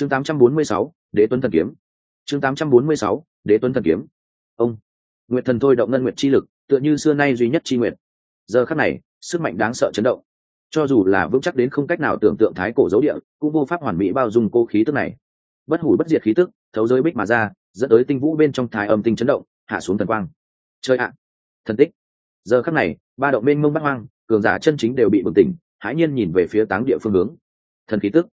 chương 846, đế tuấn thần kiếm. Chương 846, đế tuấn thần kiếm. Ông nguyệt thần thôi động ngân nguyệt chi lực tựa như xưa nay duy nhất chi nguyệt. Giờ khắc này sức mạnh đáng sợ chấn động. Cho dù là vững chắc đến không cách nào tưởng tượng thái cổ dấu địa cũng vô pháp hoàn mỹ bao dung cô khí tức này. Bất hủ bất diệt khí tức thấu giới bích mà ra dẫn tới tinh vũ bên trong thái âm tinh chấn động hạ xuống thần quang. Chơi ạ! Thần tích. Giờ khắc này ba động mênh mông bắt hoang cường giả chân chính đều bị bừng tỉnh hãi nhiên nhìn về phía táng địa phương hướng. Thần khí tức.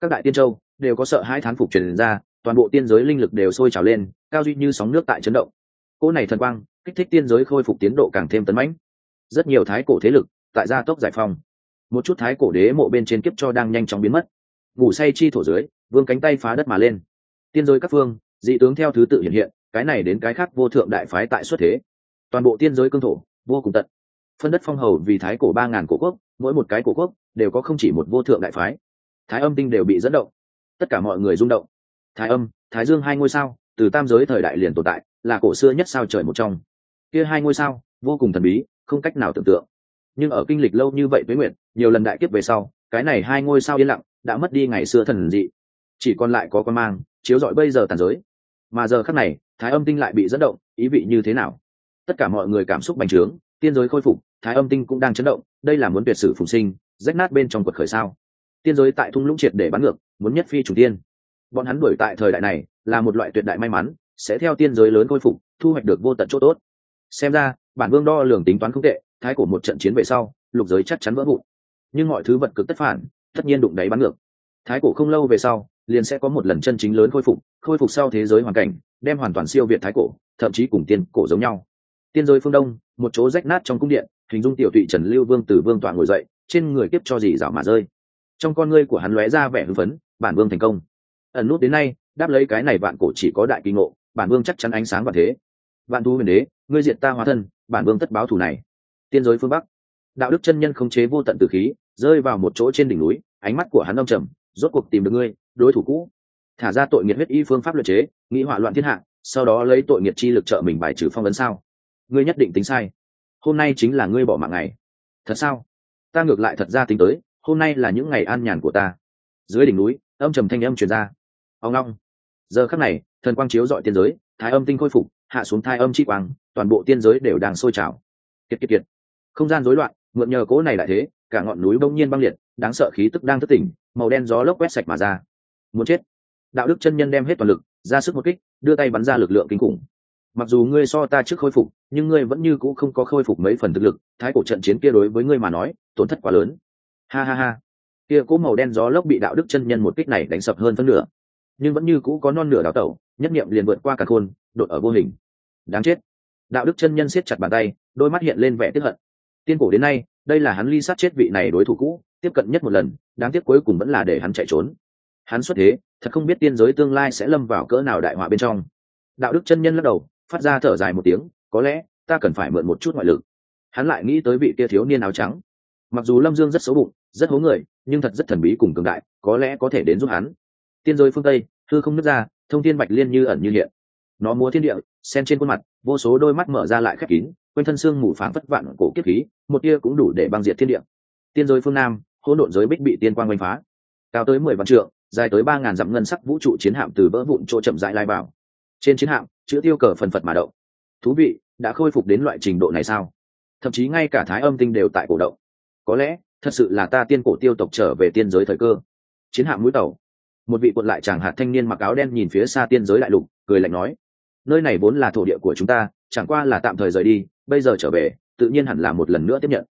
Các đại tiên châu đều có sợ hai thán phục truyền ra, toàn bộ tiên giới linh lực đều sôi trào lên, cao duy như sóng nước tại chấn động. Cỗ này thần quang, kích thích tiên giới khôi phục tiến độ càng thêm tấn mãnh. Rất nhiều thái cổ thế lực, tại gia tốc giải phong một chút thái cổ đế mộ bên trên kiếp cho đang nhanh chóng biến mất. Ngủ say chi thổ dưới, vương cánh tay phá đất mà lên. Tiên giới các phương, dị tướng theo thứ tự hiện hiện, cái này đến cái khác vô thượng đại phái tại xuất thế. Toàn bộ tiên giới cương thổ, vô cùng tận. Phân đất phong hầu vì thái cổ ba ngàn cổ quốc, mỗi một cái cổ quốc đều có không chỉ một vô thượng đại phái. Thái âm tinh đều bị dẫn động tất cả mọi người rung động. Thái âm, thái dương hai ngôi sao, từ tam giới thời đại liền tồn tại, là cổ xưa nhất sao trời một trong. Kia hai ngôi sao, vô cùng thần bí, không cách nào tưởng tượng. Nhưng ở kinh lịch lâu như vậy với nguyện nhiều lần đại kiếp về sau, cái này hai ngôi sao yên lặng, đã mất đi ngày xưa thần dị. Chỉ còn lại có con mang, chiếu rọi bây giờ tàn giới. Mà giờ khắc này, thái âm tinh lại bị dẫn động, ý vị như thế nào? Tất cả mọi người cảm xúc bành trướng, tiên giới khôi phục, thái âm tinh cũng đang chấn động, đây là muốn tuyệt sử phùng sinh, rách nát bên trong quật khởi sao? Tiên giới tại thung lũng triệt để bắn ngược, muốn nhất phi chủ tiên. Bọn hắn đuổi tại thời đại này, là một loại tuyệt đại may mắn, sẽ theo tiên giới lớn khôi phục, thu hoạch được vô tận chỗ tốt. Xem ra, bản vương đo lường tính toán không tệ, thái cổ một trận chiến về sau, lục giới chắc chắn vỡ vụn. Nhưng mọi thứ vật cực tất phản, tất nhiên đụng đáy bắn ngược. Thái cổ không lâu về sau, liền sẽ có một lần chân chính lớn khôi phục khôi phục sau thế giới hoàn cảnh, đem hoàn toàn siêu việt thái cổ, thậm chí cùng tiên cổ giống nhau. Tiên giới phương đông, một chỗ rách nát trong cung điện, hình dung tiểu tụy trần lưu vương từ vương tọa ngồi dậy, trên người tiếp cho gì rảo mà rơi trong con ngươi của hắn lóe ra vẻ hưng phấn, bản vương thành công. Ẩn nút đến nay, đáp lấy cái này vạn cổ chỉ có đại kỳ ngộ, bản vương chắc chắn ánh sáng và thế. Vạn thu huyền đế, ngươi diện ta hóa thân, bản vương tất báo thù này. Tiên giới phương bắc, đạo đức chân nhân không chế vô tận từ khí, rơi vào một chỗ trên đỉnh núi, ánh mắt của hắn đông trầm, rốt cuộc tìm được ngươi, đối thủ cũ. Thả ra tội nghiệt huyết y phương pháp luật chế, nghĩ hỏa loạn thiên hạ, sau đó lấy tội nghiệt chi lực trợ mình bài trừ phong vấn sao? Ngươi nhất định tính sai. Hôm nay chính là ngươi bỏ mạng ngày. Thật sao? Ta ngược lại thật ra tính tới hôm nay là những ngày an nhàn của ta. Dưới đỉnh núi, âm trầm thanh âm truyền ra. Ông long giờ khắc này, thần quang chiếu dọi tiên giới, thái âm tinh khôi phục, hạ xuống thai âm chi quang, toàn bộ tiên giới đều đang sôi trào. Kiệt kiệt kiệt. Không gian rối loạn, mượn nhờ cố này lại thế, cả ngọn núi bỗng nhiên băng liệt, đáng sợ khí tức đang thất tỉnh, màu đen gió lốc quét sạch mà ra. Muốn chết. Đạo đức chân nhân đem hết toàn lực, ra sức một kích, đưa tay bắn ra lực lượng kinh khủng. Mặc dù ngươi so ta trước khôi phục, nhưng ngươi vẫn như cũ không có khôi phục mấy phần thực lực, thái cổ trận chiến kia đối với ngươi mà nói, tổn thất quá lớn ha ha ha. Kia cỗ màu đen gió lốc bị đạo đức chân nhân một kích này đánh sập hơn phân nửa. Nhưng vẫn như cũ có non nửa đào tẩu, nhất niệm liền vượt qua cả khôn, đột ở vô hình. Đáng chết. Đạo đức chân nhân siết chặt bàn tay, đôi mắt hiện lên vẻ tiếp hận. Tiên cổ đến nay, đây là hắn ly sát chết vị này đối thủ cũ, tiếp cận nhất một lần, đáng tiếc cuối cùng vẫn là để hắn chạy trốn. Hắn xuất thế, thật không biết tiên giới tương lai sẽ lâm vào cỡ nào đại họa bên trong. Đạo đức chân nhân lắc đầu, phát ra thở dài một tiếng, có lẽ ta cần phải mượn một chút ngoại lực. Hắn lại nghĩ tới vị kia thiếu niên áo trắng mặc dù lâm dương rất xấu bụng, rất hố người, nhưng thật rất thần bí cùng cường đại, có lẽ có thể đến giúp hắn. Tiên giới phương tây thư không nứt ra, thông thiên bạch liên như ẩn như hiện. Nó múa thiên địa, sen trên khuôn mặt, vô số đôi mắt mở ra lại khép kín, quanh thân xương mù phảng phất vạn cổ kiếp khí, một tia cũng đủ để băng diệt thiên địa. Tiên giới phương nam, hỗn độn giới bích bị tiên quang oanh phá. Cao tới mười vạn trượng, dài tới ba ngàn dặm ngân sắc vũ trụ chiến hạm từ vỡ vụn chỗ chậm rãi lai vào. Trên chiến hạm, chữ tiêu cờ phần phật mà động. Thú vị, đã khôi phục đến loại trình độ này sao? Thậm chí ngay cả thái âm tinh đều tại cổ động có lẽ, thật sự là ta tiên cổ tiêu tộc trở về tiên giới thời cơ. Chiến hạm mũi tàu. Một vị quận lại chàng hạt thanh niên mặc áo đen nhìn phía xa tiên giới đại lục, cười lạnh nói, nơi này vốn là thổ địa của chúng ta, chẳng qua là tạm thời rời đi, bây giờ trở về, tự nhiên hẳn là một lần nữa tiếp nhận.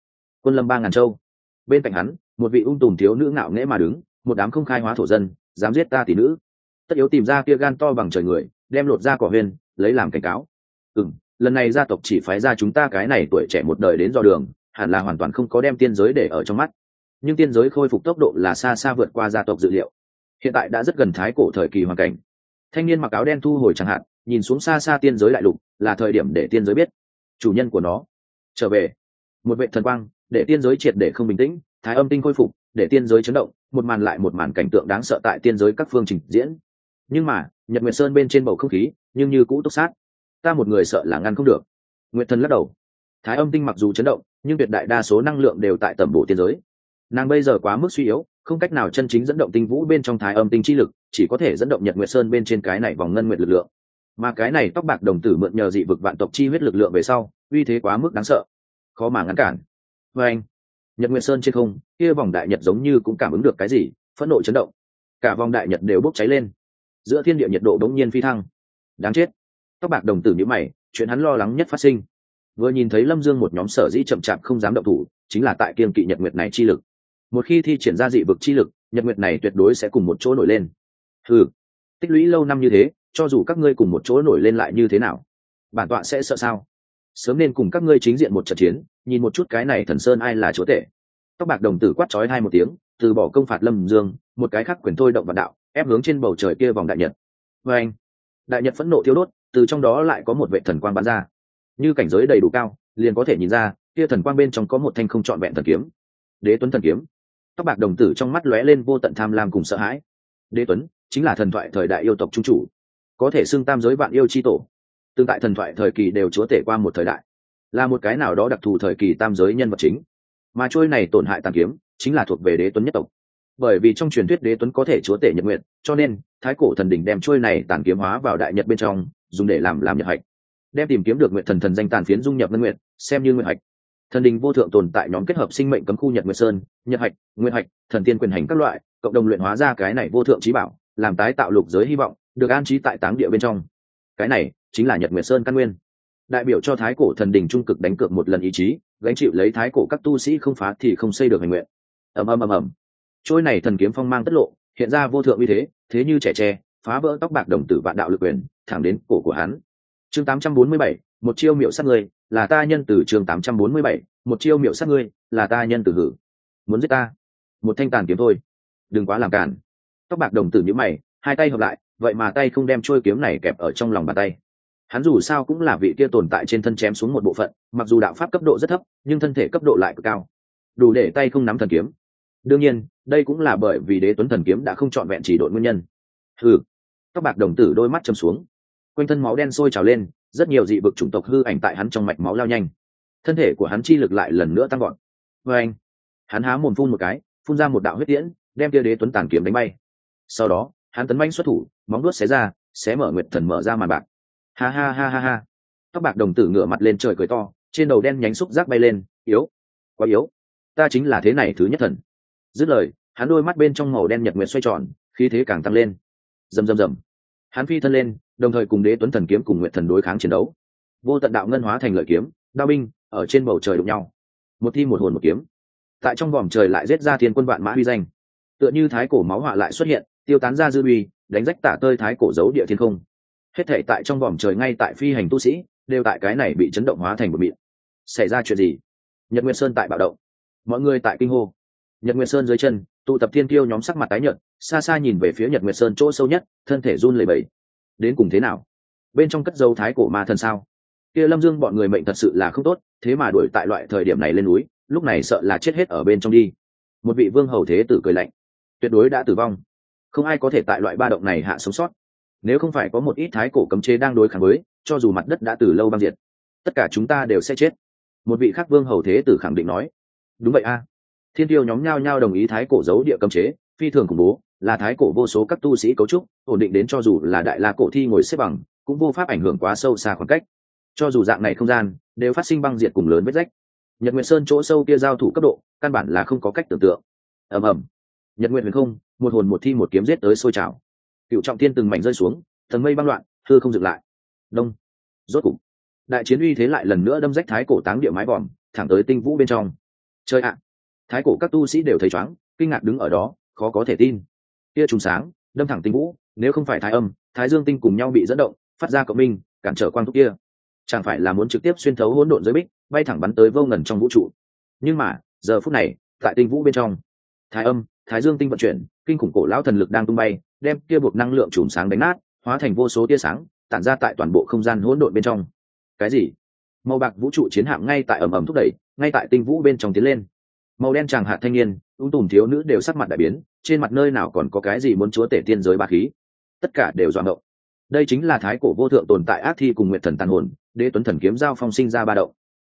Quân lâm ba ngàn châu. Bên cạnh hắn, một vị ung tùm thiếu nữ ngạo nghễ mà đứng, một đám không khai hóa thổ dân, dám giết ta tỷ nữ. Tất yếu tìm ra kia gan to bằng trời người, đem lột ra cỏ huyên lấy làm cảnh cáo. Ừ lần này gia tộc chỉ phái ra chúng ta cái này tuổi trẻ một đời đến do đường hẳn là hoàn toàn không có đem tiên giới để ở trong mắt. Nhưng tiên giới khôi phục tốc độ là xa xa vượt qua gia tộc dự liệu. Hiện tại đã rất gần thái cổ thời kỳ hoàn cảnh. Thanh niên mặc áo đen thu hồi chẳng hạn, nhìn xuống xa xa tiên giới đại lục, là thời điểm để tiên giới biết chủ nhân của nó. Trở về. Một vệ thần quang, để tiên giới triệt để không bình tĩnh, thái âm tinh khôi phục, để tiên giới chấn động, một màn lại một màn cảnh tượng đáng sợ tại tiên giới các phương trình diễn. Nhưng mà, nhật nguyệt sơn bên trên bầu không khí, nhưng như cũ túc sát. Ta một người sợ là ngăn không được. Nguyệt thần lắc đầu thái âm tinh mặc dù chấn động, nhưng tuyệt đại đa số năng lượng đều tại tầm bộ tiên giới. Nàng bây giờ quá mức suy yếu, không cách nào chân chính dẫn động tinh vũ bên trong thái âm tinh chi lực, chỉ có thể dẫn động nhật nguyệt sơn bên trên cái này vòng ngân nguyệt lực lượng. Mà cái này tóc bạc đồng tử mượn nhờ dị vực vạn tộc chi huyết lực lượng về sau, uy thế quá mức đáng sợ. Khó mà ngăn cản. Vê anh, nhật nguyệt sơn trên không, kia vòng đại nhật giống như cũng cảm ứng được cái gì, phẫn nộ chấn động. Cả vòng đại nhật đều bốc cháy lên. Giữa thiên địa nhiệt độ đống nhiên phi thăng. Đáng chết. Tóc bạc đồng tử nhữ mày, chuyện hắn lo lắng nhất phát sinh vừa nhìn thấy lâm dương một nhóm sở dĩ chậm chạp không dám động thủ, chính là tại kiên kỵ nhật nguyệt này chi lực. Một khi thi triển ra dị vực chi lực, nhật nguyệt này tuyệt đối sẽ cùng một chỗ nổi lên. Ừ tích lũy lâu năm như thế, cho dù các ngươi cùng một chỗ nổi lên lại như thế nào, bản tọa sẽ sợ sao? Sớm nên cùng các ngươi chính diện một trận chiến, nhìn một chút cái này thần sơn ai là chúa tể. Tóc bạc đồng tử quát trói hai một tiếng, từ bỏ công phạt lâm dương, một cái khác quyền thôi động vạn đạo, ép hướng trên bầu trời kia vòng đại nhật. Vê anh, đại nhật phẫn nộ thiếu đốt, từ trong đó lại có một vệ thần quang bắn ra như cảnh giới đầy đủ cao, liền có thể nhìn ra, kia thần quang bên trong có một thanh không trọn vẹn thần kiếm. Đế tuấn thần kiếm. Tóc bạc đồng tử trong mắt lóe lên vô tận tham lam cùng sợ hãi. Đế tuấn, chính là thần thoại thời đại yêu tộc trung chủ, có thể xưng tam giới vạn yêu chi tổ. Tương tại thần thoại thời kỳ đều chúa tể qua một thời đại, là một cái nào đó đặc thù thời kỳ tam giới nhân vật chính. Mà trôi này tổn hại tàn kiếm, chính là thuộc về đế tuấn nhất tộc. Bởi vì trong truyền thuyết đế tuấn có thể chúa tể nhật nguyện cho nên, thái cổ thần đỉnh đem trôi này tàn kiếm hóa vào đại nhật bên trong, dùng để làm làm nhật hạch đem tìm kiếm được nguyện thần thần danh tàn phiến dung nhập ngân nguyện, xem như nguyện hạch. Thần đình vô thượng tồn tại nhóm kết hợp sinh mệnh cấm khu nhật nguyệt sơn, nhật hạch nguyên hạch, thần tiên quyền hành các loại, cộng đồng luyện hóa ra cái này vô thượng trí bảo, làm tái tạo lục giới hy vọng, được an trí tại táng địa bên trong. Cái này chính là nhật nguyệt sơn căn nguyên. Đại biểu cho thái cổ thần đình trung cực đánh cược một lần ý chí, gánh chịu lấy thái cổ các tu sĩ không phá thì không xây được hành nguyện. Ầm ầm ầm ầm. Trôi này thần kiếm phong mang tất lộ, hiện ra vô thượng uy thế thế như trẻ tre, phá vỡ tóc bạc đồng tử vạn đạo lực quyền, thẳng đến cổ của hắn chương 847, một chiêu miệu sát người là ta nhân từ chương 847, một chiêu miệu sát ngươi là ta nhân từ hử. Muốn giết ta? Một thanh tàn kiếm thôi. Đừng quá làm cản tóc bạc đồng tử như mày hai tay hợp lại vậy mà tay không đem chuôi kiếm này kẹp ở trong lòng bàn tay. Hắn dù sao cũng là vị kia tồn tại trên thân chém xuống một bộ phận mặc dù đạo pháp cấp độ rất thấp nhưng thân thể cấp độ lại cực cao. Đủ để tay không nắm thần kiếm. Đương nhiên đây cũng là bởi vì đế tuấn thần kiếm đã không chọn vẹn chỉ đội nguyên nhân. Hừ. Tóc bạc đồng tử đôi mắt châm xuống quanh thân máu đen sôi trào lên, rất nhiều dị vực chủng tộc hư ảnh tại hắn trong mạch máu lao nhanh. Thân thể của hắn chi lực lại lần nữa tăng gọn vê anh, hắn há mồm phun một cái, phun ra một đạo huyết tiễn, đem tia đế tuấn tàn kiếm đánh bay. Sau đó, hắn tấn manh xuất thủ, móng đuốt xé ra, xé mở nguyệt thần mở ra màn bạc. Ha ha ha ha ha. Tóc bạc đồng tử ngửa mặt lên trời cười to, trên đầu đen nhánh xúc giác bay lên, yếu, quá yếu. Ta chính là thế này thứ nhất thần. Dứt lời, hắn đôi mắt bên trong màu đen nhật nguyệt xoay tròn, khí thế càng tăng lên. Rầm rầm rầm. Hắn phi thân lên đồng thời cùng đế tuấn thần kiếm cùng nguyện thần đối kháng chiến đấu. Vô tận đạo ngân hóa thành lợi kiếm, đao binh, ở trên bầu trời đụng nhau. Một thi một hồn một kiếm. Tại trong vòm trời lại giết ra thiên quân vạn mã huy danh. Tựa như thái cổ máu họa lại xuất hiện, tiêu tán ra dư uy, đánh rách tả tơi thái cổ giấu địa thiên không. Hết thể tại trong vòm trời ngay tại phi hành tu sĩ, đều tại cái này bị chấn động hóa thành một miệng. Xảy ra chuyện gì? Nhật nguyên sơn tại bạo động. Mọi người tại kinh hô. Nhật nguyên sơn dưới chân, tụ tập thiên tiêu nhóm sắc mặt tái nhợt, xa xa nhìn về phía nhật nguyên sơn chỗ sâu nhất, thân thể run lẩy bẩy đến cùng thế nào? Bên trong cất dấu thái cổ ma thần sao? Kia lâm dương bọn người mệnh thật sự là không tốt, thế mà đuổi tại loại thời điểm này lên núi, lúc này sợ là chết hết ở bên trong đi. Một vị vương hầu thế tử cười lạnh. Tuyệt đối đã tử vong. Không ai có thể tại loại ba động này hạ sống sót. Nếu không phải có một ít thái cổ cấm chế đang đối kháng với, cho dù mặt đất đã từ lâu băng diệt, tất cả chúng ta đều sẽ chết. Một vị khác vương hầu thế tử khẳng định nói. Đúng vậy a. Thiên tiêu nhóm nhao nhao đồng ý thái cổ giấu địa cấm chế, phi thường khủng bố là thái cổ vô số các tu sĩ cấu trúc, ổn định đến cho dù là đại la cổ thi ngồi xếp bằng, cũng vô pháp ảnh hưởng quá sâu xa khoảng cách. Cho dù dạng này không gian, đều phát sinh băng diệt cùng lớn vết rách. Nhật nguyện sơn chỗ sâu kia giao thủ cấp độ, căn bản là không có cách tưởng tượng. Ầm ầm. Nhật nguyện huyền không, một hồn một thi một kiếm giết tới sôi trào. Cựu trọng tiên từng mảnh rơi xuống, thần mây băng loạn thưa không dừng lại. Đông. Rốt cục, đại chiến uy thế lại lần nữa đâm rách thái cổ táng địa mái vòm, thẳng tới tinh vũ bên trong. Chơi ạ. Thái cổ các tu sĩ đều thấy chóng kinh ngạc đứng ở đó, khó có thể tin kia trùng sáng, đâm thẳng tinh vũ, nếu không phải thái âm, thái dương tinh cùng nhau bị dẫn động, phát ra cộng minh, cản trở quang thúc kia. Chẳng phải là muốn trực tiếp xuyên thấu hỗn độn giới bích, bay thẳng bắn tới vô ngần trong vũ trụ. Nhưng mà, giờ phút này, tại tinh vũ bên trong, thái âm, thái dương tinh vận chuyển, kinh khủng cổ lão thần lực đang tung bay, đem kia buộc năng lượng chùm sáng đánh nát, hóa thành vô số tia sáng, tản ra tại toàn bộ không gian hỗn độn bên trong. Cái gì? Màu bạc vũ trụ chiến hạm ngay tại ẩm ẩm thúc đẩy, ngay tại tinh vũ bên trong tiến lên. Màu đen chàng hạ thanh niên, ung tùm thiếu nữ đều sắc mặt đại biến trên mặt nơi nào còn có cái gì muốn chúa tể tiên giới ba khí. Tất cả đều dọa ngộng. Đây chính là thái cổ vô thượng tồn tại ác thi cùng nguyện thần tàn hồn, đế tuấn thần kiếm giao phong sinh ra ba động.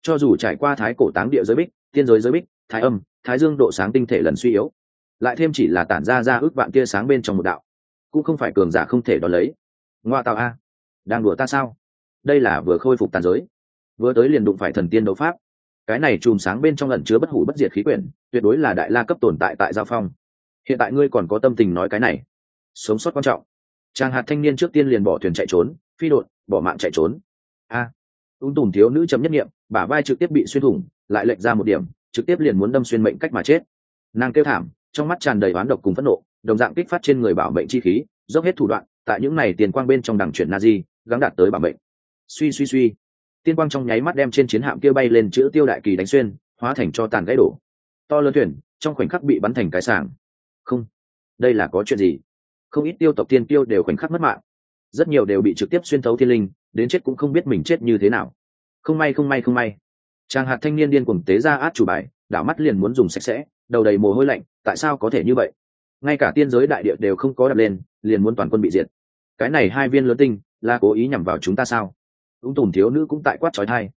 Cho dù trải qua thái cổ táng địa giới bích, tiên giới giới bích, thái âm, thái dương độ sáng tinh thể lần suy yếu, lại thêm chỉ là tản ra ra ước vạn tia sáng bên trong một đạo, cũng không phải cường giả không thể đón lấy. Ngoa tạo a, đang đùa ta sao? Đây là vừa khôi phục tàn giới, vừa tới liền đụng phải thần tiên đấu pháp. Cái này chùm sáng bên trong ẩn chứa bất hủ bất diệt khí quyển, tuyệt đối là đại la cấp tồn tại tại giao phong hiện tại ngươi còn có tâm tình nói cái này. Sống sót quan trọng. Chàng hạt thanh niên trước tiên liền bỏ thuyền chạy trốn phi đội bỏ mạng chạy trốn. A. À, ung tùm thiếu nữ chấm nhất nghiệm bả vai trực tiếp bị xuyên thủng lại lệch ra một điểm trực tiếp liền muốn đâm xuyên mệnh cách mà chết. Nàng kêu thảm trong mắt tràn đầy oán độc cùng phẫn nộ đồng dạng kích phát trên người bảo mệnh chi khí dốc hết thủ đoạn tại những này tiền quang bên trong đằng chuyển na di gắng đạt tới bảo mệnh. Suy suy suy. Tiên quang trong nháy mắt đem trên chiến hạm kia bay lên chữ tiêu đại kỳ đánh xuyên hóa thành cho tàn gãy đổ. To lớn thuyền trong khoảnh khắc bị bắn thành cái sàng không. Đây là có chuyện gì? Không ít tiêu tộc tiên tiêu đều khoảnh khắc mất mạng. Rất nhiều đều bị trực tiếp xuyên thấu thiên linh, đến chết cũng không biết mình chết như thế nào. Không may không may không may. Chàng hạt thanh niên điên cuồng tế ra át chủ bài, đảo mắt liền muốn dùng sạch sẽ, đầu đầy mồ hôi lạnh, tại sao có thể như vậy? Ngay cả tiên giới đại địa đều không có đập lên, liền muốn toàn quân bị diệt. Cái này hai viên lớn tinh, là cố ý nhằm vào chúng ta sao? Ung tùm thiếu nữ cũng tại quát trói thai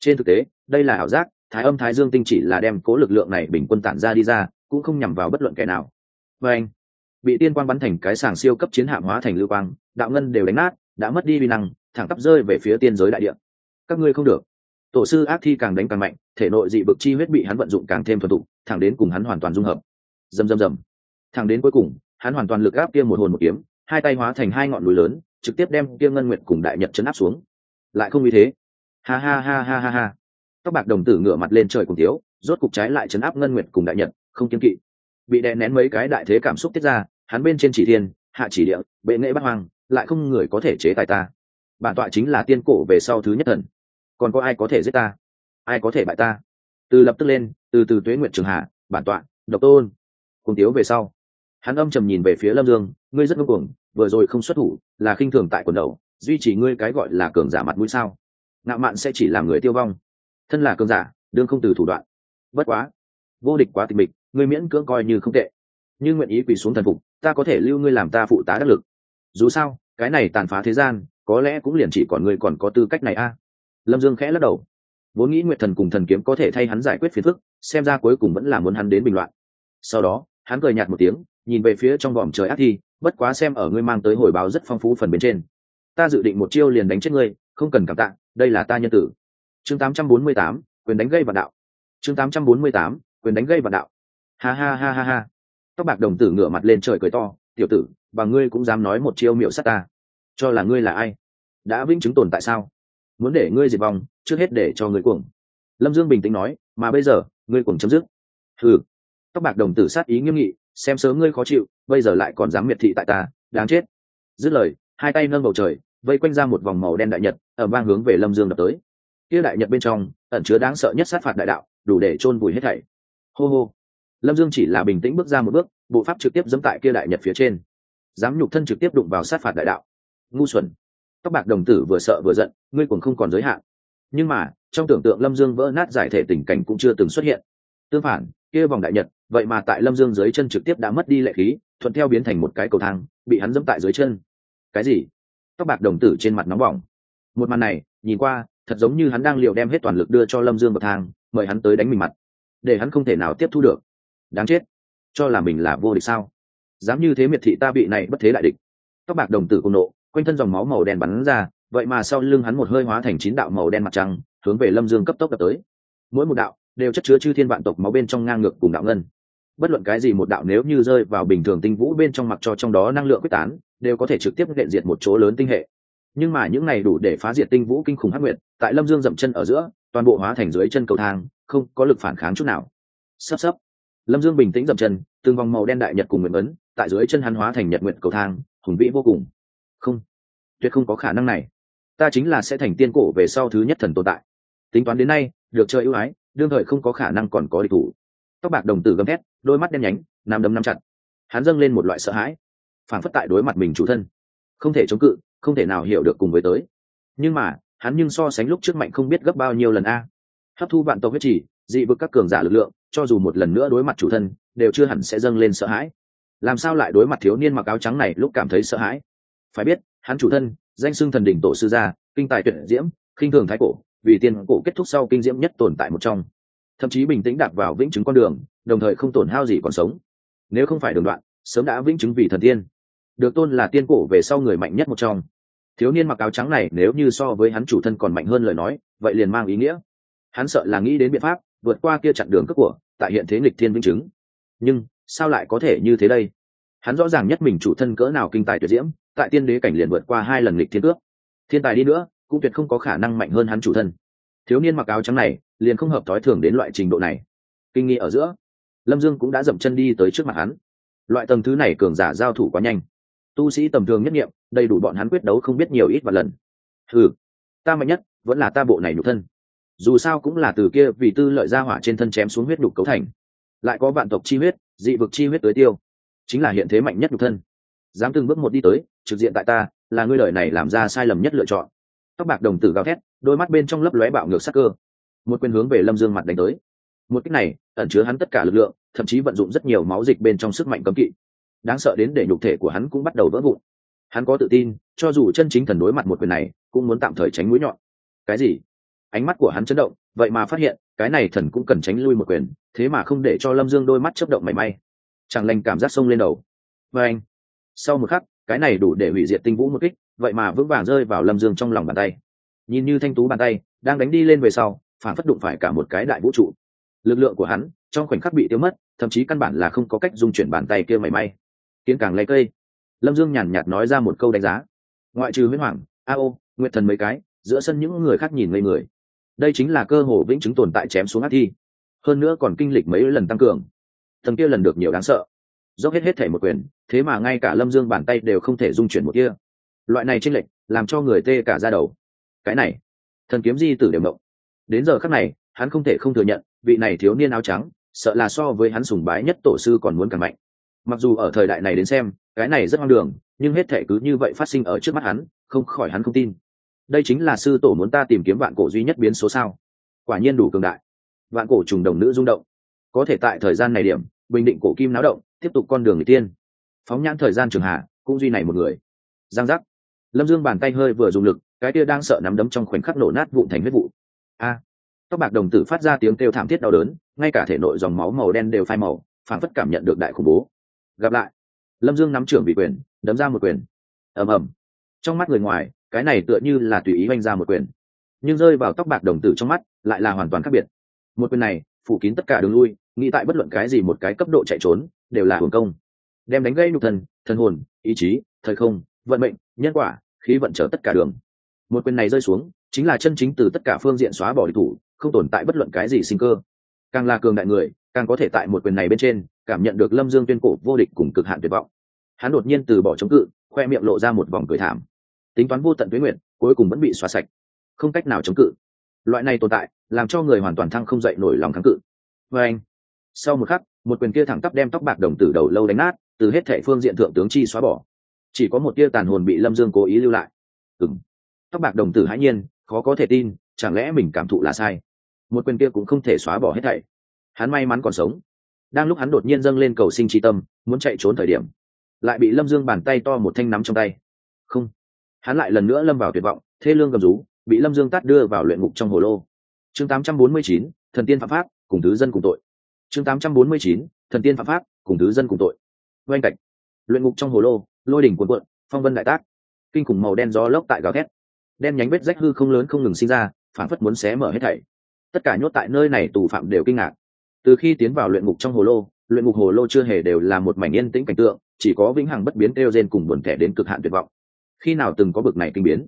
trên thực tế, đây là ảo giác, thái âm, thái dương tinh chỉ là đem cố lực lượng này bình quân tản ra đi ra, cũng không nhằm vào bất luận kẻ nào và anh, bị tiên quang bắn thành cái sàng siêu cấp chiến hạm hóa thành lưu quang, đạo ngân đều đánh nát, đã mất đi vi năng, thẳng tắp rơi về phía tiên giới đại địa. Các ngươi không được. Tổ sư ác thi càng đánh càng mạnh, thể nội dị bực chi huyết bị hắn vận dụng càng thêm thuần thục, thẳng đến cùng hắn hoàn toàn dung hợp. Dầm dầm dầm thẳng đến cuối cùng, hắn hoàn toàn lực áp kia một hồn một kiếm, hai tay hóa thành hai ngọn núi lớn, trực tiếp đem kia ngân nguyệt cùng đại nhật chấn áp xuống. Lại không như thế. Ha ha ha ha ha ha. Tóc bạc đồng tử ngửa mặt lên trời cùng thiếu, rốt cục trái lại chấn áp ngân nguyệt cùng đại nhật, không kiên kỵ bị đè nén mấy cái đại thế cảm xúc tiết ra, hắn bên trên chỉ thiên, hạ chỉ địa, bệ nghệ bắt hoang, lại không người có thể chế tài ta. Bản tọa chính là tiên cổ về sau thứ nhất thần. Còn có ai có thể giết ta? Ai có thể bại ta? Từ lập tức lên, từ từ tuế nguyện trường hạ, bản tọa, độc tôn. Cùng tiếu về sau, hắn âm trầm nhìn về phía lâm dương, ngươi rất ngưng cuồng, vừa rồi không xuất thủ, là khinh thường tại quần đầu, duy trì ngươi cái gọi là cường giả mặt mũi sao? Ngạo mạn sẽ chỉ làm người tiêu vong. Thân là cường giả, đương không từ thủ đoạn. Bất quá vô địch quá tịch mịch ngươi miễn cưỡng coi như không tệ. Như nguyện ý quỳ xuống thần phục ta có thể lưu ngươi làm ta phụ tá đắc lực. Dù sao cái này tàn phá thế gian có lẽ cũng liền chỉ còn ngươi còn có tư cách này a. Lâm dương khẽ lắc đầu. Vốn nghĩ nguyệt thần cùng thần kiếm có thể thay hắn giải quyết phiền phức xem ra cuối cùng vẫn là muốn hắn đến bình loạn. Sau đó hắn cười nhạt một tiếng nhìn về phía trong vòm trời ác thi bất quá xem ở ngươi mang tới hồi báo rất phong phú phần bên trên. Ta dự định một chiêu liền đánh chết ngươi không cần cảm tạ đây là ta nhân tử. Chương 848, quyền đánh gây vạn đạo. Chương 848, quyền đánh gây vạn đạo. Ha ha ha ha ha. Tóc bạc đồng tử ngửa mặt lên trời cười to, tiểu tử, và ngươi cũng dám nói một chiêu miệu sát ta. Cho là ngươi là ai? Đã vĩnh chứng tồn tại sao? Muốn để ngươi diệt vong, trước hết để cho ngươi cuồng. Lâm dương bình tĩnh nói, mà bây giờ, ngươi cuồng chấm dứt. Ừ tóc bạc đồng tử sát ý nghiêm nghị, xem sớm ngươi khó chịu, bây giờ lại còn dám miệt thị tại ta, đáng chết. Dứt lời, hai tay nâng bầu trời, vây quanh ra một vòng màu đen đại nhật ở vang hướng về lâm dương đập tới. Kia đại nhật bên trong, ẩn chứa đáng sợ nhất sát phạt đại đạo, đủ để chôn vùi hết thảy hô hô. Lâm dương chỉ là bình tĩnh bước ra một bước, bộ pháp trực tiếp dẫm tại kia đại nhật phía trên. Dám nhục thân trực tiếp đụng vào sát phạt đại đạo. Ngu xuẩn. Tóc bạc đồng tử vừa sợ vừa giận, ngươi cũng không còn giới hạn. Nhưng mà, trong tưởng tượng lâm dương vỡ nát giải thể tình cảnh cũng chưa từng xuất hiện. Tương phản, kia vòng đại nhật, vậy mà tại lâm dương dưới chân trực tiếp đã mất đi lệ khí, thuận theo biến thành một cái cầu thang, bị hắn dẫm tại dưới chân. Cái gì? Tóc bạc đồng tử trên mặt nóng bỏng. Một màn này, nhìn qua, thật giống như hắn đang liều đem hết toàn lực đưa cho lâm dương bậc thang, mời hắn tới đánh mình mặt để hắn không thể nào tiếp thu được. Đáng chết. Cho là mình là vô địch sao? Dám như thế miệt thị ta bị này bất thế đại địch. Tóc bạc đồng tử cùng nộ, quanh thân dòng máu màu đen bắn ra, vậy mà sau lưng hắn một hơi hóa thành chín đạo màu đen mặt trăng, hướng về lâm dương cấp tốc đập tới. Mỗi một đạo đều chất chứa chư thiên vạn tộc máu bên trong ngang ngược cùng đạo ngân. Bất luận cái gì một đạo nếu như rơi vào bình thường tinh vũ bên trong mặc cho trong đó năng lượng quyết tán, đều có thể trực tiếp hiện diệt một chỗ lớn tinh hệ. Nhưng mà những này đủ để phá diệt tinh vũ kinh khủng hắc nguyệt, tại lâm dương dậm chân ở giữa, toàn bộ hóa thành dưới chân cầu thang không có lực phản kháng chút nào. Sắp sắp. Lâm dương bình tĩnh dậm chân, từng vòng màu đen đại nhật cùng nguyện ấn, tại dưới chân hắn hóa thành nhật nguyện cầu thang, hùng vĩ vô cùng. Không, tuyệt không có khả năng này. Ta chính là sẽ thành tiên cổ về sau thứ nhất thần tồn tại. Tính toán đến nay, được chơi ưu ái, đương thời không có khả năng còn có địch thủ. Tóc bạc đồng tử gầm thét, đôi mắt đen nhánh nằm đấm nam chặt. Hắn dâng lên một loại sợ hãi. Phản phất tại đối mặt mình chủ thân. Không thể chống cự, không thể nào hiểu được cùng với tới. Nhưng mà, hắn nhưng so sánh lúc trước mạnh không biết gấp bao nhiêu lần a hấp thu vạn tộc huyết chỉ dị vực các cường giả lực lượng, cho dù một lần nữa đối mặt chủ thân, đều chưa hẳn sẽ dâng lên sợ hãi. Làm sao lại đối mặt thiếu niên mặc áo trắng này lúc cảm thấy sợ hãi? Phải biết, hắn chủ thân, danh xưng thần đỉnh tổ sư gia, kinh tài tuyệt diễm, khinh thường thái cổ, vì tiên cổ kết thúc sau kinh diễm nhất tồn tại một trong. Thậm chí bình tĩnh đạp vào vĩnh chứng con đường, đồng thời không tổn hao gì còn sống. Nếu không phải đường đoạn, sớm đã vĩnh chứng vì thần tiên. Được tôn là tiên cổ về sau người mạnh nhất một trong. Thiếu niên mặc áo trắng này nếu như so với hắn chủ thân còn mạnh hơn lời nói, vậy liền mang ý nghĩa hắn sợ là nghĩ đến biện pháp vượt qua kia chặn đường cướp của, tại hiện thế nghịch thiên vĩnh chứng. Nhưng, sao lại có thể như thế đây? Hắn rõ ràng nhất mình chủ thân cỡ nào kinh tài tuyệt diễm, tại tiên đế cảnh liền vượt qua hai lần nghịch thiên cướp. Thiên tài đi nữa, cũng tuyệt không có khả năng mạnh hơn hắn chủ thân. Thiếu niên mặc áo trắng này, liền không hợp thói thường đến loại trình độ này. Kinh nghi ở giữa, lâm dương cũng đã dậm chân đi tới trước mặt hắn. Loại tầng thứ này cường giả giao thủ quá nhanh. Tu sĩ tầm thường nhất nghiệm, đầy đủ bọn hắn quyết đấu không biết nhiều ít và lần. Ừ ta mạnh nhất vẫn là ta bộ này nhục thân dù sao cũng là từ kia vì tư lợi ra hỏa trên thân chém xuống huyết đục cấu thành. Lại có vạn tộc chi huyết, dị vực chi huyết tới tiêu. Chính là hiện thế mạnh nhất nhục thân. Dám từng bước một đi tới, trực diện tại ta, là ngươi lời này làm ra sai lầm nhất lựa chọn. Tóc bạc đồng tử gào thét, đôi mắt bên trong lấp lóe bạo ngược sắc cơ. Một quyền hướng về lâm dương mặt đánh tới. Một cách này, ẩn chứa hắn tất cả lực lượng, thậm chí vận dụng rất nhiều máu dịch bên trong sức mạnh cấm kỵ. Đáng sợ đến để nhục thể của hắn cũng bắt đầu vỡ vụn. Hắn có tự tin, cho dù chân chính thần đối mặt một quyền này, cũng muốn tạm thời tránh mũi nhọn. Cái gì? Ánh mắt của hắn chấn động, vậy mà phát hiện, cái này thần cũng cần tránh lui một quyền, thế mà không để cho lâm dương đôi mắt chấp động mảy may. Chẳng lành cảm giác sông lên đầu. Và anh, sau một khắc, cái này đủ để hủy diệt tinh vũ một kích, vậy mà vững vàng rơi vào lâm dương trong lòng bàn tay. Nhìn như thanh tú bàn tay, đang đánh đi lên về sau, phản phất đụng phải cả một cái đại vũ trụ. Lực lượng của hắn, trong khoảnh khắc bị tiêu mất, thậm chí căn bản là không có cách dung chuyển bàn tay kia mảy may. Kiến càng lấy cây. Lâm dương nhàn nhạt nói ra một câu đánh giá. Ngoại trừ huyết hoàng, a ô nguyện thần mấy cái, giữa sân những người khác nhìn ngây người đây chính là cơ hồ vĩnh chứng tồn tại chém xuống ác thi. Hơn nữa còn kinh lịch mấy lần tăng cường. Thần kia lần được nhiều đáng sợ. Dốc hết hết thể một quyền, thế mà ngay cả lâm dương bàn tay đều không thể dung chuyển một kia loại này tranh lệch, làm cho người tê cả ra đầu. Cái này, thần kiếm di tử đều mộng đến giờ khắc này, hắn không thể không thừa nhận, vị này thiếu niên áo trắng, sợ là so với hắn sùng bái nhất tổ sư còn muốn càng mạnh. Mặc dù ở thời đại này đến xem, cái này rất hoang đường, nhưng hết thể cứ như vậy phát sinh ở trước mắt hắn, không khỏi hắn không tin đây chính là sư tổ muốn ta tìm kiếm vạn cổ duy nhất biến số sao? Quả nhiên đủ cường đại. Vạn cổ trùng đồng nữ rung động. Có thể tại thời gian này điểm, bình định cổ kim náo động, tiếp tục con đường người tiên phóng nhãn thời gian trường hạ, cũng duy này một người. Giang giác. Lâm dương bàn tay hơi vừa dùng lực, cái kia đang sợ nắm đấm trong khoảnh khắc nổ nát vụn thành huyết vụ. A. Tóc bạc đồng tử phát ra tiếng kêu thảm thiết đau đớn, ngay cả thể nội dòng máu màu đen đều phai màu phản phất cảm nhận được đại khủng bố. Gặp lại. Lâm dương nắm trưởng bị quyền, đấm ra một quyền. Ầm ầm. Trong mắt người ngoài cái này tựa như là tùy ý oanh ra một quyền. Nhưng rơi vào tóc bạc đồng tử trong mắt, lại là hoàn toàn khác biệt. Một quyền này, phủ kín tất cả đường lui, nghĩ tại bất luận cái gì một cái cấp độ chạy trốn, đều là hưởng công. Đem đánh gây nhục thần thần hồn, ý chí, thời không, vận mệnh, nhân quả, khí vận trở tất cả đường. Một quyền này rơi xuống, chính là chân chính từ tất cả phương diện xóa bỏ địch thủ, không tồn tại bất luận cái gì sinh cơ. Càng là cường đại người, càng có thể tại một quyền này bên trên, cảm nhận được lâm dương tuyên cổ vô địch cùng cực hạn tuyệt vọng. Hắn đột nhiên từ bỏ chống cự, khoe miệng lộ ra một vòng cười thảm tính toán vô tận tuế nguyện, cuối cùng vẫn bị xóa sạch. Không cách nào chống cự. Loại này tồn tại, làm cho người hoàn toàn thăng không dậy nổi lòng kháng cự. Và anh, sau một khắc, một quyền kia thẳng tắp đem tóc bạc đồng tử đầu lâu đánh nát, từ hết thệ phương diện thượng tướng chi xóa bỏ. Chỉ có một tia tàn hồn bị lâm dương cố ý lưu lại. Ừng tóc bạc đồng tử hãi nhiên, khó có thể tin, chẳng lẽ mình cảm thụ là sai? Một quyền kia cũng không thể xóa bỏ hết thảy. Hắn may mắn còn sống. Đang lúc hắn đột nhiên dâng lên cầu sinh tri tâm, muốn chạy trốn thời điểm, lại bị lâm dương bàn tay to một thanh nắm trong tay. Không hắn lại lần nữa lâm vào tuyệt vọng thê lương gầm rú bị lâm dương tát đưa vào luyện ngục trong hồ lô. Chương 849, thần tiên phạm pháp cùng thứ dân cùng tội. Chương 849, thần tiên phạm pháp cùng thứ dân cùng tội. Oanh cạch. Luyện ngục trong hồ lô lôi đỉnh cuộn cuộn phong vân đại tác. Kinh khủng màu đen gió lốc tại gào thét. Đen nhánh vết rách hư không lớn không ngừng sinh ra phản phất muốn xé mở hết thảy. Tất cả nhốt tại nơi này tù phạm đều kinh ngạc. Từ khi tiến vào luyện ngục trong hồ lô luyện ngục hồ lô chưa hề đều là một mảnh yên tĩnh cảnh tượng chỉ có vĩnh hằng bất biến kêu gen cùng buồn thẻ đến cực hạn tuyệt vọng khi nào từng có bực này kinh biến?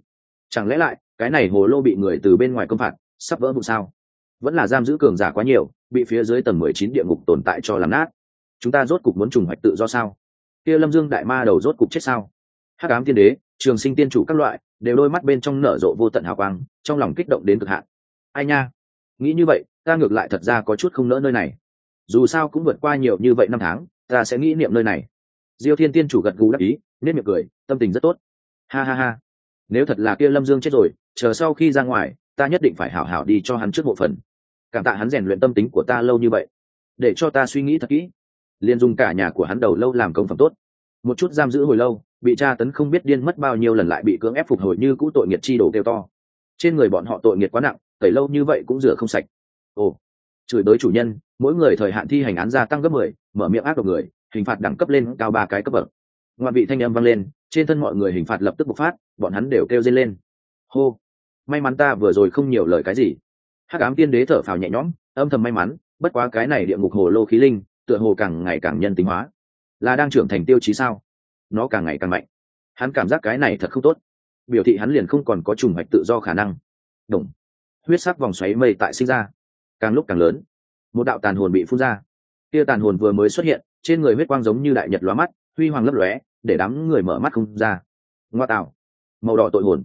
Chẳng lẽ lại, cái này hồ lô bị người từ bên ngoài công phạt, sắp vỡ vụ sao? Vẫn là giam giữ cường giả quá nhiều, bị phía dưới tầng mười chín địa ngục tồn tại cho làm nát. Chúng ta rốt cục muốn trùng hoạch tự do sao? Kia lâm dương đại ma đầu rốt cục chết sao? Hắc ám tiên đế, trường sinh tiên chủ các loại, đều đôi mắt bên trong nở rộ vô tận hào quang, trong lòng kích động đến cực hạn. Ai nha? Nghĩ như vậy, ta ngược lại thật ra có chút không nỡ nơi này. Dù sao cũng vượt qua nhiều như vậy năm tháng, ta sẽ nghĩ niệm nơi này. Diêu thiên tiên chủ gật gù đắc ý nên miệng cười, tâm tình rất tốt ha ha ha. Nếu thật là kia lâm dương chết rồi, chờ sau khi ra ngoài, ta nhất định phải hảo hảo đi cho hắn trước bộ phần cảm tạ hắn rèn luyện tâm tính của ta lâu như vậy. Để cho ta suy nghĩ thật kỹ. Liền dùng cả nhà của hắn đầu lâu làm công phẩm tốt. Một chút giam giữ hồi lâu, bị tra tấn không biết điên mất bao nhiêu lần lại bị cưỡng ép phục hồi như cũ tội nghiệt chi đổ kêu to. Trên người bọn họ tội nghiệt quá nặng, tẩy lâu như vậy cũng rửa không sạch. Ồ, chửi tới chủ nhân, mỗi người thời hạn thi hành án gia tăng gấp mười, mở miệng ác độc người, hình phạt đẳng cấp lên cao ba cái cấp bậc ngoại vị thanh âm vang lên, trên thân mọi người hình phạt lập tức bộc phát, bọn hắn đều kêu dây lên. Hô! May mắn ta vừa rồi không nhiều lời cái gì. Hắc ám tiên đế thở phào nhẹ nhõm, âm thầm may mắn, bất quá cái này địa ngục hồ lô khí linh, tựa hồ càng ngày càng nhân tính hóa. Là đang trưởng thành tiêu chí sao? Nó càng ngày càng mạnh. Hắn cảm giác cái này thật không tốt. Biểu thị hắn liền không còn có trùng hoạch tự do khả năng. Đồng huyết sắc vòng xoáy mây tại sinh ra. Càng lúc càng lớn. Một đạo tàn hồn bị phun ra. Kia tàn hồn vừa mới xuất hiện, trên người huyết quang giống như đại nhật lóa mắt, huy hoàng lấp lóe để đám người mở mắt không ra. Ngoa tạo. Màu đỏ tội hồn.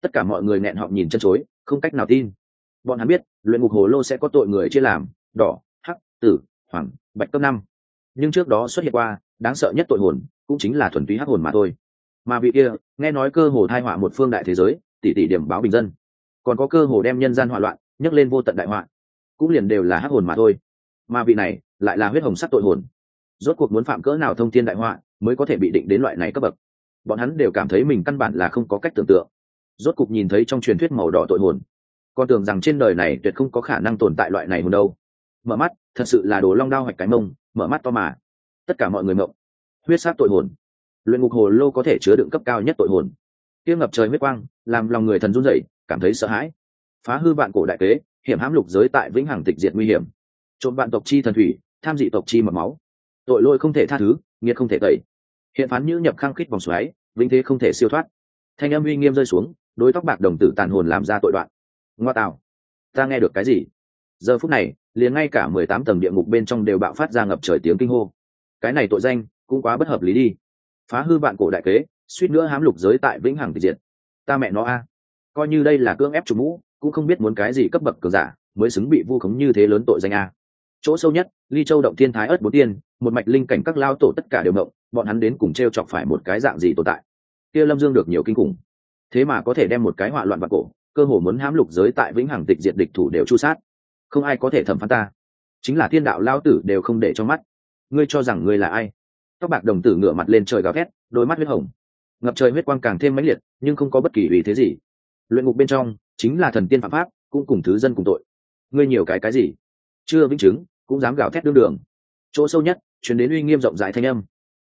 Tất cả mọi người nghẹn họng nhìn chân chối, không cách nào tin. Bọn hắn biết, luyện ngục hồ lô sẽ có tội người chia làm, đỏ, hắc, tử, hoàng, bạch cấp năm. Nhưng trước đó xuất hiện qua, đáng sợ nhất tội hồn, cũng chính là thuần túy hắc hồn mà thôi. Mà vị kia, nghe nói cơ hồ thai họa một phương đại thế giới, tỷ tỷ điểm báo bình dân. Còn có cơ hồ đem nhân gian hỏa loạn, nhấc lên vô tận đại họa, cũng liền đều là hắc hồn mà thôi. Mà vị này, lại là huyết hồng sắc tội hồn. Rốt cuộc muốn phạm cỡ nào thông thiên đại họa mới có thể bị định đến loại này cấp bậc. Bọn hắn đều cảm thấy mình căn bản là không có cách tưởng tượng. Rốt cục nhìn thấy trong truyền thuyết màu đỏ tội hồn. Con tưởng rằng trên đời này tuyệt không có khả năng tồn tại loại này hồn đâu. Mở mắt, thật sự là đồ long đao hoạch cái mông, mở mắt to mà. Tất cả mọi người mộng. Huyết sát tội hồn. Luyện ngục hồ lô có thể chứa đựng cấp cao nhất tội hồn. Tiêu ngập trời huyết quang, làm lòng người thần run rẩy, cảm thấy sợ hãi. Phá hư vạn cổ đại kế, hiểm hãm lục giới tại vĩnh hằng tịch diệt nguy hiểm. Trộm vạn tộc chi thần thủy, tham dị tộc chi mật máu. Tội lỗi không thể tha thứ, nghiệt không thể tẩy hiện phán như nhập khăng khít vòng xoáy, vĩnh thế không thể siêu thoát. Thanh âm uy nghiêm rơi xuống đối tóc bạc đồng tử tàn hồn làm ra tội đoạn. Ngoa tạo. Ta nghe được cái gì? Giờ phút này, liền ngay cả mười tám tầng địa ngục bên trong đều bạo phát ra ngập trời tiếng kinh hô. Cái này tội danh, cũng quá bất hợp lý đi. Phá hư bạn cổ đại kế, suýt nữa hám lục giới tại vĩnh hằng tịch diệt. Ta mẹ nó a. Coi như đây là cưỡng ép chủ mũ, cũng không biết muốn cái gì cấp bậc cường giả mới xứng bị vu khống như thế lớn tội danh a. Chỗ sâu nhất, ly châu động thiên thái ớt bốn tiên, một mạch linh cảnh các lao tổ tất cả đều mộng bọn hắn đến cùng t r e o chọc phải một cái dạng gì tồn tại? Kia lâm dương được nhiều kinh khủng. Thế mà có thể đem một cái họa loạn vào cổ, cơ hồ muốn hãm lục giới tại vĩnh hằng tịch diệt địch thủ đều chu sát. Không ai có thể thẩm phán ta. Chính là thiên đạo lao tử đều không để cho mắt. Ngươi cho rằng ngươi là ai? Tóc bạc đồng tử ngửa mặt lên trời gào thét, đôi mắt huyết hồng. Ngập trời huyết quang càng thêm mãnh liệt, nhưng không có bất kỳ ý thế gì. Luyện ngục bên trong, chính là thần tiên phạm pháp, cũng cùng thứ dân cùng tội. Ngươi nhiều cái cái gì? Chưa vĩnh chứng, cũng dám gào thét đương đường. Chỗ sâu nhất chuyển đến uy nghiêm rộng rãi thanh âm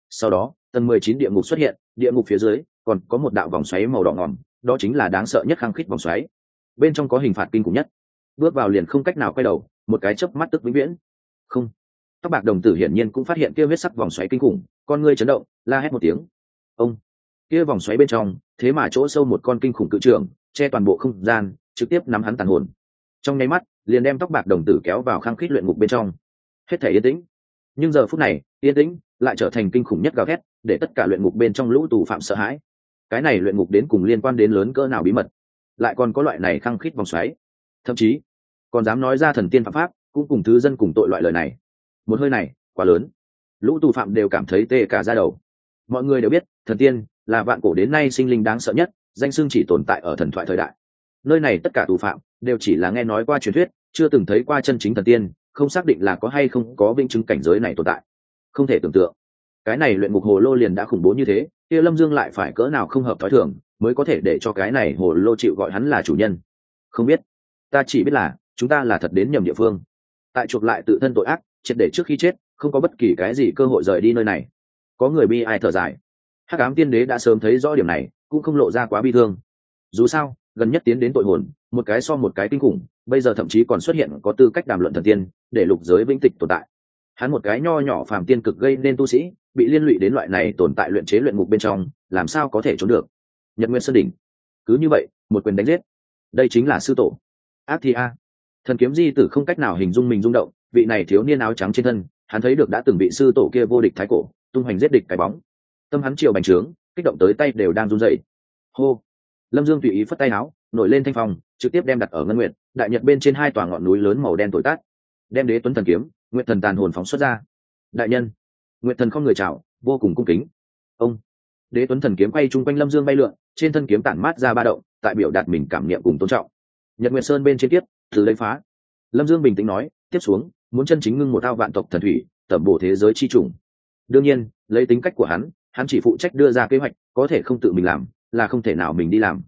sau đó tầng mười chín địa ngục xuất hiện địa ngục phía dưới còn có một đạo vòng xoáy màu đỏ ngòm đó chính là đáng sợ nhất khăng khít vòng xoáy. Bên trong có hình phạt kinh khủng nhất. Bước vào liền không cách nào quay đầu một cái chớp mắt tức vĩnh viễn. Không. Tóc bạc đồng tử hiển nhiên cũng phát hiện kia huyết sắc vòng xoáy kinh khủng con ngươi chấn động la hét một tiếng. Ông. Kia vòng xoáy bên trong thế mà chỗ sâu một con kinh khủng cự trường, che toàn bộ không gian trực tiếp nắm hắn tàn hồn. Trong nháy mắt liền đem tóc bạc đồng tử kéo vào khang khít luyện ngục bên trong. Hết thể yên tĩnh. Nhưng giờ phút này yên tĩnh lại trở thành kinh khủng nhất gào thét, để tất cả luyện ngục bên trong lũ tù phạm sợ hãi. Cái này luyện ngục đến cùng liên quan đến lớn cỡ nào bí mật? Lại còn có loại này khăng khít vòng xoáy. Thậm chí, còn dám nói ra thần tiên phạm pháp, cũng cùng thứ dân cùng tội loại lời này. Một hơi này, quá lớn. Lũ tù phạm đều cảm thấy tê cả ra đầu. Mọi người đều biết, thần tiên là vạn cổ đến nay sinh linh đáng sợ nhất, danh xưng chỉ tồn tại ở thần thoại thời đại. Nơi này tất cả tù phạm đều chỉ là nghe nói qua truyền thuyết, chưa từng thấy qua chân chính thần tiên, không xác định là có hay không có vinh chứng cảnh giới này tồn tại không thể tưởng tượng. Cái này luyện ngục hồ lô liền đã khủng bố như thế, kia lâm dương lại phải cỡ nào không hợp thói thường, mới có thể để cho cái này hồ lô chịu gọi hắn là chủ nhân? Không biết. Ta chỉ biết là, chúng ta là thật đến nhầm địa phương. Tại chuộc lại tự thân tội ác, triệt để trước khi chết, không có bất kỳ cái gì cơ hội rời đi nơi này. Có người bi ai thở dài. Hắc ám tiên đế đã sớm thấy rõ điểm này, cũng không lộ ra quá bi thương. Dù sao, gần nhất tiến đến tội hồn, một cái so một cái kinh khủng, bây giờ thậm chí còn xuất hiện có tư cách đàm luận thần tiên, để lục giới vĩnh tịch tồn tại hắn một cái nho nhỏ phàm tiên cực gây nên tu sĩ, bị liên lụy đến loại này tồn tại luyện chế luyện ngục bên trong, làm sao có thể trốn được? Nhật nguyên sơn đỉnh. Cứ như vậy, một quyền đánh giết. Đây chính là sư tổ. Ác thi a. Thần kiếm di tử không cách nào hình dung mình rung động, vị này thiếu niên áo trắng trên thân, hắn thấy được đã từng bị sư tổ kia vô địch thái cổ, tung hoành giết địch cái bóng. Tâm hắn chiều bành trướng, kích động tới tay đều đang run dậy hô. Lâm dương tùy ý phất tay áo nổi lên thanh phong, trực tiếp đem đặt ở ngân nguyện đại nhật bên trên hai tòa ngọn núi lớn màu đen tội tát đem đế tuấn thần kiếm nguyện thần tàn hồn phóng xuất ra. Đại nhân, nguyện thần không người chào, vô cùng cung kính. Ông, đế tuấn thần kiếm quay chung quanh lâm dương bay lượn, trên thân kiếm tản mát ra ba động, tại biểu đạt mình cảm niệm cùng tôn trọng. Nhật nguyệt sơn bên trên tiếp, từ lấy phá. Lâm dương bình tĩnh nói, tiếp xuống, muốn chân chính ngưng một thao vạn tộc thần thủy, tẩm bổ thế giới chi trùng. Đương nhiên, lấy tính cách của hắn hắn chỉ phụ trách đưa ra kế hoạch, có thể không tự mình làm, là không thể nào mình đi làm.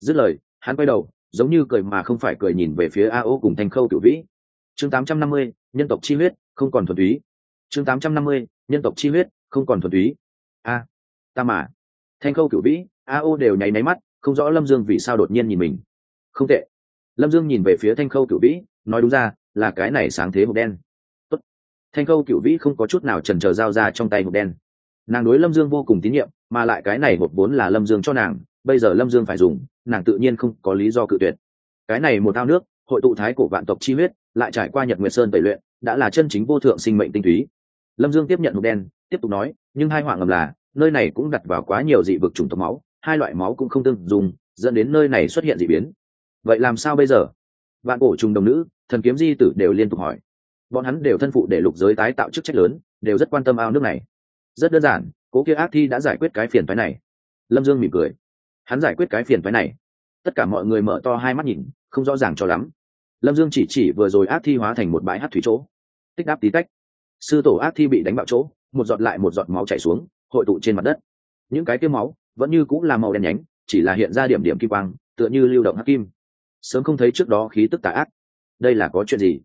Dứt lời, hắn quay đầu, giống như cười mà không phải cười nhìn về phía a ô cùng thanh khâu cửu vĩ chương 850, nhân tộc chi huyết không còn thuần túy. chương 850, nhân tộc chi huyết không còn thuần túy. A ta mà. Thanh khâu cửu vĩ a ô đều nháy nháy mắt không rõ lâm dương vì sao đột nhiên nhìn mình. Không tệ. Lâm dương nhìn về phía thanh khâu cửu vĩ nói đúng ra là cái này sáng thế hộp đen. Tốt. thanh khâu cửu vĩ không có chút nào trần trờ giao ra trong tay hộp đen. Nàng đối lâm dương vô cùng tín nhiệm mà lại cái này một vốn là lâm dương cho nàng bây giờ lâm dương phải dùng nàng tự nhiên không có lý do cự tuyệt. Cái này một thao nước hội tụ thái cổ vạn tộc chi huyết lại trải qua nhật nguyệt sơn tẩy luyện, đã là chân chính vô thượng sinh mệnh tinh túy. Lâm dương tiếp nhận hộp đen, tiếp tục nói, nhưng hai họa ngầm là, nơi này cũng đặt vào quá nhiều dị vực trùng tộc máu, hai loại máu cũng không tương dùng, dẫn đến nơi này xuất hiện dị biến. Vậy làm sao bây giờ? Vạn cổ trùng đồng nữ, thần kiếm di tử đều liên tục hỏi. Bọn hắn đều thân phụ để lục giới tái tạo chức trách lớn, đều rất quan tâm ao nước này. Rất đơn giản, cố kia ác thi đã giải quyết cái phiền phái này. Lâm dương mỉm cười. Hắn giải quyết cái phiền phái này. Tất cả mọi người mở to hai mắt nhìn, không rõ ràng cho lắm lâm dương chỉ chỉ vừa rồi ác thi hóa thành một bãi hát thủy chỗ. Tích đáp tí tách. Sư tổ ác thi bị đánh bạo chỗ, một giọt lại một giọt máu chảy xuống, hội tụ trên mặt đất. Những cái tiêu máu, vẫn như cũng là màu đen nhánh, chỉ là hiện ra điểm điểm kim quang, tựa như lưu động hắc kim. Sớm không thấy trước đó khí tức tà ác. Đây là có chuyện gì?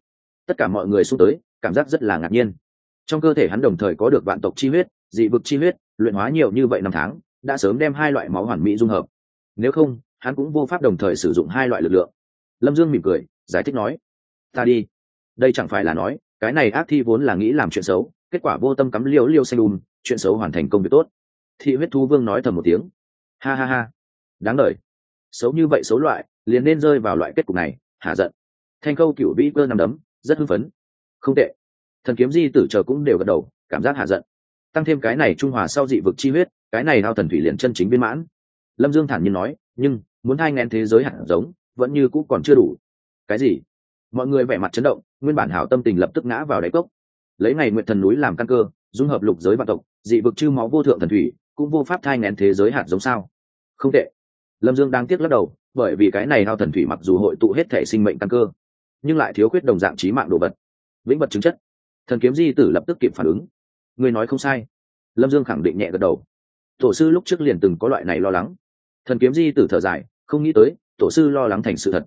Tất cả mọi người xung tới, cảm giác rất là ngạc nhiên. Trong cơ thể hắn đồng thời có được vạn tộc chi huyết, dị vực chi huyết, luyện hóa nhiều như vậy năm tháng, đã sớm đem hai loại máu hoàn mỹ dung hợp. Nếu không, hắn cũng vô pháp đồng thời sử dụng hai loại lực lượng. Lâm dương mỉm cười giải thích nói, ta đi. Đây chẳng phải là nói, cái này ác thi vốn là nghĩ làm chuyện xấu, kết quả vô tâm cắm liêu liêu xanh đùn chuyện xấu hoàn thành công việc tốt. Thị huyết thu vương nói thầm một tiếng. Ha ha ha. Đáng lời. Xấu như vậy xấu loại, liền nên rơi vào loại kết cục này hạ giận. Thanh câu cựu vĩ cơ nằm đấm, rất hưng phấn. Không tệ. Thần kiếm di tử chờ cũng đều gật đầu, cảm giác hạ giận. Tăng thêm cái này trung hòa sau dị vực chi huyết, cái này đao thần thủy liền chân chính viên mãn. Lâm dương thản nhiên nói, nhưng, muốn hai ngàn thế giới hạt giống, vẫn như cũ còn chưa đủ cái gì? Mọi người vẻ mặt chấn động, nguyên bản hảo tâm tình lập tức ngã vào đáy cốc. Lấy ngày nguyện thần núi làm căn cơ, dung hợp lục giới vạn tộc, dị vực chư máu vô thượng thần thủy, cũng vô pháp thai ngén thế giới hạt giống sao? Không tệ. Lâm dương đang tiếc lắc đầu, bởi vì cái này hao thần thủy mặc dù hội tụ hết thể sinh mệnh căn cơ, nhưng lại thiếu khuyết đồng dạng trí mạng đồ vật. Vĩnh vật chứng chất. Thần kiếm di tử lập tức kịp phản ứng. Người nói không sai. Lâm dương khẳng định nhẹ gật đầu. Tổ sư lúc trước liền từng có loại này lo lắng. Thần kiếm di tử thở dài, không nghĩ tới, tổ sư lo lắng thành sự thật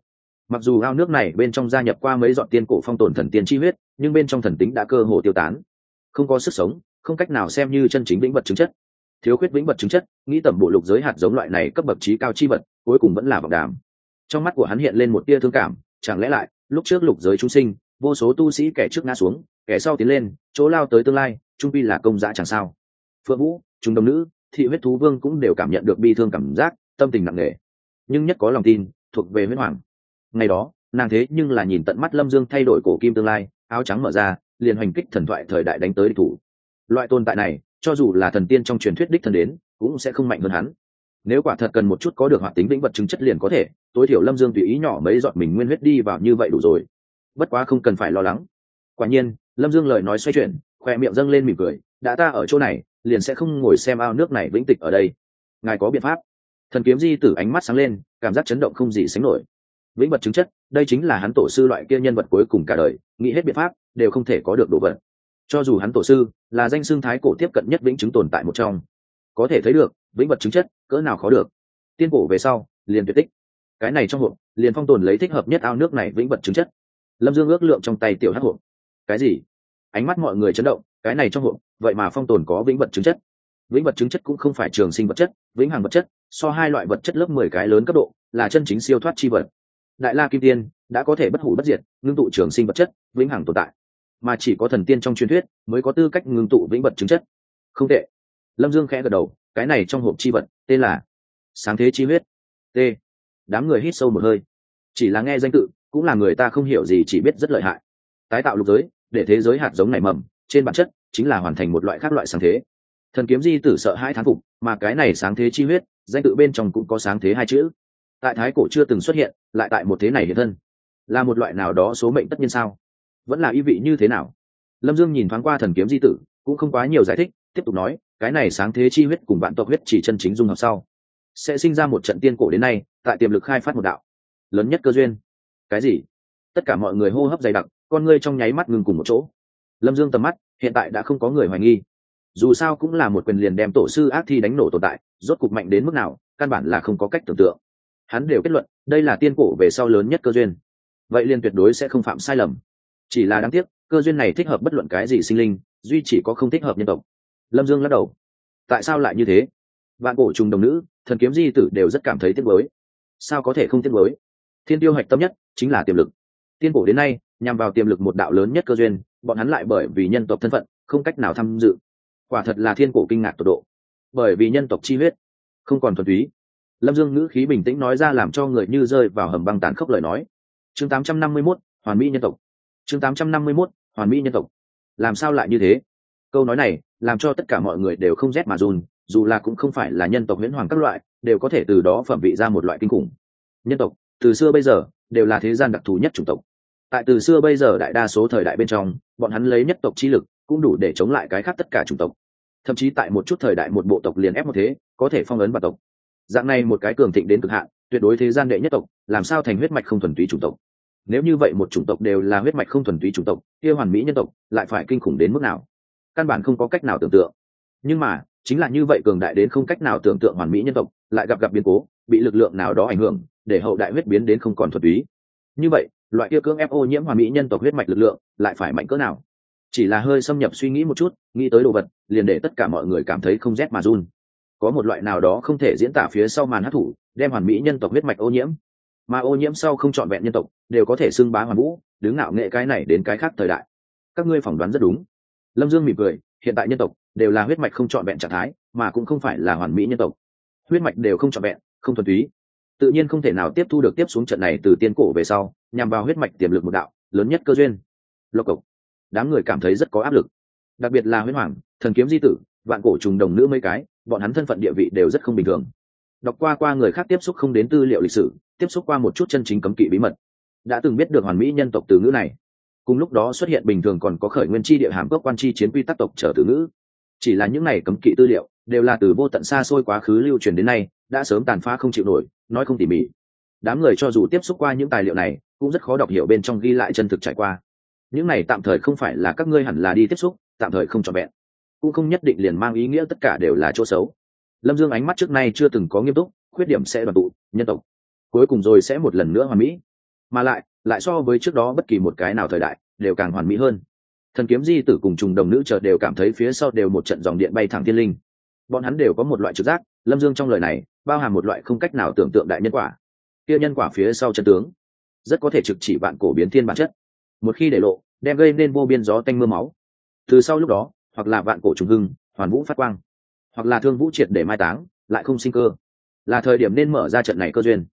mặc dù ao nước này bên trong gia nhập qua mấy dọn tiên cổ phong tồn thần tiên chi huyết, nhưng bên trong thần tính đã cơ hồ tiêu tán. Không có sức sống, không cách nào xem như chân chính vĩnh vật chứng chất. Thiếu khuyết vĩnh vật chứng chất, nghĩ tẩm bộ lục giới hạt giống loại này cấp bậc trí cao chi vật, cuối cùng vẫn là vọng đàm. Trong mắt của hắn hiện lên một tia thương cảm, chẳng lẽ lại, lúc trước lục giới chúng sinh, vô số tu sĩ kẻ trước ngã xuống, kẻ sau tiến lên, chỗ lao tới tương lai, trung pi là công dã chẳng sao. Phượng vũ trung đồng nữ, thị huyết thú vương cũng đều cảm nhận được bi thương cảm giác, tâm tình nặng nề. Nhưng nhất có lòng tin, thuộc về huyết hoàng ngày đó, nàng thế nhưng là nhìn tận mắt lâm dương thay đổi cổ kim tương lai, áo trắng mở ra, liền hoành kích thần thoại thời đại đánh tới địch thủ. Loại tồn tại này, cho dù là thần tiên trong truyền thuyết đích thần đến, cũng sẽ không mạnh hơn hắn. Nếu quả thật cần một chút có được hoạt tính vĩnh vật chứng chất liền có thể, tối thiểu lâm dương tùy ý nhỏ mấy giọt mình nguyên huyết đi vào như vậy đủ rồi. Bất quá không cần phải lo lắng. Quả nhiên, lâm dương lời nói xoay chuyển, khoe miệng dâng lên mỉm cười, đã ta ở chỗ này, liền sẽ không ngồi xem ao nước này vĩnh tịch ở đây. Ngài có biện pháp. Thần kiếm di tử ánh mắt sáng lên, cảm giác chấn động không gì sánh nổi vĩnh vật chứng chất, đây chính là hắn tổ sư loại kia nhân vật cuối cùng cả đời, nghĩ hết biện pháp, đều không thể có được đồ vật. Cho dù hắn tổ sư là danh xương thái cổ tiếp cận nhất vĩnh chứng tồn tại một trong, có thể thấy được, vĩnh vật chứng chất, cỡ nào khó được. Tiên cổ về sau, liền tuyệt tích. Cái này trong hộp, liền phong tồn lấy thích hợp nhất ao nước này vĩnh vật chứng chất. Lâm dương ước lượng trong tay tiểu hát hộp. Cái gì? Ánh mắt mọi người chấn động, cái này trong hộp, vậy mà phong tồn có vĩnh vật chứng chất. Vĩnh vật chứng chất cũng không phải trường sinh vật chất, vĩnh hằng vật chất, so hai loại vật chất lớp mười cái lớn cấp độ, là chân chính siêu thoát chi vật đại la kim tiên đã có thể bất hủ bất diệt, ngưng tụ trường sinh vật chất, vĩnh hằng tồn tại. Mà chỉ có thần tiên trong truyền thuyết mới có tư cách ngưng tụ vĩnh vật chứng chất. Không tệ. Lâm dương khẽ gật đầu, cái này trong hộp chi vật, tên là sáng thế chi huyết. T. Đám người hít sâu một hơi. Chỉ là nghe danh tự, cũng là người ta không hiểu gì chỉ biết rất lợi hại. Tái tạo lục giới, để thế giới hạt giống này mầm, trên bản chất chính là hoàn thành một loại khác loại sáng thế. Thần kiếm di tử sợ hai thán phục, mà cái này sáng thế chi huyết, danh tự bên trong cũng có sáng thế hai chữ tại thái cổ chưa từng xuất hiện, lại tại một thế này hiện thân. Là một loại nào đó số mệnh tất nhiên sao? Vẫn là ý vị như thế nào? Lâm dương nhìn thoáng qua thần kiếm di tử, cũng không quá nhiều giải thích, tiếp tục nói, cái này sáng thế chi huyết cùng bạn tộc huyết chỉ chân chính dung hợp sau, sẽ sinh ra một trận tiên cổ đến nay, tại tiềm lực khai phát một đạo. Lớn nhất cơ duyên. Cái gì? Tất cả mọi người hô hấp dày đặc, con ngươi trong nháy mắt ngừng cùng một chỗ. Lâm dương tầm mắt, hiện tại đã không có người hoài nghi. Dù sao cũng là một quyền liền đem tổ sư ác thi đánh nổ tồn tại, rốt cục mạnh đến mức nào, căn bản là không có cách tưởng tượng hắn đều kết luận, đây là tiên cổ về sau lớn nhất cơ duyên. Vậy liền tuyệt đối sẽ không phạm sai lầm. Chỉ là đáng tiếc, cơ duyên này thích hợp bất luận cái gì sinh linh, duy chỉ có không thích hợp nhân tộc. Lâm dương lắc đầu. Tại sao lại như thế? Vạn cổ trùng đồng nữ, thần kiếm di tử đều rất cảm thấy tiếc mới sao có thể không tiếc mới thiên tiêu hạch tâm nhất chính là tiềm lực. Tiên cổ đến nay, nhằm vào tiềm lực một đạo lớn nhất cơ duyên, bọn hắn lại bởi vì nhân tộc thân phận, không cách nào tham dự. Quả thật là thiên cổ kinh ngạc tột độ. Bởi vì nhân tộc chi huyết không còn thuần túy lâm dương ngữ khí bình tĩnh nói ra làm cho người như rơi vào hầm băng tàn khốc lời nói. Chương 851, hoàn mỹ nhân tộc. Chương 851, hoàn mỹ nhân tộc. Làm sao lại như thế? Câu nói này làm cho tất cả mọi người đều không rét mà run dù là cũng không phải là nhân tộc huyễn hoàng các loại đều có thể từ đó phẩm vị ra một loại kinh khủng. Nhân tộc từ xưa bây giờ đều là thế gian đặc thù nhất chủng tộc. Tại từ xưa bây giờ đại đa số thời đại bên trong bọn hắn lấy nhất tộc chi lực cũng đủ để chống lại cái khác tất cả chủng tộc. Thậm chí tại một chút thời đại một bộ tộc liền ép một thế có thể phong ấn bản tộc dạng này một cái cường thịnh đến cực hạn, tuyệt đối thế gian đệ nhất tộc, làm sao thành huyết mạch không thuần túy chủng tộc? Nếu như vậy một chủng tộc đều là huyết mạch không thuần túy chủng tộc, kia hoàn mỹ nhân tộc lại phải kinh khủng đến mức nào? Căn bản không có cách nào tưởng tượng. Nhưng mà, chính là như vậy cường đại đến không cách nào tưởng tượng hoàn mỹ nhân tộc, lại gặp gặp biến cố, bị lực lượng nào đó ảnh hưởng, để hậu đại huyết biến đến không còn thuần túy. Như vậy, loại kia cưỡng ép ô nhiễm hoàn mỹ nhân tộc huyết mạch lực lượng lại phải mạnh cỡ nào? Chỉ là hơi xâm nhập suy nghĩ một chút, nghĩ tới đồ vật, liền để tất cả mọi người cảm thấy không rét mà run có một loại nào đó không thể diễn tả phía sau màn hát thủ, đem hoàn mỹ nhân tộc huyết mạch ô nhiễm. Mà ô nhiễm sau không trọn vẹn nhân tộc, đều có thể xưng bá hoàn vũ, đứng ngạo nghệ cái này đến cái khác thời đại. Các ngươi phỏng đoán rất đúng. Lâm dương mỉm cười, hiện tại nhân tộc đều là huyết mạch không trọn vẹn trạng thái, mà cũng không phải là hoàn mỹ nhân tộc. Huyết mạch đều không trọn vẹn, không thuần túy. Tự nhiên không thể nào tiếp thu được tiếp xuống trận này từ tiên cổ về sau, nhằm vào huyết mạch tiềm lực một đạo, lớn nhất cơ duyên. Lộc cộc. Đám người cảm thấy rất có áp lực. Đặc biệt là huyết hoàng, thần kiếm di tử vạn cổ trùng đồng nữ mấy cái, bọn hắn thân phận địa vị đều rất không bình thường. Đọc qua qua người khác tiếp xúc không đến tư liệu lịch sử, tiếp xúc qua một chút chân chính cấm kỵ bí mật, đã từng biết được hoàn mỹ nhân tộc từ ngữ này. Cùng lúc đó xuất hiện bình thường còn có khởi nguyên chi địa hàm cốc quan chi chiến quy tắc tộc trở từ ngữ. Chỉ là những này cấm kỵ tư liệu đều là từ vô tận xa xôi quá khứ lưu truyền đến nay, đã sớm tàn phá không chịu nổi, nói không tỉ mỉ. Đám người cho dù tiếp xúc qua những tài liệu này, cũng rất khó đọc hiểu bên trong ghi lại chân thực trải qua. Những này tạm thời không phải là các ngươi hẳn là đi tiếp xúc, tạm thời không trọn vẹn cũng không nhất định liền mang ý nghĩa tất cả đều là chỗ xấu. Lâm dương ánh mắt trước nay chưa từng có nghiêm túc, khuyết điểm sẽ đoàn tụ, nhân tộc. Cuối cùng rồi sẽ một lần nữa hoàn mỹ. Mà lại lại so với trước đó bất kỳ một cái nào thời đại, đều càng hoàn mỹ hơn. Thần kiếm di tử cùng trùng đồng nữ chợt đều cảm thấy phía sau đều một trận dòng điện bay thẳng thiên linh. Bọn hắn đều có một loại trực giác, lâm dương trong lời này, bao hàm một loại không cách nào tưởng tượng đại nhân quả. Kia nhân quả phía sau chân tướng, rất có thể trực chỉ bạn cổ biến thiên bản chất. Một khi để lộ, đem gây nên vô biên gió tanh mưa máu. Từ sau lúc đó hoặc là vạn cổ trùng hưng, hoàn vũ phát quang, hoặc là thương vũ triệt để mai táng, lại không sinh cơ. Là thời điểm nên mở ra trận này cơ duyên.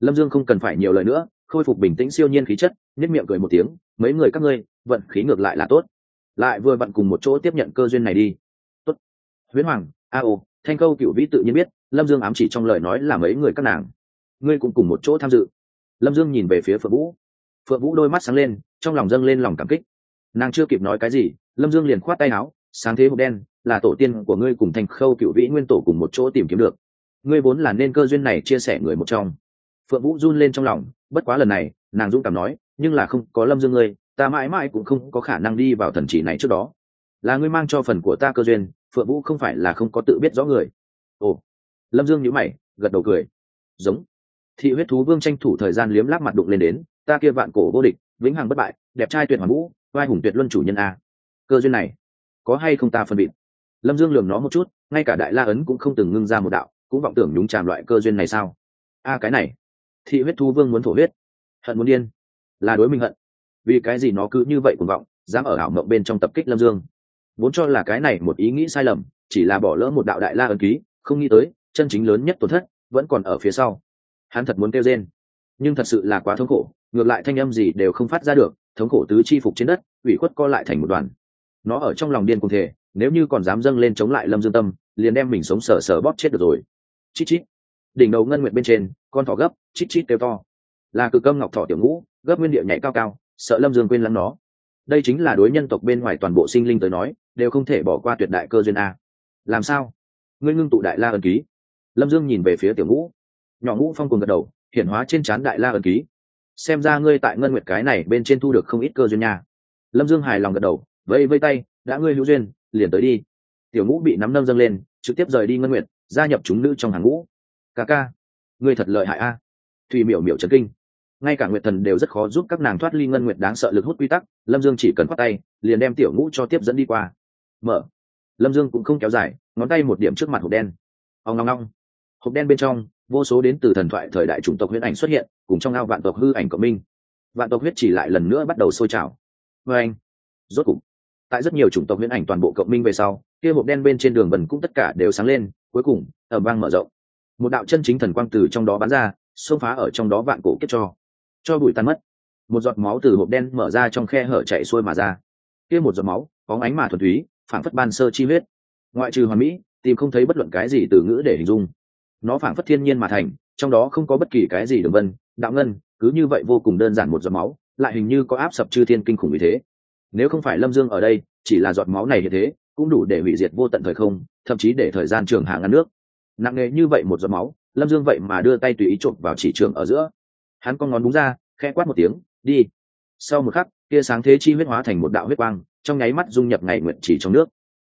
Lâm dương không cần phải nhiều lời nữa, khôi phục bình tĩnh siêu nhiên khí chất nhất miệng cười một tiếng, mấy người các ngươi, vận khí ngược lại là tốt. Lại vừa vặn cùng một chỗ tiếp nhận cơ duyên này đi. Tốt. Huyễn hoàng, a ô, thanh câu cựu vĩ tự nhiên biết, lâm dương ám chỉ trong lời nói là mấy người các nàng. Ngươi cũng cùng một chỗ tham dự. Lâm dương nhìn về phía phượng vũ. Phượng vũ đôi mắt sáng lên, trong lòng dâng lên lòng cảm kích. Nàng chưa kịp nói cái gì, lâm dương liền khoát tay áo sáng thế hộp đen, là tổ tiên của ngươi cùng thành khâu cựu vĩ nguyên tổ cùng một chỗ tìm kiếm được. Ngươi vốn là nên cơ duyên này chia sẻ người một trong. Phượng vũ run lên trong lòng, bất quá lần này, nàng dũng cảm nói, nhưng là không có lâm dương ngươi, ta mãi mãi cũng không có khả năng đi vào thần chỉ này trước đó. Là ngươi mang cho phần của ta cơ duyên, phượng vũ không phải là không có tự biết rõ người. Ồ. Lâm dương nhữ mày, gật đầu cười. Giống. Thị huyết thú vương tranh thủ thời gian liếm láp mặt đụng lên đến, ta kia vạn cổ vô địch, vĩnh hằng bất bại, đẹp trai tuyệt hoàn vũ, vai hùng tuyệt luân chủ nhân a. Cơ duyên này có hay không ta phân biệt? Lâm dương lường nó một chút, ngay cả đại la ấn cũng không từng ngưng ra một đạo, cũng vọng tưởng nhúng tràm loại cơ duyên này sao? A, cái này, thị huyết thu vương muốn thổ huyết, hận muốn điên, là đối minh hận. Vì cái gì nó cứ như vậy cuồng vọng, dám ở ảo mộng bên trong tập kích lâm dương? Vốn cho là cái này một ý nghĩ sai lầm, chỉ là bỏ lỡ một đạo đại la ấn ký, không nghĩ tới, chân chính lớn nhất tổn thất, vẫn còn ở phía sau. Hắn thật muốn kêu rên. Nhưng thật sự là quá thống khổ, ngược lại thanh âm gì đều không phát ra được, thống khổ tứ chi phục trên đất, ủy khuất co lại thành một đoàn nó ở trong lòng điên cùng thể nếu như còn dám dâng lên chống lại lâm dương tâm, liền đem mình sống sờ sờ bóp chết được rồi. Chít chít. Đỉnh đầu ngân nguyện bên trên, con thỏ gấp, chít chít kêu to. Là cự cơm ngọc thỏ tiểu ngũ, gấp nguyên địa nhảy cao cao, sợ lâm dương quên lắm nó. Đây chính là đối nhân tộc bên ngoài toàn bộ sinh linh tới nói, đều không thể bỏ qua tuyệt đại cơ duyên a. Làm sao? Ngươi ngưng tụ đại la ân ký. Lâm dương nhìn về phía tiểu ngũ. Nhỏ ngũ phong cùng gật đầu, hiển hóa trên trán đại la ân ký. Xem ra ngươi tại ngân nguyệt cái này bên trên thu được không ít cơ duyên nha. Lâm dương hài lòng gật đầu vây vây tay, đã ngươi hữu duyên, liền tới đi. Tiểu ngũ bị nắm nâng dâng lên, trực tiếp rời đi ngân nguyệt, gia nhập chúng nữ trong hàng ngũ. Ca ca, ngươi thật lợi hại a. Thùy miểu miểu trấn kinh. Ngay cả nguyệt thần đều rất khó giúp các nàng thoát ly ngân nguyệt đáng sợ lực hút quy tắc, lâm dương chỉ cần khoát tay, liền đem tiểu ngũ cho tiếp dẫn đi qua. Mở. Lâm dương cũng không kéo dài, ngón tay một điểm trước mặt hộp đen. Ông ngong ngong hộp đen bên trong, vô số đến từ thần thoại thời đại chủng tộc huyết ảnh xuất hiện, cùng trong ao vạn tộc hư ảnh của minh. Vạn tộc huyết chỉ lại lần nữa bắt đầu sôi trào. Vê anh, rốt cục tại rất nhiều chủng tộc huyễn ảnh toàn bộ cộng minh về sau, kia hộp đen bên trên đường vần cũng tất cả đều sáng lên, cuối cùng ở vang mở rộng. Một đạo chân chính thần quang từ trong đó bắn ra, xông phá ở trong đó vạn cổ kiếp cho. Cho bụi tan mất. Một giọt máu từ hộp đen mở ra trong khe hở chạy xuôi mà ra. Kia một giọt máu có ánh mà thuần túy, phảng phất ban sơ chi huyết. Ngoại trừ hoàn mỹ, tìm không thấy bất luận cái gì từ ngữ để hình dung. Nó phảng phất thiên nhiên mà thành, trong đó không có bất kỳ cái gì đường vân, đạo ngân, cứ như vậy vô cùng đơn giản một giọt máu, lại hình như có áp sập chư thiên kinh khủng như thế nếu không phải lâm dương ở đây chỉ là giọt máu này như thế cũng đủ để hủy diệt vô tận thời không thậm chí để thời gian trường hạ ngăn nước. Nặng nề như vậy một giọt máu lâm dương vậy mà đưa tay tùy ý trộm vào chỉ trường ở giữa. Hắn con ngón đúng ra khe quát một tiếng đi. Sau một khắc kia sáng thế chi huyết hóa thành một đạo huyết quang trong nháy mắt dung nhập ngày nguyện chỉ trong nước.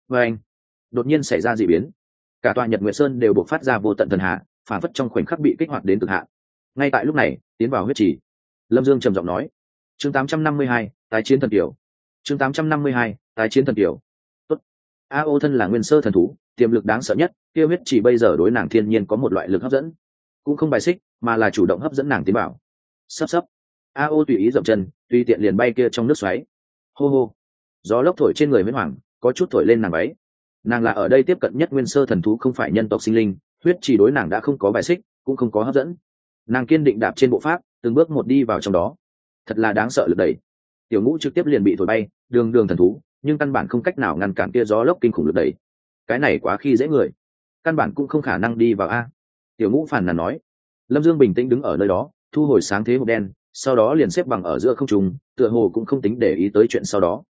Và anh đột nhiên xảy ra d ị biến. Cả tòa nhật nguyện sơn đều buộc phát ra vô tận thần hạ phản phất trong khoảnh khắc bị kích hoạt đến cực hạ. Ngay tại lúc này tiến vào huyết chỉ lâm dương trầm giọng nói chương 852, tái chiến thần tiểu chương 852, tái chiến thần tiểu tốt. A thân là nguyên sơ thần thú tiềm lực đáng sợ nhất kia huyết chỉ bây giờ đối nàng thiên nhiên có một loại lực hấp dẫn. Cũng không bài xích mà là chủ động hấp dẫn nàng tiến bảo sắp sắp. A tùy ý dậm chân tùy tiện liền bay kia trong nước xoáy. Hô hô. Gió lốc thổi trên người nguyễn hoàng có chút thổi lên nàng váy nàng là ở đây tiếp cận nhất nguyên sơ thần thú không phải nhân tộc sinh linh huyết chỉ đối nàng đã không có bài xích cũng không có hấp dẫn. Nàng kiên định đạp trên bộ pháp từng bước một đi vào trong đó. Thật là đáng sợ lực đẩy tiểu ngũ trực tiếp liền bị thổi bay, đường đường thần thú, nhưng căn bản không cách nào ngăn cản kia gió lốc kinh khủng lực đẩy. Cái này quá khi dễ người. Căn bản cũng không khả năng đi vào a. Tiểu ngũ phản là nói. Lâm dương bình tĩnh đứng ở nơi đó, thu hồi sáng thế hộp đen, sau đó liền xếp bằng ở giữa không trùng tựa hồ cũng không tính để ý tới chuyện sau đó.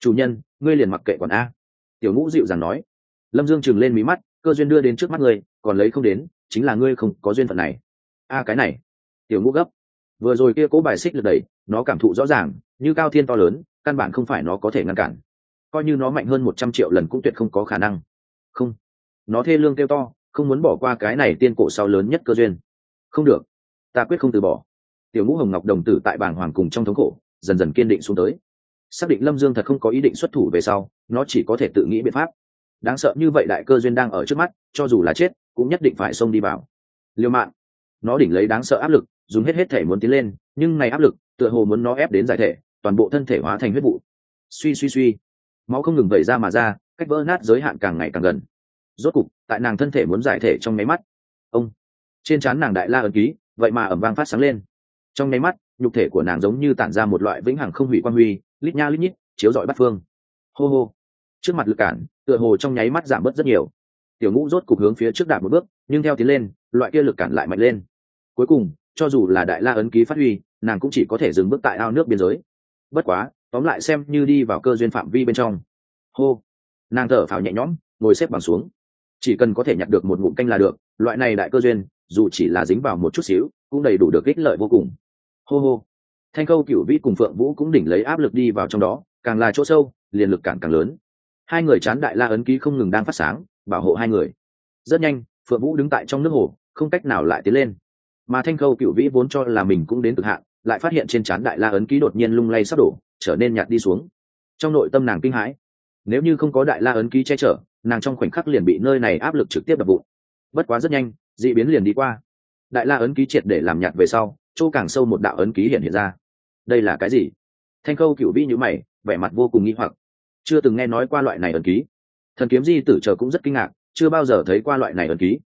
Chủ nhân, ngươi liền mặc kệ còn a. Tiểu ngũ dịu dàng nói. Lâm dương chừng lên mí mắt, cơ duyên đưa đến trước mắt ngươi, còn lấy không đến, chính là ngươi không có duyên phận này. A, cái này. Tiểu ngũ gấp vừa rồi kia cố bài xích lực đẩy, nó cảm thụ rõ ràng, như cao thiên to lớn, căn bản không phải nó có thể ngăn cản. Coi như nó mạnh hơn một trăm triệu lần cũng tuyệt không có khả năng. Không. Nó thê lương kêu to, không muốn bỏ qua cái này tiên cổ sau lớn nhất cơ duyên. Không được. Ta quyết không từ bỏ. Tiểu ngũ hồng ngọc đồng tử tại bảng hoàng cùng trong thống khổ, dần dần kiên định xuống tới. Xác định lâm dương thật không có ý định xuất thủ về sau, nó chỉ có thể tự nghĩ biện pháp. Đáng sợ như vậy đại cơ duyên đang ở trước mắt, cho dù là chết, cũng nhất định phải xông đi vào. Liêu mạng nó đỉnh lấy đáng sợ áp lực dùng hết hết thể muốn tiến lên, nhưng này áp lực tựa hồ muốn nó ép đến giải thể, toàn bộ thân thể hóa thành huyết vụ. Suy suy suy. Máu không ngừng vẩy ra mà ra, cách vỡ nát giới hạn càng ngày càng gần. Rốt cục, tại nàng thân thể muốn giải thể trong nháy mắt, ông, trên trán nàng đại la ấn ký, vậy mà ẩm vang phát sáng lên. Trong nháy mắt, nhục thể của nàng giống như tản ra một loại vĩnh hằng không hủy quan huy, lít nha lít nhít, chiếu rọi bắt phương. Hô hô. Trước mặt lực cản, tựa hồ trong nháy mắt giảm bớt rất nhiều. Tiểu ngũ rốt cục hướng phía trước đạp một bước, nhưng theo tiến lên, loại kia lực cản lại mạnh lên. Cuối cùng cho dù là đại la ấn ký phát huy, nàng cũng chỉ có thể dừng bước tại ao nước biên giới. Bất quá, tóm lại xem như đi vào cơ duyên phạm vi bên trong. Hô! Nàng thở phào nhẹ nhõm, ngồi xếp bằng xuống. Chỉ cần có thể nhặt được một ngụm canh là được, loại này đại cơ duyên, dù chỉ là dính vào một chút xíu, cũng đầy đủ được ích lợi vô cùng. Hô hô! Thanh câu cựu vĩ cùng phượng vũ cũng đỉnh lấy áp lực đi vào trong đó, càng là chỗ sâu, liền lực càng càng lớn. Hai người chán đại la ấn ký không ngừng đang phát sáng, bảo hộ hai người. Rất nhanh, phượng vũ đứng tại trong nước hồ, không cách nào lại tiến lên mà thanh câu cựu vĩ vốn cho là mình cũng đến cực hạn, lại phát hiện trên trán đại la ấn ký đột nhiên lung lay sắp đổ, trở nên nhạt đi xuống. Trong nội tâm nàng kinh hãi. Nếu như không có đại la ấn ký che chở, nàng trong khoảnh khắc liền bị nơi này áp lực trực tiếp đập vụn. Bất quá rất nhanh d ị biến liền đi qua. Đại la ấn ký triệt để làm nhạt về sau, chỗ càng sâu một đạo ấn ký hiện hiện ra. Đây là cái gì? Thanh khâu cựu vĩ nhữ mày, vẻ mặt vô cùng nghi hoặc. Chưa từng nghe nói qua loại này ấn ký. Thần kiếm di tử chờ cũng rất kinh ngạc, chưa bao giờ thấy qua loại này ấn ký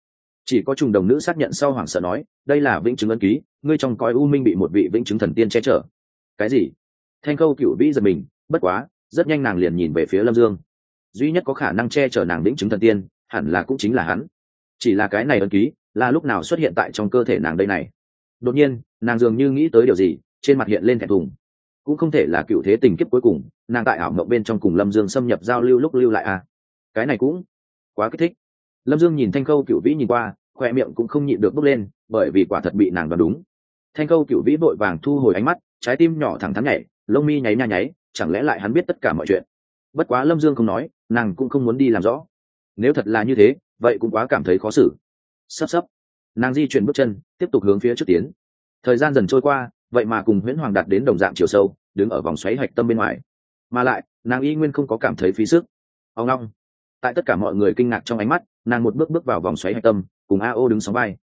chỉ có trùng đồng nữ xác nhận sau hoảng sợ nói, đây là vĩnh chứng ân ký, ngươi trong coi u minh bị một vị vĩnh chứng thần tiên che chở. Cái gì? Thanh khâu cựu vĩ giật mình, bất quá, rất nhanh nàng liền nhìn về phía lâm dương. Duy nhất có khả năng che chở nàng vĩnh chứng thần tiên, hẳn là cũng chính là hắn. Chỉ là cái này ân ký, là lúc nào xuất hiện tại trong cơ thể nàng đây này? Đột nhiên, nàng dường như nghĩ tới điều gì, trên mặt hiện lên thẹn thùng. Cũng không thể là cựu thế tình kiếp cuối cùng, nàng tại ảo mộng bên trong cùng lâm dương xâm nhập giao lưu lúc lưu lại à? Cái này cũng quá kích thích lâm dương nhìn thanh khâu cựu vĩ nhìn qua, khoe miệng cũng không nhịn được bước lên, bởi vì quả thật bị nàng đoán đúng. Thanh khâu cựu vĩ vội vàng thu hồi ánh mắt, trái tim nhỏ thẳng thắn nhảy, lông mi nháy nha nháy, chẳng lẽ lại hắn biết tất cả mọi chuyện? Bất quá lâm dương không nói, nàng cũng không muốn đi làm rõ. Nếu thật là như thế, vậy cũng quá cảm thấy khó xử. Sắp sắp. Nàng di chuyển bước chân, tiếp tục hướng phía trước tiến. Thời gian dần trôi qua, vậy mà cùng nguyễn hoàng đạt đến đồng dạng chiều sâu, đứng ở vòng xoáy hạch tâm bên ngoài. Mà lại, nàng y nguyên không có cảm thấy phí sức. Ao ngong tại tất cả mọi người kinh ngạc trong ánh mắt nàng một bước bước vào vòng xoáy hạch tâm, cùng a o đứng sóng vai.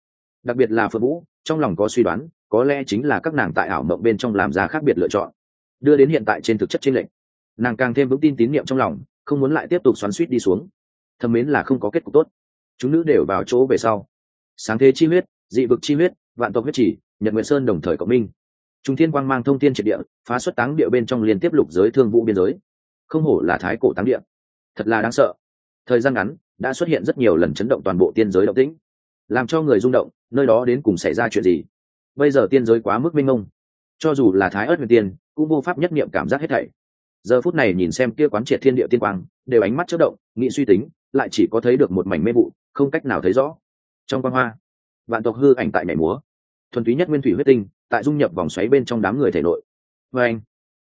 Đặc biệt là phượng vũ, trong lòng có suy đoán, có lẽ chính là các nàng tại ảo mộng bên trong làm ra khác biệt lựa chọn. Đưa đến hiện tại trên thực chất trên lệnh nàng càng thêm vững tin tín nhiệm trong lòng, không muốn lại tiếp tục xoắn suýt đi xuống. Thầm mến là không có kết cục tốt. Chúng nữ đều vào chỗ về sau. Sáng thế chi huyết, dị vực chi huyết, vạn tộc huyết chỉ, nhật nguyện sơn đồng thời cộng minh. Trung thiên quang mang thông tin triệt địa, phá xuất táng địa bên trong liên tiếp lục giới thương vũ biên giới. Không hổ là thái cổ táng địa. Thật là đáng sợ thời gian ngắn, đã xuất hiện rất nhiều lần chấn động toàn bộ tiên giới động tĩnh, làm cho người rung động, nơi đó đến cùng xảy ra chuyện gì? Bây giờ tiên giới quá mức minh ông cho dù là thái ớt huyền tiên, cũng vô pháp nhất niệm cảm giác hết thảy. Giờ phút này nhìn xem kia quán triệt thiên địa tiên quang, đều ánh mắt chất động, nghĩ suy tính, lại chỉ có thấy được một mảnh mê vụ, không cách nào thấy rõ. Trong quan hoa, vạn tộc hư ảnh tại mẹ múa. Thuần túy nhất nguyên thủy huyết tinh, tại dung nhập vòng xoáy bên trong đám người thể nội. Vê anh,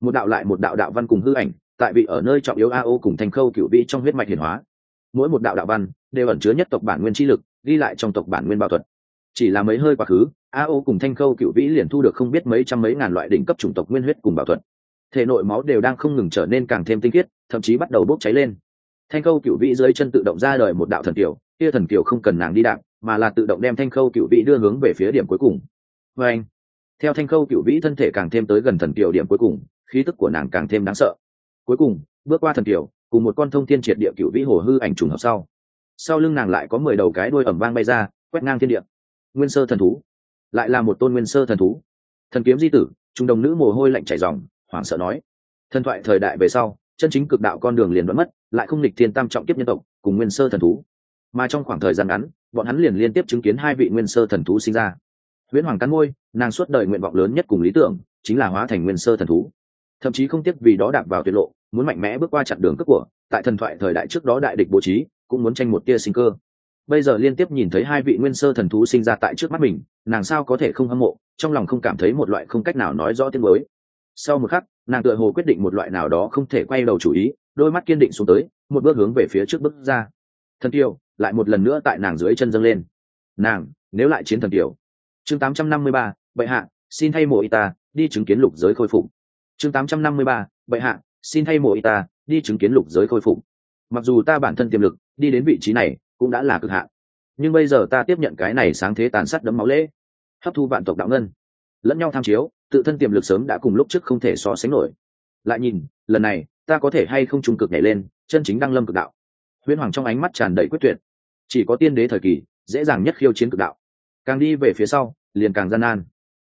một đạo lại một đạo đạo văn cùng hư ảnh, tại vị ở nơi trọng yếu a ô cùng thành khâu cựu vị trong huyết mạch hiển hóa mỗi một đạo đạo văn đều ẩn chứa nhất tộc bản nguyên chi lực, ghi lại trong tộc bản nguyên bảo thuật. Chỉ là mấy hơi quá khứ, a ô cùng thanh khâu cựu vĩ liền thu được không biết mấy trăm mấy ngàn loại đỉnh cấp chủng tộc nguyên huyết cùng bảo thuật. Thể nội máu đều đang không ngừng trở nên càng thêm tinh khiết, thậm chí bắt đầu bốc cháy lên. Thanh khâu cựu vĩ dưới chân tự động ra đời một đạo thần kiều kia thần kiều không cần nàng đi đạp, mà là tự động đem thanh khâu cựu vĩ đưa hướng về phía điểm cuối cùng. Và anh, theo thanh khâu cựu vĩ thân thể càng thêm tới gần thần kiều điểm cuối cùng, khí tức của nàng càng thêm đáng sợ. Cuối cùng, bước qua thần kiều cùng một con thông thiên triệt địa cựu vĩ hồ hư ảnh trùng hợp sau. Sau lưng nàng lại có mười đầu cái đuôi ẩm vang bay ra, quét ngang thiên địa. Nguyên sơ thần thú. Lại là một tôn nguyên sơ thần thú. Thần kiếm di tử, trung đồng nữ mồ hôi lạnh chảy dòng hoảng sợ nói. Thần thoại thời đại về sau, chân chính cực đạo con đường liền vẫn mất, lại không lịch thiên tam trọng kiếp nhân tộc, cùng nguyên sơ thần thú. Mà trong khoảng thời gian ngắn, bọn hắn liền liên tiếp chứng kiến hai vị nguyên sơ thần thú sinh ra. Nguyễn hoàng cán ngôi nàng suốt đời nguyện vọng lớn nhất cùng lý tưởng, chính là hóa thành nguyên sơ thần thú. Thậm chí không tiếc vì đó đạp vào tuyệt lộ muốn mạnh mẽ bước qua chặn đường cước của tại thần thoại thời đại trước đó đại địch bố trí cũng muốn tranh một tia sinh cơ. Bây giờ liên tiếp nhìn thấy hai vị nguyên sơ thần thú sinh ra tại trước mắt mình nàng sao có thể không hâm mộ trong lòng không cảm thấy một loại không cách nào nói rõ tiếng mới. Sau một khắc nàng tựa hồ quyết định một loại nào đó không thể quay đầu chủ ý đôi mắt kiên định xuống tới một bước hướng về phía trước bước ra. Thần tiêu, lại một lần nữa tại nàng dưới chân dâng lên. Nàng nếu lại chiến thần tiêu chương 853, bệ hạ xin thay mộ y ta đi chứng kiến lục giới khôi phục. Chương 853, bệ hạ xin thay mộ y ta, đi chứng kiến lục giới khôi phục. Mặc dù ta bản thân tiềm lực, đi đến vị trí này cũng đã là cực hạn. Nhưng bây giờ ta tiếp nhận cái này sáng thế tàn sát đấm máu lễ, hấp thu vạn tộc đạo ngân, lẫn nhau tham chiếu, tự thân tiềm lực sớm đã cùng lúc trước không thể so sánh nổi. Lại nhìn, lần này, ta có thể hay không trung cực nhảy lên, chân chính đăng lâm cực đạo. Huyễn hoàng trong ánh mắt tràn đầy quyết tuyệt. Chỉ có tiên đế thời kỳ, dễ dàng nhất khiêu chiến cực đạo. Càng đi về phía sau, liền càng gian nan.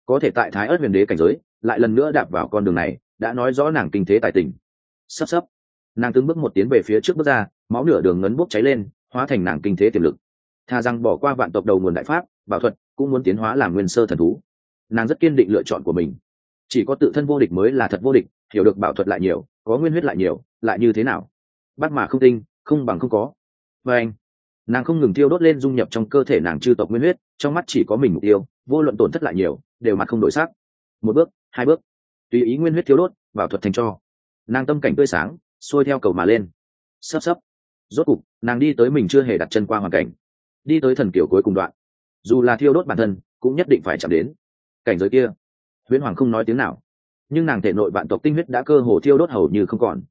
Có thể tại thái ớt huyền đế cảnh giới, lại lần nữa đạp vào con đường này đã nói rõ nàng kinh thế tài tình. Sắp sắp. Nàng từng bước một tiến về phía trước bước ra, máu nửa đường ngấn bốc cháy lên, hóa thành nàng kinh thế tiềm lực. Thà rằng bỏ qua vạn tộc đầu nguồn đại pháp, bảo thuật, cũng muốn tiến hóa làm nguyên sơ thần thú. Nàng rất kiên định lựa chọn của mình. Chỉ có tự thân vô địch mới là thật vô địch, hiểu được bảo thuật lại nhiều, có nguyên huyết lại nhiều, lại như thế nào? Bắt mà không tinh, không bằng không có. Và anh, nàng không ngừng tiêu đốt lên dung nhập trong cơ thể nàng chư tộc nguyên huyết, trong mắt chỉ có mình mục tiêu, vô luận tổn thất lại nhiều, đều mặt không đổi sắc. Một bước, hai bước tùy ý nguyên huyết thiếu đốt bảo thuật thành cho. Nàng tâm cảnh tươi sáng, xuôi theo cầu mà lên. Sắp sắp rốt cục, nàng đi tới mình chưa hề đặt chân qua hoàn cảnh. Đi tới thần kiểu cuối cùng đoạn. Dù là thiêu đốt bản thân, cũng nhất định phải chạm đến. Cảnh giới kia. Huyễn hoàng không nói tiếng nào. Nhưng nàng thể nội vạn tộc tinh huyết đã cơ hồ thiêu đốt hầu như không còn.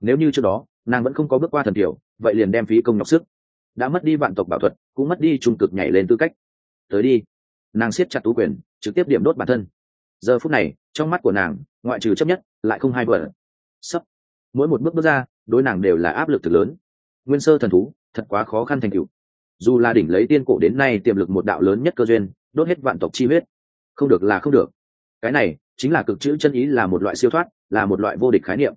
Nếu như trước đó, nàng vẫn không có bước qua thần kiểu, vậy liền đem phí công nhọc sức. Đã mất đi vạn tộc bảo thuật, cũng mất đi trung cực nhảy lên tư cách. Tới đi. Nàng siết chặt tú quyền, trực tiếp điểm đốt bản thân giờ phút này, trong mắt của nàng, ngoại trừ chấp nhất, lại không hai vợ sắp. Mỗi một bước bước ra, đối nàng đều là áp lực thực lớn. Nguyên sơ thần thú, thật quá khó khăn thành cựu dù là đỉnh lấy tiên cổ đến nay tiềm lực một đạo lớn nhất cơ duyên, đốt hết vạn tộc chi huyết. Không được là không được. Cái này, chính là cực chữ chân ý là một loại siêu thoát, là một loại vô địch khái niệm.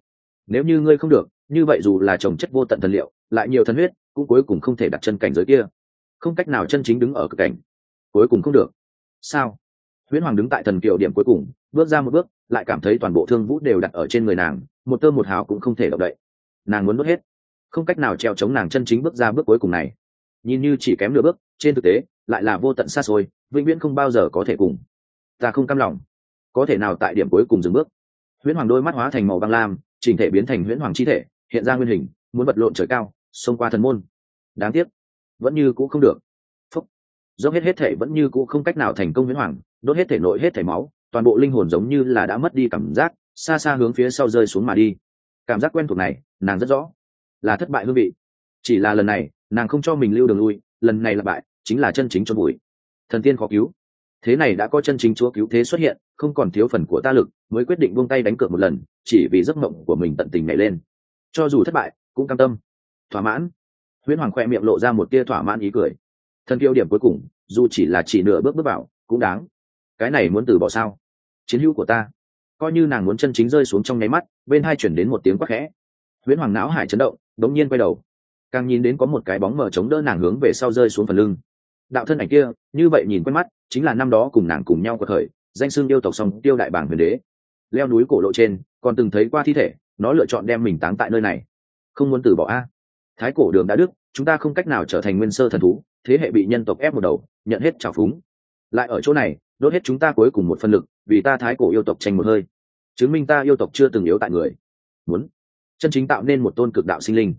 Nếu như ngươi không được, như vậy dù là trồng chất vô tận thần liệu, lại nhiều thần huyết, cũng cuối cùng không thể đặt chân cảnh giới kia. Không cách nào chân chính đứng ở cực cảnh. Cuối cùng không được. Sao? Huyễn hoàng đứng tại thần kiều điểm cuối cùng, bước ra một bước, lại cảm thấy toàn bộ thương vũ đều đặt ở trên người nàng, một tơ một hào cũng không thể động đậy. Nàng muốn nuốt hết. Không cách nào treo chống nàng chân chính bước ra bước cuối cùng này. Nhìn như chỉ kém nửa bước, trên thực tế, lại là vô tận xa xôi, vĩnh viễn không bao giờ có thể cùng. Ta không cam lòng. Có thể nào tại điểm cuối cùng dừng bước? Huyễn hoàng đôi mắt hóa thành màu băng lam, chỉnh thể biến thành huyễn hoàng chi thể, hiện ra nguyên hình, muốn vật lộn trời cao, xông qua thần môn. Đáng tiếc, vẫn như cũ không được dốc hết hết thể vẫn như cũ không cách nào thành công huyễn hoàng, đốt hết thể nội hết thể máu, toàn bộ linh hồn giống như là đã mất đi cảm giác, xa xa hướng phía sau rơi xuống mà đi. Cảm giác quen thuộc này, nàng rất rõ, là thất bại hương vị. Chỉ là lần này, nàng không cho mình lưu đường lui, lần này là bại, chính là chân chính cho bụi thần tiên khó cứu. Thế này đã có chân chính chúa cứu thế xuất hiện, không còn thiếu phần của ta lực, mới quyết định buông tay đánh cược một lần, chỉ vì giấc mộng của mình tận tình nhảy lên. Cho dù thất bại, cũng cam tâm. Thỏa mãn. Huyễn hoàng khoe miệng lộ ra một tia thỏa mãn ý cười thần kiêu điểm cuối cùng, dù chỉ là chỉ nửa bước bước vào, cũng đáng. Cái này muốn từ bỏ sao? Chiến hữu của ta. Coi như nàng muốn chân chính rơi xuống trong nháy mắt, bên hai chuyển đến một tiếng quắc khẽ. Huyễn hoàng não hải chấn động, đống nhiên quay đầu. Càng nhìn đến có một cái bóng mờ chống đỡ nàng hướng về sau rơi xuống phần lưng. Đạo thân ảnh kia, như vậy nhìn quen mắt, chính là năm đó cùng nàng cùng nhau cuộc khởi, danh xương yêu tộc song tiêu đại bảng huyền đế. Leo núi cổ lộ trên, còn từng thấy qua thi thể, nó lựa chọn đem mình táng tại nơi này. Không muốn từ bỏ a thái cổ đường đã đức chúng ta không cách nào trở thành nguyên sơ thần thú, thế hệ bị nhân tộc ép một đầu, nhận hết trào phúng. Lại ở chỗ này, đốt hết chúng ta cuối cùng một phân lực, vì ta thái cổ yêu tộc tranh một hơi. Chứng minh ta yêu tộc chưa từng yếu tại người. Muốn. Chân chính tạo nên một tôn cực đạo sinh linh.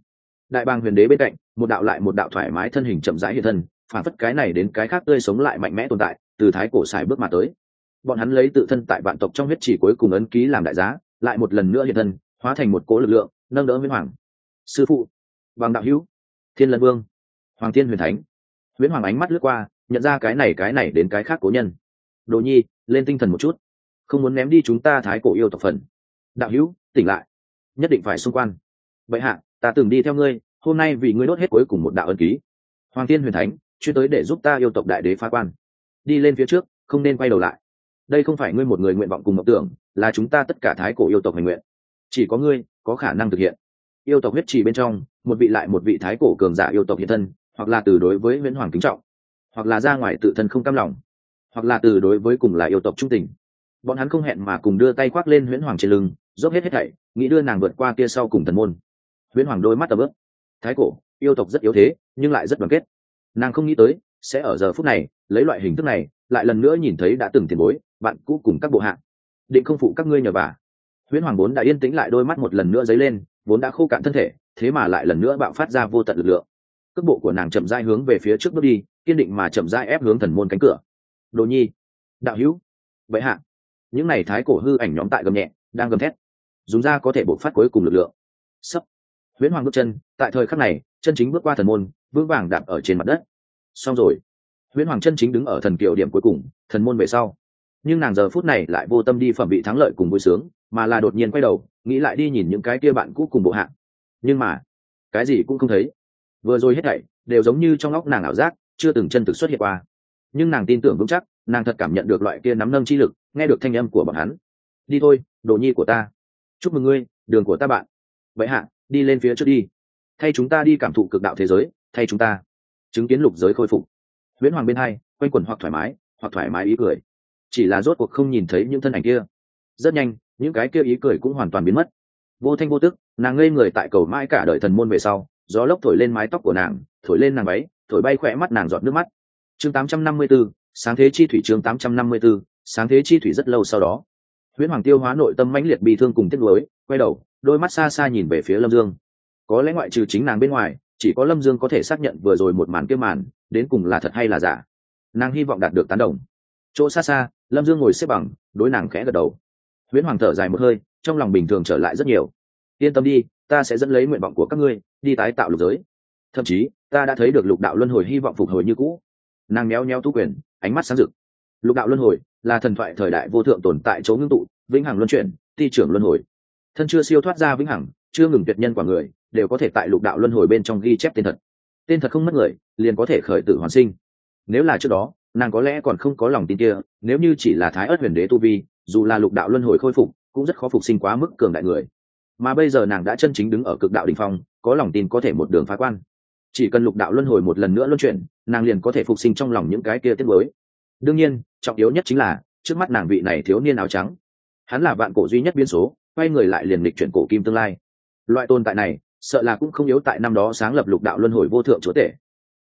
Đại bang huyền đế bên cạnh, một đạo lại một đạo thoải mái thân hình chậm rãi hiện thân, phản phất cái này đến cái khác tươi sống lại mạnh mẽ tồn tại, từ thái cổ xài bước mà tới. Bọn hắn lấy tự thân tại vạn tộc trong huyết chỉ cuối cùng ấn ký làm đại giá, lại một lần nữa hiện thân, hóa thành một cố lực lượng, nâng đỡ nguyễn hoàng. Sư phụ bằng đạo hữu. Thiên lân vương. Hoàng thiên huyền thánh. Nguyễn hoàng ánh mắt lướt qua, nhận ra cái này cái này đến cái khác cố nhân. Đồ nhi, lên tinh thần một chút. Không muốn ném đi chúng ta thái cổ yêu tộc phần. Đạo hữu, tỉnh lại. Nhất định phải xung quan. Bệ hạ, ta từng đi theo ngươi, hôm nay vì ngươi đốt hết cuối cùng một đạo ân ký. Hoàng thiên huyền thánh, chuyên tới để giúp ta yêu tộc đại đế phá quan. Đi lên phía trước, không nên quay đầu lại. Đây không phải ngươi một người nguyện vọng cùng mộng tưởng, là chúng ta tất cả thái cổ yêu tộc hành nguyện. Chỉ có ngươi có khả năng thực hiện yêu tộc huyết trì bên trong, một vị lại một vị thái cổ cường giả yêu tộc hiện thân, hoặc là từ đối với nguyễn hoàng kính trọng, hoặc là ra ngoài tự thân không cam lòng, hoặc là từ đối với cùng là yêu tộc trung tình. Bọn hắn không hẹn mà cùng đưa tay khoác lên nguyễn hoàng trên lưng, dốc hết hết thảy, nghĩ đưa nàng vượt qua kia sau cùng thần môn. Nguyễn hoàng đôi mắt tầm ướp thái cổ, yêu tộc rất yếu thế, nhưng lại rất đoàn kết. Nàng không nghĩ tới, sẽ ở giờ phút này, lấy loại hình thức này, lại lần nữa nhìn thấy đã từng tiền bối, bạn cũ cùng các bộ hạ. Định không phụ các ngươi nhờ vả huyễn hoàng bốn đã yên tĩnh lại đôi mắt một lần nữa dấy lên vốn đã khô cạn thân thể, thế mà lại lần nữa bạo phát ra vô tận lực lượng. Cước bộ của nàng chậm dai hướng về phía trước bước đi, kiên định mà chậm dai ép hướng thần môn cánh cửa. Đồ nhi, đạo hữu vậy hạ. Những n à y thái cổ hư ảnh nhóm tại gầm nhẹ, đang gầm thét. Dùng ra có thể bộc phát cuối cùng lực lượng. Sấp. Huyễn hoàng bước chân, tại thời khắc này, chân chính bước qua thần môn, vững vàng đạp ở trên mặt đất. Xong rồi. Huyễn hoàng chân chính đứng ở thần kiều điểm cuối cùng, thần môn về sau. Nhưng nàng giờ phút này lại vô tâm đi phẩm bị thắng lợi cùng vui sướng mà là đột nhiên quay đầu, nghĩ lại đi nhìn những cái kia bạn cũ cùng bộ hạng. Nhưng mà, cái gì cũng không thấy. Vừa rồi hết thảy đều giống như trong óc nàng ảo giác, chưa từng chân thực xuất hiện qua. Nhưng nàng tin tưởng vững chắc, nàng thật cảm nhận được loại kia nắm nâng chi lực, nghe được thanh âm của bọn hắn. Đi thôi, đồ nhi của ta. Chúc mừng ngươi, đường của ta bạn. Vậy hạ, đi lên phía trước đi. Thay chúng ta đi cảm thụ cực đạo thế giới, thay chúng ta. Chứng kiến lục giới khôi phục. Nguyễn hoàng bên hai, quanh quẩn hoặc thoải mái, hoặc thoải mái ý cười. Chỉ là rốt cuộc không nhìn thấy những thân ảnh kia. Rất nhanh những cái kia ý cười cũng hoàn toàn biến mất. Vô thanh vô tức nàng ngây người tại cầu mãi cả đời thần môn về sau gió lốc thổi lên mái tóc của nàng thổi lên nàng váy thổi bay khỏe mắt nàng giọt nước mắt. Chương 854, sáng thế chi thủy chương 854, sáng thế chi thủy rất lâu sau đó. Huyễn hoàng tiêu hóa nội tâm mãnh liệt bị thương cùng tiếc nuối quay đầu đôi mắt xa xa nhìn về phía lâm dương. Có lẽ ngoại trừ chính nàng bên ngoài chỉ có lâm dương có thể xác nhận vừa rồi một màn kia màn đến cùng là thật hay là giả. Nàng hy vọng đạt được tán đồng. Chỗ xa xa lâm dương ngồi xếp bằng đối nàng khẽ gật đầu huyễn hoàng thở dài một hơi, trong lòng bình thường trở lại rất nhiều. Yên tâm đi, ta sẽ dẫn lấy nguyện vọng của các ngươi, đi tái tạo lục giới. Thậm chí, ta đã thấy được lục đạo luân hồi hy vọng phục hồi như cũ. Nàng méo méo tú quyền, ánh mắt sáng rực. Lục đạo luân hồi là thần thoại thời đại vô thượng tồn tại chỗ ngưng tụ, vĩnh hằng luân chuyển, ti trưởng luân hồi. Thân chưa siêu thoát ra vĩnh hằng, chưa ngừng tuyệt nhân quả người, đều có thể tại lục đạo luân hồi bên trong ghi chép tên thật. Tên thật không mất người, liền có thể khởi tử hoàn sinh. Nếu là trước đó nàng có lẽ còn không có lòng tin kia, nếu như chỉ là thái ớt huyền đế tu vi, dù là lục đạo luân hồi khôi phục, cũng rất khó phục sinh quá mức cường đại người. Mà bây giờ nàng đã chân chính đứng ở cực đạo đ ỉ n h phong, có lòng tin có thể một đường phá quan. Chỉ cần lục đạo luân hồi một lần nữa luân chuyển, nàng liền có thể phục sinh trong lòng những cái kia tiết mới đương nhiên, trọng yếu nhất chính là, trước mắt nàng vị này thiếu niên áo trắng. Hắn là vạn cổ duy nhất biên số, quay người lại liền lịch chuyển cổ kim tương lai. Loại tồn tại này, sợ là cũng không yếu tại năm đó sáng lập lục đạo luân hồi vô thượng chúa tể.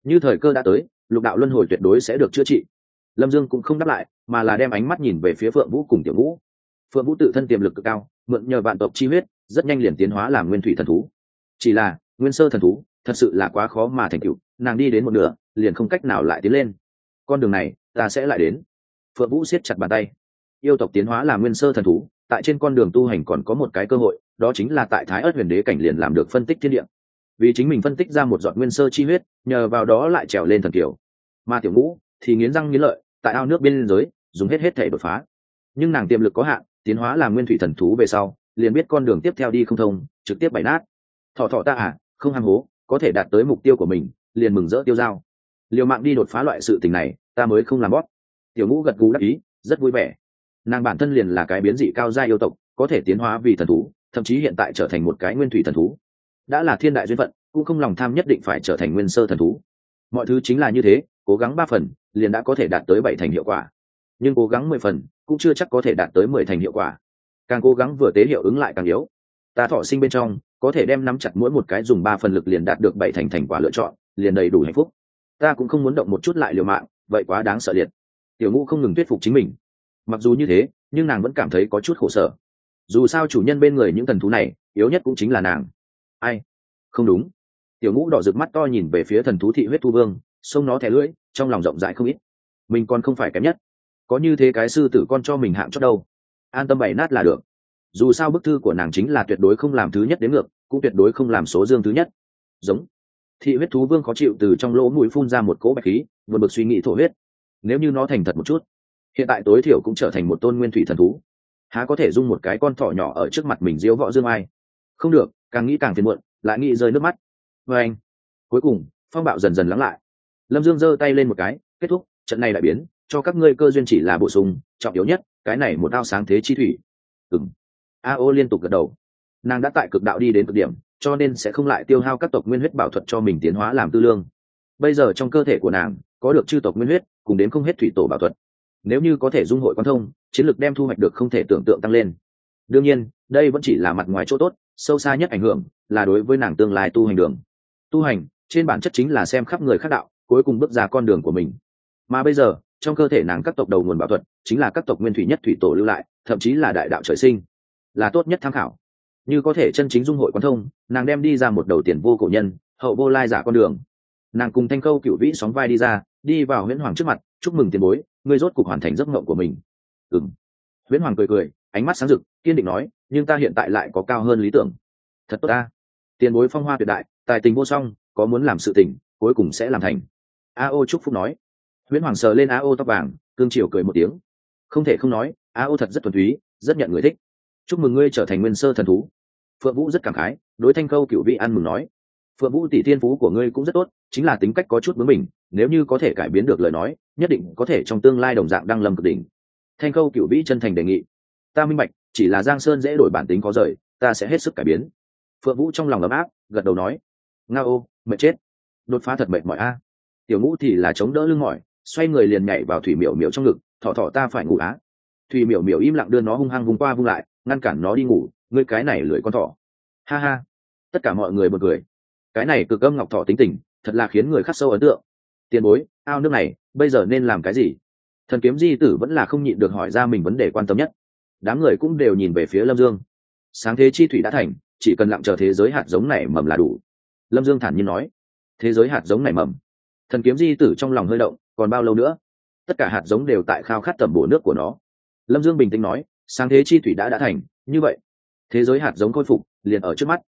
Như thời cơ đã tới lục đạo luân hồi tuyệt đối sẽ được chữa trị. Lâm dương cũng không đáp lại, mà là đem ánh mắt nhìn về phía phượng vũ cùng tiểu vũ phượng vũ tự thân tiềm lực cực cao, mượn nhờ vạn tộc chi huyết, rất nhanh liền tiến hóa làm nguyên thủy thần thú. Chỉ là, nguyên sơ thần thú, thật sự là quá khó mà thành cựu nàng đi đến một nửa, liền không cách nào lại tiến lên. Con đường này, ta sẽ lại đến. Phượng vũ siết chặt bàn tay. Yêu tộc tiến hóa làm nguyên sơ thần thú, tại trên con đường tu hành còn có một cái cơ hội, đó chính là tại thái ớt huyền đế cảnh liền làm được phân tích thiên địa vì chính mình phân tích ra một giọt nguyên sơ chi huyết nhờ vào đó lại trèo lên thần tiểu, mà tiểu ngũ thì nghiến răng nghiến lợi tại ao nước bên giới dùng hết hết thể đột phá. Nhưng nàng tiềm lực có hạn tiến hóa làm nguyên thủy thần thú về sau liền biết con đường tiếp theo đi không thông trực tiếp bày nát. Thọ thọ ta à không ham hố có thể đạt tới mục tiêu của mình liền mừng rỡ tiêu dao. Liều mạng đi đột phá loại sự tình này ta mới không làm bót tiểu ngũ gật gù đắc ý rất vui vẻ. Nàng bản thân liền là cái biến dị cao gia yêu tộc có thể tiến hóa vì thần thú thậm chí hiện tại trở thành một cái nguyên thủy thần thú đã là thiên đại duyên phận, cũng không lòng tham nhất định phải trở thành nguyên sơ thần thú. Mọi thứ chính là như thế, cố gắng ba phần, liền đã có thể đạt tới bảy thành hiệu quả. Nhưng cố gắng mười phần, cũng chưa chắc có thể đạt tới mười thành hiệu quả. Càng cố gắng vừa tế hiệu ứng lại càng yếu. Ta thọ sinh bên trong, có thể đem nắm chặt mỗi một cái dùng ba phần lực liền đạt được bảy thành thành quả lựa chọn, liền đầy đủ hạnh phúc. Ta cũng không muốn động một chút lại liều mạng, vậy quá đáng sợ liệt. Tiểu ngũ không ngừng thuyết phục chính mình. Mặc dù như thế, nhưng nàng vẫn cảm thấy có chút khổ sở. Dù sao chủ nhân bên người những thần thú này, yếu nhất cũng chính là nàng ai? Không đúng. Tiểu ngũ đỏ rực mắt to nhìn về phía thần thú thị huyết thu vương sông nó thẻ lưỡi, trong lòng rộng rãi không ít. Mình còn không phải kém nhất. Có như thế cái sư tử con cho mình hạng chót đâu. An tâm bày nát là được. Dù sao bức thư của nàng chính là tuyệt đối không làm thứ nhất đến ngược, cũng tuyệt đối không làm số dương thứ nhất. Giống. Thị huyết thú vương khó chịu từ trong lỗ mũi phun ra một cỗ bạch khí, một bực suy nghĩ thổ huyết. Nếu như nó thành thật một chút, hiện tại tối thiểu cũng trở thành một tôn nguyên thủy thần thú. Há có thể dung một cái con thỏ nhỏ ở trước mặt mình diễu võ dương ai? Không được càng nghĩ càng phiền muộn, lại nghĩ rơi nước mắt. Vê anh, cuối cùng, phong bạo dần dần lắng lại. Lâm dương giơ tay lên một cái, kết thúc, trận này lại biến, cho các ngươi cơ duyên chỉ là bổ sung, trọng yếu nhất, cái này một ao sáng thế chi thủy. Ừng a ô liên tục gật đầu. Nàng đã tại cực đạo đi đến cực điểm, cho nên sẽ không lại tiêu hao các tộc nguyên huyết bảo thuật cho mình tiến hóa làm tư lương. Bây giờ trong cơ thể của nàng, có được chư tộc nguyên huyết, cùng đến không hết thủy tổ bảo thuật. Nếu như có thể dung hội quan thông, chiến lược đem thu hoạch được không thể tưởng tượng tăng lên. Đương nhiên, đây vẫn chỉ là mặt ngoài chỗ tốt sâu xa nhất ảnh hưởng là đối với nàng tương lai tu hành đường. Tu hành, trên bản chất chính là xem khắp người khác đạo, cuối cùng bước ra con đường của mình. Mà bây giờ, trong cơ thể nàng các tộc đầu nguồn bảo thuật, chính là các tộc nguyên thủy nhất thủy tổ lưu lại, thậm chí là đại đạo trời sinh. Là tốt nhất tham khảo. Như có thể chân chính dung hội quan thông, nàng đem đi ra một đầu tiền vô cổ nhân, hậu vô lai giả con đường. Nàng cùng thanh câu cựu vĩ sóng vai đi ra, đi vào huyễn hoàng trước mặt, chúc mừng tiền bối, ngươi rốt cục hoàn thành giấc mộng của mình. Ừng huyễn hoàng cười cười ánh mắt sáng rực, kiên định nói, nhưng ta hiện tại lại có cao hơn lý tưởng. Thật tốt ta. Tiền bối phong hoa tuyệt đại, tài tình vô song, có muốn làm sự tình, cuối cùng sẽ làm thành. A ô chúc phúc nói. Huyễn hoàng sờ lên a ô tóc vàng, cương triều cười một tiếng. Không thể không nói, a ô thật rất thuần túy, rất nhận người thích. Chúc mừng ngươi trở thành nguyên sơ thần thú. Phượng vũ rất cảm khái, đối thanh câu cựu vị ăn mừng nói. Phượng vũ tỷ thiên phú của ngươi cũng rất tốt, chính là tính cách có chút bướng mình nếu như có thể cải biến được lời nói, nhất định có thể trong tương lai đồng dạng đăng lâm cực đỉnh. Thanh câu cựu vĩ chân thành đề nghị ta minh bạch, chỉ là giang sơn dễ đổi bản tính có rời, ta sẽ hết sức cải biến. Phượng vũ trong lòng ấm áp, gật đầu nói, nga ô, mệt chết. Đột phá thật mệt mỏi a. Tiểu ngũ thì là chống đỡ lưng mỏi, xoay người liền nhảy vào thủy miểu miểu trong ngực, Thỏ thỏ ta phải ngủ á. Thủy miểu miểu im lặng đưa nó hung hăng vung qua vung lại, ngăn cản nó đi ngủ, ngươi cái này lười con thỏ. Ha ha. Tất cả mọi người bật cười. Cái này cực âm ngọc thỏ tính tình, thật là khiến người khắc sâu ấn tượng. Tiền bối, ao nước này, bây giờ nên làm cái gì? Thần kiếm di tử vẫn là không nhịn được hỏi ra mình vấn đề quan tâm nhất đám người cũng đều nhìn về phía lâm dương. Sáng thế chi thủy đã thành, chỉ cần lặng chờ thế giới hạt giống này mầm là đủ. Lâm dương thản nhiên nói. Thế giới hạt giống này mầm. Thần kiếm di tử trong lòng hơi động, còn bao lâu nữa? Tất cả hạt giống đều tại khao khát tẩm bổ nước của nó. Lâm dương bình tĩnh nói, sáng thế chi thủy đã đã thành, như vậy, thế giới hạt giống khôi phục, liền ở trước mắt,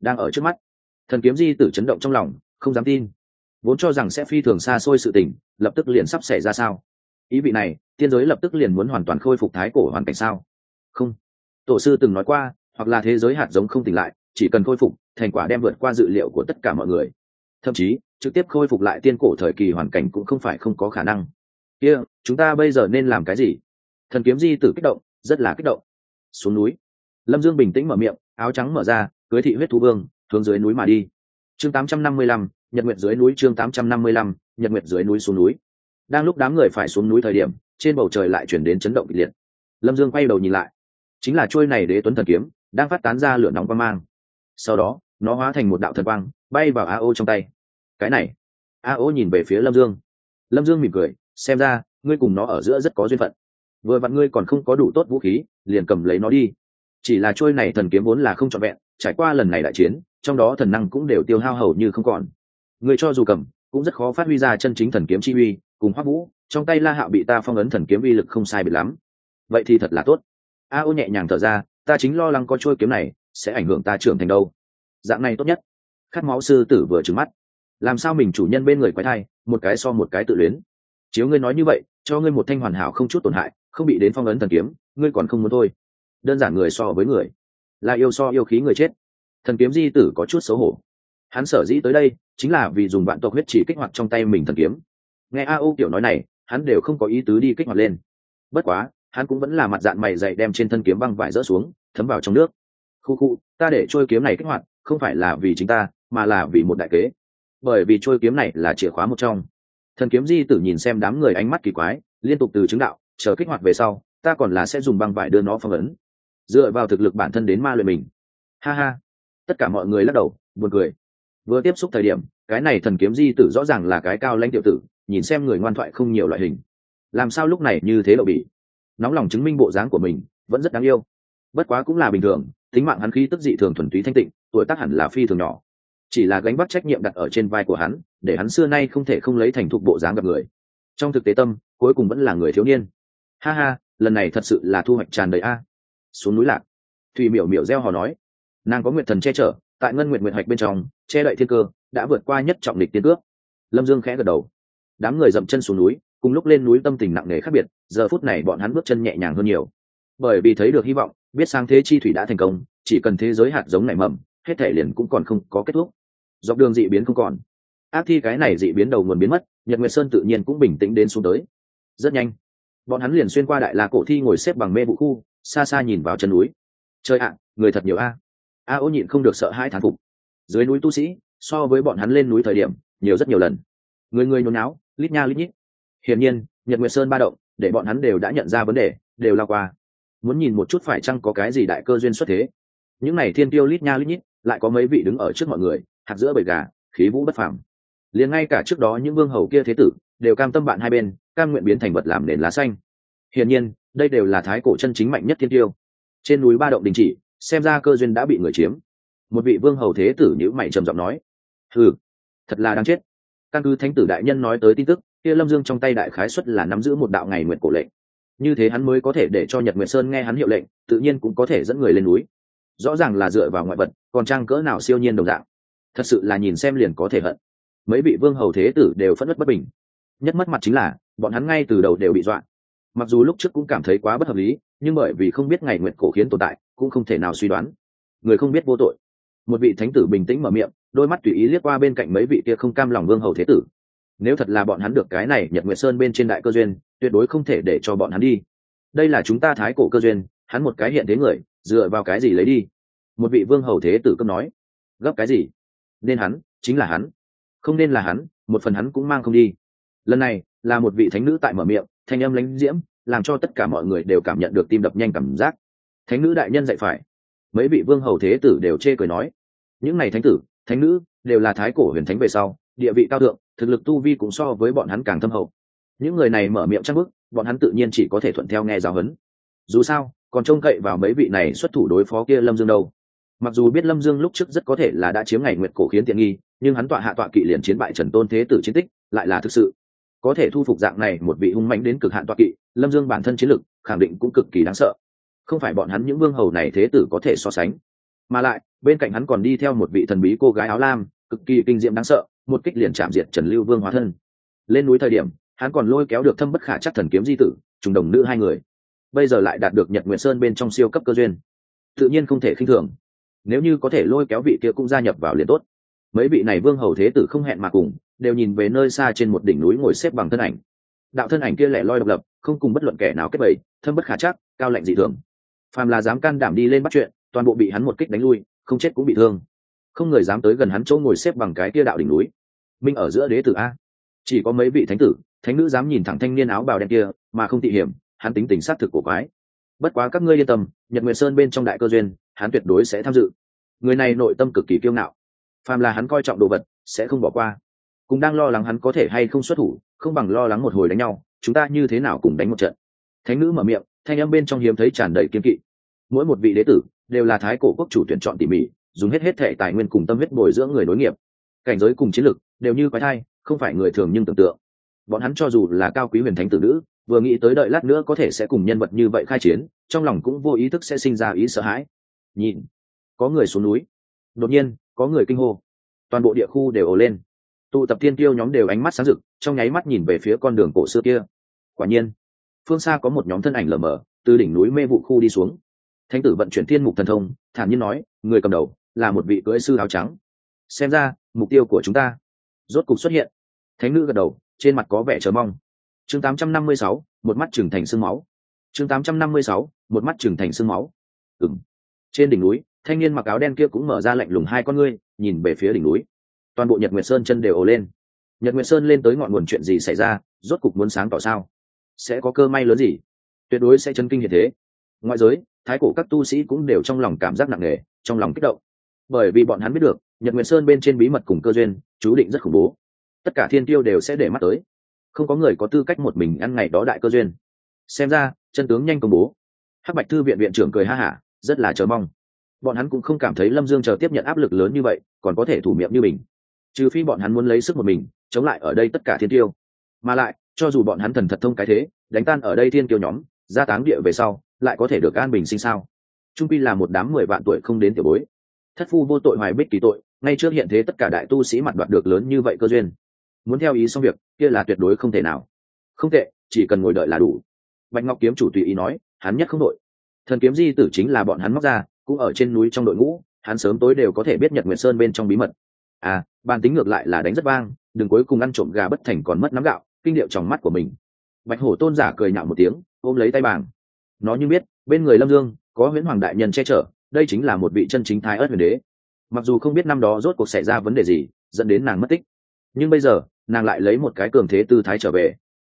đang ở trước mắt. Thần kiếm di tử chấn động trong lòng, không dám tin. Vốn cho rằng sẽ phi thường xa xôi sự tình, lập tức liền sắp xảy ra sao? Ý vị này, tiên giới lập tức liền muốn hoàn toàn khôi phục thái cổ hoàn cảnh sao? Tổ sư từng nói qua hoặc là thế giới hạt giống không tỉnh lại chỉ cần khôi phục thành quả đem vượt qua dự liệu của tất cả mọi người. Thậm chí trực tiếp khôi phục lại tiên cổ thời kỳ hoàn cảnh cũng không phải không có khả năng. Kia、yeah, chúng ta bây giờ nên làm cái gì? Thần kiếm di tử kích động rất là kích động. Xuống núi. Lâm dương bình tĩnh mở miệng áo trắng mở ra cưới thị huyết thú vương hướng dưới núi mà đi. Chương tám trăm năm mươi lăm nhật nguyện dưới núi chương tám trăm năm mươi lăm nhật nguyện dưới núi xuống núi. Đang lúc đám người phải xuống núi thời điểm trên bầu trời lại chuyển đến chấn động kịch liệt. Lâm dương quay đầu nhìn lại chính là trôi này đế tuấn thần kiếm, đang phát tán ra lửa nóng quang mang. Sau đó, nó hóa thành một đạo thần quang, bay vào a ô trong tay. Cái này, a ô nhìn về phía lâm dương. Lâm dương mỉm cười, xem ra, ngươi cùng nó ở giữa rất có duyên phận. Vừa vặn ngươi còn không có đủ tốt vũ khí, liền cầm lấy nó đi. Chỉ là trôi này thần kiếm vốn là không trọn vẹn, trải qua lần này đại chiến, trong đó thần năng cũng đều tiêu hao hầu như không còn. Người cho dù cầm, cũng rất khó phát huy ra chân chính thần kiếm chi uy, cùng hoắc vũ, trong tay la hạo bị ta phong ấn thần kiếm uy lực không sai biệt lắm. Vậy thì thật là tốt a ô nhẹ nhàng thở ra, ta chính lo lắng có trôi kiếm này sẽ ảnh hưởng ta trưởng thành đâu. Dạng này tốt nhất. Khát máu sư tử vừa trừng mắt. Làm sao mình chủ nhân bên người quái thai, một cái so một cái tự luyến. Chiếu ngươi nói như vậy, cho ngươi một thanh hoàn hảo không chút tổn hại, không bị đến phong ấn thần kiếm, ngươi còn không muốn thôi. Đơn giản người so với người. Là yêu so yêu khí người chết. Thần kiếm di tử có chút xấu hổ. Hắn sở dĩ tới đây, chính là vì dùng vạn tộc huyết chỉ kích hoạt trong tay mình thần kiếm. Nghe a ô kiểu nói này, hắn đều không có ý tứ đi kích hoạt lên. Bất quá hắn cũng vẫn là mặt dạng mày dày đem trên thân kiếm băng vải rỡ xuống, thấm vào trong nước. Khu khu, ta để trôi kiếm này kích hoạt, không phải là vì chính ta, mà là vì một đại kế. Bởi vì trôi kiếm này là chìa khóa một trong. Thần kiếm di tử nhìn xem đám người ánh mắt kỳ quái, liên tục từ chứng đạo, chờ kích hoạt về sau, ta còn là sẽ dùng băng vải đưa nó phong ấn. Dựa vào thực lực bản thân đến ma luyện mình. Ha ha. Tất cả mọi người lắc đầu, buồn cười. Vừa tiếp xúc thời điểm, cái này thần kiếm di tử rõ ràng là cái cao lãnh tiểu tử, nhìn xem người ngoan thoại không nhiều loại hình. Làm sao lúc này như thế lộ bị nóng lòng chứng minh bộ dáng của mình, vẫn rất đáng yêu. Bất quá cũng là bình thường, tính mạng hắn khí tức dị thường thuần túy thanh tịnh, tuổi tác hẳn là phi thường nhỏ. Chỉ là gánh vác trách nhiệm đặt ở trên vai của hắn, để hắn xưa nay không thể không lấy thành thục bộ dáng gặp người. Trong thực tế tâm, cuối cùng vẫn là người thiếu niên. Ha ha, lần này thật sự là thu hoạch tràn đầy a. Xuống núi lạc. Thùy miểu miểu gieo hò nói. Nàng có nguyện thần che chở, tại ngân nguyện nguyện hoạch bên trong, che đậy thiên cơ, đã vượt qua nhất trọng địch tiên cước. Lâm dương khẽ gật đầu. Đám người dậm chân xuống núi cùng lúc lên núi tâm tình nặng nề khác biệt, giờ phút này bọn hắn bước chân nhẹ nhàng hơn nhiều. Bởi vì thấy được hy vọng, biết sang thế chi thủy đã thành công, chỉ cần thế giới hạt giống nảy mầm, hết thể liền cũng còn không có kết thúc. Dọc đường dị biến không còn. Ác thi cái này dị biến đầu nguồn biến mất, nhật nguyệt sơn tự nhiên cũng bình tĩnh đến xuống tới. Rất nhanh, bọn hắn liền xuyên qua đại la cổ thi ngồi xếp bằng mê vụ khu, xa xa nhìn vào chân núi. Trời ạ, người thật nhiều a. A ô nhịn không được sợ hai thán phục. Dưới núi tu sĩ, so với bọn hắn lên núi thời điểm, nhiều rất nhiều lần. Người người nhốn náo lít nha lít nhít hiển nhiên, nhật nguyệt sơn ba động, để bọn hắn đều đã nhận ra vấn đề, đều lao qua. Muốn nhìn một chút phải chăng có cái gì đại cơ duyên xuất thế. Những n à y thiên tiêu lít nha lít nhít, lại có mấy vị đứng ở trước mọi người, hạt giữa bầy gà, khí vũ bất phẳng liền ngay cả trước đó những vương hầu kia thế tử, đều cam tâm bạn hai bên, cam nguyện biến thành vật làm nền lá xanh. Hiển nhiên, đây đều là thái cổ chân chính mạnh nhất thiên tiêu. Trên núi ba động đình chỉ, xem ra cơ duyên đã bị người chiếm. Một vị vương hầu thế tử nhữ mày trầm giọng nói ừ thật là đáng chết. Căn cứ thánh tử đại nhân nói tới tin tức kia lâm dương trong tay đại khái xuất là nắm giữ một đạo ngày nguyện cổ lệnh. Như thế hắn mới có thể để cho nhật nguyệt sơn nghe hắn hiệu lệnh, tự nhiên cũng có thể dẫn người lên núi. Rõ ràng là dựa vào ngoại vật, còn trang cỡ nào siêu nhiên đồng dạng. Thật sự là nhìn xem liền có thể hận. Mấy vị vương hầu thế tử đều phất đất bất bình. Nhất mất mặt chính là, bọn hắn ngay từ đầu đều bị dọa. Mặc dù lúc trước cũng cảm thấy quá bất hợp lý, nhưng bởi vì không biết ngày nguyện cổ khiến tồn tại, cũng không thể nào suy đoán. Người không biết vô tội. Một vị thánh tử bình tĩnh mở miệng, đôi mắt tùy ý liếc qua bên cạnh mấy vị kia không cam lòng vương hầu thế tử nếu thật là bọn hắn được cái này nhật nguyệt sơn bên trên đại cơ duyên, tuyệt đối không thể để cho bọn hắn đi. Đây là chúng ta thái cổ cơ duyên, hắn một cái hiện thế người, dựa vào cái gì lấy đi? Một vị vương hầu thế tử cấp nói. Gấp cái gì? Nên hắn, chính là hắn. Không nên là hắn, một phần hắn cũng mang không đi. Lần này, là một vị thánh nữ tại mở miệng, thanh âm lánh diễm, làm cho tất cả mọi người đều cảm nhận được tim đập nhanh cảm giác. Thánh nữ đại nhân dạy phải. Mấy vị vương hầu thế tử đều chê cười nói. Những này thánh tử, thánh nữ, đều là thái cổ huyền thánh về sau, địa vị cao thượng thực lực tu vi cũng so với bọn hắn càng thâm hậu. Những người này mở miệng chắc bức bọn hắn tự nhiên chỉ có thể thuận theo nghe giáo huấn. Dù sao, còn trông cậy vào mấy vị này xuất thủ đối phó kia lâm dương đâu. Mặc dù biết lâm dương lúc trước rất có thể là đã chiếm ngày nguyệt cổ khiến tiện nghi, nhưng hắn tọa hạ tọa kỵ liền chiến bại trần tôn thế tử chiến tích, lại là thực sự. Có thể thu phục dạng này một vị hung mạnh đến cực hạn tọa kỵ, lâm dương bản thân chiến lực, khẳng định cũng cực kỳ đáng sợ. Không phải bọn hắn những vương hầu này thế tử có thể so sánh. Mà lại, bên cạnh hắn còn đi theo một vị thần bí cô gái áo lam, cực kỳ kinh diệm đáng sợ một kích liền chạm diệt trần lưu vương hóa thân. Lên núi thời điểm, hắn còn lôi kéo được thâm bất khả chắc thần kiếm di tử, trùng đồng nữ hai người. Bây giờ lại đạt được nhật nguyện sơn bên trong siêu cấp cơ duyên. Tự nhiên không thể khinh thường. Nếu như có thể lôi kéo vị kia cũng gia nhập vào liền tốt. Mấy vị này vương hầu thế tử không hẹn mà cùng, đều nhìn về nơi xa trên một đỉnh núi ngồi xếp bằng thân ảnh. Đạo thân ảnh kia lẻ loi độc lập, không cùng bất luận kẻ nào kết bầy, thâm bất khả chắc, cao lạnh dị thường. Phàm là dám can đảm đi lên bắt chuyện, toàn bộ bị hắn một kích đánh lui, không chết cũng bị thương không người dám tới gần hắn chỗ ngồi xếp bằng cái kia đạo đỉnh núi. Minh ở giữa đế tử a. Chỉ có mấy vị thánh tử, thánh nữ dám nhìn thẳng thanh niên áo bào đen kia, mà không tị hiểm, hắn tính tình xác thực của quái. Bất quá các ngươi yên tâm, nhật nguyệt sơn bên trong đại cơ duyên, hắn tuyệt đối sẽ tham dự. Người này nội tâm cực kỳ kiêu ngạo. Phàm là hắn coi trọng đồ vật, sẽ không bỏ qua. Cũng đang lo lắng hắn có thể hay không xuất thủ, không bằng lo lắng một hồi đánh nhau, chúng ta như thế nào cùng đánh một trận. Thánh nữ mở miệng, thanh âm bên trong hiếm thấy tràn đầy kiên kỵ. Mỗi một vị đế tử, đều là thái cổ quốc chủ tuyển chọn tỉ mỉ dùng hết hết thể tài nguyên cùng tâm huyết bồi dưỡng người nối nghiệp. Cảnh giới cùng chiến lực đều như quái thai, không phải người thường nhưng tưởng tượng. Bọn hắn cho dù là cao quý huyền thánh tử nữ, vừa nghĩ tới đợi lát nữa có thể sẽ cùng nhân vật như vậy khai chiến, trong lòng cũng vô ý thức sẽ sinh ra ý sợ hãi. Nhìn, có người xuống núi. Đột nhiên, có người kinh hô. Toàn bộ địa khu đều ồ lên. Tụ tập tiên tiêu nhóm đều ánh mắt sáng rực, trong nháy mắt nhìn về phía con đường cổ xưa kia. Quả nhiên, phương xa có một nhóm thân ảnh lờ mờ, từ đỉnh núi mê vụ khu đi xuống. Thánh tử vận chuyển thiên mục thần thông, thản nhiên nói, người cầm đầu là một vị cưỡi sư áo trắng. Xem ra mục tiêu của chúng ta rốt cục xuất hiện. Thánh nữ gật đầu trên mặt có vẻ chờ mong. Chương 856, một mắt trừng thành sương máu. Chương 856, một mắt trừng thành sương máu. Ừng trên đỉnh núi thanh niên mặc áo đen kia cũng mở ra lạnh lùng hai con ngươi nhìn về phía đỉnh núi. Toàn bộ nhật nguyệt sơn chân đều ồ lên. Nhật nguyệt sơn lên tới ngọn nguồn chuyện gì xảy ra rốt cục muốn sáng tỏ sao? Sẽ có cơ may lớn gì? Tuyệt đối sẽ chân kinh hiện thế. Ngoại giới thái cổ các tu sĩ cũng đều trong lòng cảm giác nặng nề trong lòng kích động bởi vì bọn hắn biết được, nhật nguyệt sơn bên trên bí mật cùng cơ duyên, chú định rất khủng bố. Tất cả thiên tiêu đều sẽ để mắt tới. Không có người có tư cách một mình ăn ngày đó đại cơ duyên. Xem ra, chân tướng nhanh công bố. Hắc bạch thư viện viện trưởng cười ha hả, rất là chờ mong. Bọn hắn cũng không cảm thấy lâm dương chờ tiếp nhận áp lực lớn như vậy, còn có thể thủ miệng như mình. Trừ phi bọn hắn muốn lấy sức một mình, chống lại ở đây tất cả thiên tiêu. Mà lại, cho dù bọn hắn thần thật thông cái thế, đánh tan ở đây thiên tiêu nhóm, gia táng địa về sau, lại có thể được an bình sinh sao? Trung pi là một đám mười vạn tuổi không đến tiểu bối thất phu vô tội hoài bích kỳ tội, ngay trước hiện thế tất cả đại tu sĩ mặt đoạt được lớn như vậy cơ duyên. Muốn theo ý xong việc, kia là tuyệt đối không thể nào. Không tệ, chỉ cần ngồi đợi là đủ. Bạch ngọc kiếm chủ tùy ý nói, hắn nhất không đội thần kiếm di tử chính là bọn hắn móc ra, cũng ở trên núi trong đội ngũ, hắn sớm tối đều có thể biết nhật nguyệt sơn bên trong bí mật. À bàn tính ngược lại là đánh rất vang, đừng cuối cùng ăn trộm gà bất thành còn mất nắm gạo, kinh điệu trong mắt của mình. Bạch hổ tôn giả cười nhạo một tiếng, ôm lấy tay bàng. Nó như biết, bên người lâm dương, có huyễn hoàng đại nhân che chở đây chính là một vị chân chính thái ớt huyền đế. Mặc dù không biết năm đó rốt cuộc xảy ra vấn đề gì, dẫn đến nàng mất tích, nhưng bây giờ, nàng lại lấy một cái cường thế tư thái trở về.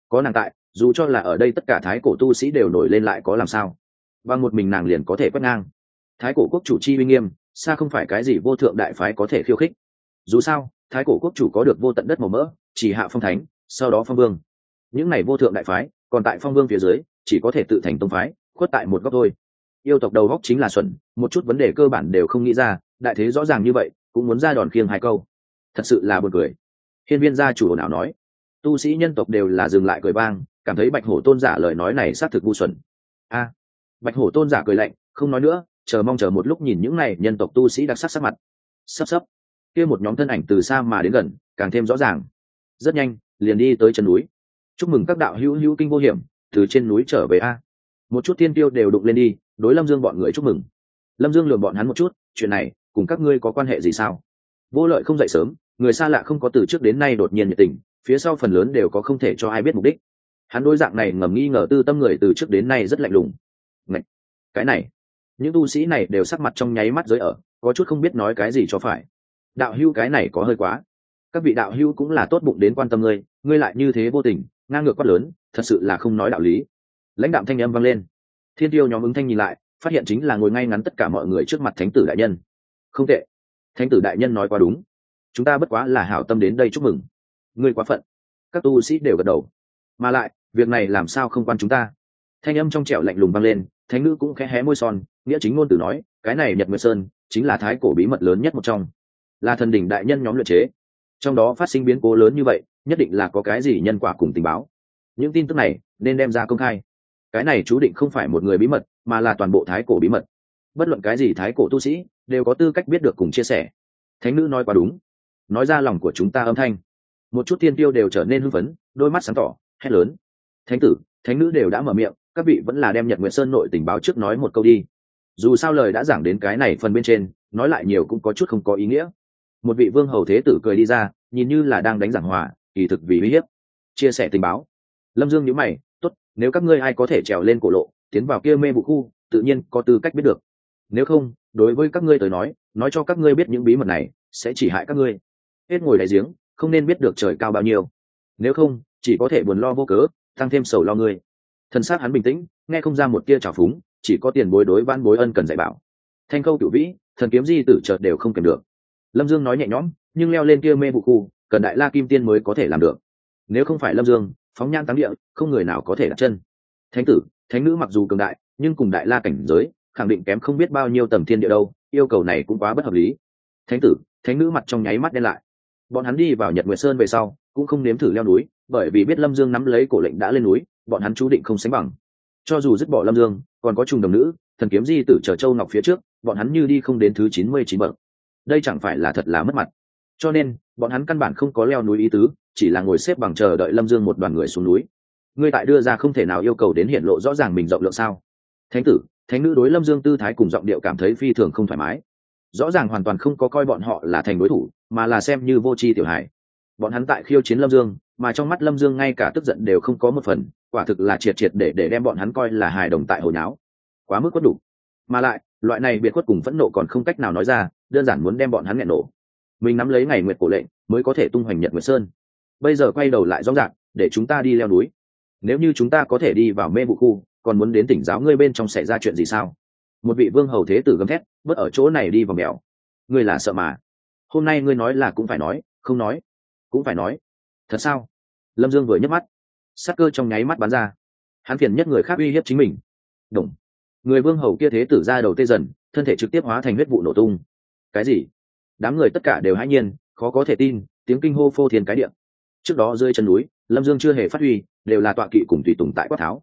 Có nàng tại, dù cho là ở đây tất cả thái cổ tu sĩ đều nổi lên lại có làm sao? Và một mình nàng liền có thể quét ngang. Thái cổ quốc chủ chi uy nghiêm, xa không phải cái gì vô thượng đại phái có thể khiêu khích. Dù sao, thái cổ quốc chủ có được vô tận đất màu mỡ, chỉ hạ phong thánh, sau đó phong vương. Những này vô thượng đại phái, còn tại phong vương phía dưới, chỉ có thể tự thành tông phái, khuất tại một góc thôi yêu tộc đầu góc chính là xuẩn, một chút vấn đề cơ bản đều không nghĩ ra, đại thế rõ ràng như vậy, cũng muốn ra đòn khiêng hai câu. Thật sự là buồn cười. Hiên viên gia chủ nào nói. Tu sĩ nhân tộc đều là dừng lại cười bang cảm thấy bạch hổ tôn giả lời nói này xác thực ngu xuẩn. A. Bạch hổ tôn giả cười lạnh, không nói nữa, chờ mong chờ một lúc nhìn những này nhân tộc tu sĩ đặc sắc sắc mặt. Sắp sắp. Kia một nhóm thân ảnh từ xa mà đến gần, càng thêm rõ ràng. Rất nhanh, liền đi tới chân núi. Chúc mừng các đạo hữu hữu kinh vô hiểm, từ trên núi trở về a. Một chút tiên tiêu đều đụng lên đi đối lâm dương bọn người chúc mừng. Lâm dương lường bọn hắn một chút, chuyện này, cùng các ngươi có quan hệ gì sao? Vô lợi không dậy sớm, người xa lạ không có từ trước đến nay đột nhiên nhiệt tình, phía sau phần lớn đều có không thể cho ai biết mục đích. Hắn đối dạng này ngầm nghi ngờ tư tâm người từ trước đến nay rất lạnh lùng. Ngậy! cái này. Những tu sĩ này đều sắc mặt trong nháy mắt giới ở, có chút không biết nói cái gì cho phải. Đạo hưu cái này có hơi quá. Các vị đạo hưu cũng là tốt bụng đến quan tâm ngươi ngươi lại như thế vô tình, ngang ngược quát lớn, thật sự là không nói đạo lý. Lãnh đạo thanh âm vang lên thiên tiêu nhóm ứng thanh nhìn lại, phát hiện chính là ngồi ngay ngắn tất cả mọi người trước mặt thánh tử đại nhân. Không tệ. Thánh tử đại nhân nói quá đúng. Chúng ta bất quá là hảo tâm đến đây chúc mừng. Ngươi quá phận. Các tu sĩ đều gật đầu. Mà lại, việc này làm sao không quan chúng ta? Thanh âm trong trẻo lạnh lùng vang lên, thánh nữ cũng khẽ hé môi son, nghĩa chính ngôn từ nói, cái này nhật nguyệt sơn, chính là thái cổ bí mật lớn nhất một trong. Là thần đỉnh đại nhân nhóm luyện chế. Trong đó phát sinh biến cố lớn như vậy, nhất định là có cái gì nhân quả cùng tình báo. Những tin tức này, nên đem ra công khai cái này chú định không phải một người bí mật, mà là toàn bộ thái cổ bí mật. Bất luận cái gì thái cổ tu sĩ, đều có tư cách biết được cùng chia sẻ. Thánh nữ nói quá đúng. Nói ra lòng của chúng ta âm thanh. Một chút tiên tiêu đều trở nên hưng phấn, đôi mắt sáng tỏ, hét lớn. Thánh tử, thánh nữ đều đã mở miệng, các vị vẫn là đem nhật nguyện sơn nội tình báo trước nói một câu đi. Dù sao lời đã giảng đến cái này phần bên trên, nói lại nhiều cũng có chút không có ý nghĩa. Một vị vương hầu thế tử cười đi ra, nhìn như là đang đánh giảng hòa, kỳ thực vì uy hiếp. Chia sẻ tình báo. Lâm dương nhíu mày tốt, nếu các ngươi ai có thể trèo lên cổ lộ, tiến vào kia mê vụ khu, tự nhiên có tư cách biết được. Nếu không, đối với các ngươi tới nói nói cho các ngươi biết những bí mật này, sẽ chỉ hại các ngươi. Hết ngồi đại giếng, không nên biết được trời cao bao nhiêu. Nếu không, chỉ có thể buồn lo vô cớ tăng thêm sầu lo ngươi. Thân xác hắn bình tĩnh, nghe không ra một tia trào phúng, chỉ có tiền bối đối van bối ân cần dạy bảo. Thanh câu cựu vĩ, thần kiếm di tử chợt đều không kèm được. Lâm dương nói nhẹ nhõm, nhưng leo lên kia mê vụ khu, cần đại la kim tiên mới có thể làm được. Nếu không phải lâm dương phóng nhan táng địa, không người nào có thể đặt chân. Thánh tử, thánh nữ mặc dù cường đại, nhưng cùng đại la cảnh giới, khẳng định kém không biết bao nhiêu tầm thiên địa đâu, yêu cầu này cũng quá bất hợp lý. Thánh tử, thánh nữ mặt trong nháy mắt đen lại. Bọn hắn đi vào nhật nguyệt sơn về sau, cũng không nếm thử leo núi, bởi vì biết lâm dương nắm lấy cổ lệnh đã lên núi, bọn hắn chú định không sánh bằng. Cho dù dứt bỏ lâm dương, còn có trùng đồng nữ, thần kiếm di tử chờ châu ngọc phía trước, bọn hắn như đi không đến thứ chín mươi chín bậc. Đây chẳng phải là thật là mất mặt. Cho nên bọn hắn căn bản không có leo núi ý tứ, chỉ là ngồi xếp bằng chờ đợi lâm dương một đoàn người xuống núi. Ngươi tại đưa ra không thể nào yêu cầu đến hiện lộ rõ ràng mình rộng lượng sao? Thánh tử, thánh nữ đối lâm dương tư thái cùng giọng điệu cảm thấy phi thường không thoải mái. Rõ ràng hoàn toàn không có coi bọn họ là thành đối thủ, mà là xem như vô tri tiểu hải bọn hắn tại khiêu chiến lâm dương, mà trong mắt lâm dương ngay cả tức giận đều không có một phần, quả thực là triệt triệt để để đem bọn hắn coi là hài đồng tại hồi náo. Quá mức quất đủ. Mà lại, loại này biệt khuất cùng phẫn nộ còn không cách nào nói ra, đơn giản muốn đem bọn hắn nghẹn nổ mình nắm lấy ngày nguyệt cổ lệnh, mới có thể tung hoành nhật nguyệt sơn. Bây giờ quay đầu lại rõ ràng, để chúng ta đi leo núi. Nếu như chúng ta có thể đi vào mê vụ khu, còn muốn đến tỉnh giáo ngươi bên trong xảy ra chuyện gì sao? Một vị vương hầu thế tử gầm thét bớt ở chỗ này đi vào mèo. Ngươi là sợ mà. Hôm nay ngươi nói là cũng phải nói, không nói, cũng phải nói. Thật sao? Lâm dương vừa nhấc mắt. Sắc cơ trong nháy mắt bắn ra. Hắn phiền nhất người khác uy hiếp chính mình. Đúng người vương hầu kia thế tử ra đầu tê dần, thân thể trực tiếp hóa thành huyết vụ nổ tung. Cái gì? Đám người tất cả đều hãy nhiên khó có thể tin tiếng kinh hô phô thiên cái điện trước đó rơi chân núi lâm dương chưa hề phát huy đều là tọa kỵ cùng tùy tùng tại quát tháo.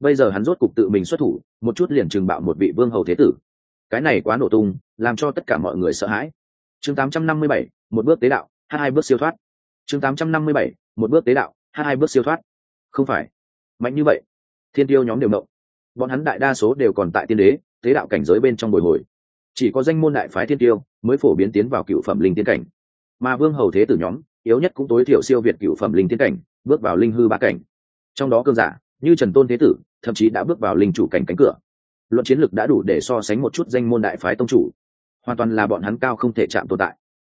Bây giờ hắn rốt cục tự mình xuất thủ một chút liền trừng bạo một vị vương hầu thế tử. Cái này quá nổ tung làm cho tất cả mọi người sợ hãi. Chương 857, một bước tế đạo hai bước siêu thoát. Chương 857, một bước tế đạo hai bước siêu thoát. Không phải. Mạnh như vậy. Thiên tiêu nhóm đều động. Bọn hắn đại đa số đều còn tại tiên đế tế đạo cảnh giới bên trong bồi hồi. Chỉ có danh môn đại phái thiên tiêu mới phổ biến tiến vào cựu phẩm linh tiên cảnh. Mà vương hầu thế tử nhóm, yếu nhất cũng tối thiểu siêu việt cựu phẩm linh tiên cảnh, bước vào linh hư ba cảnh. Trong đó cơn giả, như trần tôn thế tử, thậm chí đã bước vào linh chủ cảnh cánh cửa. Luận chiến lược đã đủ để so sánh một chút danh môn đại phái tông chủ. Hoàn toàn là bọn hắn cao không thể chạm tồn tại.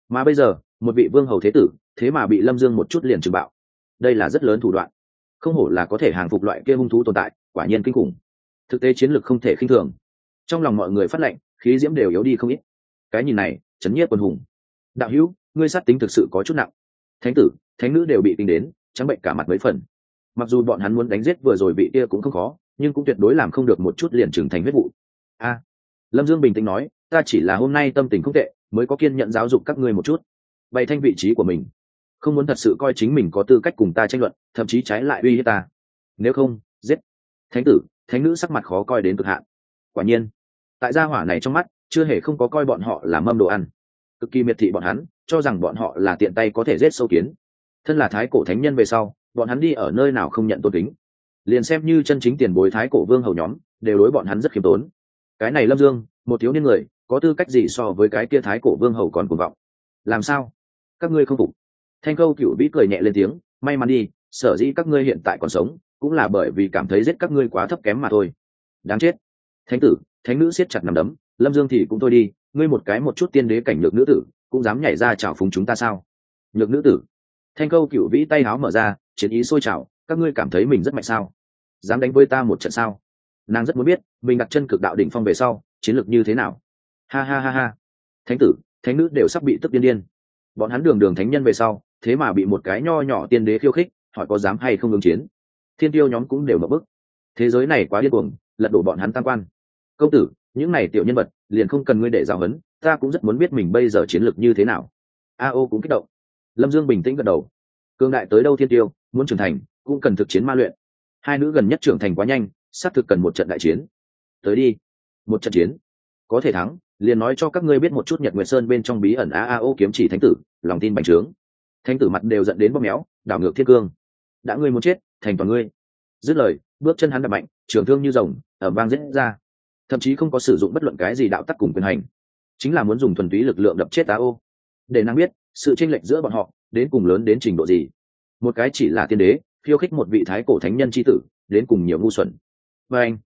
Mà bây giờ, một vị vương hầu thế tử, thế mà bị lâm dương một chút liền trừng bạo. Đây là rất lớn thủ đoạn. Không hổ là có thể hàng phục loại kia hung thú tồn tại, quả nhiên kinh khủng. Thực tế chiến lược không thể khinh thường. Trong lòng mọi người phát lệnh, khí diễm đều yếu đi không ít cái nhìn này, chấn nhiếp quân hùng. Đạo hữu, ngươi sát tính thực sự có chút nặng. Thánh tử, thánh nữ đều bị tính đến, trắng bệnh cả mặt mấy phần. Mặc dù bọn hắn muốn đánh giết vừa rồi bị kia cũng không khó, nhưng cũng tuyệt đối làm không được một chút liền trưởng thành huyết vụ. A. À, Lâm dương bình tĩnh nói, ta chỉ là hôm nay tâm tình không tệ, mới có kiên nhận giáo dục các ngươi một chút. Bày thanh vị trí của mình. Không muốn thật sự coi chính mình có tư cách cùng ta tranh luận, thậm chí trái lại uy hiếp ta. Nếu không, giết. Thánh tử, thánh nữ sắc mặt khó coi đến cực hạn. Quả nhiên, tại gia hỏa này trong mắt chưa hề không có coi bọn họ là mâm đồ ăn. Cực kỳ miệt thị bọn hắn, cho rằng bọn họ là tiện tay có thể giết sâu kiến. Thân là thái cổ thánh nhân về sau, bọn hắn đi ở nơi nào không nhận tôn kính. Liền xem như chân chính tiền bối thái cổ vương hầu nhóm, đều đối bọn hắn rất khiêm tốn. Cái này lâm dương, một thiếu niên người, có tư cách gì so với cái kia thái cổ vương hầu còn cuồng vọng? Làm sao? Các ngươi không phục. Thanh câu cựu vĩ cười nhẹ lên tiếng, may mắn đi, sở dĩ các ngươi hiện tại còn sống, cũng là bởi vì cảm thấy giết các ngươi quá thấp kém mà thôi. Đáng chết. Thánh tử, thánh nữ siết chặt nằm đấm lâm dương thì cũng thôi đi, ngươi một cái một chút tiên đế cảnh nhược nữ tử, cũng dám nhảy ra chào phúng chúng ta sao? Nhược nữ tử. Thanh câu cựu vĩ tay háo mở ra, chiến ý sôi trào, các ngươi cảm thấy mình rất mạnh sao? Dám đánh với ta một trận sao? Nàng rất muốn biết, mình đặt chân cực đạo đỉnh phong về sau, chiến lược như thế nào? Ha ha ha ha. Thánh tử, thánh nữ đều sắp bị tức điên điên. Bọn hắn đường đường thánh nhân về sau, thế mà bị một cái nho nhỏ tiên đế khiêu khích, hỏi có dám hay không ứng chiến? Thiên tiêu nhóm cũng đều mở bức. Thế giới này quá điên cuồng, lật đổ bọn hắn tam quan. Công tử những này tiểu nhân vật, liền không cần ngươi để giáo huấn, ta cũng rất muốn biết mình bây giờ chiến lược như thế nào. A O cũng kích động. Lâm dương bình tĩnh gật đầu. Cương đại tới đâu thiên tiêu, muốn trưởng thành, cũng cần thực chiến ma luyện. Hai nữ gần nhất trưởng thành quá nhanh, xác thực cần một trận đại chiến. Tới đi, một trận chiến. Có thể thắng, liền nói cho các ngươi biết một chút nhật nguyệt sơn bên trong bí ẩn a a O kiếm chỉ thánh tử, lòng tin bành trướng. Thánh tử mặt đều dẫn đến bóp méo, đảo ngược thiên cương. Đã ngươi muốn chết, thành toàn ngươi. Dứt lời, bước chân hắn đập mạnh, trường thương như rồng ở vang rết ra thậm chí không có sử dụng bất luận cái gì đạo tắc cùng quyền hành. Chính là muốn dùng thuần túy lực lượng đập chết tá ô để năng biết, sự tranh lệch giữa bọn họ, đến cùng lớn đến trình độ gì. Một cái chỉ là tiên đế, khiêu khích một vị thái cổ thánh nhân tri tử, đến cùng nhiều ngu xuẩn. Và anh,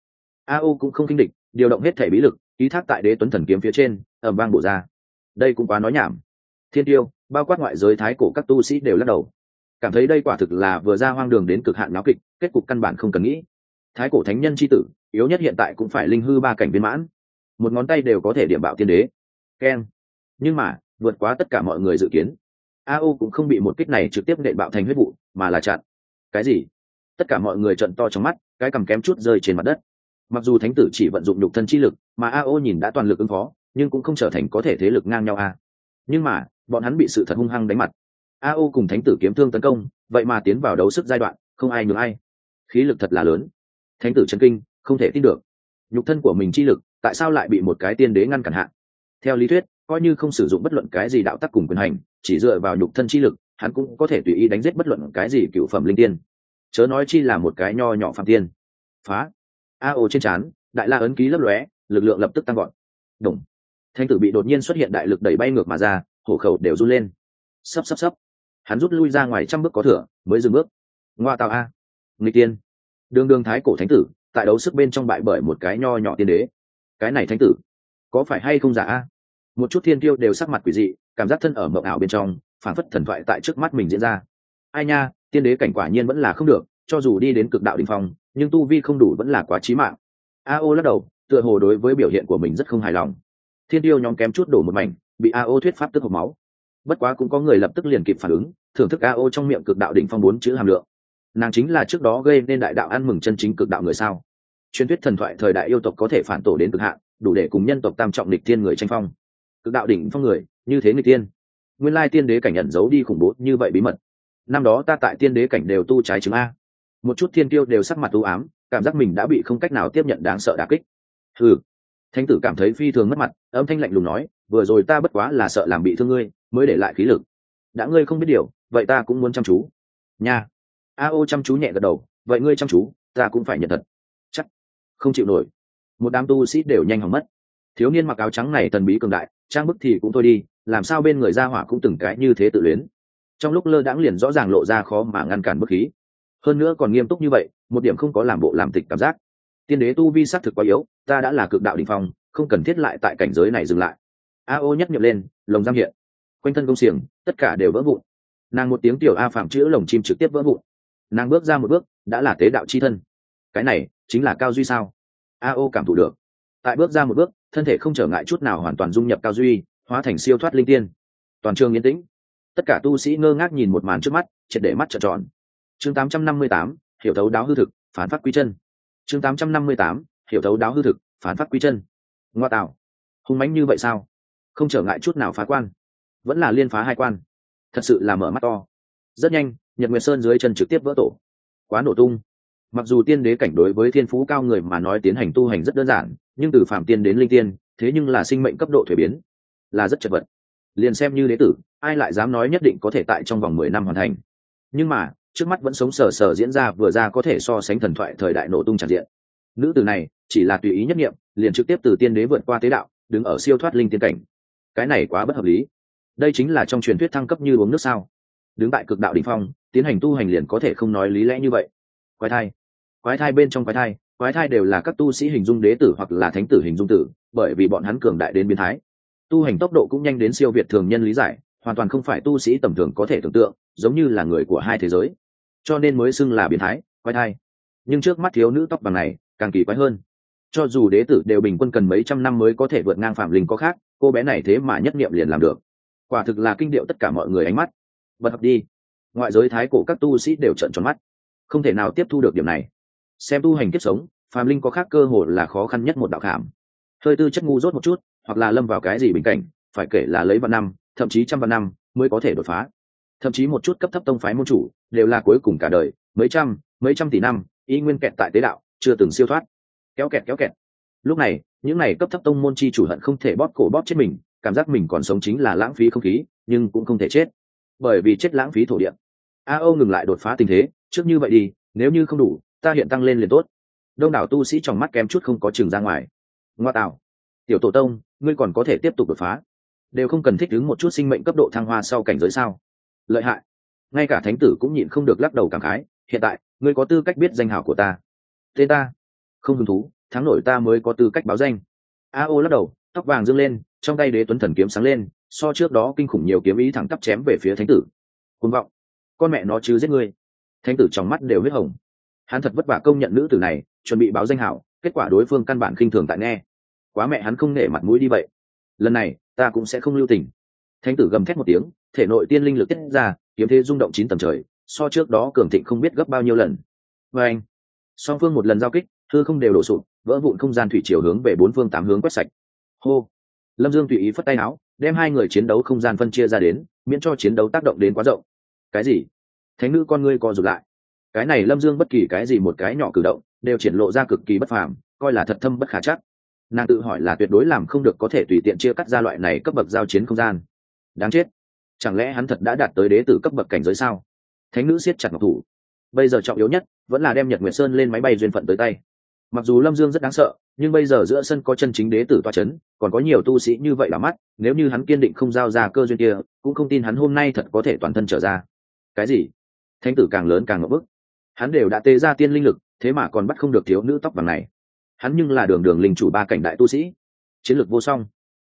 a o cũng không kinh địch, điều động hết thể bí lực ý thác tại đế tuấn thần kiếm phía trên ẩm vang bổ ra. Đây cũng quá nói nhảm. Thiên tiêu, bao quát ngoại giới thái cổ các tu sĩ đều lắc đầu. Cảm thấy đây quả thực là vừa ra hoang đường đến cực hạn náo kịch, kết cục căn bản không cần nghĩ thái cổ thánh nhân c h i tử, yếu nhất hiện tại cũng phải linh hư ba cảnh viên mãn. Một ngón tay đều có thể điểm bạo tiên đế. Keng. Nhưng mà, vượt quá tất cả mọi người dự kiến. A o cũng không bị một kích này trực tiếp nệ bạo thành huyết vụ, mà là chặn. Cái gì? Tất cả mọi người trận to trong mắt, cái cầm kém chút rơi trên mặt đất. Mặc dù thánh tử chỉ vận dụng nhục thân chi lực, mà a o nhìn đã toàn lực ứng phó, nhưng cũng không trở thành có thể thế lực ngang nhau a. Nhưng mà, bọn hắn bị sự thật hung hăng đánh mặt. A o cùng thánh tử kiếm thương tấn công, vậy mà tiến vào đấu sức giai đoạn, không ai nhường ai. Khí lực thật là lớn thánh tử chân kinh, không thể tin được. Nhục thân của mình chi lực, tại sao lại bị một cái tiên đế ngăn cản hạn theo lý thuyết, coi như không sử dụng bất luận cái gì đạo tắc cùng quyền hành, chỉ dựa vào nhục thân chi lực, hắn cũng có thể tùy ý đánh giết bất luận cái gì cựu phẩm linh tiên. Chớ nói chi là một cái nho nhỏ phạm tiên. Phá. A ô trên trán, đại la ấn ký lấp lóe, lực lượng lập tức tăng gọn đồng thanh tử bị đột nhiên xuất hiện đại lực đẩy bay ngược mà ra, hổ khẩu đều run lên. Sấp sấp sấp. Hắn rút lui ra ngoài trăm bước có thửa mới dừng bước. Ngoa tạo a. Người tiên đường đường thái cổ thánh tử, tại đấu sức bên trong bại bởi một cái nho nhỏ tiên đế. Cái này thánh tử, có phải hay không giả a? Một chút thiên tiêu đều sắc mặt quỷ dị, cảm giác thân ở mộng ảo bên trong phản phất thần thoại tại trước mắt mình diễn ra. Ai nha, tiên đế cảnh quả nhiên vẫn là không được, cho dù đi đến cực đạo đình phong, nhưng tu vi không đủ vẫn là quá trí mạng. A o lắc đầu, tựa hồ đối với biểu hiện của mình rất không hài lòng. Thiên tiêu nhóm kém chút đổ một mảnh, bị a o thuyết pháp tức hộp máu. Bất quá cũng có người lập tức liền kịp phản ứng, thưởng thức a o trong miệng cực đạo đỉnh phong bốn chữ hàm lượng nàng chính là trước đó gây nên đại đạo ăn mừng chân chính cực đạo người sao? Truyền thuyết thần thoại thời đại yêu tộc có thể phản tổ đến cực hạn, đủ để cùng nhân tộc tam trọng địch thiên người tranh phong. Cực đạo đỉnh phong người, như thế người tiên nguyên lai tiên đế cảnh nhận giấu đi khủng bố như vậy bí mật. Năm đó ta tại tiên đế cảnh đều tu trái chứng a. Một chút thiên tiêu đều sắc mặt u ám, cảm giác mình đã bị không cách nào tiếp nhận đáng sợ đà kích. Ừ thánh tử cảm thấy phi thường mất mặt, âm thanh lạnh lùng nói, vừa rồi ta bất quá là sợ làm bị thương ngươi, mới để lại khí lực. Đã ngươi không biết điều, vậy ta cũng muốn chăm chú. Nha a ô chăm chú nhẹ gật đầu, vậy ngươi chăm chú, ta cũng phải nhận thật. Chắc không chịu nổi. Một đám tu sĩ đều nhanh hỏng mất. Thiếu niên mặc áo trắng này thần bí cường đại, trang bức thì cũng thôi đi, làm sao bên người ra hỏa cũng từng cái như thế tự luyến. Trong lúc lơ đãng liền rõ ràng lộ ra khó mà ngăn cản bức khí. Hơn nữa còn nghiêm túc như vậy, một điểm không có làm bộ làm tịch cảm giác. Tiên đế tu vi s á c thực quá yếu, ta đã là cực đạo đình phong, không cần thiết lại tại cảnh giới này dừng lại. A ô nhắc nhậm lên, lồng giam hiện. Quanh thân công xiềng, tất cả đều vỡ vụn. Nàng một tiếng tiểu a phạm chữ lồng chim trực tiếp vỡ vụn nàng bước ra một bước đã là tế đạo c h i thân. Cái này chính là cao duy sao? A ô cảm thụ được. Tại bước ra một bước thân thể không trở ngại chút nào hoàn toàn dung nhập cao duy hóa thành siêu thoát linh tiên. Toàn trường yên tĩnh. Tất cả tu sĩ ngơ ngác nhìn một màn trước mắt triệt để mắt trợn tròn. Chương 858, hiểu thấu đáo hư thực phán phát quy chân. Chương 858, hiểu thấu đáo hư thực phán phát quy chân. Ngoa tạo. Hung mãnh như vậy sao? Không trở ngại chút nào phá quan. Vẫn là liên phá hai quan. Thật sự là mở mắt to. Rất nhanh nhật nguyệt sơn dưới chân trực tiếp vỡ tổ. Quá nổ tung. Mặc dù tiên đế cảnh đối với thiên phú cao người mà nói tiến hành tu hành rất đơn giản, nhưng từ phạm tiên đến linh tiên, thế nhưng là sinh mệnh cấp độ thuế biến, là rất chật vật. Liền xem như đế tử, ai lại dám nói nhất định có thể tại trong vòng mười năm hoàn thành. Nhưng mà, trước mắt vẫn sống sờ sờ diễn ra vừa ra có thể so sánh thần thoại thời đại nổ tung tràn diện. Nữ tử này, chỉ là tùy ý nhất nghiệm, liền trực tiếp từ tiên đế vượt qua tế đạo, đứng ở siêu thoát linh tiên cảnh. Cái này quá bất hợp lý. Đây chính là trong truyền thuyết thăng cấp như uống nước sao đứng tại cực đạo đ ỉ n h phong, tiến hành tu hành liền có thể không nói lý lẽ như vậy. Quái thai quái thai bên trong quái thai quái thai đều là các tu sĩ hình dung đế tử hoặc là thánh tử hình dung tử, bởi vì bọn hắn cường đại đến biến thái. Tu hành tốc độ cũng nhanh đến siêu việt thường nhân lý giải, hoàn toàn không phải tu sĩ tầm thường có thể tưởng tượng, giống như là người của hai thế giới. Cho nên mới xưng là biến thái, quái thai. Nhưng trước mắt thiếu nữ tóc bằng này, càng kỳ quái hơn. Cho dù đế tử đều bình quân cần mấy trăm năm mới có thể vượt ngang phạm linh có khác, cô bé này thế mà nhất nghiệm liền làm được. Quả thực là kinh điệu tất cả mọi người ánh mắt bật học đi. Ngoại giới thái cổ các tu sĩ đều trận tròn mắt. Không thể nào tiếp thu được điểm này. Xem tu hành kiếp sống, phàm linh có khác cơ hội là khó khăn nhất một đạo khảm. Hơi tư chất ngu dốt một chút, hoặc là lâm vào cái gì bình cảnh, phải kể là lấy vạn năm, thậm chí trăm vạn năm mới có thể đột phá. Thậm chí một chút cấp thấp tông phái môn chủ đều là cuối cùng cả đời, mấy trăm mấy trăm tỷ năm, y nguyên kẹt tại tế đạo, chưa từng siêu thoát. Kéo kẹt kéo kẹt. Lúc này, những này cấp thấp tông môn chi chủ hận không thể bóp cổ bóp chết mình, cảm giác mình còn sống chính là lãng phí không khí, nhưng cũng không thể chết bởi vì chết lãng phí thổ địa. A âu ngừng lại đột phá tình thế, trước như vậy đi, nếu như không đủ, ta hiện tăng lên liền tốt. Đông đảo tu sĩ trong mắt kém chút không có chừng ra ngoài. Ngoa tạo. Tiểu tổ tông, ngươi còn có thể tiếp tục đột phá. Đều không cần thích ứng một chút sinh mệnh cấp độ thăng hoa sau cảnh giới sao? Lợi hại. Ngay cả thánh tử cũng nhịn không được lắc đầu cảm khái, hiện tại, ngươi có tư cách biết danh hào của ta. Tên ta? Không hứng thú, thắng nổi ta mới có tư cách báo danh. A ô lắc đầu, tóc vàng dâng lên, trong tay đế tuấn thần kiếm sáng lên so trước đó kinh khủng nhiều kiếm ý thẳng tắp chém về phía thánh tử. Côn vọng. Con mẹ nó chứ giết ngươi. Thánh tử trong mắt đều huyết hồng. Hắn thật vất vả công nhận nữ tử này, chuẩn bị báo danh hảo, kết quả đối phương căn bản khinh thường tại nghe. Quá mẹ hắn không nể mặt mũi đi vậy. Lần này, ta cũng sẽ không lưu tình. Thánh tử gầm thét một tiếng, thể nội tiên linh lực tiết ra, kiếm thế rung động chín tầng trời, so trước đó cường thịnh không biết gấp bao nhiêu lần. Vê anh, song phương một lần giao kích thư không đều đổ sụt vỡ vụn không gian thủy chiều hướng về bốn phương tám hướng quét sạch. Hô. Lâm dương tùy ý phất tay áo đem hai người chiến đấu không gian phân chia ra đến, miễn cho chiến đấu tác động đến quá rộng. Cái gì? Thánh nữ con ngươi co rụt lại. Cái này lâm dương bất kỳ cái gì một cái nhỏ cử động, đều triển lộ ra cực kỳ bất phàm, coi là thật thâm bất khả chắc. Nàng tự hỏi là tuyệt đối làm không được có thể tùy tiện chia cắt ra loại này cấp bậc giao chiến không gian. Đáng chết. Chẳng lẽ hắn thật đã đạt tới đế tử cấp bậc cảnh giới sao? Thánh nữ siết chặt ngọc thủ. Bây giờ trọng yếu nhất vẫn là đem nhật nguyệt sơn lên máy bay duyên phận tới tay. Mặc dù lâm dương rất đáng sợ nhưng bây giờ giữa sân có chân chính đế tử toa c h ấ n còn có nhiều tu sĩ như vậy là mắt, nếu như hắn kiên định không giao ra cơ duyên kia, cũng không tin hắn hôm nay thật có thể toàn thân trở ra. Cái gì? Thánh tử càng lớn càng ngập bức. Hắn đều đã tê ra tiên linh lực, thế mà còn bắt không được thiếu nữ tóc bằng này. Hắn nhưng là đường đường linh chủ ba cảnh đại tu sĩ. Chiến lược vô song.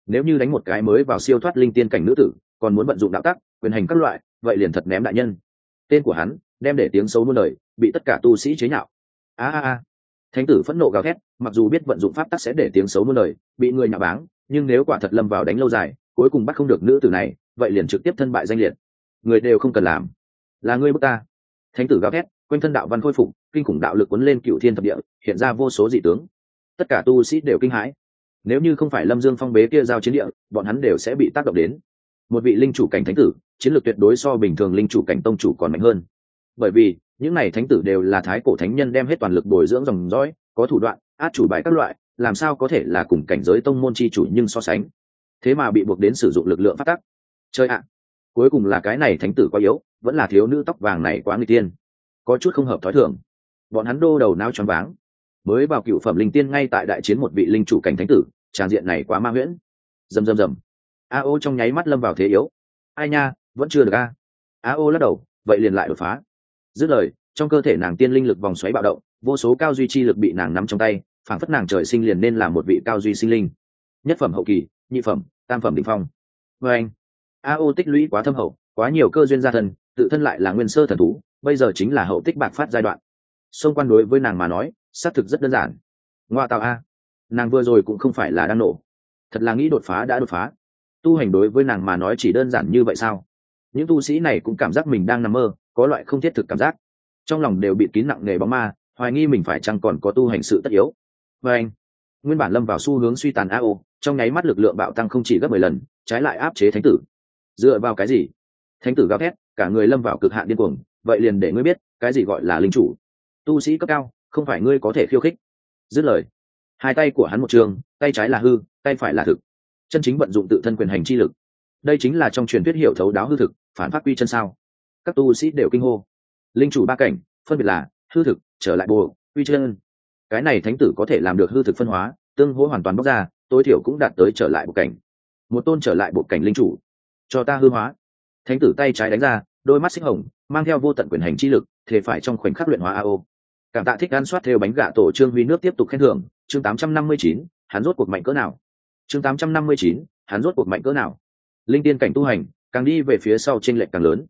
Nếu như đánh một cái mới vào siêu thoát linh tiên cảnh nữ tử, còn muốn vận dụng đạo tắc, quyền hành các loại, vậy liền thật ném đại nhân. Tên của hắn, đem để tiếng xấu muôn đời, bị tất cả tu sĩ chế nhạo. A a a thánh tử phẫn nộ gào thét, mặc dù biết vận dụng pháp tắc sẽ để tiếng xấu muôn đời, bị người nhà báng, nhưng nếu quả thật lâm vào đánh lâu dài, cuối cùng bắt không được nữ tử này, vậy liền trực tiếp thân bại danh liệt. Người đều không cần làm. Là ngươi bước ta. Thánh tử gào thét, quanh thân đạo văn khôi phục, kinh khủng đạo lực cuốn lên cựu thiên thập địa, hiện ra vô số dị tướng. Tất cả tu sĩ đều kinh hãi. Nếu như không phải lâm dương phong bế kia giao chiến địa, bọn hắn đều sẽ bị tác động đến. Một vị linh chủ cảnh thánh tử, chiến lược tuyệt đối so bình thường linh chủ cảnh tông chủ còn mạnh hơn. Bởi vì những này thánh tử đều là thái cổ thánh nhân đem hết toàn lực bồi dưỡng dòng dõi, có thủ đoạn, át chủ bài các loại, làm sao có thể là cùng cảnh giới tông môn chi chủ nhưng so sánh. Thế mà bị buộc đến sử dụng lực lượng phát tắc. Chơi ạ! Cuối cùng là cái này thánh tử quá yếu, vẫn là thiếu nữ tóc vàng này quá người tiên. Có chút không hợp thói thường. Bọn hắn đô đầu nao choáng váng. Mới vào cựu phẩm linh tiên ngay tại đại chiến một vị linh chủ cảnh thánh tử, tràn diện này quá ma nguyễn. rầm rầm rầm. A ô trong nháy mắt lâm vào thế yếu. Ai nha, vẫn chưa được a. A ô lắc đầu, vậy liền lại đột phá dứt lời, trong cơ thể nàng tiên linh lực vòng xoáy bạo động, vô số cao duy chi lực bị nàng nắm trong tay phản phất nàng trời sinh liền nên là một vị cao duy sinh linh. Nhất phẩm hậu kỳ, nhị phẩm, tam phẩm định phong. Vê anh, a ô tích lũy quá thâm hậu, quá nhiều cơ duyên gia thân tự thân lại là nguyên sơ thần thú, bây giờ chính là hậu tích bạc phát giai đoạn. Xông quan đối với nàng mà nói, xác thực rất đơn giản. Ngoa tạo a. Nàng vừa rồi cũng không phải là đang nổ. Thật là nghĩ đột phá đã đột phá. Tu hành đối với nàng mà nói chỉ đơn giản như vậy sao? Những tu sĩ này cũng cảm giác mình đang nằm mơ có loại không thiết thực cảm giác. Trong lòng đều bị kín nặng nề bóng ma, hoài nghi mình phải chăng còn có tu hành sự tất yếu. Và anh, nguyên bản lâm vào xu hướng suy tàn ao trong nháy mắt lực lượng bạo tăng không chỉ gấp mười lần, trái lại áp chế thánh tử. Dựa vào cái gì? Thánh tử gào thét, cả người lâm vào cực hạn điên cuồng, vậy liền để ngươi biết, cái gì gọi là linh chủ. Tu sĩ cấp cao, không phải ngươi có thể khiêu khích. Dứt lời, hai tay của hắn một trường, tay trái là hư, tay phải là thực. Chân chính vận dụng tự thân quyền hành chi lực. Đây chính là trong truyền thuyết hiểu thấu đáo hư thực, phản phát quy chân sao các tu sĩ đều kinh hô. Linh chủ ba cảnh phân biệt là hư thực trở lại bồ uy chân. Cái này thánh tử có thể làm được hư thực phân hóa tương hỗ hoàn toàn bóc ra tối thiểu cũng đạt tới trở lại bộ cảnh. Một tôn trở lại bộ cảnh linh chủ cho ta hư hóa. Thánh tử tay trái đánh ra đôi mắt xích hồng mang theo vô tận quyền hành chi lực thể phải trong khoảnh khắc luyện hóa ao cảm tạ thích ăn soát theo bánh gà tổ trương huy nước tiếp tục khen thưởng chương 859, hắn rốt cuộc mạnh cỡ nào? Chương 859, hắn rốt cuộc mạnh cỡ nào? Linh tiên cảnh tu hành càng đi về phía sau trên lệch càng lớn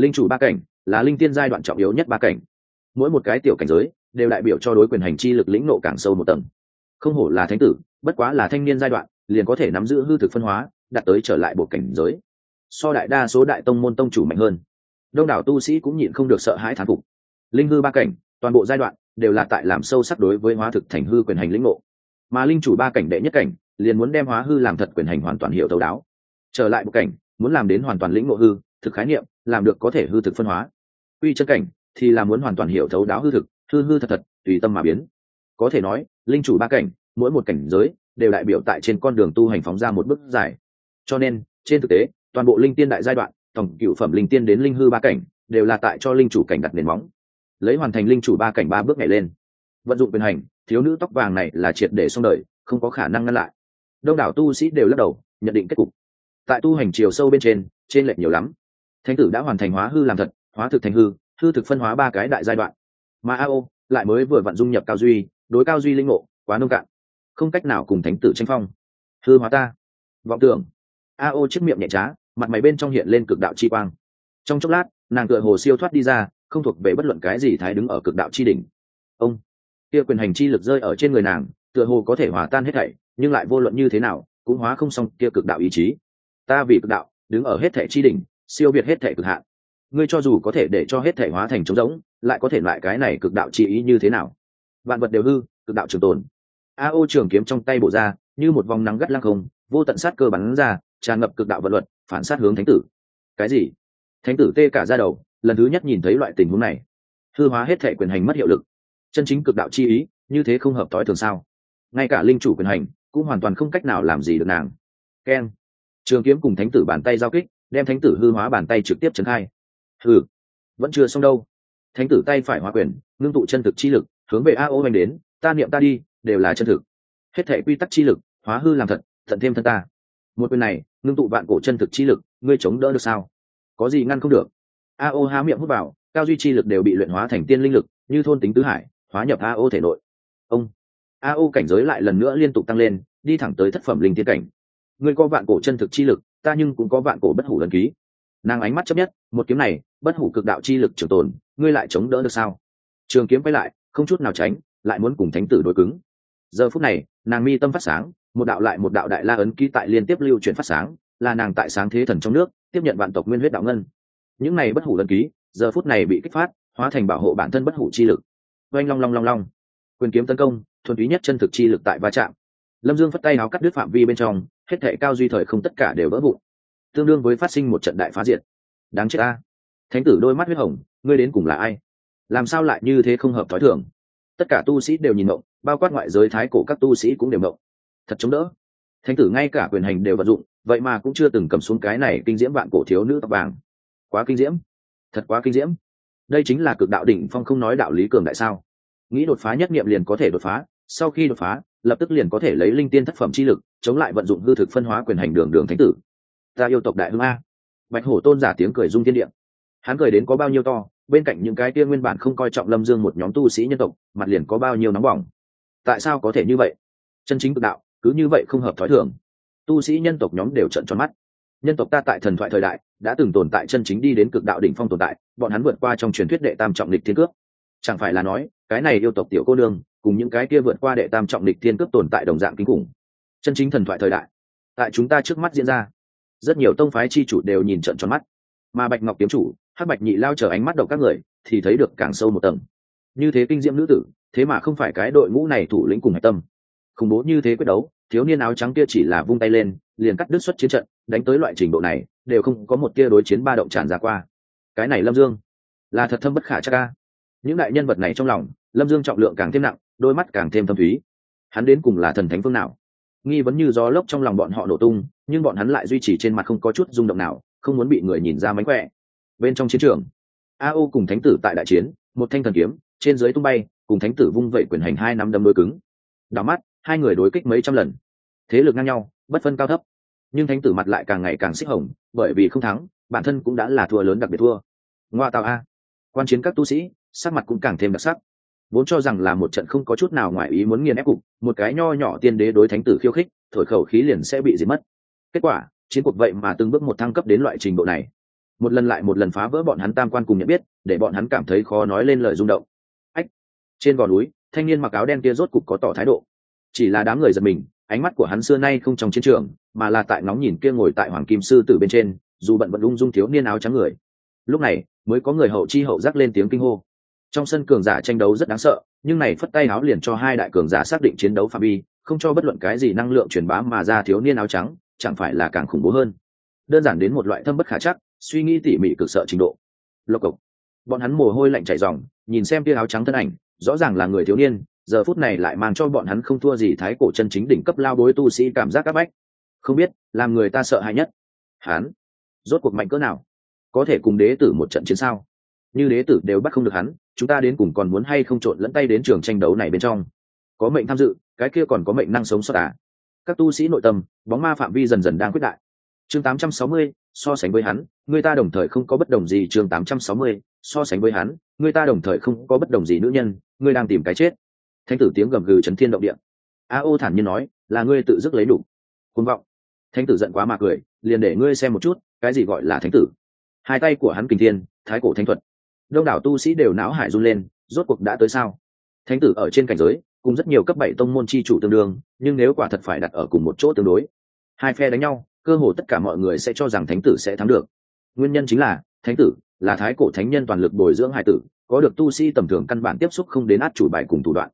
linh chủ ba cảnh là linh tiên giai đoạn trọng yếu nhất ba cảnh. Mỗi một cái tiểu cảnh giới đều đại biểu cho đối quyền hành chi lực lĩnh nộ càng sâu một tầng. Không hổ là thánh tử, bất quá là thanh niên giai đoạn, liền có thể nắm giữ hư thực phân hóa, đạt tới trở lại bộ cảnh giới. So đại đa số đại tông môn tông chủ mạnh hơn. Đông đảo tu sĩ cũng nhịn không được sợ hãi thán phục. Linh hư ba cảnh, toàn bộ giai đoạn đều là tại làm sâu sắc đối với hóa thực thành hư quyền hành lĩnh ngộ. Mà linh chủ ba cảnh đệ nhất cảnh, liền muốn đem hóa hư làm thật quyền hành hoàn toàn hiểu thấu đáo. Trở lại bộ cảnh, muốn làm đến hoàn toàn lĩnh ngộ hư thực khái niệm, làm được có thể hư thực phân hóa. Quy chân cảnh thì là muốn hoàn toàn hiểu thấu đáo hư thực, hư hư thật thật, tùy tâm mà biến. Có thể nói, linh chủ ba cảnh, mỗi một cảnh giới đều đại biểu tại trên con đường tu hành phóng ra một bước dài. Cho nên, trên thực tế, toàn bộ linh tiên đại giai đoạn, tổng cựu phẩm linh tiên đến linh hư ba cảnh đều là tại cho linh chủ cảnh đặt nền móng. Lấy hoàn thành linh chủ ba cảnh ba bước nhảy lên. Vận dụng quyền hành, thiếu nữ tóc vàng này là triệt để xong đời, không có khả năng ngăn lại. Đông đảo tu sĩ đều lắc đầu, nhận định kết cục. Tại tu hành chiều sâu bên trên trên lệch nhiều lắm thánh tử đã hoàn thành hóa hư làm thật, hóa thực thành hư hư thực phân hóa ba cái đại giai đoạn. Mà ao lại mới vừa vận dung nhập cao duy, đối cao duy linh ngộ, quá nông cạn. Không cách nào cùng thánh tử tranh phong. Hư hóa ta. Vọng tưởng. Ao chiếc miệng nhẹ trá, mặt mày bên trong hiện lên cực đạo chi quang. Trong chốc lát, nàng tựa hồ siêu thoát đi ra, không thuộc về bất luận cái gì thái đứng ở cực đạo chi đỉnh. Ông. Kia quyền hành chi lực rơi ở trên người nàng, tựa hồ có thể hòa tan hết thảy, nhưng lại vô luận như thế nào, cũng hóa không xong kia cực đạo ý chí. Ta vì cực đạo, đứng ở hết thảy chi đỉnh siêu việt hết thảy cực hạn. Ngươi cho dù có thể để cho hết thảy hóa thành trống rỗng, lại có thể loại cái này cực đạo chi ý như thế nào? Vạn vật đều hư, cực đạo trường tồn. A ô trường kiếm trong tay bộ ra, như một vòng nắng gắt lăng không, vô tận sát cơ bắn ra, tràn ngập cực đạo vật luật, phản sát hướng thánh tử. Cái gì? Thánh tử tê cả ra đầu, lần thứ nhất nhìn thấy loại tình huống này. Hư hóa hết thể quyền hành mất hiệu lực. Chân chính cực đạo chi ý, như thế không hợp tối thường sao? Ngay cả linh chủ quyền hành, cũng hoàn toàn không cách nào làm gì được nàng. Keng trường kiếm cùng thánh tử bàn tay giao kích đem thánh tử hư hóa bàn tay trực tiếp trấn khai. Hừ, vẫn chưa xong đâu. Thánh tử tay phải hóa quyền, ngưng tụ chân thực chi lực, hướng về a ô anh đến, ta niệm ta đi, đều là chân thực. Hết thể quy tắc chi lực, hóa hư làm thật thận thêm thân ta. Một quyền này, ngưng tụ vạn cổ chân thực chi lực, ngươi chống đỡ được sao? Có gì ngăn không được? A ô há miệng hút vào, cao duy chi lực đều bị luyện hóa thành tiên linh lực, như thôn tính tứ hải, hóa nhập a ô thể nội. Ông, a ô cảnh giới lại lần nữa liên tục tăng lên, đi thẳng tới thất phẩm linh tiên cảnh. Ngươi có vạn cổ chân thực chi lực ta nhưng cũng có vạn cổ bất hủ lần ký. Nàng ánh mắt chấp nhất, một kiếm này, bất hủ cực đạo chi lực trường tồn, ngươi lại chống đỡ được sao? Trường kiếm quay lại, không chút nào tránh, lại muốn cùng thánh tử đối cứng. Giờ phút này, nàng mi tâm phát sáng, một đạo lại một đạo đại la ấn ký tại liên tiếp lưu chuyển phát sáng, là nàng tại sáng thế thần trong nước, tiếp nhận vạn tộc nguyên huyết đạo ngân. Những này bất hủ lần ký, giờ phút này bị kích phát, hóa thành bảo hộ bản thân bất hủ chi lực. Oanh long long long long. Quyền kiếm tấn công, thuần túy nhất chân thực chi lực tại va chạm. Lâm dương phất tay áo cắt đứt phạm vi bên trong hết thệ cao duy thời không tất cả đều vỡ vụn, tương đương với phát sinh một trận đại phá diệt. Đáng chết ta thánh tử đôi mắt huyết hồng, ngươi đến cùng là ai? Làm sao lại như thế không hợp thói thường? Tất cả tu sĩ đều nhìn mộng bao quát ngoại giới thái cổ các tu sĩ cũng đều mộng thật chống đỡ. Thánh tử ngay cả quyền hành đều vận dụng, vậy mà cũng chưa từng cầm xuống cái này kinh diễm vạn cổ thiếu nữ tóc vàng. Quá kinh diễm. Thật quá kinh diễm. Đây chính là cực đạo đỉnh phong không nói đạo lý cường đại sao? Nghĩ đột phá nhất nghiệm liền có thể đột phá, sau khi đột phá lập tức liền có thể lấy linh tiên thất phẩm chi lực, chống lại vận dụng hư thực phân hóa quyền hành đường đường thánh tử. Ta yêu tộc đại hưng a. Bạch hổ tôn giả tiếng cười dung thiên địa. Hắn cười đến có bao nhiêu to, bên cạnh những cái kia nguyên bản không coi trọng lâm dương một nhóm tu sĩ nhân tộc, mặt liền có bao nhiêu nóng bỏng. Tại sao có thể như vậy? Chân chính cực đạo, cứ như vậy không hợp thói thường. Tu sĩ nhân tộc nhóm đều trận tròn mắt. Nhân tộc ta tại thần thoại thời đại, đã từng tồn tại chân chính đi đến cực đạo đỉnh phong tồn tại, bọn hắn vượt qua trong truyền thuyết đệ tam trọng lịch thiên cước chẳng phải là nói, cái này yêu tộc tiểu cô nương, cùng những cái kia vượt qua đệ tam trọng lịch thiên cướp tồn tại đồng dạng kinh khủng. Chân chính thần thoại thời đại. Tại chúng ta trước mắt diễn ra, rất nhiều tông phái chi chủ đều nhìn trận tròn mắt. Mà bạch ngọc kiếm chủ, hắc bạch nhị lao chờ ánh mắt đầu các người, thì thấy được càng sâu một tầng. Như thế kinh diễm nữ tử, thế mà không phải cái đội ngũ này thủ lĩnh cùng hạch tâm. Khủng bố như thế quyết đấu, thiếu niên áo trắng kia chỉ là vung tay lên, liền cắt đứt xuất chiến trận, đánh tới loại trình độ này, đều không có một tia đối chiến ba động tràn ra qua. Cái này lâm dương, là thật thâm bất khả chắc ca những đại nhân vật này trong lòng, lâm dương trọng lượng càng thêm nặng, đôi mắt càng thêm thâm thúy. Hắn đến cùng là thần thánh phương nào? Nghi vấn như gió lốc trong lòng bọn họ nổ tung, nhưng bọn hắn lại duy trì trên mặt không có chút rung động nào, không muốn bị người nhìn ra mánh khỏe. Bên trong chiến trường, a O cùng thánh tử tại đại chiến, một thanh thần kiếm, trên dưới tung bay, cùng thánh tử vung vẩy quyền hành hai năm đâm đôi cứng. Đảo mắt, hai người đối kích mấy trăm lần. Thế lực ngang nhau, bất phân cao thấp. Nhưng thánh tử mặt lại càng ngày càng xích hồng, bởi vì không thắng, bản thân cũng đã là thua lớn đặc biệt thua. Ngoa tạo a. Quan chiến các tu sĩ sắc mặt cũng càng thêm đặc sắc. Vốn cho rằng là một trận không có chút nào ngoài ý muốn nghiền ép cục, một cái nho nhỏ tiên đế đối thánh tử khiêu khích, thổi khẩu khí liền sẽ bị diệt mất. Kết quả, chiến cuộc vậy mà từng bước một thăng cấp đến loại trình độ này. Một lần lại một lần phá vỡ bọn hắn tam quan cùng nhận biết, để bọn hắn cảm thấy khó nói lên lời rung động. Ách, trên gò núi, thanh niên mặc áo đen kia rốt cục có tỏ thái độ. Chỉ là đám người giật mình, ánh mắt của hắn xưa nay không trong chiến trường, mà là tại ngóng nhìn kia ngồi tại hoàng kim sư tử bên trên, dù bận vẫn ung dung thiếu niên áo trắng người. Lúc này, mới có người hậu chi hậu giác lên tiếng kinh hô trong sân cường giả tranh đấu rất đáng sợ, nhưng này phất tay áo liền cho hai đại cường giả xác định chiến đấu phạm vi, không cho bất luận cái gì năng lượng truyền bá mà ra thiếu niên áo trắng, chẳng phải là càng khủng bố hơn. Đơn giản đến một loại thâm bất khả chắc, suy nghĩ tỉ mỉ cực sợ trình độ. Lộc cộc. Bọn hắn mồ hôi lạnh chảy ròng, nhìn xem tia áo trắng thân ảnh, rõ ràng là người thiếu niên, giờ phút này lại mang cho bọn hắn không thua gì thái cổ chân chính đỉnh cấp lao bối tu sĩ cảm giác áp bách. Không biết, làm người ta sợ hãi nhất. Hắn, rốt cuộc mạnh cỡ nào? Có thể cùng đế tử một trận chiến sao? Như đế tử đều bắt không được hắn chúng ta đến cùng còn muốn hay không trộn lẫn tay đến trường tranh đấu này bên trong? Có mệnh tham dự cái kia còn có mệnh năng sống sót à? Các tu sĩ nội tâm bóng ma phạm vi dần dần đang quyết đại. Chương 860, so sánh với hắn người ta đồng thời không có bất đồng gì. Chương 860, so sánh với hắn người ta đồng thời không có bất đồng gì nữ nhân ngươi đang tìm cái chết. Thánh tử tiếng gầm gừ chấn thiên động địa. A ô thản nhiên nói là ngươi tự dứt lấy đủ. Côn vọng. Thánh tử giận quá mà cười liền để ngươi xem một chút cái gì gọi là thánh tử. Hai tay của hắn kinh thiên thái cổ thánh thuật đông đảo tu sĩ đều não hải run lên, rốt cuộc đã tới sao? Thánh tử ở trên cảnh giới, cùng rất nhiều cấp bảy tông môn chi chủ tương đương, nhưng nếu quả thật phải đặt ở cùng một chỗ tương đối, hai phe đánh nhau, cơ hồ tất cả mọi người sẽ cho rằng thánh tử sẽ thắng được. Nguyên nhân chính là, thánh tử là thái cổ thánh nhân toàn lực bồi dưỡng hải tử, có được tu sĩ tầm thường căn bản tiếp xúc không đến át chủ bài cùng thủ đoạn.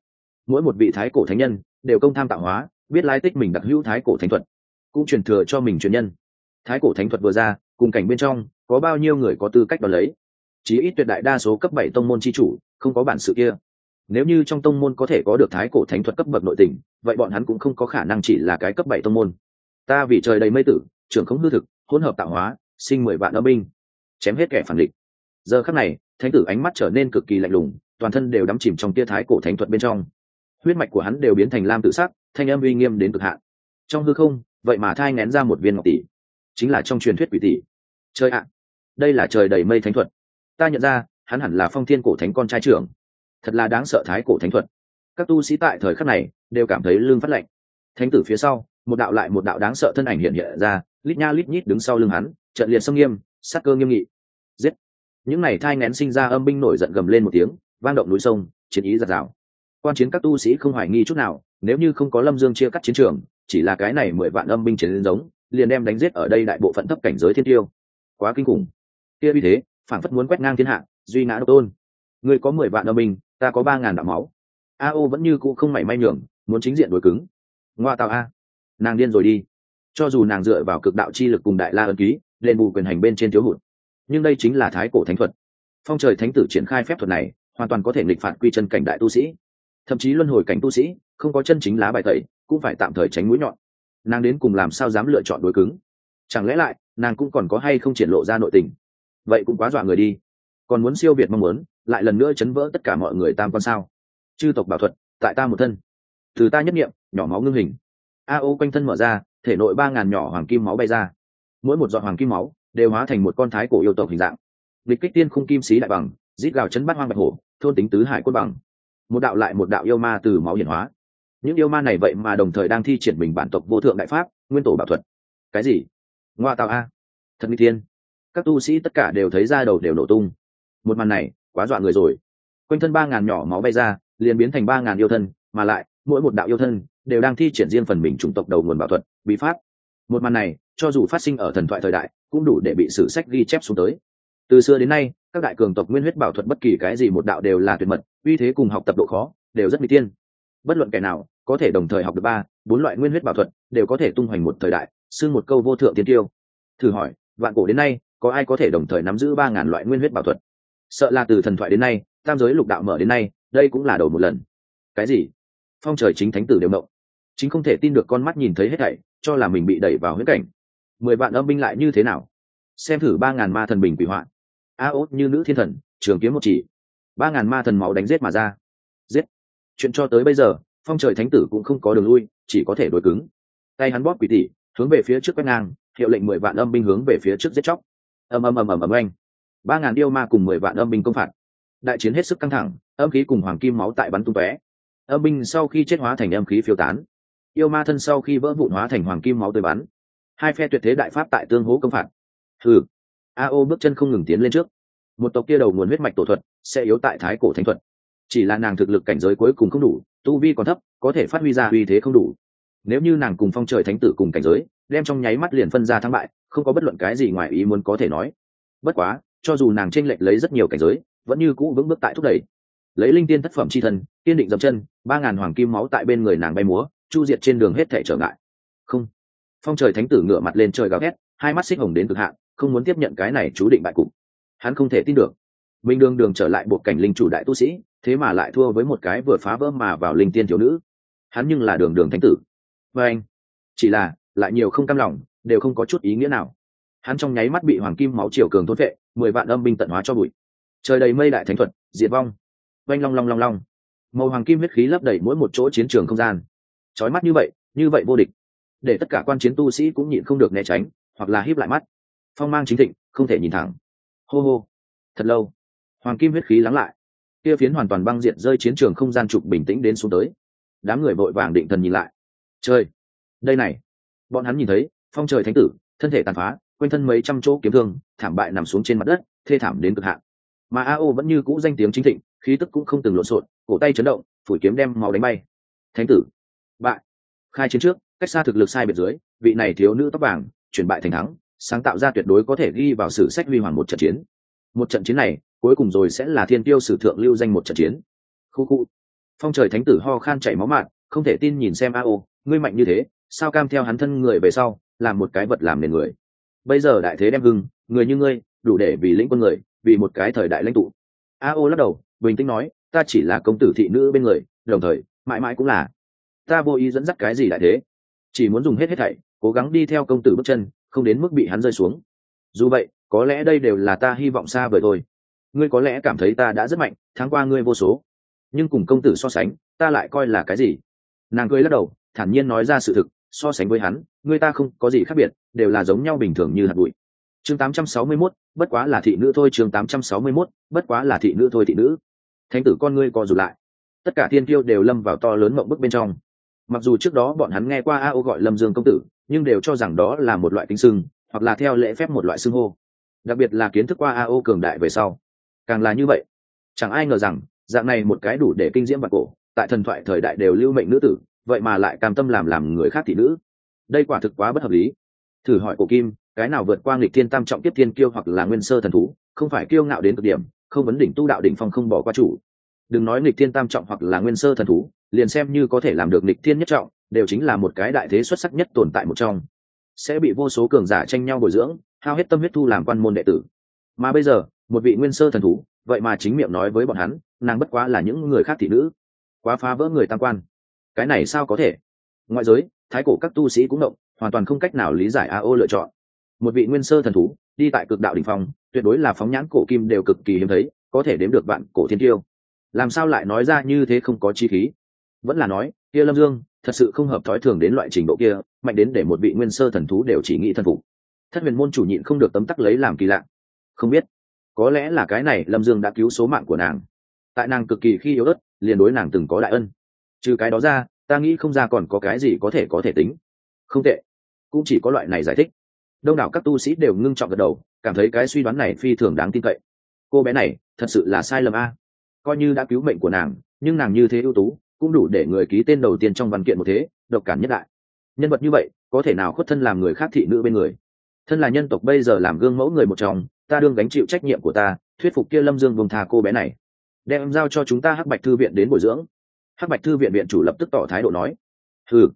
Mỗi một vị thái cổ thánh nhân đều công tham tạo hóa, biết lái tích mình đặc hữu thái cổ thánh thuật, cũng truyền thừa cho mình truyền nhân. Thái cổ thánh thuật vừa ra, cùng cảnh bên trong, có bao nhiêu người có tư cách đo lấy? Chí ít tuyệt đại đa số cấp bảy tông môn chi chủ, không có bản sự kia. Nếu như trong tông môn có thể có được thái cổ thánh thuật cấp bậc nội tình, vậy bọn hắn cũng không có khả năng chỉ là cái cấp bảy tông môn. Ta vì trời đầy mây tử, trưởng không hư thực, hỗn hợp tạo hóa, sinh mười vạn âm binh, chém hết kẻ phản địch. Giờ khắc này, thánh tử ánh mắt trở nên cực kỳ lạnh lùng, toàn thân đều đắm chìm trong tia thái cổ thánh thuật bên trong. Huyết mạch của hắn đều biến thành lam tự sắc, thanh âm uy nghiêm đến cực hạn. Trong hư không, vậy mà thai ngén ra một viên ngọc tỷ, chính là trong truyền thuyết quỷ tỷ. Trời ạ, đây là trời đầy mây thánh thuật ta nhận ra, hắn hẳn là phong thiên cổ thánh con trai trưởng. Thật là đáng sợ thái cổ thánh thuật. Các tu sĩ tại thời khắc này đều cảm thấy lương phát lệnh thánh tử phía sau, một đạo lại một đạo đáng sợ thân ảnh hiện hiện ra, lít nha lít nhít đứng sau lưng hắn, trận liệt sông nghiêm, sát cơ nghiêm nghị. Giết! Những n à y thai ngén sinh ra âm binh nổi giận gầm lên một tiếng, vang động núi sông, chiến ý giặt rào. Quan chiến các tu sĩ không hoài nghi chút nào, nếu như không có lâm dương chia cắt chiến trường, chỉ là cái này mười vạn âm binh chiến giống, liền đem đánh giết ở đây đại bộ phận thấp cảnh giới thiên tiêu. Quá kinh khủng. Kia vì thế phản phất muốn quét ngang thiên hạ, duy ngã độc tôn. Người có mười vạn âm binh, ta có ba ngàn đạo máu. A o vẫn như cũ không mảy may nhường, muốn chính diện đối cứng. Ngoa tạo a. Nàng điên rồi đi. Cho dù nàng dựa vào cực đạo chi lực cùng đại la ân ký lên bù quyền hành bên trên thiếu hụt, nhưng đây chính là thái cổ thánh thuật. Phong trời thánh tử triển khai phép thuật này, hoàn toàn có thể nghịch phạt quy chân cảnh đại tu sĩ. Thậm chí luân hồi cảnh tu sĩ, không có chân chính lá bài tẩy, cũng phải tạm thời tránh mũi nhọn. Nàng đến cùng làm sao dám lựa chọn đối cứng? Chẳng lẽ lại, nàng cũng còn có hay không triển lộ ra nội tình? Vậy cũng quá dọa người đi. Còn muốn siêu việt mong muốn, lại lần nữa chấn vỡ tất cả mọi người tam quan sao? Chư tộc bảo thuật, tại ta một thân. Từ ta nhất nghiệm, nhỏ máu ngưng hình. A ô quanh thân mở ra, thể nội ba ngàn nhỏ hoàng kim máu bay ra. Mỗi một giọt hoàng kim máu, đều hóa thành một con thái cổ yêu tộc hình dạng. Địch kích tiên khung kim xí đại bằng, rít gào chấn bắt hoang bạch hổ, thôn tính tứ hải quân bằng. Một đạo lại một đạo yêu ma từ máu hiển hóa. Những yêu ma này vậy mà đồng thời đang thi triển mình bản tộc vô thượng đại pháp, nguyên tổ bảo thuật. Cái gì? Ngoa tạo a. Thật nguy thiên các tu sĩ tất cả đều thấy ra đầu đều nổ tung. Một màn này quá dọa người rồi. Quanh thân ba ngàn nhỏ máu bay ra, liền biến thành ba ngàn yêu thân, mà lại, mỗi một đạo yêu thân đều đang thi triển riêng phần mình chủng tộc đầu nguồn bảo thuật, bí pháp. Một màn này, cho dù phát sinh ở thần thoại thời đại, cũng đủ để bị sử sách ghi chép xuống tới. Từ xưa đến nay, các đại cường tộc nguyên huyết bảo thuật bất kỳ cái gì một đạo đều là tuyệt mật, uy thế cùng học tập độ khó đều rất mỹ tiên. Bất luận kẻ nào có thể đồng thời học được ba, bốn loại nguyên huyết bảo thuật đều có thể tung hoành một thời đại, xưng một câu vô thượng tiên tiêu. Thử hỏi, vạn cổ đến nay có ai có thể đồng thời nắm giữ ba ngàn loại nguyên huyết bảo thuật? Sợ là từ thần thoại đến nay, tam giới lục đạo mở đến nay, đây cũng là đầu một lần. Cái gì? Phong trời chính thánh tử đều mộng chính không thể tin được con mắt nhìn thấy hết thảy, cho là mình bị đẩy vào huyết cảnh. Mười vạn âm binh lại như thế nào? Xem thử ba ngàn ma thần bình quỷ hoạn a ốt như nữ thiên thần, trường kiếm một chỉ. Ba ngàn ma thần máu đánh giết mà ra. Giết. Chuyện cho tới bây giờ, phong trời thánh tử cũng không có đường lui, chỉ có thể đối cứng. Tay hắn bóp quỷ tỷ hướng về phía trước quét ngang, hiệu lệnh mười vạn âm binh hướng về phía trước giết chóc ầm ầm ầm ầm ầm anh ba ngàn yêu ma cùng mười vạn âm binh công phạt. Đại chiến hết sức căng thẳng, âm khí cùng hoàng kim máu tại bắn tung tóe. Âm binh sau khi chết hóa thành âm khí phiêu tán. Yêu ma thân sau khi vỡ vụn hóa thành hoàng kim máu tươi bắn. Hai phe tuyệt thế đại pháp tại tương hố công phạt. Thử a ô bước chân không ngừng tiến lên trước. Một tộc kia đầu nguồn huyết mạch tổ thuật sẽ yếu tại thái cổ thánh thuật. Chỉ là nàng thực lực cảnh giới cuối cùng không đủ, tu vi còn thấp, có thể phát huy ra uy thế không đủ nếu như nàng cùng phong trời thánh tử cùng cảnh giới, đem trong nháy mắt liền phân ra thắng bại, không có bất luận cái gì ngoài ý muốn có thể nói. Bất quá, cho dù nàng tranh lệch lấy rất nhiều cảnh giới, vẫn như cũ vững bước tại thúc đẩy. Lấy linh tiên thất phẩm c h i thân, kiên định dậm chân, ba ngàn hoàng kim máu tại bên người nàng bay múa, chu diệt trên đường hết thể trở ngại. Không. Phong trời thánh tử ngửa mặt lên trời gào ghét hai mắt xích hồng đến cực hạn, không muốn tiếp nhận cái này chú định bại cục. Hắn không thể tin được. Minh đương đường trở lại buộc cảnh linh chủ đại tu sĩ, thế mà lại thua với một cái vừa phá vỡ mà vào linh tiên thiếu nữ. Hắn nhưng là đường đường thánh tử và anh, chỉ là, lại nhiều không cam lòng, đều không có chút ý nghĩa nào. Hắn trong nháy mắt bị hoàng kim máu triều cường thốt vệ mười vạn âm binh tận hóa cho bụi. Trời đầy mây đại thánh thuật, diệt vong. Oanh long long long long. Màu hoàng kim huyết khí lấp đầy mỗi một chỗ chiến trường không gian. Trói mắt như vậy như vậy vô địch. Để tất cả quan chiến tu sĩ cũng nhịn không được né tránh, hoặc là híp lại mắt. Phong mang chính thịnh, không thể nhìn thẳng. Hô hô. Thật lâu, hoàng kim huyết khí lắng lại. Kia phiến hoàn toàn băng diện rơi chiến trường không gian trục bình tĩnh đến xuống tới. Đám người vội vàng định thần nhìn lại chơi đây này! Bọn hắn nhìn thấy, phong trời thánh tử, thân thể tàn phá, quanh thân mấy trăm chỗ kiếm thương, thảm bại nằm xuống trên mặt đất, thê thảm đến cực hạn. Mà a o vẫn như cũ danh tiếng chính thịnh, khí tức cũng không từng lộn xộn, cổ tay chấn động, phủi kiếm đem màu đánh bay. Thánh tử! Bại! Khai chiến trước, cách xa thực lực sai biệt dưới, vị này thiếu nữ tóc vàng, chuyển bại thành thắng, sáng tạo ra tuyệt đối có thể ghi vào sử sách huy hoàng một trận chiến. Một trận chiến này, cuối cùng rồi sẽ là thiên tiêu sử thượng lưu danh một trận chiến. Khu khu! Phong trời thánh tử ho khan chảy máu mạn không thể tin nhìn xem a o ngươi mạnh như thế, sao cam theo hắn thân người về sau, làm một cái vật làm nền người? Bây giờ đại thế đem hưng, người như ngươi, đủ để vì lĩnh quân người, vì một cái thời đại lãnh tụ. A ô lắc đầu, bình tĩnh nói, ta chỉ là công tử thị nữ bên người, đồng thời, mãi mãi cũng là. Ta vô ý dẫn dắt cái gì đại thế? Chỉ muốn dùng hết hết thảy, cố gắng đi theo công tử bước chân, không đến mức bị hắn rơi xuống. Dù vậy, có lẽ đây đều là ta hy vọng xa vời thôi. Ngươi có lẽ cảm thấy ta đã rất mạnh tháng qua ngươi vô số. Nhưng cùng công tử so sánh, ta lại coi là cái gì? Nàng cười lắc đầu thản nhiên nói ra sự thực so sánh với hắn người ta không có gì khác biệt đều là giống nhau bình thường như hạt bụi. Chương 861, bất quá là thị nữ thôi chương 861, bất quá là thị nữ thôi thị nữ. Thánh tử con ngươi co rụt lại. Tất cả thiên tiêu đều lâm vào to lớn mộng bức bên trong. Mặc dù trước đó bọn hắn nghe qua a ô gọi lâm dương công tử nhưng đều cho rằng đó là một loại tính sưng hoặc là theo lễ phép một loại xưng hô. Đặc biệt là kiến thức qua a ô cường đại về sau. Càng là như vậy. Chẳng ai ngờ rằng dạng này một cái đủ để kinh diễm bạc cổ tại thần thoại thời đại đều lưu mệnh nữ tử vậy mà lại cam tâm làm làm người khác thị nữ. Đây quả thực quá bất hợp lý. Thử hỏi cổ kim, cái nào vượt qua nghịch thiên tam trọng tiếp thiên kiêu hoặc là nguyên sơ thần thú, không phải kiêu ngạo đến cực điểm, không vấn đỉnh tu đạo đỉnh phong không bỏ qua chủ. Đừng nói nghịch thiên tam trọng hoặc là nguyên sơ thần thú, liền xem như có thể làm được nghịch thiên nhất trọng, đều chính là một cái đại thế xuất sắc nhất tồn tại một trong. Sẽ bị vô số cường giả tranh nhau bồi dưỡng, hao hết tâm huyết thu làm quan môn đệ tử. Mà bây giờ, một vị nguyên sơ thần thú, vậy mà chính miệng nói với bọn hắn, nàng bất quá là những người khác thị nữ. Quá phá vỡ người tam quan cái này sao có thể? Ngoại giới, thái cổ các tu sĩ cũng động, hoàn toàn không cách nào lý giải a ô lựa chọn. Một vị nguyên sơ thần thú, đi tại cực đạo đ ỉ n h phong, tuyệt đối là phóng nhãn cổ kim đều cực kỳ hiếm thấy, có thể đếm được bạn cổ thiên tiêu. Làm sao lại nói ra như thế không có chi khí? Vẫn là nói, kia lâm dương, thật sự không hợp thói thường đến loại trình độ kia, mạnh đến để một vị nguyên sơ thần thú đều chỉ nghĩ thần phục. Thất huyền môn chủ nhịn không được tấm tắc lấy làm kỳ lạ. Không biết, có lẽ là cái này lâm dương đã cứu số mạng của nàng. Tại nàng cực kỳ khi yếu ớt, liền đối nàng từng có đại ân trừ cái đó ra, ta nghĩ không ra còn có cái gì có thể có thể tính. Không tệ. Cũng chỉ có loại này giải thích. Đông đảo các tu sĩ đều ngưng trọng gật đầu, cảm thấy cái suy đoán này phi thường đáng tin cậy. Cô bé này, thật sự là sai lầm a. Coi như đã cứu mệnh của nàng, nhưng nàng như thế ưu tú, cũng đủ để người ký tên đầu tiên trong văn kiện một thế, độc cảm nhất đại. Nhân vật như vậy, có thể nào khuất thân làm người khác thị nữ bên người? Thân là nhân tộc bây giờ làm gương mẫu người một chồng ta đương gánh chịu trách nhiệm của ta, thuyết phục kia lâm dương vùng thà cô bé này. Đem giao cho chúng ta hắc bạch thư viện đến bồi dưỡng hắc bạch thư viện viện chủ lập tức tỏ thái độ nói ừ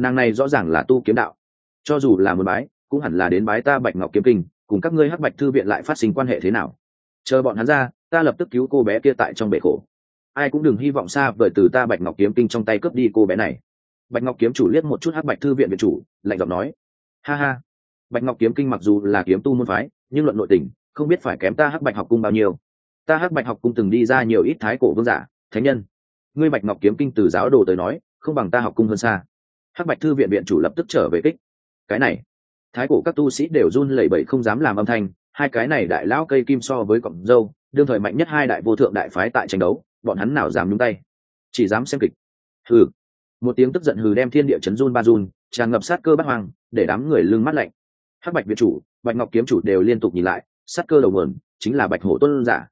nàng này rõ ràng là tu kiếm đạo. Cho dù là một bái, cũng hẳn là đến bái ta bạch ngọc kiếm kinh, cùng các ngươi hắc bạch thư viện lại phát sinh quan hệ thế nào. Chờ bọn hắn ra, ta lập tức cứu cô bé kia tại trong bể khổ. Ai cũng đừng hy vọng xa vời từ ta bạch ngọc kiếm kinh trong tay cướp đi cô bé này. Bạch ngọc kiếm chủ liếc một chút hắc bạch thư viện viện chủ, lạnh giọng nói, ha ha, bạch ngọc kiếm kinh mặc dù là kiếm tu môn phái, nhưng luận nội tình, không biết phải kém ta hắc bạch học cung bao nhiêu. Ta hắc bạch học cung từng đi ra nhiều ít thái cổ vương giả, thánh nhân ngươi bạch ngọc kiếm kinh từ giáo đồ tới nói, không bằng ta học cung hơn xa. Hắc bạch thư viện viện chủ lập tức trở về kích. Cái này, thái cổ các tu sĩ đều run lẩy bẩy không dám làm âm thanh, hai cái này đại lão cây kim so với cọng dâu, đương thời mạnh nhất hai đại vô thượng đại phái tại tranh đấu, bọn hắn nào dám nhúng tay? Chỉ dám xem kịch. Hừ. Một tiếng tức giận hừ đem thiên địa chấn run ba run, tràn ngập sát cơ bắt hoang, để đám người lưng mắt lạnh. Hắc bạch viện chủ, bạch ngọc kiếm chủ đều liên tục nhìn lại, sát cơ đầu mườn chính là bạch hổ tôn giả.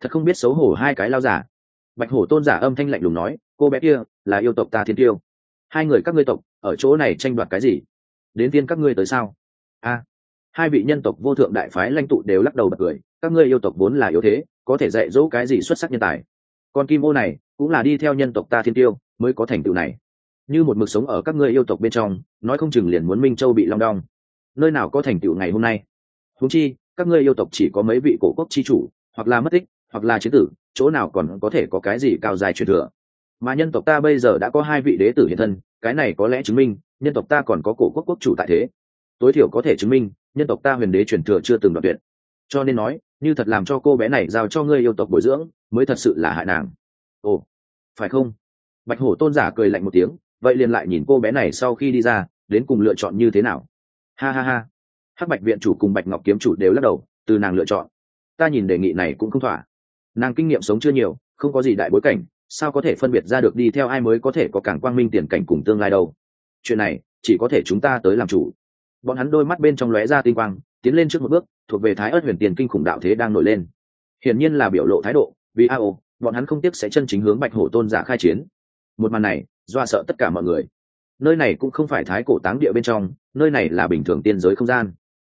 Thật không biết xấu hổ hai cái lao giả bạch hổ tôn giả âm thanh lạnh lùng nói, cô bé kia là yêu tộc ta thiên tiêu. Hai người các ngươi tộc ở chỗ này tranh đoạt cái gì? Đến tiên các ngươi tới sao? A. Hai vị nhân tộc vô thượng đại phái lãnh tụ đều lắc đầu bật cười, các ngươi yêu tộc vốn là yếu thế, có thể dạy dỗ cái gì xuất sắc nhân tài? Còn kim ô này cũng là đi theo nhân tộc ta thiên tiêu mới có thành tựu này. Như một mực sống ở các ngươi yêu tộc bên trong, nói không chừng liền muốn minh châu bị long đong. Nơi nào có thành tựu ngày hôm nay? Húng chi, các ngươi yêu tộc chỉ có mấy vị cổ quốc chi chủ, hoặc là mất tích, hoặc là chế tử chỗ nào còn có thể có cái gì cao dài truyền thừa. Mà nhân tộc ta bây giờ đã có hai vị đế tử hiện thân, cái này có lẽ chứng minh, nhân tộc ta còn có cổ quốc quốc chủ tại thế. Tối thiểu có thể chứng minh, nhân tộc ta huyền đế truyền thừa chưa từng đoạn tuyệt. Cho nên nói, như thật làm cho cô bé này giao cho ngươi yêu tộc bồi dưỡng, mới thật sự là hại nàng. Ồ, phải không? Bạch hổ tôn giả cười lạnh một tiếng, vậy liền lại nhìn cô bé này sau khi đi ra, đến cùng lựa chọn như thế nào? Ha ha ha. Hắc bạch viện chủ cùng bạch ngọc kiếm chủ đều lắc đầu, từ nàng lựa chọn. Ta nhìn đề nghị này cũng không thỏa nàng kinh nghiệm sống chưa nhiều, không có gì đại bối cảnh, sao có thể phân biệt ra được đi theo ai mới có thể có càng quang minh tiền cảnh cùng tương lai đâu? Chuyện này, chỉ có thể chúng ta tới làm chủ. Bọn hắn đôi mắt bên trong lóe ra tinh quang, tiến lên trước một bước, thuộc về thái ớt huyền tiền kinh khủng đạo thế đang nổi lên. Hiển nhiên là biểu lộ thái độ, vì a ô, bọn hắn không tiếc sẽ chân chính hướng bạch hổ tôn giả khai chiến. Một màn này, doa sợ tất cả mọi người. Nơi này cũng không phải thái cổ táng địa bên trong, nơi này là bình thường tiên giới không gian.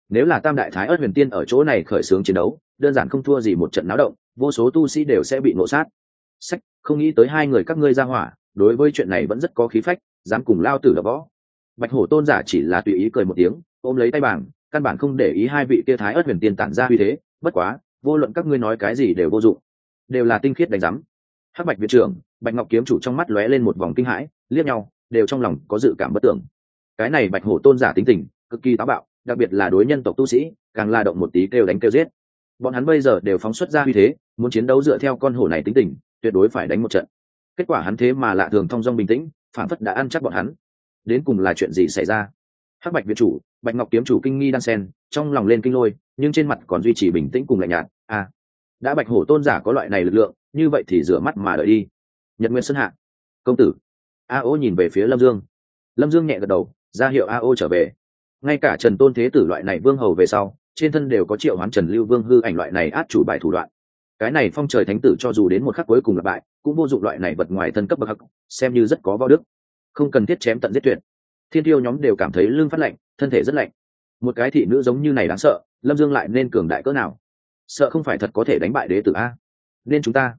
Nếu là tam đại thái ớt huyền tiên ở chỗ này khởi xướng chiến đấu, đơn giản không thua gì một trận náo động vô số tu sĩ đều sẽ bị nộ sát. Sách, không nghĩ tới hai người các ngươi ra hỏa, đối với chuyện này vẫn rất có khí phách, dám cùng lao tử đập võ. Bạch hổ tôn giả chỉ là tùy ý cười một tiếng, ôm lấy tay bảng, căn bản không để ý hai vị kia thái ớt huyền tiên tản ra uy thế, bất quá, vô luận các ngươi nói cái gì đều vô dụng. Đều là tinh khiết đánh rắm hắc bạch viện trưởng, bạch ngọc kiếm chủ trong mắt lóe lên một vòng kinh hãi, liếc nhau, đều trong lòng có dự cảm bất tưởng. Cái này bạch hổ tôn giả tính tình, cực kỳ táo bạo, đặc biệt là đối nhân tộc tu sĩ, càng la động một tí kêu đánh kêu giết bọn hắn bây giờ đều phóng xuất ra uy thế, muốn chiến đấu dựa theo con hổ này tính tình, tuyệt đối phải đánh một trận. Kết quả hắn thế mà lạ thường thong dong bình tĩnh, phản phất đã ăn chắc bọn hắn. Đến cùng là chuyện gì xảy ra? Hắc bạch việt chủ, bạch ngọc kiếm chủ kinh nghi đan sen, trong lòng lên kinh lôi, nhưng trên mặt còn duy trì bình tĩnh cùng lạnh nhạt. À đã bạch hổ tôn giả có loại này lực lượng, như vậy thì rửa mắt mà đợi đi. Nhật nguyên sơn hạ. Công tử. A ô nhìn về phía lâm dương. Lâm dương nhẹ gật đầu, ra hiệu a ô trở về. Ngay cả trần tôn thế tử loại này vương hầu về sau trên thân đều có triệu hoán trần lưu vương hư ảnh loại này át chủ bài thủ đoạn. Cái này phong trời thánh tử cho dù đến một khắc cuối cùng là bại, cũng vô dụng loại này vật ngoài thân cấp bậc hắc, xem như rất có võ đức. Không cần thiết chém tận giết tuyệt. Thiên tiêu nhóm đều cảm thấy lưng phát lạnh, thân thể rất lạnh. Một cái thị nữ giống như này đáng sợ, lâm dương lại nên cường đại cỡ nào? Sợ không phải thật có thể đánh bại đế tử a? Nên chúng ta.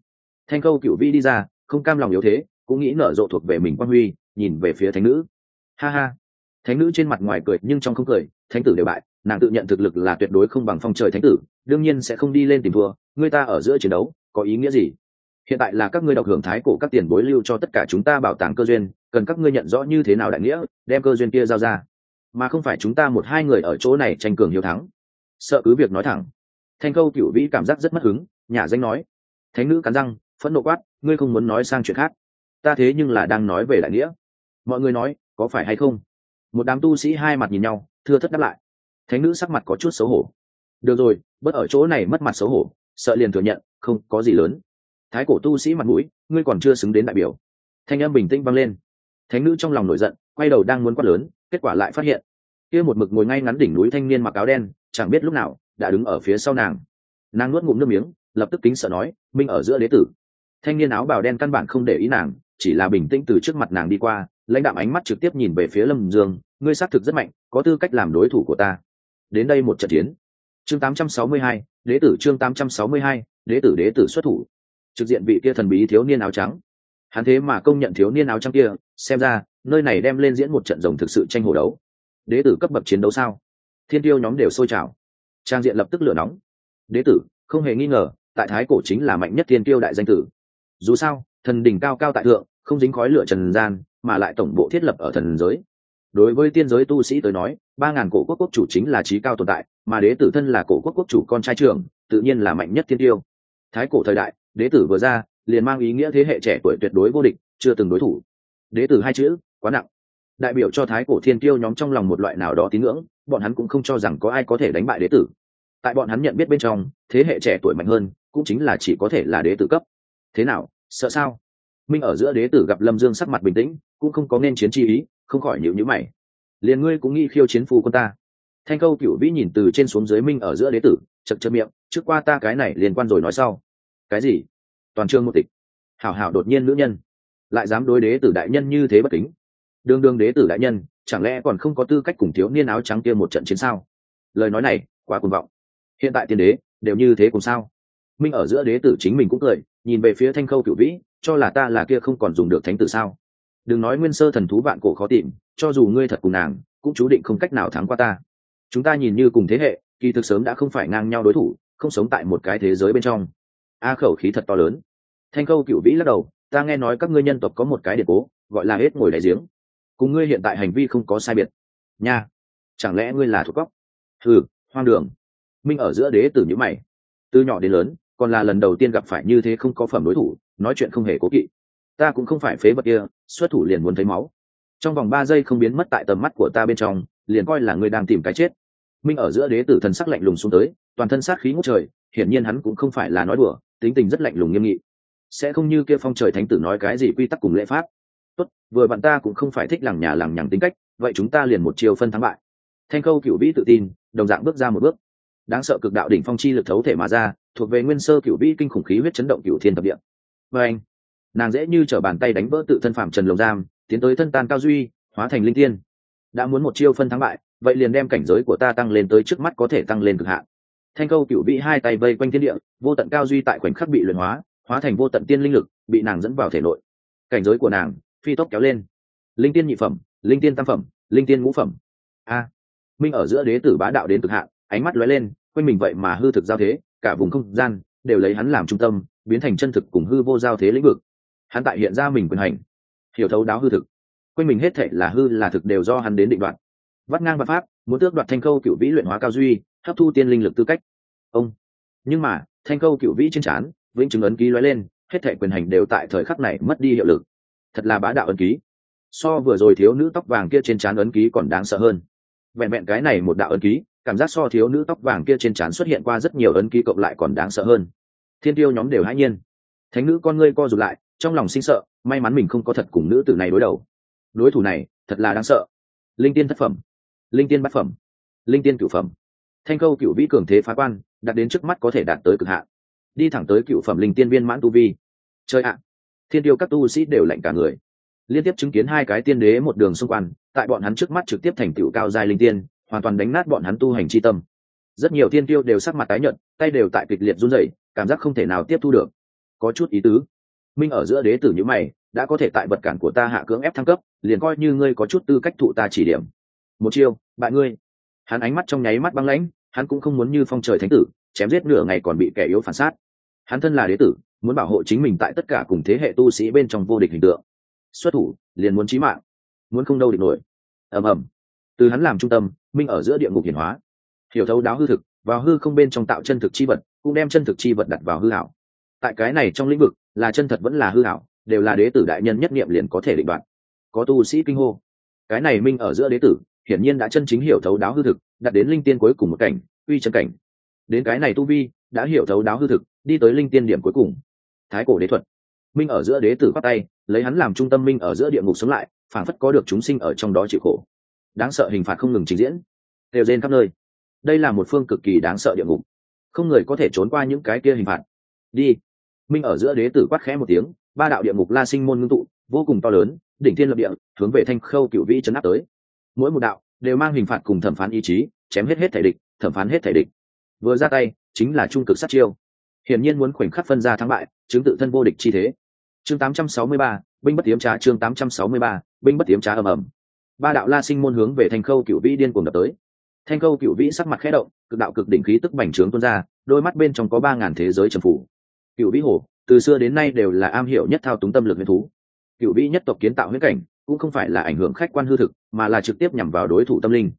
Thanh câu cựu vi đi ra, không cam lòng yếu thế, cũng nghĩ nở rộ thuộc về mình quan huy, nhìn về phía thánh nữ. Ha ha. Thánh nữ trên mặt ngoài cười nhưng trong không cười, thánh tử đều bại nàng tự nhận thực lực là tuyệt đối không bằng phong trời thánh tử, đương nhiên sẽ không đi lên tìm thua, người ta ở giữa chiến đấu, có ý nghĩa gì? Hiện tại là các ngươi đọc hưởng thái cổ các tiền bối lưu cho tất cả chúng ta bảo tàng cơ duyên, cần các ngươi nhận rõ như thế nào đại nghĩa, đem cơ duyên kia giao ra. Mà không phải chúng ta một hai người ở chỗ này tranh cường hiếu thắng. Sợ cứ việc nói thẳng. Thanh câu cựu vĩ cảm giác rất mất hứng, nhà danh nói. Thánh nữ cắn răng, phẫn nộ quát, ngươi không muốn nói sang chuyện khác. Ta thế nhưng là đang nói về đại nghĩa. Mọi người nói, có phải hay không? Một đám tu sĩ hai mặt nhìn nhau, thưa thất đáp lại thánh nữ sắc mặt có chút xấu hổ. Được rồi bất ở chỗ này mất mặt xấu hổ, sợ liền thừa nhận, không có gì lớn. Thái cổ tu sĩ mặt mũi, ngươi còn chưa xứng đến đại biểu. Thanh âm bình tĩnh vang lên. Thánh nữ trong lòng nổi giận, quay đầu đang muốn quát lớn, kết quả lại phát hiện. Kia một mực ngồi ngay ngắn đỉnh núi thanh niên mặc áo đen, chẳng biết lúc nào, đã đứng ở phía sau nàng. Nàng nuốt ngụm nước miếng, lập tức kính sợ nói, minh ở giữa đế tử. Thanh niên áo bào đen căn bản không để ý nàng, chỉ là bình tĩnh từ trước mặt nàng đi qua, lãnh đạm ánh mắt trực tiếp nhìn về phía lâm dương, ngươi xác thực rất mạnh, có tư cách làm đối thủ của ta đến đây một trận chiến. Chương 862, đế tử chương 862, đế tử đế tử xuất thủ. Trực diện vị kia thần bí thiếu niên áo trắng. Hắn thế mà công nhận thiếu niên áo trắng kia xem ra nơi này đem lên diễn một trận rồng thực sự tranh hồ đấu. Đế tử cấp bậc chiến đấu sao? Thiên tiêu nhóm đều sôi trào. Trang diện lập tức lửa nóng. Đế tử không hề nghi ngờ tại thái cổ chính là mạnh nhất thiên tiêu đại danh tử. Dù sao thần đỉnh cao cao tại thượng không dính khói lửa trần gian mà lại tổng bộ thiết lập ở thần giới đối với tiên giới tu sĩ tới nói, ba ngàn cổ quốc quốc chủ chính là trí cao tồn tại, mà đế tử thân là cổ quốc quốc chủ con trai trưởng, tự nhiên là mạnh nhất thiên tiêu. Thái cổ thời đại, đế tử vừa ra, liền mang ý nghĩa thế hệ trẻ tuổi tuyệt đối vô địch, chưa từng đối thủ. Đế tử hai chữ, quá nặng. Đại biểu cho thái cổ thiên tiêu nhóm trong lòng một loại nào đó tín ngưỡng, bọn hắn cũng không cho rằng có ai có thể đánh bại đế tử. Tại bọn hắn nhận biết bên trong, thế hệ trẻ tuổi mạnh hơn, cũng chính là chỉ có thể là đế tử cấp. Thế nào, sợ sao? Minh ở giữa đế tử gặp lâm dương sắc mặt bình tĩnh, cũng không có nên chiến chi ý không khỏi nhịu nhữ mày. Liền ngươi cũng nghĩ khiêu chiến phu quân ta. Thanh câu cựu vĩ nhìn từ trên xuống dưới minh ở giữa đế tử chật chật miệng, trước qua ta cái này liên quan rồi nói sau. Cái gì? Toàn trương một tịch. Hảo hảo đột nhiên nữ nhân. Lại dám đối đế tử đại nhân như thế bất kính. Đương đương đế tử đại nhân, chẳng lẽ còn không có tư cách cùng thiếu niên áo trắng kia một trận chiến sao? Lời nói này, quá cuồng vọng. Hiện tại tiên đế, đều như thế cùng sao? Minh ở giữa đế tử chính mình cũng cười, nhìn về phía thanh khâu cựu vĩ, cho là ta là kia không còn dùng được thánh tử sao? Đừng nói nguyên sơ thần thú vạn cổ khó tìm, cho dù ngươi thật cùng nàng, cũng chú định không cách nào thắng qua ta. Chúng ta nhìn như cùng thế hệ, kỳ thực sớm đã không phải ngang nhau đối thủ, không sống tại một cái thế giới bên trong. A khẩu khí thật to lớn. Thanh khâu cựu vĩ lắc đầu, ta nghe nói các ngươi nhân tộc có một cái điện cố, gọi là hết ngồi đại giếng. Cùng ngươi hiện tại hành vi không có sai biệt. Nha, chẳng lẽ ngươi là thuộc góc ừ hoang đường. Minh ở giữa đế tử nhữ mày. Từ nhỏ đến lớn, còn là lần đầu tiên gặp phải như thế không có phẩm đối thủ, nói chuyện không hề cố kỵ ta cũng không phải phế vật kia, xuất thủ liền muốn thấy máu. Trong vòng ba giây không biến mất tại tầm mắt của ta bên trong, liền coi là ngươi đang tìm cái chết. Minh ở giữa đế tử thần sắc lạnh lùng xuống tới, toàn thân sát khí ngút trời, hiển nhiên hắn cũng không phải là nói đùa, tính tình rất lạnh lùng nghiêm nghị. Sẽ không như kia phong trời thánh tử nói cái gì quy tắc cùng lễ pháp. Tốt, vừa bạn ta cũng không phải thích làng nhà làng nhằng tính cách, vậy chúng ta liền một chiều phân thắng bại. Thanh khâu cựu vĩ tự tin, đồng dạng bước ra một bước. Đáng sợ cực đạo đỉnh phong chi lực thấu thể mà ra, thuộc về nguyên sơ cựu vĩ kinh khủng khí huyết chấn động cựu thiên tập điện và anh nàng dễ như t bàn tay đánh vỡ tự thân phạm trần lồng giam, tiến tới thân tan cao duy, hóa thành linh tiên. Đã muốn một chiêu phân thắng bại, vậy liền đem cảnh giới của ta tăng lên tới trước mắt có thể tăng lên cực hạn. Thanh câu cựu vĩ hai tay vây quanh thiên địa, vô tận cao duy tại khoảnh khắc bị luyện hóa hóa thành vô tận tiên linh lực, bị nàng dẫn vào thể nội. Cảnh giới của nàng, phi tốc kéo lên. Linh tiên nhị phẩm, linh tiên tam phẩm, linh tiên ngũ phẩm. A. Minh ở giữa đế tử bá đạo đến cực hạn, ánh mắt lóe lên, quanh mình vậy mà hư thực giao thế, cả vùng không gian đều lấy hắn làm trung tâm, biến thành chân thực cùng hư vô giao thế lĩnh vực hắn tại hiện ra mình quyền hành. Hiểu thấu đáo hư thực. Quanh mình hết thệ là hư, là thực đều do hắn đến định đoạt. Vắt ngang và pháp, muốn tước đoạt thanh câu cựu vĩ luyện hóa cao duy, hấp thu tiên linh lực tư cách. Ông. Nhưng mà, thanh câu cựu vĩ trên trán, vĩnh chứng ấn ký lóe lên, hết thệ quyền hành đều tại thời khắc này mất đi hiệu lực. Thật là bá đạo ấn ký. So vừa rồi thiếu nữ tóc vàng kia trên trán ấn ký còn đáng sợ hơn. Vẹn vẹn cái này một đạo ấn ký, cảm giác so thiếu nữ tóc vàng kia trên trán xuất hiện qua rất nhiều ấn ký cộng lại còn đáng sợ hơn. Thiên tiêu nhóm đều hãi nhiên. Thánh nữ con ngươi co rụt lại trong lòng sinh sợ, may mắn mình không có thật cùng nữ tử này đối đầu. Đối thủ này, thật là đáng sợ. Linh tiên thất phẩm, linh tiên bát phẩm, linh tiên cửu phẩm. Thanh câu cửu vĩ cường thế phá quan đạt đến trước mắt có thể đạt tới cực hạn. Đi thẳng tới cựu phẩm linh tiên viên mãn tu vi. Chơi ạ! Thiên tiêu các tu sĩ đều lạnh cả người. Liên tiếp chứng kiến hai cái tiên đế một đường xung quanh, tại bọn hắn trước mắt trực tiếp thành tựu cao giai linh tiên, hoàn toàn đánh nát bọn hắn tu hành chi tâm. Rất nhiều tiên tiêu đều sắc mặt tái nhợt, tay đều tại kịch liệt run rẩy, cảm giác không thể nào tiếp thu được. Có chút ý tứ minh ở giữa đế tử như mày, đã có thể tại vật cản của ta hạ cưỡng ép thăng cấp, liền coi như ngươi có chút tư cách thụ ta chỉ điểm. Một chiêu, bại ngươi. Hắn ánh mắt trong nháy mắt băng lãnh, hắn cũng không muốn như phong trời thánh tử, chém giết nửa ngày còn bị kẻ yếu phản sát. Hắn thân là đế tử, muốn bảo hộ chính mình tại tất cả cùng thế hệ tu sĩ bên trong vô địch hình tượng. Xuất thủ, liền muốn chí mạng. Muốn không đâu địch nổi. Ầm ầm. Từ hắn làm trung tâm, minh ở giữa địa ngục hiển hóa. Hiểu thấu đáo hư thực, vào hư không bên trong tạo chân thực chi vật, cũng đem chân thực chi vật đặt vào hư hảo tại cái này trong lĩnh vực là chân thật vẫn là hư hảo, đều là đế tử đại nhân nhất niệm liền có thể định đoạn có tu sĩ kinh hô. Cái này minh ở giữa đế tử, hiển nhiên đã chân chính hiểu thấu đáo hư thực, đặt đến linh tiên cuối cùng một cảnh, uy chân cảnh. Đến cái này tu vi, đã hiểu thấu đáo hư thực, đi tới linh tiên điểm cuối cùng. Thái cổ đế thuật. Minh ở giữa đế tử bắt tay, lấy hắn làm trung tâm minh ở giữa địa ngục sống lại, phản phất có được chúng sinh ở trong đó chịu khổ. Đáng sợ hình phạt không ngừng trình diễn. Đều rên khắp nơi. Đây là một phương cực kỳ đáng sợ địa ngục. Không người có thể trốn qua những cái kia hình phạt. Đi minh ở giữa đế tử quát khẽ một tiếng ba đạo địa ngục la sinh môn ngưng tụ vô cùng to lớn đỉnh thiên lập địa hướng về thanh khâu cựu vĩ chấn áp tới. Mỗi một đạo đều mang hình phạt cùng thẩm phán ý chí chém hết hết thể địch thẩm phán hết thể địch. Vừa ra tay chính là trung cực sát chiêu. Hiển nhiên muốn khoảnh khắc phân ra thắng bại chứng tự thân vô địch chi thế. Chương 863, binh bất tiếm trá chương 863, binh bất tiếm trá ầm ầm. Ba đạo la sinh môn hướng về thanh khâu cựu vĩ điên cuồng đập tới. Thanh khâu cựu vĩ sắc mặt khẽ động cực đạo cực đỉnh khí tức bành trướng tuôn ra đôi mắt bên trong có ba ngàn thế giới trầm phủ cựu vĩ hồ, từ xưa đến nay đều là am hiểu nhất thao túng tâm lực huyền thú. Cựu vĩ nhất tộc kiến tạo huyết cảnh, cũng không phải là ảnh hưởng khách quan hư thực, mà là trực tiếp nhằm vào đối thủ tâm linh.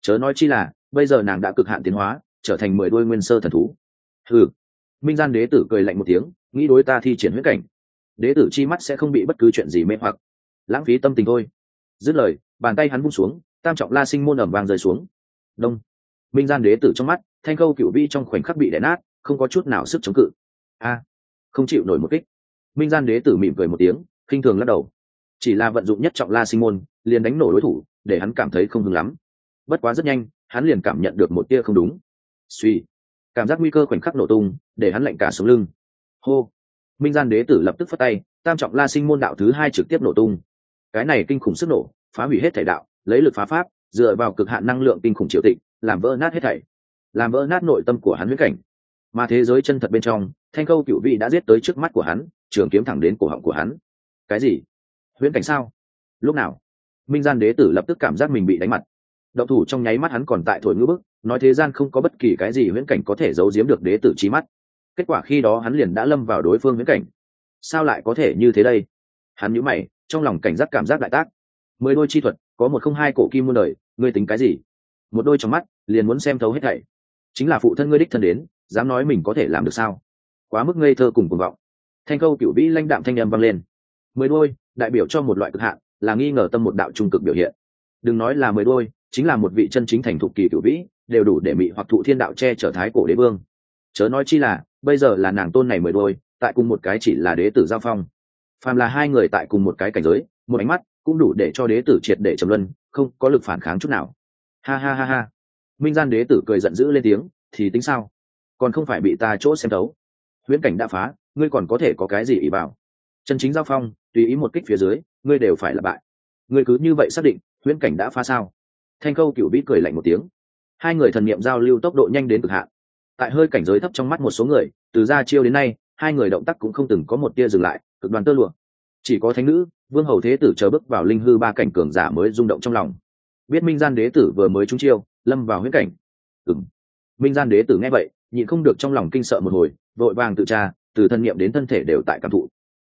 Chớ nói chi là, bây giờ nàng đã cực hạn tiến hóa, trở thành mười đôi nguyên sơ thần thú. Ừ minh gian đế tử cười lạnh một tiếng, nghĩ đối ta thi triển huyết cảnh. Đế tử chi mắt sẽ không bị bất cứ chuyện gì mê hoặc. Lãng phí tâm tình thôi. Dứt lời, bàn tay hắn bung xuống, tam trọng la sinh môn ẩm vàng rơi xuống. Đông. Minh gian đế tử trong mắt, thanh câu cựu vi trong khoảnh khắc bị đẻ nát, không có chút nào sức chống cự a, không chịu nổi một kích. Minh gian đế tử mỉm cười một tiếng, khinh thường lắc đầu. Chỉ là vận dụng nhất trọng la sinh môn, liền đánh nổ đối thủ, để hắn cảm thấy không hứng lắm. Bất quá rất nhanh, hắn liền cảm nhận được một tia không đúng. Suy, cảm giác nguy cơ khoảnh khắc nổ tung, để hắn lạnh cả xuống lưng. Hô, minh gian đế tử lập tức phát tay, tam trọng la sinh môn đạo thứ hai trực tiếp nổ tung. Cái này kinh khủng sức nổ, phá hủy hết thể đạo, lấy lực phá pháp, dựa vào cực hạn năng lượng kinh khủng triệu tịnh làm vỡ nát hết thảy, làm vỡ nát nội tâm của hắn huyết cảnh. Mà thế giới chân thật bên trong thanh câu cựu vị đã giết tới trước mắt của hắn, trường kiếm thẳng đến cổ họng của hắn. Cái gì? Huyễn cảnh sao? Lúc nào? Minh gian đế tử lập tức cảm giác mình bị đánh mặt. Động thủ trong nháy mắt hắn còn tại thổi ngữ bức, nói thế gian không có bất kỳ cái gì huyễn cảnh có thể giấu giếm được đế tử trí mắt. Kết quả khi đó hắn liền đã lâm vào đối phương huyễn cảnh. Sao lại có thể như thế đây? Hắn nhữ mày, trong lòng cảnh giác cảm giác đại tác. Mười đôi chi thuật, có một không hai cổ kim muôn đời, ngươi tính cái gì? Một đôi trong mắt, liền muốn xem thấu hết thảy. Chính là phụ thân ngươi đích thân đến, dám nói mình có thể làm được sao? Quá mức ngây thơ cùng cuồng vọng. Thanh câu cựu vĩ lãnh đạm thanh âm vang lên. Mười đôi đại biểu cho một loại cực hạn, là nghi ngờ tâm một đạo trung cực biểu hiện. Đừng nói là mười đôi chính là một vị chân chính thành thục kỳ cựu vĩ, đều đủ để mị hoặc thụ thiên đạo che trở thái cổ đế vương. Chớ nói chi là, bây giờ là nàng tôn này mười đôi tại cùng một cái chỉ là đế tử giao phong. Phàm là hai người tại cùng một cái cảnh giới, một ánh mắt cũng đủ để cho đế tử triệt để trầm luân, không có lực phản kháng chút nào. Ha ha ha ha. Minh gian đế tử cười giận dữ lên tiếng, thì tính sao? Còn không phải bị ta chỗ xem đấu huyễn cảnh đã phá, ngươi còn có thể có cái gì ý bảo? Chân chính giao phong, tùy ý một kích phía dưới, ngươi đều phải là bại. Ngươi cứ như vậy xác định, huyễn cảnh đã phá sao? Thanh câu cựu vĩ cười lạnh một tiếng. Hai người thần niệm giao lưu tốc độ nhanh đến cực hạn. Tại hơi cảnh giới thấp trong mắt một số người, từ ra chiêu đến nay, hai người động tác cũng không từng có một tia dừng lại, cực đoàn tơ lụa. Chỉ có thánh nữ, vương hầu thế tử chờ bước vào linh hư ba cảnh cường giả mới rung động trong lòng. Biết minh gian đế tử vừa mới trúng chiêu, lâm vào Huyễn cảnh. Ừng minh gian đế tử nghe vậy, nhịn không được trong lòng kinh sợ một hồi vội vàng tự tra, từ thân nhiệm đến thân thể đều tại cảm thụ.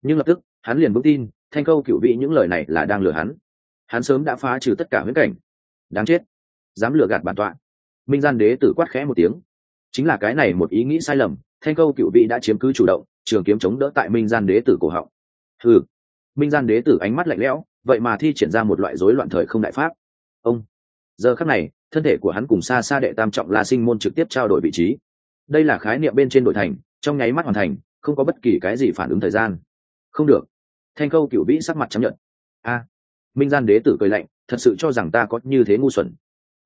Nhưng lập tức, hắn liền vững tin, thanh câu cựu vị những lời này là đang lừa hắn. Hắn sớm đã phá trừ tất cả huyễn cảnh. Đáng chết. Dám lừa gạt bản tọa. Minh gian đế tử quát khẽ một tiếng. Chính là cái này một ý nghĩ sai lầm, thanh câu cựu vị đã chiếm cứ chủ động, trường kiếm chống đỡ tại minh gian đế tử cổ họng. Ừ minh gian đế tử ánh mắt lạnh lẽo, vậy mà thi triển ra một loại rối loạn thời không đại pháp. Ông. Giờ khắc này, thân thể của hắn cùng xa xa đệ tam trọng la sinh môn trực tiếp trao đổi vị trí đây là khái niệm bên trên đội thành, trong nháy mắt hoàn thành, không có bất kỳ cái gì phản ứng thời gian. Không được. Thanh câu cựu vĩ sắc mặt chấp nhận a. Minh gian đế tử cười lạnh, thật sự cho rằng ta có như thế ngu xuẩn.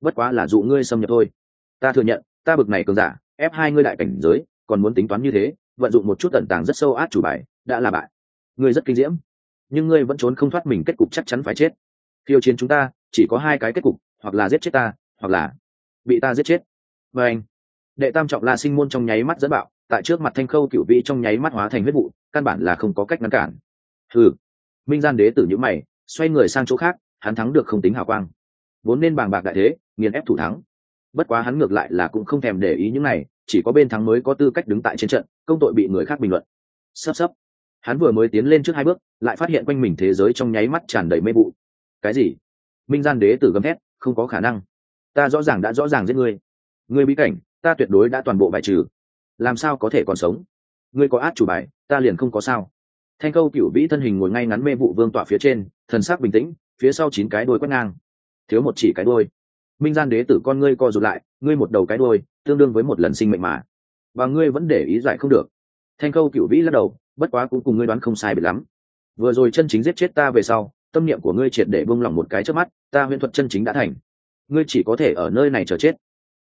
Bất quá là dụ ngươi xâm nhập thôi. Ta thừa nhận, ta bực này cường giả, ép hai ngươi đại cảnh giới, còn muốn tính toán như thế, vận dụng một chút tận tàng rất sâu át chủ bài, đã là bại. Ngươi rất kinh diễm. Nhưng ngươi vẫn trốn không thoát mình kết cục chắc chắn phải chết. Khiêu chiến chúng ta, chỉ có hai cái kết cục, hoặc là giết chết ta, hoặc là bị ta giết chết. Và anh đệ tam trọng la sinh môn trong nháy mắt dẫn bạo, tại trước mặt thanh khâu cựu vị trong nháy mắt hóa thành huyết vụ, căn bản là không có cách ngăn cản. Ừ minh gian đế tử nhữ mày, xoay người sang chỗ khác, hắn thắng được không tính hào quang. Vốn nên bàng bạc đại thế, nghiền ép thủ thắng. Bất quá hắn ngược lại là cũng không thèm để ý những này, chỉ có bên thắng mới có tư cách đứng tại trên trận, công tội bị người khác bình luận. Sắp sắp. Hắn vừa mới tiến lên trước hai bước, lại phát hiện quanh mình thế giới trong nháy mắt tràn đầy mê vụ. Cái gì? Minh gian đế tử gầm thét, không có khả năng. Ta rõ ràng đã rõ ràng giết ngươi. Ngươi bí cảnh ta tuyệt đối đã toàn bộ bài trừ. Làm sao có thể còn sống? Ngươi có át chủ bài, ta liền không có sao. Thanh câu cựu vĩ thân hình ngồi ngay ngắn mê vụ vương tọa phía trên, thần sắc bình tĩnh, phía sau chín cái đôi quét ngang. Thiếu một chỉ cái đôi minh gian đế tử con ngươi co rụt lại, ngươi một đầu cái đôi tương đương với một lần sinh mệnh mà. Và ngươi vẫn để ý giải không được. Thanh câu cựu vĩ lắc đầu, bất quá cũng cùng ngươi đoán không sai biệt lắm. Vừa rồi chân chính giết chết ta về sau, tâm niệm của ngươi triệt để bông lỏng một cái trước mắt, ta huyễn thuật chân chính đã thành. Ngươi chỉ có thể ở nơi này chờ chết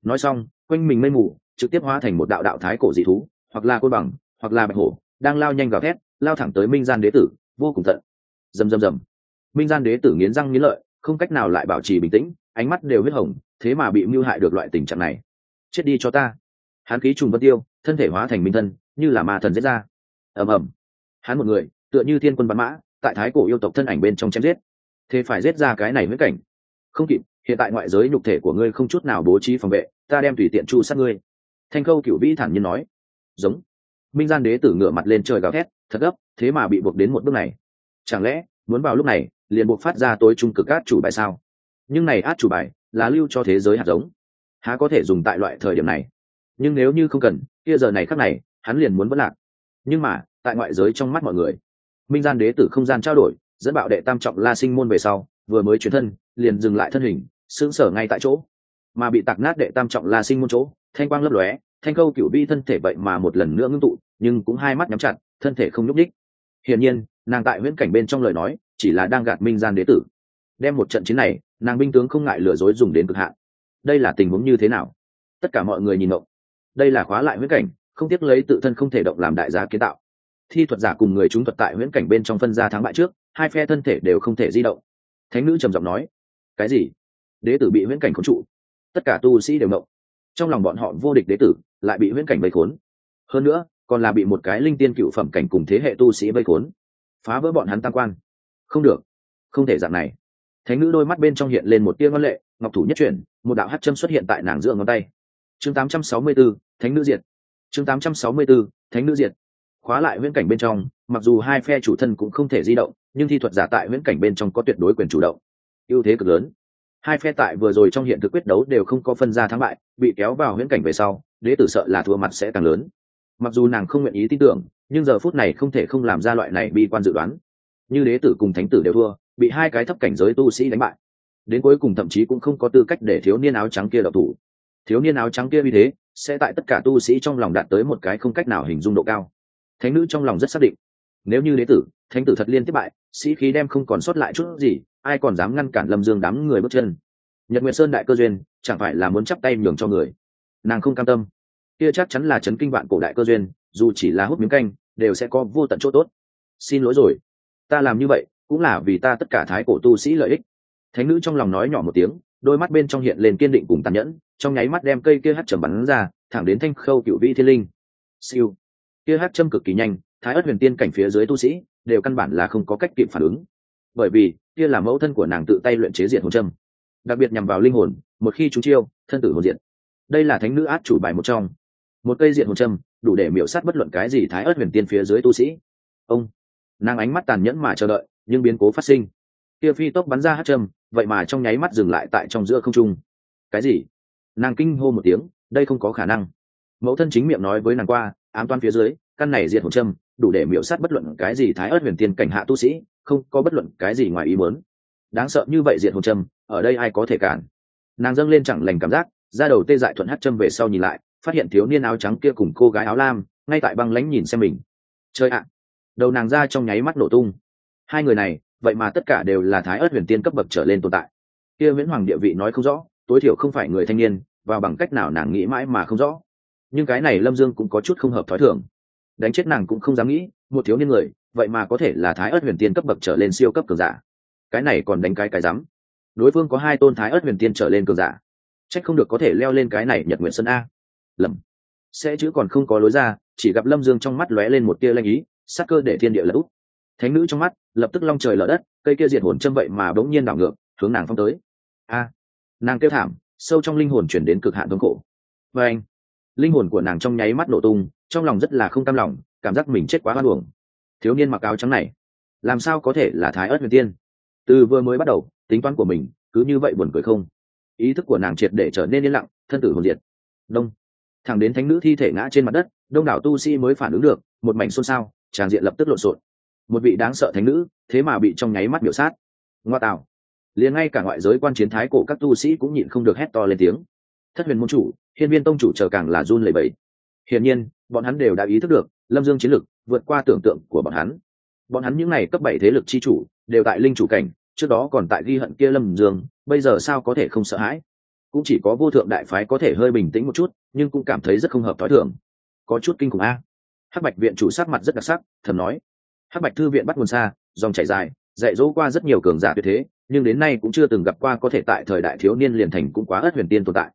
nói xong, quanh mình mây mù, trực tiếp hóa thành một đạo đạo thái cổ dị thú, hoặc là côn bằng, hoặc là bạch hổ, đang lao nhanh vào thét, lao thẳng tới minh gian đế tử, vô cùng tận rầm rầm rầm. Minh gian đế tử nghiến răng nghiến lợi, không cách nào lại bảo trì bình tĩnh, ánh mắt đều huyết hồng, thế mà bị mưu hại được loại tình trạng này. Chết đi cho ta. Hắn khí trùng vân tiêu, thân thể hóa thành minh thân, như là ma thần giết ra. Ầm ầm. Hắn một người, tựa như thiên quân bắn mã, tại thái cổ yêu tộc thân ảnh bên trong chém giết. Thế phải giết ra cái này huyết cảnh không kịp, hiện tại ngoại giới nhục thể của ngươi không chút nào bố trí phòng vệ, ta đem tùy tiện chu sát ngươi. Thanh khâu cựu vĩ thản nhiên nói. Giống. Minh gian đế tử ngửa mặt lên trời gào thét, thật gấp, thế mà bị buộc đến một bước này. Chẳng lẽ, muốn vào lúc này, liền buộc phát ra tối trung cực át chủ bài sao? Nhưng này át chủ bài, là lưu cho thế giới hạt giống. Há có thể dùng tại loại thời điểm này? Nhưng nếu như không cần, kia giờ này khác này, hắn liền muốn vẫn lạc. Nhưng mà, tại ngoại giới trong mắt mọi người, minh gian đế tử không gian trao đổi, dẫn bạo đệ tam trọng la sinh môn về sau, vừa mới chuyển thân liền dừng lại thân hình, sững sở ngay tại chỗ. Mà bị tạc nát đệ tam trọng la sinh môn chỗ, thanh quang lấp lóe, thanh câu cựu vi thân thể vậy mà một lần nữa ngưng tụ, nhưng cũng hai mắt nhắm chặt, thân thể không nhúc đích hiển nhiên, nàng tại huyễn cảnh bên trong lời nói, chỉ là đang gạt minh gian đế tử. Đem một trận chiến này, nàng binh tướng không ngại lừa dối dùng đến cực hạn. Đây là tình huống như thế nào? Tất cả mọi người nhìn động đây là khóa lại huyễn cảnh, không tiếc lấy tự thân không thể động làm đại giá kiến tạo. Thi thuật giả cùng người chúng thuật tại huyễn cảnh bên trong phân ra thắng bại trước, hai phe thân thể đều không thể di động. Thánh nữ trầm giọng nói cái gì? Đế tử bị huyễn cảnh khốn trụ. Tất cả tu sĩ đều mộng trong lòng bọn họ vô địch đế tử lại bị huyễn cảnh vây khốn. Hơn nữa còn là bị một cái linh tiên cựu phẩm cảnh cùng thế hệ tu sĩ vây khốn. Phá vỡ bọn hắn tam quan. Không được. Không thể dạng này. Thánh nữ đôi mắt bên trong hiện lên một tia ngân lệ ngọc thủ nhất chuyển một đạo hát châm xuất hiện tại nàng giữa ngón tay. Chương 864, thánh nữ diệt. Chương 864, thánh nữ diệt. Khóa lại huyễn cảnh bên trong mặc dù hai phe chủ thân cũng không thể di động nhưng thi thuật giả tại huyễn cảnh bên trong có tuyệt đối quyền chủ động ưu thế cực lớn. Hai phe tại vừa rồi trong hiện thực quyết đấu đều không có phân ra thắng bại, bị kéo vào huyễn cảnh về sau, đế tử sợ là thua mặt sẽ càng lớn. Mặc dù nàng không nguyện ý tin tưởng, nhưng giờ phút này không thể không làm ra loại này bi quan dự đoán. Như đế tử cùng thánh tử đều thua, bị hai cái thấp cảnh giới tu sĩ đánh bại. Đến cuối cùng thậm chí cũng không có tư cách để thiếu niên áo trắng kia độc thủ. Thiếu niên áo trắng kia vì thế sẽ tại tất cả tu sĩ trong lòng đạt tới một cái không cách nào hình dung độ cao. Thánh nữ trong lòng rất xác định. Nếu như đế tử, thánh tử thật liên tiếp bại, sĩ khí đem không còn sót lại chút gì ai còn dám ngăn cản lâm dương đám người bước chân? Nhật nguyệt sơn đại cơ duyên, chẳng phải là muốn chắp tay nhường cho người? Nàng không cam tâm. Kia chắc chắn là chấn kinh vạn cổ đại cơ duyên, dù chỉ là hút miếng canh, đều sẽ có vô tận chỗ tốt. Xin lỗi rồi. Ta làm như vậy, cũng là vì ta tất cả thái cổ tu sĩ lợi ích. Thánh nữ trong lòng nói nhỏ một tiếng, đôi mắt bên trong hiện lên kiên định cùng tàn nhẫn, trong nháy mắt đem cây kia hát trầm bắn ra, thẳng đến thanh khâu cựu vĩ thiên linh. Siêu. Kia hát châm cực kỳ nhanh, thái ớt huyền tiên cảnh phía dưới tu sĩ, đều căn bản là không có cách kịp phản ứng. Bởi vì kia là mẫu thân của nàng tự tay luyện chế diệt hồn châm. Đặc biệt nhằm vào linh hồn, một khi chúng chiêu, thân tử hồn diện đây là thánh nữ át chủ bài một trong. Một cây diện hồn châm, đủ để miểu sát bất luận cái gì thái ớt huyền tiên phía dưới tu sĩ. Ông, nàng ánh mắt tàn nhẫn mà chờ đợi, nhưng biến cố phát sinh. Kia phi tốc bắn ra hát châm, vậy mà trong nháy mắt dừng lại tại trong giữa không trung. Cái gì? Nàng kinh hô một tiếng, đây không có khả năng. Mẫu thân chính miệng nói với nàng qua, ám toan phía dưới, căn này diệt hồn châm, đủ để miểu sát bất luận cái gì thái ớt huyền tiên cảnh hạ tu sĩ không có bất luận cái gì ngoài ý muốn. Đáng sợ như vậy diện hồn châm, ở đây ai có thể cản? Nàng dâng lên chẳng lành cảm giác ra đầu tê dại thuận hát châm về sau nhìn lại, phát hiện thiếu niên áo trắng kia cùng cô gái áo lam, ngay tại băng lánh nhìn xem mình. Chơi ạ! Đầu nàng ra trong nháy mắt nổ tung. Hai người này, vậy mà tất cả đều là thái ớt huyền tiên cấp bậc trở lên tồn tại. Kia viễn hoàng địa vị nói không rõ, tối thiểu không phải người thanh niên và bằng cách nào nàng nghĩ mãi mà không rõ. Nhưng cái này lâm dương cũng có chút không hợp thói thường. Đánh chết nàng cũng không dám nghĩ, một thiếu niên người vậy mà có thể là thái ớt huyền tiên cấp bậc trở lên siêu cấp cường giả. Cái này còn đánh cái cái rắm. Đối phương có hai tôn thái ớt huyền tiên trở lên cường giả. C h ắ c không được có thể leo lên cái này nhật nguyện sân a. Lầm. Sẽ chứ còn không có lối ra, chỉ gặp lâm dương trong mắt lóe lên một tia lanh ý, sắc cơ để thiên địa lật út thánh nữ trong mắt, lập tức long trời lở đất, cây kia diệt hồn châm vậy mà bỗng nhiên đảo ngược, hướng nàng phong tới. A. Nàng kêu thảm, sâu trong linh hồn chuyển đến cực hạn thống khổ. Và anh, linh hồn của nàng trong nháy mắt nổ tung, trong lòng rất là không cam lòng, cảm giác mình chết quá hoan hưởng thiếu niên mặc áo trắng này, làm sao có thể là thái ớt huyền tiên? Từ vừa mới bắt đầu, tính toán của mình cứ như vậy buồn cười không? Ý thức của nàng triệt để trở nên yên lặng, thân tử hồn diệt. Đông. Thẳng đến thánh nữ thi thể ngã trên mặt đất, đông đảo tu sĩ mới phản ứng được, một mảnh xôn xao tràng diện lập tức lộn xộn. Một vị đáng sợ thánh nữ, thế mà bị trong nháy mắt biểu sát. Ngoa tạo. Liền ngay cả ngoại giới quan chiến thái cổ các tu sĩ cũng nhịn không được hét to lên tiếng. Thất huyền môn chủ, hiên viên tông chủ chờ càng là run lẩy bẩy. Hiển nhiên, bọn hắn đều đã ý thức được, lâm dương chiến lực vượt qua tưởng tượng của bọn hắn. Bọn hắn những n à y cấp bảy thế lực chi chủ, đều tại linh chủ cảnh, trước đó còn tại ghi hận kia lâm dương, bây giờ sao có thể không sợ hãi? Cũng chỉ có vô thượng đại phái có thể hơi bình tĩnh một chút, nhưng cũng cảm thấy rất không hợp t h ó i có chút kinh khủng a. Hắc bạch viện chủ sát mặt rất đặc sắc, thầm nói. Hắc bạch thư viện bắt nguồn xa, dòng chảy dài, dạy dỗ qua rất nhiều cường giả tuyệt thế, nhưng đến nay cũng chưa từng gặp qua có thể tại thời đại thiếu niên liền thành cũng quá ớt huyền tiên tồn tại.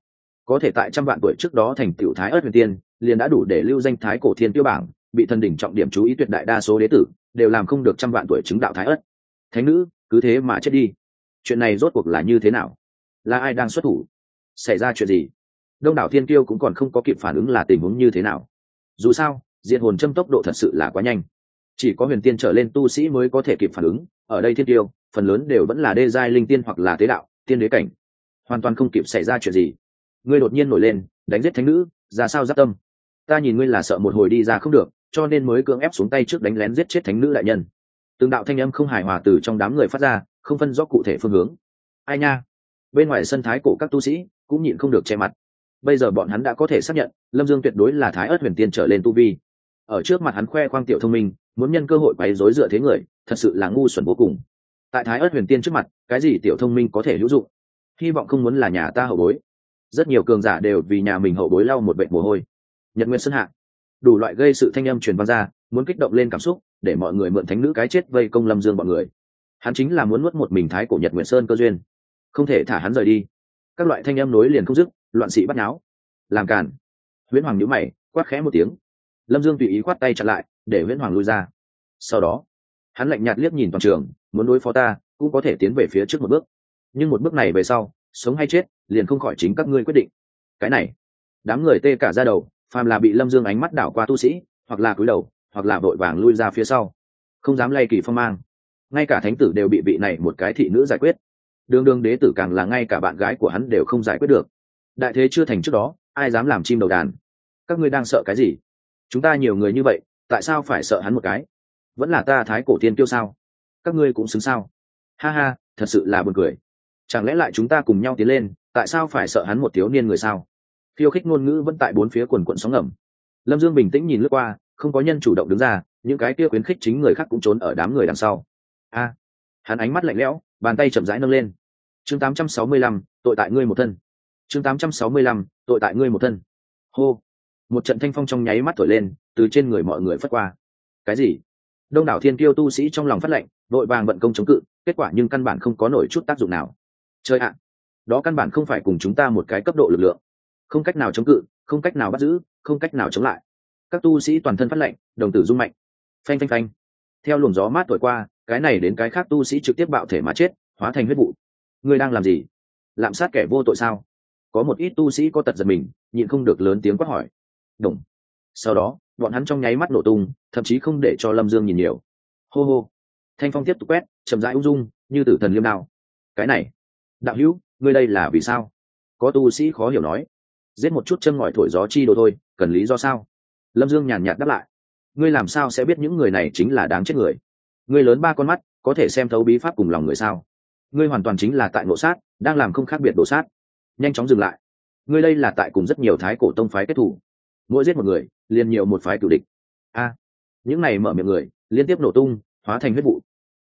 Có thể tại trăm vạn tuổi trước đó thành tiểu thái ớt huyền tiên, liền đã đủ để lưu danh thái cổ thiên tiêu bảng bị thần đỉnh trọng điểm chú ý tuyệt đại đa số đế tử, đều làm không được trăm vạn tuổi chứng đạo thái ất thánh nữ, cứ thế mà chết đi. Chuyện này rốt cuộc là như thế nào? Là ai đang xuất thủ? Xảy ra chuyện gì? Đông đảo thiên tiêu cũng còn không có kịp phản ứng là tình huống như thế nào. Dù sao diện hồn châm tốc độ thật sự là quá nhanh. Chỉ có huyền tiên trở lên tu sĩ mới có thể kịp phản ứng. Ở đây thiên tiêu phần lớn đều vẫn là đê giai linh tiên hoặc là tế đạo, tiên đế cảnh. Hoàn toàn không kịp xảy ra chuyện gì. Ngươi đột nhiên nổi lên, đánh giết thánh nữ, ra sao giáp tâm? Ta nhìn ngươi là sợ một hồi đi ra không được cho nên mới cưỡng ép xuống tay trước đánh lén giết chết thánh nữ đại nhân. Từng đạo thanh âm không hài hòa từ trong đám người phát ra, không phân rõ cụ thể phương hướng. Ai nha? Bên ngoài sân thái cổ các tu sĩ cũng nhịn không được che mặt. Bây giờ bọn hắn đã có thể xác nhận, lâm dương tuyệt đối là thái ớt huyền tiên trở lên tu vi. Ở trước mặt hắn khoe khoang tiểu thông minh, muốn nhân cơ hội quấy rối dựa thế người, thật sự là ngu xuẩn vô cùng. Tại thái ớt huyền tiên trước mặt, cái gì tiểu thông minh có thể hữu dụng? Hy vọng không muốn là nhà ta hậu bối. Rất nhiều cường giả đều vì nhà mình hậu bối lau một bệnh mồ hôi. Nhật nguyên sơn hạ đủ loại gây sự thanh âm truyền vang ra, muốn kích động lên cảm xúc, để mọi người mượn thánh nữ cái chết vây công lâm dương bọn người. Hắn chính là muốn nuốt một mình thái cổ nhật nguyện sơn cơ duyên. Không thể thả hắn rời đi. Các loại thanh âm nối liền không dứt, loạn sĩ bắt náo. Làm cản huyễn hoàng nhữ mày, quát khẽ một tiếng. Lâm dương tùy ý khoát tay chặn lại, để huyễn hoàng lui ra. Sau đó, hắn lạnh nhạt liếc nhìn toàn trường, muốn đối phó ta, cũng có thể tiến về phía trước một bước. Nhưng một bước này về sau, sống hay chết, liền không khỏi chính các ngươi quyết định. Cái này, đám người tê cả ra đầu phàm là bị lâm dương ánh mắt đảo qua tu sĩ, hoặc là cúi đầu, hoặc là vội vàng lui ra phía sau, không dám lay kỳ phong mang. Ngay cả thánh tử đều bị vị này một cái thị nữ giải quyết. Đương đương đế tử càng là ngay cả bạn gái của hắn đều không giải quyết được. Đại thế chưa thành trước đó, ai dám làm chim đầu đàn? Các ngươi đang sợ cái gì? Chúng ta nhiều người như vậy, tại sao phải sợ hắn một cái? Vẫn là ta thái cổ tiên tiêu sao? Các ngươi cũng xứng sao? Ha ha, thật sự là buồn cười. Chẳng lẽ lại chúng ta cùng nhau tiến lên, tại sao phải sợ hắn một thiếu niên người sao? Khiêu khích ngôn ngữ vẫn tại bốn phía quần quận sóng ngầm. Lâm dương bình tĩnh nhìn lướt qua không có nhân chủ động đứng ra những cái kia khuyến khích chính người khác cũng trốn ở đám người đằng sau. A hắn ánh mắt lạnh lẽo bàn tay chậm rãi nâng lên. Chương 865, tội tại ngươi một thân. Chương 865, tội tại ngươi một thân. Hô. Một trận thanh phong trong nháy mắt thổi lên từ trên người mọi người phất qua. Cái gì? Đông đảo thiên kiêu tu sĩ trong lòng phát lệnh vội vàng vận công chống cự kết quả nhưng căn bản không có nổi chút tác dụng nào. Chơi ạ! Đó căn bản không phải cùng chúng ta một cái cấp độ lực lượng không cách nào chống cự, không cách nào bắt giữ, không cách nào chống lại. Các tu sĩ toàn thân phát lệnh, đồng tử rung mạnh. Phanh phanh phanh. Theo luồng gió mát thổi qua, cái này đến cái khác tu sĩ trực tiếp bạo thể mà chết, hóa thành huyết vụ. Ngươi đang làm gì? Lạm sát kẻ vô tội sao? Có một ít tu sĩ có tật giật mình, nhịn không được lớn tiếng quát hỏi. Đồng sau đó, bọn hắn trong nháy mắt nổ tung, thậm chí không để cho lâm dương nhìn nhiều. Hô hô. Thanh phong tiếp tục quét, chậm rãi ung dung, như tử thần liêm nào cái này. Đạo hữu, ngươi đây là vì sao? Có tu sĩ khó hiểu nói giết một chút chân ngòi thổi gió chi đồ thôi, cần lý do sao? Lâm dương nhàn nhạt đáp lại. Ngươi làm sao sẽ biết những người này chính là đáng chết người? Ngươi lớn ba con mắt, có thể xem thấu bí pháp cùng lòng người sao? Ngươi hoàn toàn chính là tại ngộ sát, đang làm không khác biệt đổ sát. Nhanh chóng dừng lại. Ngươi đây là tại cùng rất nhiều thái cổ tông phái kết thủ. Mỗi giết một người, liền nhiều một phái cử địch. A. Những này mở miệng người, liên tiếp nổ tung, hóa thành huyết vụ.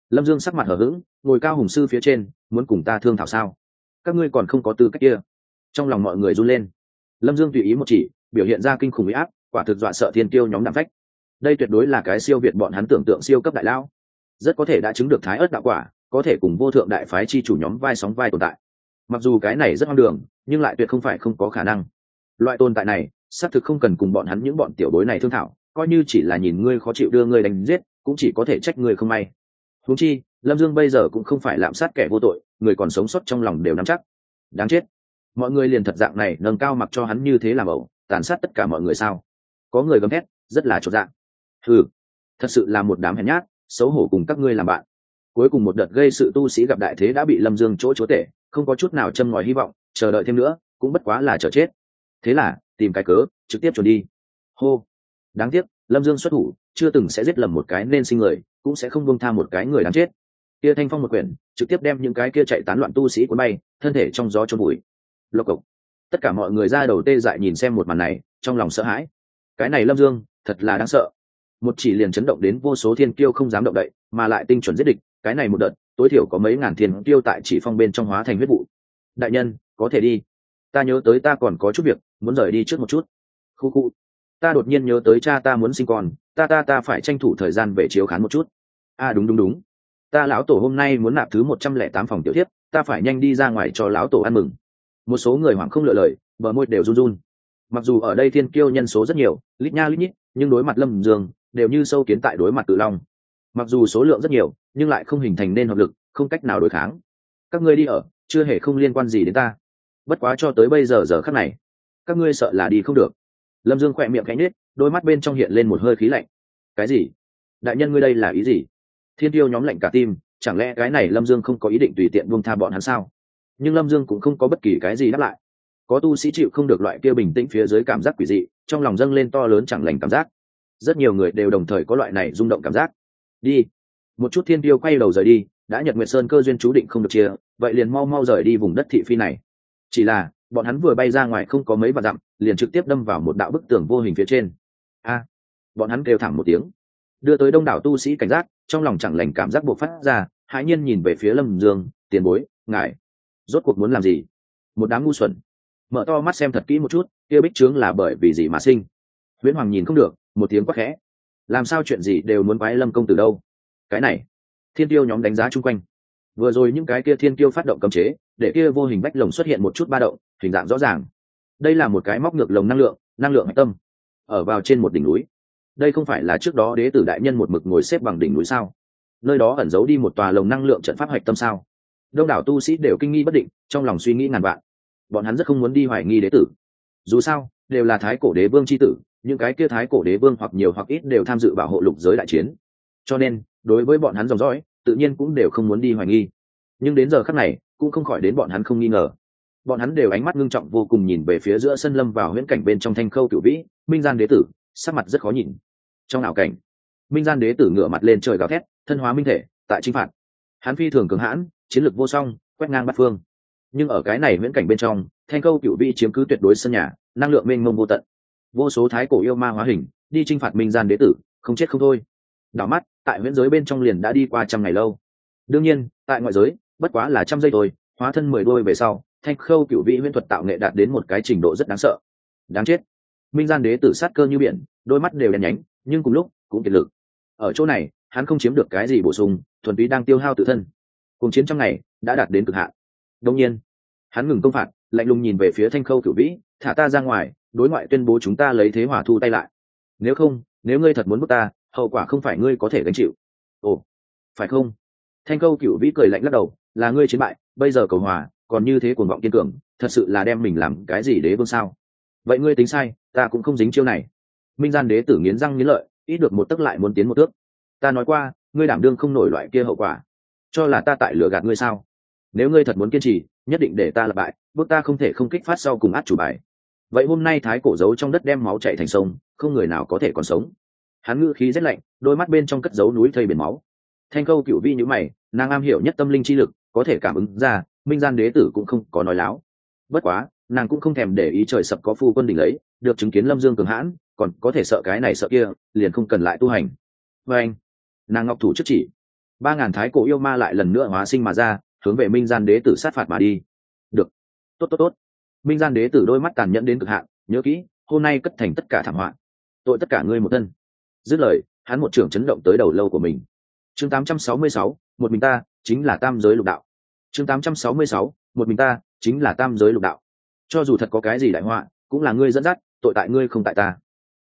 Lâm dương sắc mặt hở h ữ g ngồi cao hùng sư phía trên, muốn cùng ta thương thảo sao? Các ngươi còn không có tư cách kia. Trong lòng mọi người run lên lâm dương tùy ý một chỉ, biểu hiện ra kinh khủng huy áp, quả thực dọa sợ thiên tiêu nhóm đạm phách. Đây tuyệt đối là cái siêu việt bọn hắn tưởng tượng siêu cấp đại lao. Rất có thể đã chứng được thái ớt đạo quả, có thể cùng vô thượng đại phái chi chủ nhóm vai sóng vai tồn tại. Mặc dù cái này rất hoang đường, nhưng lại tuyệt không phải không có khả năng. Loại tồn tại này, xác thực không cần cùng bọn hắn những bọn tiểu bối này thương thảo, coi như chỉ là nhìn ngươi khó chịu đưa ngươi đánh giết, cũng chỉ có thể trách ngươi không may. Huống chi, lâm dương bây giờ cũng không phải lạm sát kẻ vô tội, người còn sống sót trong lòng đều nắm chắc. Đáng chết mọi người liền thật dạng này nâng cao mặc cho hắn như thế làm ẩu, tàn sát tất cả mọi người sao? Có người gầm thét, rất là chột dạng ừ thật sự là một đám hèn nhát, xấu hổ cùng các ngươi làm bạn. Cuối cùng một đợt gây sự tu sĩ gặp đại thế đã bị lâm dương chỗ chúa tể, không có chút nào châm ngòi hy vọng, chờ đợi thêm nữa, cũng bất quá là chờ chết. Thế là, tìm cái cớ, trực tiếp trốn đi. Hô. Đáng tiếc, lâm dương xuất thủ, chưa từng sẽ giết lầm một cái nên sinh người, cũng sẽ không buông tha một cái người đáng chết. Kia thanh phong một quyển, trực tiếp đem những cái kia chạy tán loạn tu sĩ cuốn bay, thân thể trong gió trôn bụi lộc cộc. Tất cả mọi người ra đầu tê dại nhìn xem một màn này, trong lòng sợ hãi. Cái này lâm dương, thật là đáng sợ. Một chỉ liền chấn động đến vô số thiên kiêu không dám động đậy, mà lại tinh chuẩn giết địch, cái này một đợt, tối thiểu có mấy ngàn thiên kiêu tại chỉ phong bên trong hóa thành huyết vụ. Đại nhân, có thể đi. Ta nhớ tới ta còn có chút việc, muốn rời đi trước một chút. Khu khu. Ta đột nhiên nhớ tới cha ta muốn sinh con, ta ta ta phải tranh thủ thời gian về chiếu khán một chút. À đúng đúng đúng. Ta lão tổ hôm nay muốn nạp thứ một trăm lẻ tám phòng tiểu thiếp, ta phải nhanh đi ra ngoài cho lão tổ ăn mừng một số người hoảng không lựa lời, bờ môi đều run run. Mặc dù ở đây thiên kiêu nhân số rất nhiều, lít nha lít nhít, nhưng đối mặt lâm dương, đều như sâu kiến tại đối mặt tự long. Mặc dù số lượng rất nhiều, nhưng lại không hình thành nên hợp lực, không cách nào đối kháng. Các ngươi đi ở, chưa hề không liên quan gì đến ta. Bất quá cho tới bây giờ giờ khắc này, các ngươi sợ là đi không được. Lâm dương khỏe miệng cánh nết đôi mắt bên trong hiện lên một hơi khí lạnh. Cái gì? Đại nhân ngươi đây là ý gì? Thiên tiêu nhóm lạnh cả tim, chẳng lẽ cái này lâm dương không có ý định tùy tiện buông tha bọn hắn sao? Nhưng lâm dương cũng không có bất kỳ cái gì đáp lại. Có tu sĩ chịu không được loại kia bình tĩnh phía dưới cảm giác quỷ dị, trong lòng dâng lên to lớn chẳng lành cảm giác. Rất nhiều người đều đồng thời có loại này rung động cảm giác. Đi. Một chút thiên tiêu quay đầu rời đi, đã nhật nguyệt sơn cơ duyên chú định không được chia, vậy liền mau mau rời đi vùng đất thị phi này. Chỉ là, bọn hắn vừa bay ra ngoài không có mấy vạn dặm, liền trực tiếp đâm vào một đạo bức tường vô hình phía trên. A. Bọn hắn kêu thẳng một tiếng. Đưa tới đông đảo tu sĩ cảnh giác, trong lòng chẳng lành cảm giác buộc phát ra, hãi nhiên nhìn về phía lâm dương, tiền bối, ngài rốt cuộc muốn làm gì? Một đám ngu xuẩn. Mở to mắt xem thật kỹ một chút, kia bích trướng là bởi vì gì mà sinh? Nguyễn hoàng nhìn không được, một tiếng quắc khẽ. Làm sao chuyện gì đều muốn quái lâm công từ đâu? Cái này, thiên tiêu nhóm đánh giá chung quanh. Vừa rồi những cái kia thiên tiêu phát động cấm chế, để kia vô hình bách lồng xuất hiện một chút ba động, hình dạng rõ ràng. Đây là một cái móc ngược lồng năng lượng năng lượng hạch tâm, ở vào trên một đỉnh núi. Đây không phải là trước đó đế tử đại nhân một mực ngồi xếp bằng đỉnh núi sao? Nơi đó ẩn giấu đi một tòa lồng năng lượng trận pháp hạch tâm sao? Đông đảo tu sĩ đều kinh nghi bất định, trong lòng suy nghĩ ngàn vạn. Bọn hắn rất không muốn đi hoài nghi đế tử. Dù sao, đều là thái cổ đế vương c h i tử, những cái kia thái cổ đế vương hoặc nhiều hoặc ít đều tham dự bảo hộ lục giới đại chiến. Cho nên, đối với bọn hắn dòng dõi, tự nhiên cũng đều không muốn đi hoài nghi. Nhưng đến giờ khắc này, cũng không khỏi đến bọn hắn không nghi ngờ. Bọn hắn đều ánh mắt ngưng trọng vô cùng nhìn về phía giữa sân lâm vào huyễn cảnh bên trong thanh khâu cựu vĩ, minh gian đế tử, sắc mặt rất khó nhìn. Trong ảo cảnh, minh gian đế tử ngửa mặt lên trời gào thét, thân hóa minh thể, tại chinh phạt. Hắn phi thường cường hãn chiến lược vô song, quét ngang bắt phương. Nhưng ở cái này viễn cảnh bên trong, thanh câu cựu vi chiếm cứ tuyệt đối sân nhà, năng lượng mênh mông vô tận. Vô số thái cổ yêu ma hóa hình, đi t r i n h phạt minh gian đế tử, không chết không thôi. Đảo mắt, tại viễn giới bên trong liền đã đi qua trăm ngày lâu. Đương nhiên, tại ngoại giới, bất quá là trăm giây thôi, hóa thân mười đôi về sau, thanh khâu cựu vị huyễn thuật tạo nghệ đạt đến một cái trình độ rất đáng sợ. Đáng chết. Minh gian đế tử sát cơ như biển, đôi mắt đều đen nhánh, nhưng cùng lúc, cũng kiệt lực. Ở chỗ này, hắn không chiếm được cái gì bổ sung, thuần túy đang tiêu hao tự thân cùng chiến trong ngày, đã đạt đến cực hạn. Đông nhiên, hắn ngừng công phạt, lạnh lùng nhìn về phía thanh khâu cửu vĩ, thả ta ra ngoài, đối ngoại tuyên bố chúng ta lấy thế hỏa thu tay lại. Nếu không, nếu ngươi thật muốn bước ta, hậu quả không phải ngươi có thể gánh chịu. Ồ, phải không? Thanh khâu cửu vĩ cười lạnh lắc đầu, là ngươi chiến bại, bây giờ cầu hòa, còn như thế cuồng vọng kiên cường, thật sự là đem mình làm cái gì đế vương sao? Vậy ngươi tính sai, ta cũng không dính chiêu này. Minh gian đế tử nghiến răng nghiến lợi, ít được một tấc lại muốn tiến một tước. Ta nói qua, ngươi đảm đương không nổi loại kia hậu quả cho là ta tại lừa gạt ngươi sao? Nếu ngươi thật muốn kiên trì, nhất định để ta lập bại, bước ta không thể không kích phát sau cùng át chủ bài. Vậy hôm nay thái cổ giấu trong đất đem máu chạy thành sông, không người nào có thể còn sống. Hắn ngữ khí rét lạnh, đôi mắt bên trong cất giấu núi thây biển máu. Thanh câu cựu vi nhữ mày, nàng am hiểu nhất tâm linh chi lực, có thể cảm ứng ra, minh gian đế tử cũng không có nói láo. Bất quá, nàng cũng không thèm để ý trời sập có phu quân đỉnh lấy, được chứng kiến lâm dương cường hãn, còn có thể sợ cái này sợ kia, liền không cần lại tu hành. Và anh nàng ngọc thủ trước chỉ ba ngàn thái cổ yêu ma lại lần nữa hóa sinh mà ra hướng về minh gian đế tử sát phạt mà đi. Được. Tốt tốt tốt. Minh gian đế tử đôi mắt tàn nhẫn đến cực hạn nhớ kỹ hôm nay cất thành tất cả thảm họa. Tội tất cả ngươi một thân. Dứt lời hắn một trưởng chấn động tới đầu lâu của mình. Chương 866, một mình ta chính là tam giới lục đạo. Chương 866, một mình ta chính là tam giới lục đạo. Cho dù thật có cái gì đại họa cũng là ngươi dẫn dắt tội tại ngươi không tại ta.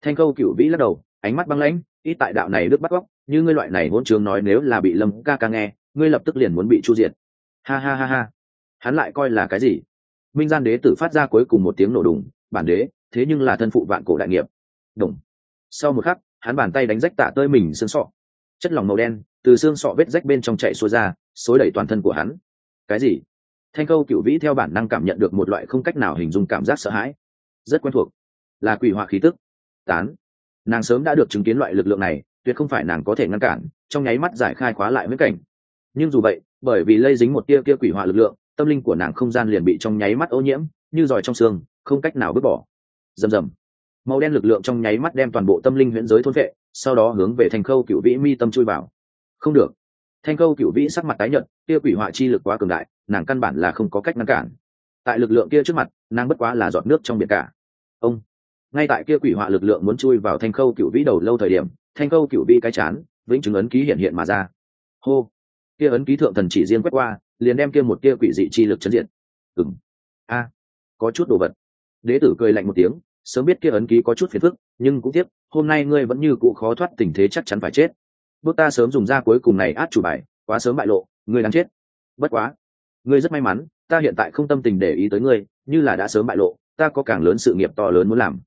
Thanh câu cựu vĩ lắc đầu ánh mắt băng lãnh ít tại đạo này đức bắt góc như ngươi loại này hỗn trường nói nếu là bị lâm ca ca nghe, ngươi lập tức liền muốn bị chu diệt. Ha ha ha ha. Hắn lại coi là cái gì? Minh gian đế tử phát ra cuối cùng một tiếng nổ đùng, bản đế, thế nhưng là thân phụ vạn cổ đại nghiệp. Đùng. Sau một khắc, hắn bàn tay đánh rách tạ tơi mình xương sọ. Chất lỏng màu đen, từ xương sọ vết rách bên trong chạy xuôi ra, xối đẩy toàn thân của hắn. Cái gì? Thanh câu cựu vĩ theo bản năng cảm nhận được một loại không cách nào hình dung cảm giác sợ hãi. Rất quen thuộc. Là quỷ họa khí tức. Tán. Nàng sớm đã được chứng kiến loại lực lượng này tuyệt không phải nàng có thể ngăn cản, trong nháy mắt giải khai khóa lại với cảnh. Nhưng dù vậy, bởi vì lây dính một tia kia quỷ họa lực lượng, tâm linh của nàng không gian liền bị trong nháy mắt ô nhiễm, như giỏi trong xương, không cách nào bứt bỏ. Rầm rầm. Màu đen lực lượng trong nháy mắt đem toàn bộ tâm linh huyễn giới thôn vệ, sau đó hướng về thành khâu cựu vĩ mi tâm chui vào. Không được. Thanh khâu cựu vĩ sắc mặt tái nhợt, kia quỷ họa chi lực quá cường đại, nàng căn bản là không có cách ngăn cản. Tại lực lượng kia trước mặt, nàng bất quá là giọt nước trong biển cả. Ông. Ngay tại kia quỷ họa lực lượng muốn chui vào thanh khâu cựu vĩ đầu lâu thời điểm thanh câu cựu vĩ cái chán, vĩnh chứng ấn ký hiện hiện mà ra. Hô! Kia ấn ký thượng thần chỉ riêng quét qua, liền đem kia một kia quỷ dị chi lực chấn diện ừng a! Có chút đồ vật. Đế tử cười lạnh một tiếng, sớm biết kia ấn ký có chút phiền phức, nhưng cũng tiếp hôm nay ngươi vẫn như cụ khó thoát tình thế chắc chắn phải chết. Bước ta sớm dùng ra cuối cùng này át chủ bài, quá sớm bại lộ, ngươi đang chết. Bất quá, ngươi rất may mắn, ta hiện tại không tâm tình để ý tới ngươi, như là đã sớm bại lộ, ta có càng lớn sự nghiệp to lớn muốn làm.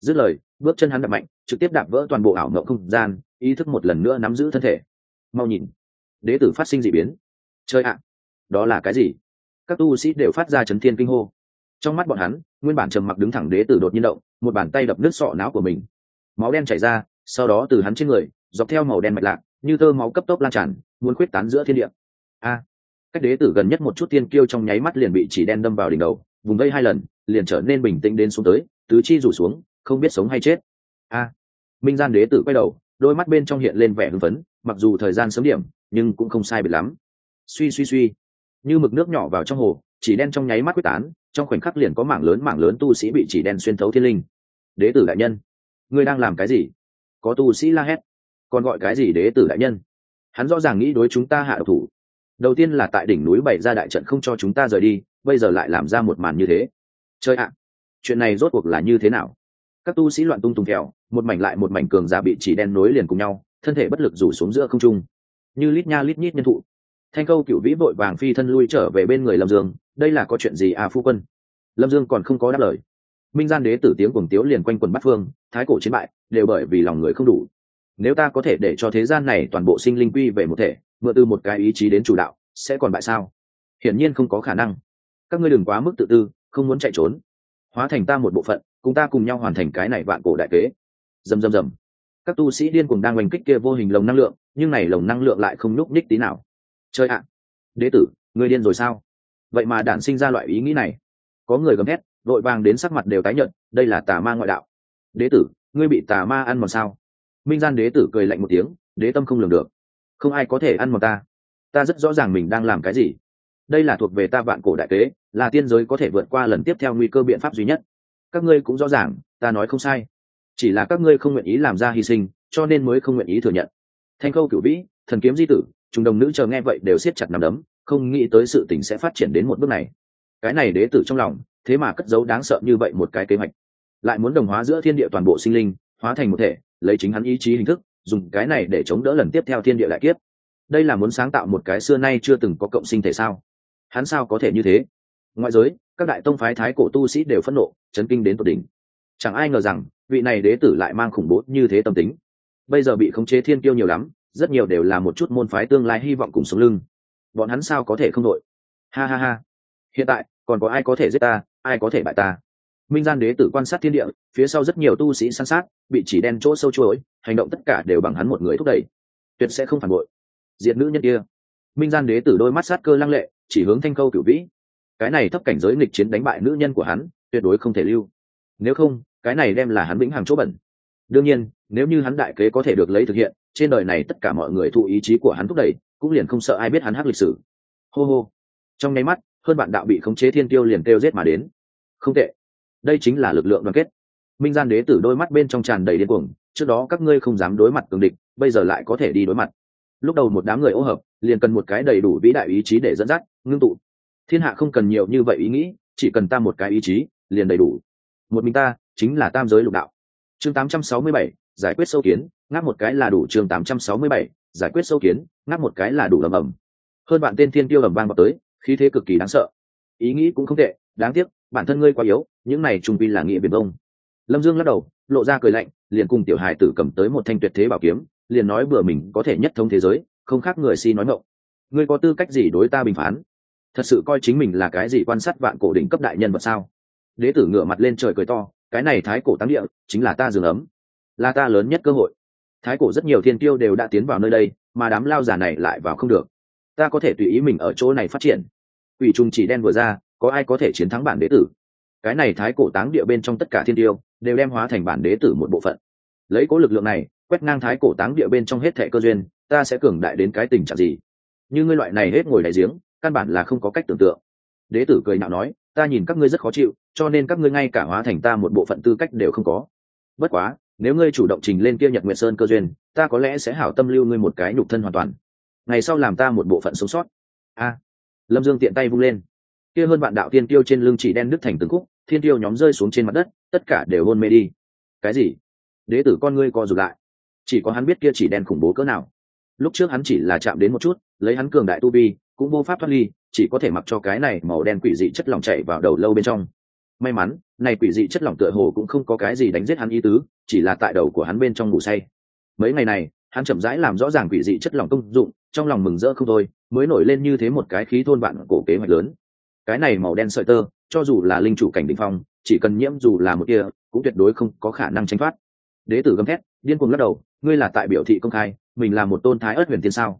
Dứt lời bước chân hắn đập mạnh, trực tiếp đạp vỡ toàn bộ ảo mộng không gian, ý thức một lần nữa nắm giữ thân thể. Mau nhìn, đế tử phát sinh d ị biến. Chơi ạ, đó là cái gì? Các tu sĩ đều phát ra chấn thiên kinh hô. Trong mắt bọn hắn, nguyên bản trầm mặc đứng thẳng đế tử đột nhiên động, một bàn tay đập nước sọ não của mình. Máu đen chảy ra, sau đó từ hắn trên người, dọc theo màu đen mạch lạc, như tơ máu cấp tốc lan tràn, muốn khuyết tán giữa thiên địa. A, cách đế tử gần nhất một chút tiên kiêu trong nháy mắt liền bị chỉ đen đâm vào đỉnh đầu, vùng gây hai lần, liền trở nên bình tĩnh đến xuống tới, tứ chi rủ xuống không biết sống hay chết. A. Minh gian đế tử quay đầu, đôi mắt bên trong hiện lên vẻ hưng phấn, mặc dù thời gian sớm điểm, nhưng cũng không sai biệt lắm. Suy suy suy. Như mực nước nhỏ vào trong hồ, chỉ đen trong nháy mắt quyết tán, trong khoảnh khắc liền có mảng lớn mảng lớn tu sĩ bị chỉ đen xuyên thấu thiên linh. Đế tử đại nhân, ngươi đang làm cái gì? Có tu sĩ la hét. Còn gọi cái gì đế tử đại nhân? Hắn rõ ràng nghĩ đối chúng ta hạ độc thủ. Đầu tiên là tại đỉnh núi bày ra đại trận không cho chúng ta rời đi, bây giờ lại làm ra một màn như thế. Chơi ạ! Chuyện này rốt cuộc là như thế nào? Các tu sĩ loạn tung tung kẹo, một mảnh lại một mảnh cường giả bị chỉ đen nối liền cùng nhau, thân thể bất lực rủ xuống giữa không trung. Như lít nha lít nhít nhân thụ. Thanh câu cựu vĩ vội vàng phi thân lui trở về bên người lâm dương, đây là có chuyện gì à phu quân? Lâm dương còn không có đáp lời. Minh gian đế tử tiếng cuồng tiếu liền quanh quần bắt phương, thái cổ chiến bại, đều bởi vì lòng người không đủ. Nếu ta có thể để cho thế gian này toàn bộ sinh linh quy về một thể, mượn từ một cái ý chí đến chủ đạo, sẽ còn bại sao? Hiển nhiên không có khả năng. Các ngươi đừng quá mức tự tư, không muốn chạy trốn. Hóa thành ta một bộ phận cùng ta cùng nhau hoàn thành cái này vạn cổ đại kế. Dầm dầm dầm. Các tu sĩ điên cùng đang oanh kích kia vô hình lồng năng lượng, nhưng này lồng năng lượng lại không nhúc ních tí nào. Chơi ạ! Đế tử người điên rồi sao? Vậy mà đản sinh ra loại ý nghĩ này. Có người gầm hét vội vàng đến sắc mặt đều tái nhợt, đây là tà ma ngoại đạo. Đế tử, ngươi bị tà ma ăn mòn sao? Minh gian đế tử cười lạnh một tiếng, đế tâm không lường được. Không ai có thể ăn mòn ta. Ta rất rõ ràng mình đang làm cái gì. Đây là thuộc về ta vạn cổ đại kế, là tiên giới có thể vượt qua lần tiếp theo nguy cơ biện pháp duy nhất các ngươi cũng rõ ràng, ta nói không sai. Chỉ là các ngươi không nguyện ý làm ra hy sinh, cho nên mới không nguyện ý thừa nhận. Thanh khâu cửu vĩ, thần kiếm di tử, chúng đồng nữ chờ nghe vậy đều siết chặt nằm đấm, không nghĩ tới sự tình sẽ phát triển đến một bước này. Cái này đế tử trong lòng, thế mà cất giấu đáng sợ như vậy một cái kế hoạch. Lại muốn đồng hóa giữa thiên địa toàn bộ sinh linh, hóa thành một thể, lấy chính hắn ý chí hình thức, dùng cái này để chống đỡ lần tiếp theo thiên địa lại kiếp. Đây là muốn sáng tạo một cái xưa nay chưa từng có cộng sinh thể sao? Hắn sao có thể như thế? Ngoại giới các đại tông phái thái cổ tu sĩ đều phẫn nộ, chấn kinh đến tột đỉnh. Chẳng ai ngờ rằng, vị này đế tử lại mang khủng bố như thế tâm tính. Bây giờ bị khống chế thiên tiêu nhiều lắm, rất nhiều đều là một chút môn phái tương lai hy vọng cùng sống lưng. Bọn hắn sao có thể không đội? Ha ha ha. Hiện tại, còn có ai có thể giết ta, ai có thể bại ta? Minh gian đế tử quan sát thiên địa, phía sau rất nhiều tu sĩ săn sát, bị chỉ đen chỗ sâu chuỗi hành động tất cả đều bằng hắn một người thúc đẩy. Tuyệt sẽ không phản bội. Diệt nữ nhân kia. Minh gian đế tử đôi mắt sát cơ lăng lệ, chỉ hướng thanh câu cửu vĩ cái này thấp cảnh giới nghịch chiến đánh bại nữ nhân của hắn, tuyệt đối không thể lưu. Nếu không, cái này đem là hắn vĩnh hằng chỗ bẩn. Đương nhiên, nếu như hắn đại kế có thể được lấy thực hiện, trên đời này tất cả mọi người thụ ý chí của hắn thúc đẩy, cũng liền không sợ ai biết hắn hắc lịch sử. Hô hô. Trong nháy mắt, hơn bạn đạo bị khống chế thiên tiêu liền kêu giết mà đến. Không tệ. Đây chính là lực lượng đoàn kết. Minh gian đế tử đôi mắt bên trong tràn đầy điên cuồng, trước đó các ngươi không dám đối mặt cường địch, bây giờ lại có thể đi đối mặt. Lúc đầu một đám người ô hợp, liền cần một cái đầy đủ vĩ đại ý chí để dẫn dắt, ngưng tụ thiên hạ không cần nhiều như vậy ý nghĩ chỉ cần ta một cái ý chí liền đầy đủ. Một mình ta chính là tam giới lục đạo. Chương 867, giải quyết sâu kiến ngáp một cái là đủ. Chương 867, giải quyết sâu kiến ngáp một cái là đủ lầm ầm hơn bạn tên thiên tiêu ầm vang vào tới khí thế cực kỳ đáng sợ. Ý nghĩ cũng không tệ đáng tiếc bản thân ngươi quá yếu những này trung vi là nghĩa biển đông. Lâm dương lắc đầu lộ ra cười lạnh liền cùng tiểu hài tử cầm tới một thanh tuyệt thế bảo kiếm liền nói bừa mình có thể nhất thống thế giới không khác người si nói ngộng ngươi có tư cách gì đối ta bình phán? Thật sự coi chính mình là cái gì quan sát vạn cổ đỉnh cấp đại nhân vật sao? Đế tử ngửa mặt lên trời cười to, cái này thái cổ táng địa, chính là ta dường ấm. Là ta lớn nhất cơ hội. Thái cổ rất nhiều thiên tiêu đều đã tiến vào nơi đây, mà đám lao giả này lại vào không được. Ta có thể tùy ý mình ở chỗ này phát triển. Ủy trùng chỉ đen vừa ra, có ai có thể chiến thắng bản đế tử? Cái này thái cổ táng địa bên trong tất cả thiên tiêu, đều đem hóa thành bản đế tử một bộ phận. Lấy cố lực lượng này, quét ngang thái cổ táng địa bên trong hết thệ cơ duyên, ta sẽ cường đại đến cái tình trạng gì? Như ngươi loại này hết ngồi đại giếng căn bản là không có cách tưởng tượng. Đế tử cười nhạo nói, ta nhìn các ngươi rất khó chịu, cho nên các ngươi ngay cả hóa thành ta một bộ phận tư cách đều không có. Bất quá, nếu ngươi chủ động trình lên kia nhật nguyệt sơn cơ duyên, ta có lẽ sẽ hảo tâm lưu ngươi một cái nhục thân hoàn toàn. Ngày sau làm ta một bộ phận sống sót. A. Lâm dương tiện tay vung lên. Kia hơn bạn đạo tiên tiêu trên lưng chỉ đen đứt thành từng khúc, thiên tiêu nhóm rơi xuống trên mặt đất, tất cả đều hôn mê đi. Cái gì? Đế tử con ngươi co rụt lại. Chỉ có hắn biết kia chỉ đen khủng bố cỡ nào. Lúc trước hắn chỉ là chạm đến một chút, lấy hắn cường đại tu vi cũng vô pháp thoát ly, chỉ có thể mặc cho cái này màu đen quỷ dị chất lỏng chảy vào đầu lâu bên trong. May mắn, này quỷ dị chất lỏng tựa hồ cũng không có cái gì đánh giết hắn ý tứ, chỉ là tại đầu của hắn bên trong ngủ say. Mấy ngày này, hắn chậm rãi làm rõ ràng quỷ dị chất lỏng công dụng, trong lòng mừng rỡ không thôi, mới nổi lên như thế một cái khí thôn vạn cổ kế hoạch lớn. Cái này màu đen sợi tơ, cho dù là linh chủ cảnh đ ỉ n h phong, chỉ cần nhiễm dù là một kia cũng tuyệt đối không có khả năng tránh thoát. Đế tử gầm thét, điên cuồng lắc đầu, ngươi là tại biểu thị công khai, mình là một tôn thái ớt huyền tiên sao?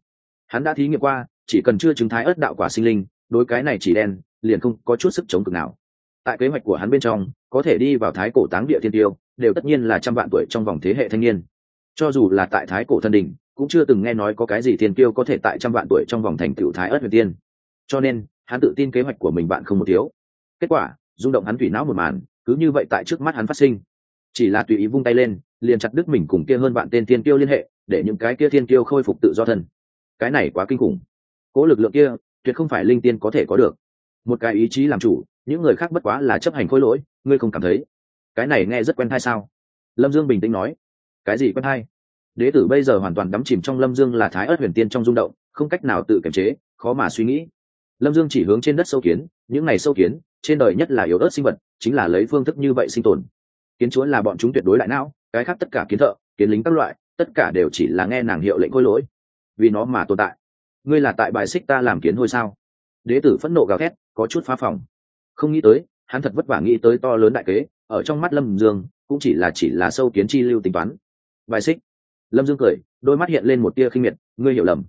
Hắn đã thí nghiệm qua chỉ cần chưa chứng thái ớt đạo quả sinh linh, đối cái này chỉ đen, liền không có chút sức chống cực nào. Tại kế hoạch của hắn bên trong, có thể đi vào thái cổ táng địa thiên tiêu, đều tất nhiên là trăm vạn tuổi trong vòng thế hệ thanh niên. Cho dù là tại thái cổ thân đình cũng chưa từng nghe nói có cái gì thiên tiêu có thể tại trăm vạn tuổi trong vòng thành tựu thái ớt huyền tiên. Cho nên, hắn tự tin kế hoạch của mình bạn không một thiếu. Kết quả, rung động hắn thủy não một màn, cứ như vậy tại trước mắt hắn phát sinh. Chỉ là tùy ý vung tay lên, liền chặt đứt mình cùng kia hơn bạn tên thiên tiêu liên hệ, để những cái kia thiên tiêu khôi phục tự do thân. Cái này quá kinh khủng cố lực lượng kia, tuyệt không phải linh tiên có thể có được. Một cái ý chí làm chủ, những người khác bất quá là chấp hành khối lỗi, ngươi không cảm thấy? Cái này nghe rất quen thai sao? Lâm dương bình tĩnh nói. Cái gì quen thai? Đế tử bây giờ hoàn toàn đắm chìm trong lâm dương là thái ớt huyền tiên trong rung động, không cách nào tự kiềm chế, khó mà suy nghĩ. Lâm dương chỉ hướng trên đất sâu kiến, những ngày sâu kiến, trên đời nhất là yếu ớt sinh vật, chính là lấy phương thức như vậy sinh tồn. Kiến chúa là bọn chúng tuyệt đối đại não, cái khác tất cả kiến thợ, kiến lính các loại, tất cả đều chỉ là nghe nàng hiệu lệnh khôi lỗi. Vì nó mà tồn tại ngươi là tại bài xích ta làm kiến hôi sao? Đế tử phẫn nộ gào thét, có chút phá phòng. Không nghĩ tới, hắn thật vất vả nghĩ tới to lớn đại kế, ở trong mắt lâm dương, cũng chỉ là chỉ là sâu kiến chi lưu tính toán. Bài xích. Lâm dương cười, đôi mắt hiện lên một tia khinh miệt, ngươi hiểu lầm.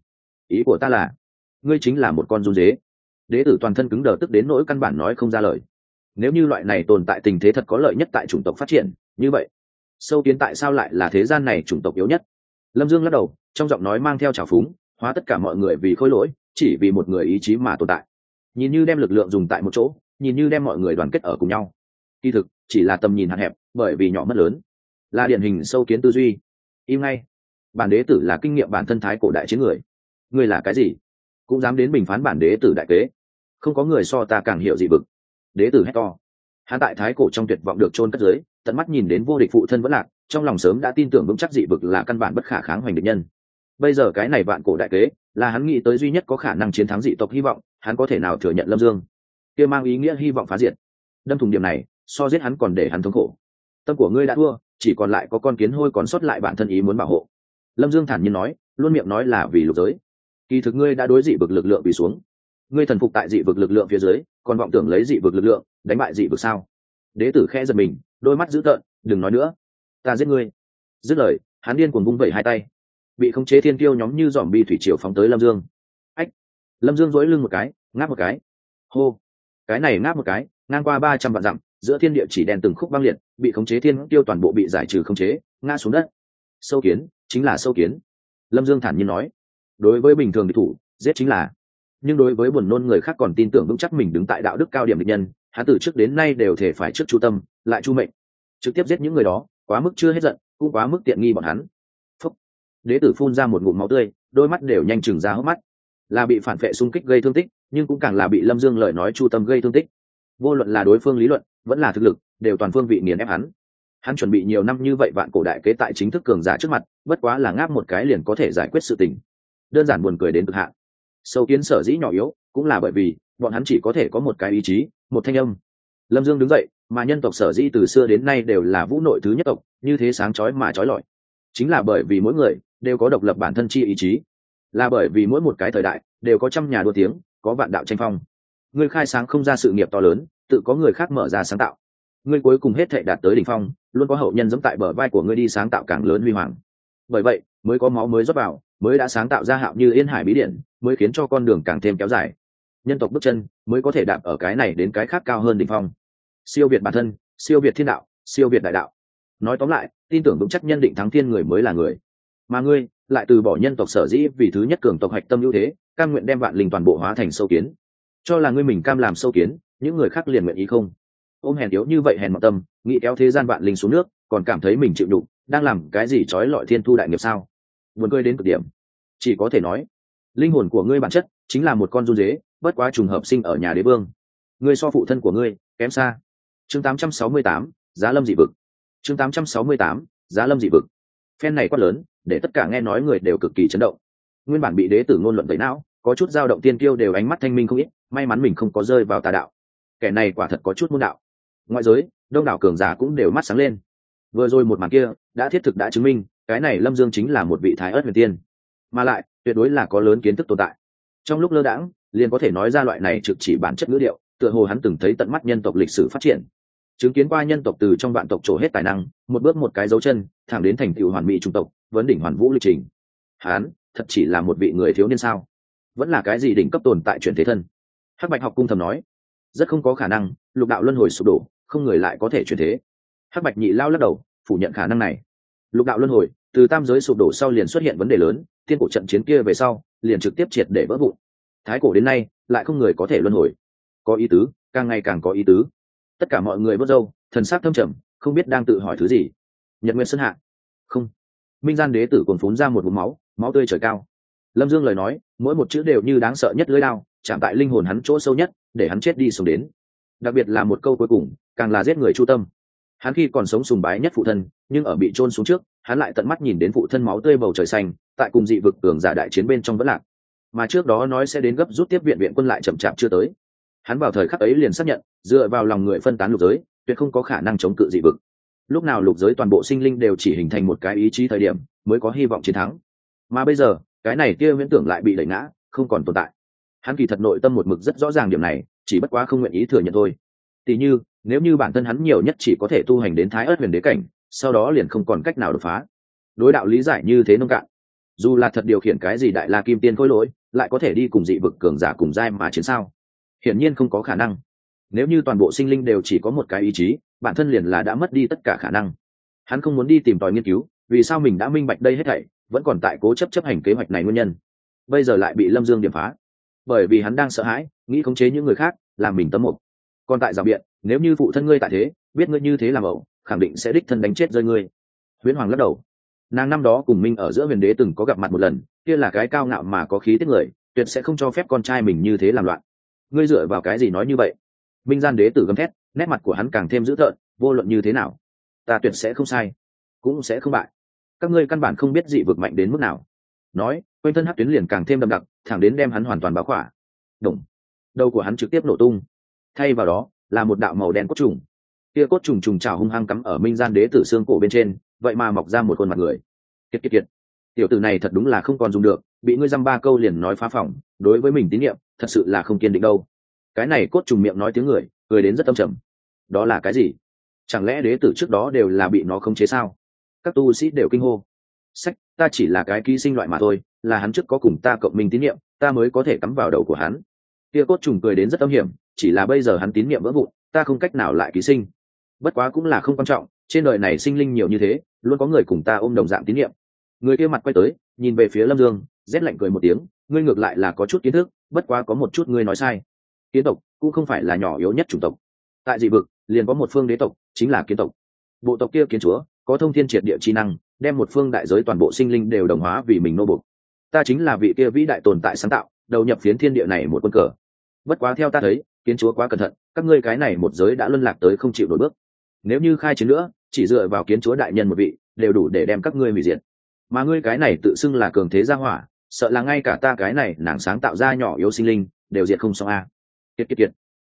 Ý của ta là, ngươi chính là một con run dế. Đế tử toàn thân cứng đờ tức đến nỗi căn bản nói không ra lời. Nếu như loại này tồn tại tình thế thật có lợi nhất tại chủng tộc phát triển, như vậy, sâu kiến tại sao lại là thế gian này chủng tộc yếu nhất? Lâm dương lắc đầu, trong giọng nói mang theo trào phúng hóa tất cả mọi người vì khôi lỗi chỉ vì một người ý chí mà tồn tại. Nhìn như đem lực lượng dùng tại một chỗ nhìn như đem mọi người đoàn kết ở cùng nhau. Kỳ thực chỉ là tầm nhìn hạn hẹp bởi vì nhỏ mất lớn. Là điển hình sâu kiến tư duy. Im ngay. Bản đế tử là kinh nghiệm bản thân thái cổ đại chiến người. Người là cái gì? Cũng dám đến bình phán bản đế tử đại kế. Không có người so ta càng hiểu gì bực đế tử hét to. Hắn tại thái cổ trong tuyệt vọng được chôn cất dưới, tận mắt nhìn đến vô địch phụ thân vẫn lạc trong lòng sớm đã tin tưởng vững chắc dị vực là căn bản bất khả kháng hoành địch nhân bây giờ cái này vạn cổ đại kế, là hắn nghĩ tới duy nhất có khả năng chiến thắng dị tộc hy vọng, hắn có thể nào thừa nhận lâm dương? Kia mang ý nghĩa hy vọng phá diệt. Đâm thùng điểm này, so giết hắn còn để hắn thống khổ. Tâm của ngươi đã thua, chỉ còn lại có con kiến hôi còn sót lại bản thân ý muốn bảo hộ. Lâm dương thản nhiên nói, luôn miệng nói là vì lục giới. Kỳ thực ngươi đã đối dị vực lực lượng bị xuống. Ngươi thần phục tại dị vực lực lượng phía dưới, còn vọng tưởng lấy dị vực lực lượng, đánh bại dị vực sao? Đế tử khẽ giật mình, đôi mắt dữ tợn, đừng nói nữa, ta giết ngươi. Dứt lời, hắn điên cuồng vung vẩy hai tay bị khống chế thiên tiêu nhóm như dòm bi thủy triều phóng tới lâm dương. Ách, lâm dương dỗi lưng một cái, ngáp một cái. Hô, cái này ngáp một cái, ngang qua ba trăm vạn dặm, giữa thiên địa chỉ đèn từng khúc băng liệt, bị khống chế thiên tiêu toàn bộ bị giải trừ khống chế, ngã xuống đất. Sâu kiến, chính là sâu kiến. Lâm dương thản nhiên nói, đối với bình thường địch thủ, giết chính là. Nhưng đối với buồn nôn người khác còn tin tưởng vững chắc mình đứng tại đạo đức cao điểm địch nhân, hắn từ trước đến nay đều thể phải trước chu tâm, lại chu mệnh. Trực tiếp giết những người đó, quá mức chưa hết giận, cũng quá mức tiện nghi bọn hắn đế tử phun ra một ngụm máu tươi, đôi mắt đều nhanh chừng ra hốc mắt. Là bị phản vệ xung kích gây thương tích, nhưng cũng càng là bị lâm dương lời nói chu tâm gây thương tích. Vô luận là đối phương lý luận, vẫn là thực lực, đều toàn phương vị nghiền ép hắn. Hắn chuẩn bị nhiều năm như vậy vạn cổ đại kế tại chính thức cường giả trước mặt, bất quá là ngáp một cái liền có thể giải quyết sự tình. Đơn giản buồn cười đến cực hạn. Sâu kiến sở dĩ nhỏ yếu, cũng là bởi vì, bọn hắn chỉ có thể có một cái ý chí, một thanh âm. Lâm dương đứng dậy, mà nhân tộc sở dĩ từ xưa đến nay đều là vũ nội thứ nhất tộc, như thế sáng chói mà chói lọi. Chính là bởi vì mỗi người đều có độc lập bản thân chi ý chí. Là bởi vì mỗi một cái thời đại đều có trăm nhà đua tiếng, có vạn đạo tranh phong. Người khai sáng không ra sự nghiệp to lớn, tự có người khác mở ra sáng tạo. Người cuối cùng hết thệ đạt tới đỉnh phong, luôn có hậu nhân giống tại bờ vai của ngươi đi sáng tạo càng lớn huy hoàng. Bởi vậy, mới có máu mới rót vào, mới đã sáng tạo ra hạo như yên hải bí điện, mới khiến cho con đường càng thêm kéo dài. Nhân tộc bước chân mới có thể đạp ở cái này đến cái khác cao hơn đỉnh phong. Siêu việt bản thân, siêu việt thiên đạo, siêu việt đại đạo. Nói tóm lại, tin tưởng vững chắc nhân định thắng thiên người mới là người mà ngươi lại từ bỏ nhân tộc sở dĩ vì thứ nhất cường tộc hạch tâm ưu thế cam nguyện đem vạn linh toàn bộ hóa thành sâu kiến. Cho là ngươi mình cam làm sâu kiến những người khác liền nguyện ý không? Ôm hèn yếu như vậy hèn mọt tâm nghĩ kéo thế gian vạn linh xuống nước còn cảm thấy mình chịu đục đang làm cái gì trói lọi thiên thu đại nghiệp sao? Buồn cười đến cực điểm. Chỉ có thể nói linh hồn của ngươi bản chất chính là một con run dế bất quá trùng hợp sinh ở nhà đế vương. Ngươi so phụ thân của ngươi kém xa. Chương 868, giá lâm dị vực. Chương 868, giá lâm dị vực phen này quá lớn, để tất cả nghe nói người đều cực kỳ chấn động. Nguyên bản bị đế tử ngôn luận tẩy não, có chút dao động tiên tiêu đều ánh mắt thanh minh không ít, may mắn mình không có rơi vào tà đạo. Kẻ này quả thật có chút môn đạo. Ngoại giới, đông đảo cường giả cũng đều mắt sáng lên. Vừa rồi một màn kia, đã thiết thực đã chứng minh, cái này lâm dương chính là một vị thái ớt huyền tiên. Mà lại, tuyệt đối là có lớn kiến thức tồn tại. Trong lúc lơ đãng, liền có thể nói ra loại này trực chỉ bản chất ngữ điệu, tựa hồ hắn từng thấy tận mắt nhân tộc lịch sử phát triển chứng kiến qua nhân tộc từ trong vạn tộc trổ hết tài năng, một bước một cái dấu chân, thẳng đến thành tựu hoàn mỹ trung tộc, vấn đỉnh hoàn vũ lịch trình. Hắn thật chỉ là một vị người thiếu niên sao? Vẫn là cái gì đỉnh cấp tồn tại chuyển thế thân? Hắc bạch học cung thầm nói. Rất không có khả năng, lục đạo luân hồi sụp đổ, không người lại có thể chuyển thế. Hắc bạch nhị lao lắc đầu, phủ nhận khả năng này. Lục đạo luân hồi, từ tam giới sụp đổ sau liền xuất hiện vấn đề lớn, tiên cổ trận chiến kia về sau, liền trực tiếp triệt để vỡ vụn. Thái cổ đến nay, lại không người có thể luân hồi. Có ý tứ, càng ngày càng có ý tứ tất cả mọi người vớt râu, thần sắc thâm trầm, không biết đang tự hỏi thứ gì. Nhật nguyên sơn hạ. Không. Minh gian đế tử còn phún ra một vùng máu máu tươi trời cao. Lâm dương lời nói, mỗi một chữ đều như đáng sợ nhất lưới lao chạm tại linh hồn hắn chỗ sâu nhất, để hắn chết đi sống đến. Đặc biệt là một câu cuối cùng, càng là giết người chu tâm. Hắn khi còn sống sùng bái nhất phụ thân, nhưng ở bị trôn xuống trước, hắn lại tận mắt nhìn đến phụ thân máu tươi bầu trời xanh, tại cùng dị vực cường giả đại chiến bên trong vẫn lạc. Mà trước đó nói sẽ đến gấp rút tiếp viện viện quân lại chậm chạp chưa tới hắn vào thời khắc ấy liền xác nhận, dựa vào lòng người phân tán lục giới, tuyệt không có khả năng chống cự dị vực. Lúc nào lục giới toàn bộ sinh linh đều chỉ hình thành một cái ý chí thời điểm, mới có hy vọng chiến thắng. Mà bây giờ, cái này kia viễn tưởng lại bị đẩy ngã, không còn tồn tại. Hắn kỳ thật nội tâm một mực rất rõ ràng điểm này, chỉ bất quá không nguyện ý thừa nhận thôi. Tỉ như, nếu như bản thân hắn nhiều nhất chỉ có thể tu hành đến thái ớt huyền đế cảnh, sau đó liền không còn cách nào đột phá. Đối đạo lý giải như thế nông cạn. Dù là thật điều khiển cái gì đại la kim tiên khôi lỗi, lại có thể đi cùng dị vực cường giả cùng giai mà chiến sao? Hiển nhiên không có khả năng. Nếu như toàn bộ sinh linh đều chỉ có một cái ý chí, bản thân liền là đã mất đi tất cả khả năng. Hắn không muốn đi tìm tòi nghiên cứu, vì sao mình đã minh bạch đây hết thảy, vẫn còn tại cố chấp chấp hành kế hoạch này nguyên nhân. Bây giờ lại bị lâm dương điểm phá. Bởi vì hắn đang sợ hãi, nghĩ khống chế những người khác, làm mình tấm mục. Còn tại rào biện, nếu như phụ thân ngươi tại thế, biết ngươi như thế làm ẩu, khẳng định sẽ đích thân đánh chết rơi ngươi. Huyễn hoàng lắc đầu. Nàng năm đó cùng minh ở giữa huyền đế từng có gặp mặt một lần, kia là cái cao ngạo mà có khí tiết người, tuyệt sẽ không cho phép con trai mình như thế làm loạn ngươi dựa vào cái gì nói như vậy? Minh gian đế tử gầm thét, nét mặt của hắn càng thêm dữ tợn, vô luận như thế nào, ta tuyệt sẽ không sai, cũng sẽ không bại. Các ngươi căn bản không biết dị vực mạnh đến mức nào. Nói, quanh thân hát tuyến liền càng thêm đậm đặc, thẳng đến đem hắn hoàn toàn báo khỏa. Đúng. đầu của hắn trực tiếp nổ tung. Thay vào đó, là một đạo màu đen cốt trùng. Tia cốt trùng trùng trào hung hăng cắm ở minh gian đế tử xương cổ bên trên, vậy mà mọc ra một khuôn mặt người. Kiệt kiệt kiệt. Tiểu tử này thật đúng là không còn dùng được, bị ngươi dăm ba câu liền nói phá phỏng, đối với mình tín nhiệm thật sự là không kiên định đâu. Cái này cốt trùng miệng nói tiếng người, cười đến rất âm trầm. Đó là cái gì? Chẳng lẽ đế tử trước đó đều là bị nó khống chế sao? Các tu sĩ đều kinh hô. Sách, ta chỉ là cái ký sinh loại mà thôi, là hắn trước có cùng ta cộng minh tín nhiệm, ta mới có thể cắm vào đầu của hắn. Kia cốt trùng cười đến rất âm hiểm, chỉ là bây giờ hắn tín nhiệm vỡ vụn, ta không cách nào lại ký sinh. Bất quá cũng là không quan trọng, trên đời này sinh linh nhiều như thế, luôn có người cùng ta ôm đồng dạng tín nhiệm. Người kia mặt quay tới, nhìn về phía lâm dương, rét lạnh cười một tiếng ngươi ngược lại là có chút kiến thức, bất quá có một chút ngươi nói sai. Kiến tộc cũng không phải là nhỏ yếu nhất chủng tộc. Tại dị vực, liền có một phương đế tộc, chính là kiến tộc. Bộ tộc kia kiến chúa, có thông thiên triệt địa chi năng, đem một phương đại giới toàn bộ sinh linh đều đồng hóa vì mình nô bục ta chính là vị kia vĩ đại tồn tại sáng tạo, đầu nhập phiến thiên địa này một quân cờ. Bất quá theo ta thấy, kiến chúa quá cẩn thận, các ngươi cái này một giới đã luân lạc tới không chịu nổi bước. Nếu như khai chiến nữa, chỉ dựa vào kiến chúa đại nhân một vị, đều đủ để đem các ngươi hủy diệt. Mà ngươi cái này tự xưng là cường thế gia hỏa sợ là ngay cả ta cái này nàng sáng tạo ra nhỏ yếu sinh linh, đều diệt không xong a. Kiệt kiệt kiệt.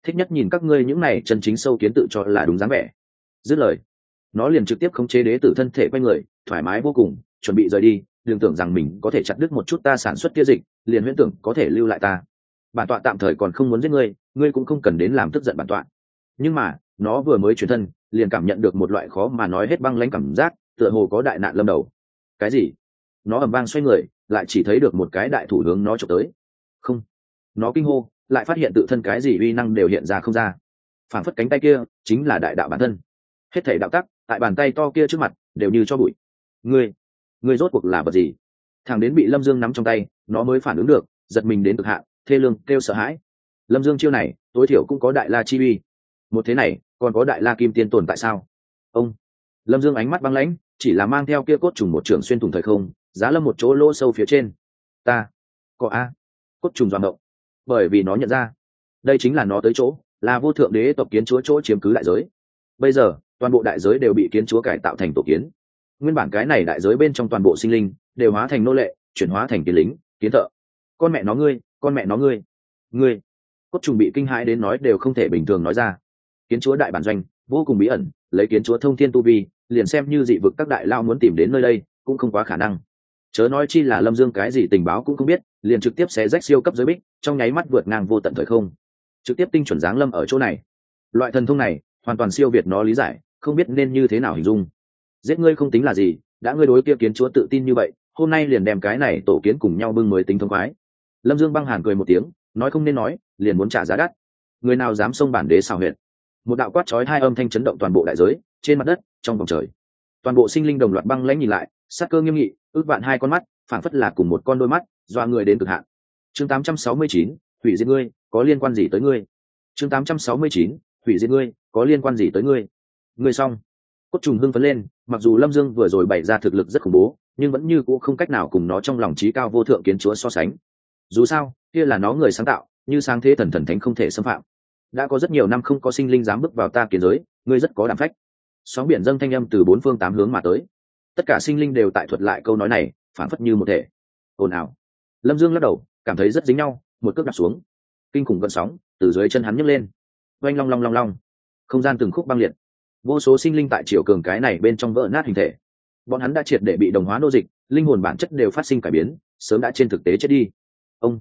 Thích nhất nhìn các ngươi những này chân chính sâu kiến tự cho là đúng dáng vẻ. Dứt lời, nó liền trực tiếp khống chế đế tử thân thể quay người, thoải mái vô cùng, chuẩn bị rời đi, đừng tưởng rằng mình có thể chặt đứt một chút ta sản xuất kia dịch, liền huyễn tưởng có thể lưu lại ta. Bản tọa tạm thời còn không muốn giết ngươi ngươi cũng không cần đến làm tức giận bản tọa. Nhưng mà, nó vừa mới chuyển thân, liền cảm nhận được một loại khó mà nói hết băng lãnh cảm giác, tựa hồ có đại nạn lâm đầu. Cái gì? Nó ầm vang xoay người lại chỉ thấy được một cái đại thủ hướng nó trộm tới. Không. Nó kinh hô, lại phát hiện tự thân cái gì uy năng đều hiện ra không ra. Phản phất cánh tay kia chính là đại đạo bản thân. Hết thể đạo tắc, tại bàn tay to kia trước mặt, đều như cho bụi. Ngươi ngươi rốt cuộc là vật gì? Thằng đến bị lâm dương nắm trong tay, nó mới phản ứng được, giật mình đến cực hạn, thê lương, kêu sợ hãi. Lâm dương chiêu này, tối thiểu cũng có đại la chi uy. Một thế này, còn có đại la kim tiên tồn tại sao? Ông, lâm dương ánh mắt băng lãnh, chỉ là mang theo kia cốt trùng một trường xuyên thủng thời không giá lâm một chỗ lỗ sâu phía trên. Ta, có a. Cốt trùng doạng động. Bởi vì nó nhận ra, đây chính là nó tới chỗ, là vô thượng đế tộc kiến chúa chỗ chiếm cứ đại giới. Bây giờ, toàn bộ đại giới đều bị kiến chúa cải tạo thành tổ kiến. Nguyên bản cái này đại giới bên trong toàn bộ sinh linh, đều hóa thành nô lệ, chuyển hóa thành kiến lính, kiến thợ. Con mẹ nó ngươi, con mẹ nó ngươi. Ngươi. Cốt trùng bị kinh hãi đến nói đều không thể bình thường nói ra. Kiến chúa đại bản doanh, vô cùng bí ẩn, lấy kiến chúa thông thiên tu vi, liền xem như dị vực các đại lao muốn tìm đến nơi đây, cũng không quá khả năng chớ nói chi là lâm dương cái gì tình báo cũng không biết, liền trực tiếp xé rách siêu cấp giới bích, trong nháy mắt vượt ngang vô tận thời không. Trực tiếp tinh chuẩn giáng lâm ở chỗ này. Loại thần thông này, hoàn toàn siêu việt nó lý giải, không biết nên như thế nào hình dung. Giết ngươi không tính là gì, đã ngươi đối kia kiến chúa tự tin như vậy, hôm nay liền đem cái này tổ kiến cùng nhau bưng mới tính thông khoái. Lâm dương băng hàn cười một tiếng, nói không nên nói, liền muốn trả giá đắt. Người nào dám xông bản đế xào huyệt? Một đạo quát chói hai âm thanh chấn động toàn bộ đại giới, trên mặt đất, trong vòng trời toàn bộ sinh linh đồng loạt băng lãnh nhìn lại sát cơ nghiêm nghị ước vạn hai con mắt phảng phất là cùng một con đôi mắt doa người đến cực hạn. Chương 869, hủy diệt ngươi có liên quan gì tới ngươi? Chương 869, hủy diệt ngươi có liên quan gì tới ngươi? Ngươi xong. Cốt trùng hưng phấn lên mặc dù lâm dương vừa rồi bày ra thực lực rất khủng bố nhưng vẫn như c ũ không cách nào cùng nó trong lòng trí cao vô thượng kiến chúa so sánh. Dù sao kia là nó người sáng tạo như sáng thế thần thần thánh không thể xâm phạm. Đã có rất nhiều năm không có sinh linh dám bước vào ta kiến giới ngươi rất có đảm phách sóng biển dâng thanh âm từ bốn phương tám hướng mà tới. Tất cả sinh linh đều tại thuật lại câu nói này phản phất như một thể. Ồn ào. Lâm dương lắc đầu, cảm thấy rất dính nhau, một cước đặt xuống. Kinh khủng gợn sóng từ dưới chân hắn nhấc lên. Oanh long long long long. Không gian từng khúc băng liệt. Vô số sinh linh tại triều cường cái này bên trong vỡ nát hình thể. Bọn hắn đã triệt để bị đồng hóa nô dịch, linh hồn bản chất đều phát sinh cải biến, sớm đã trên thực tế chết đi. Ông.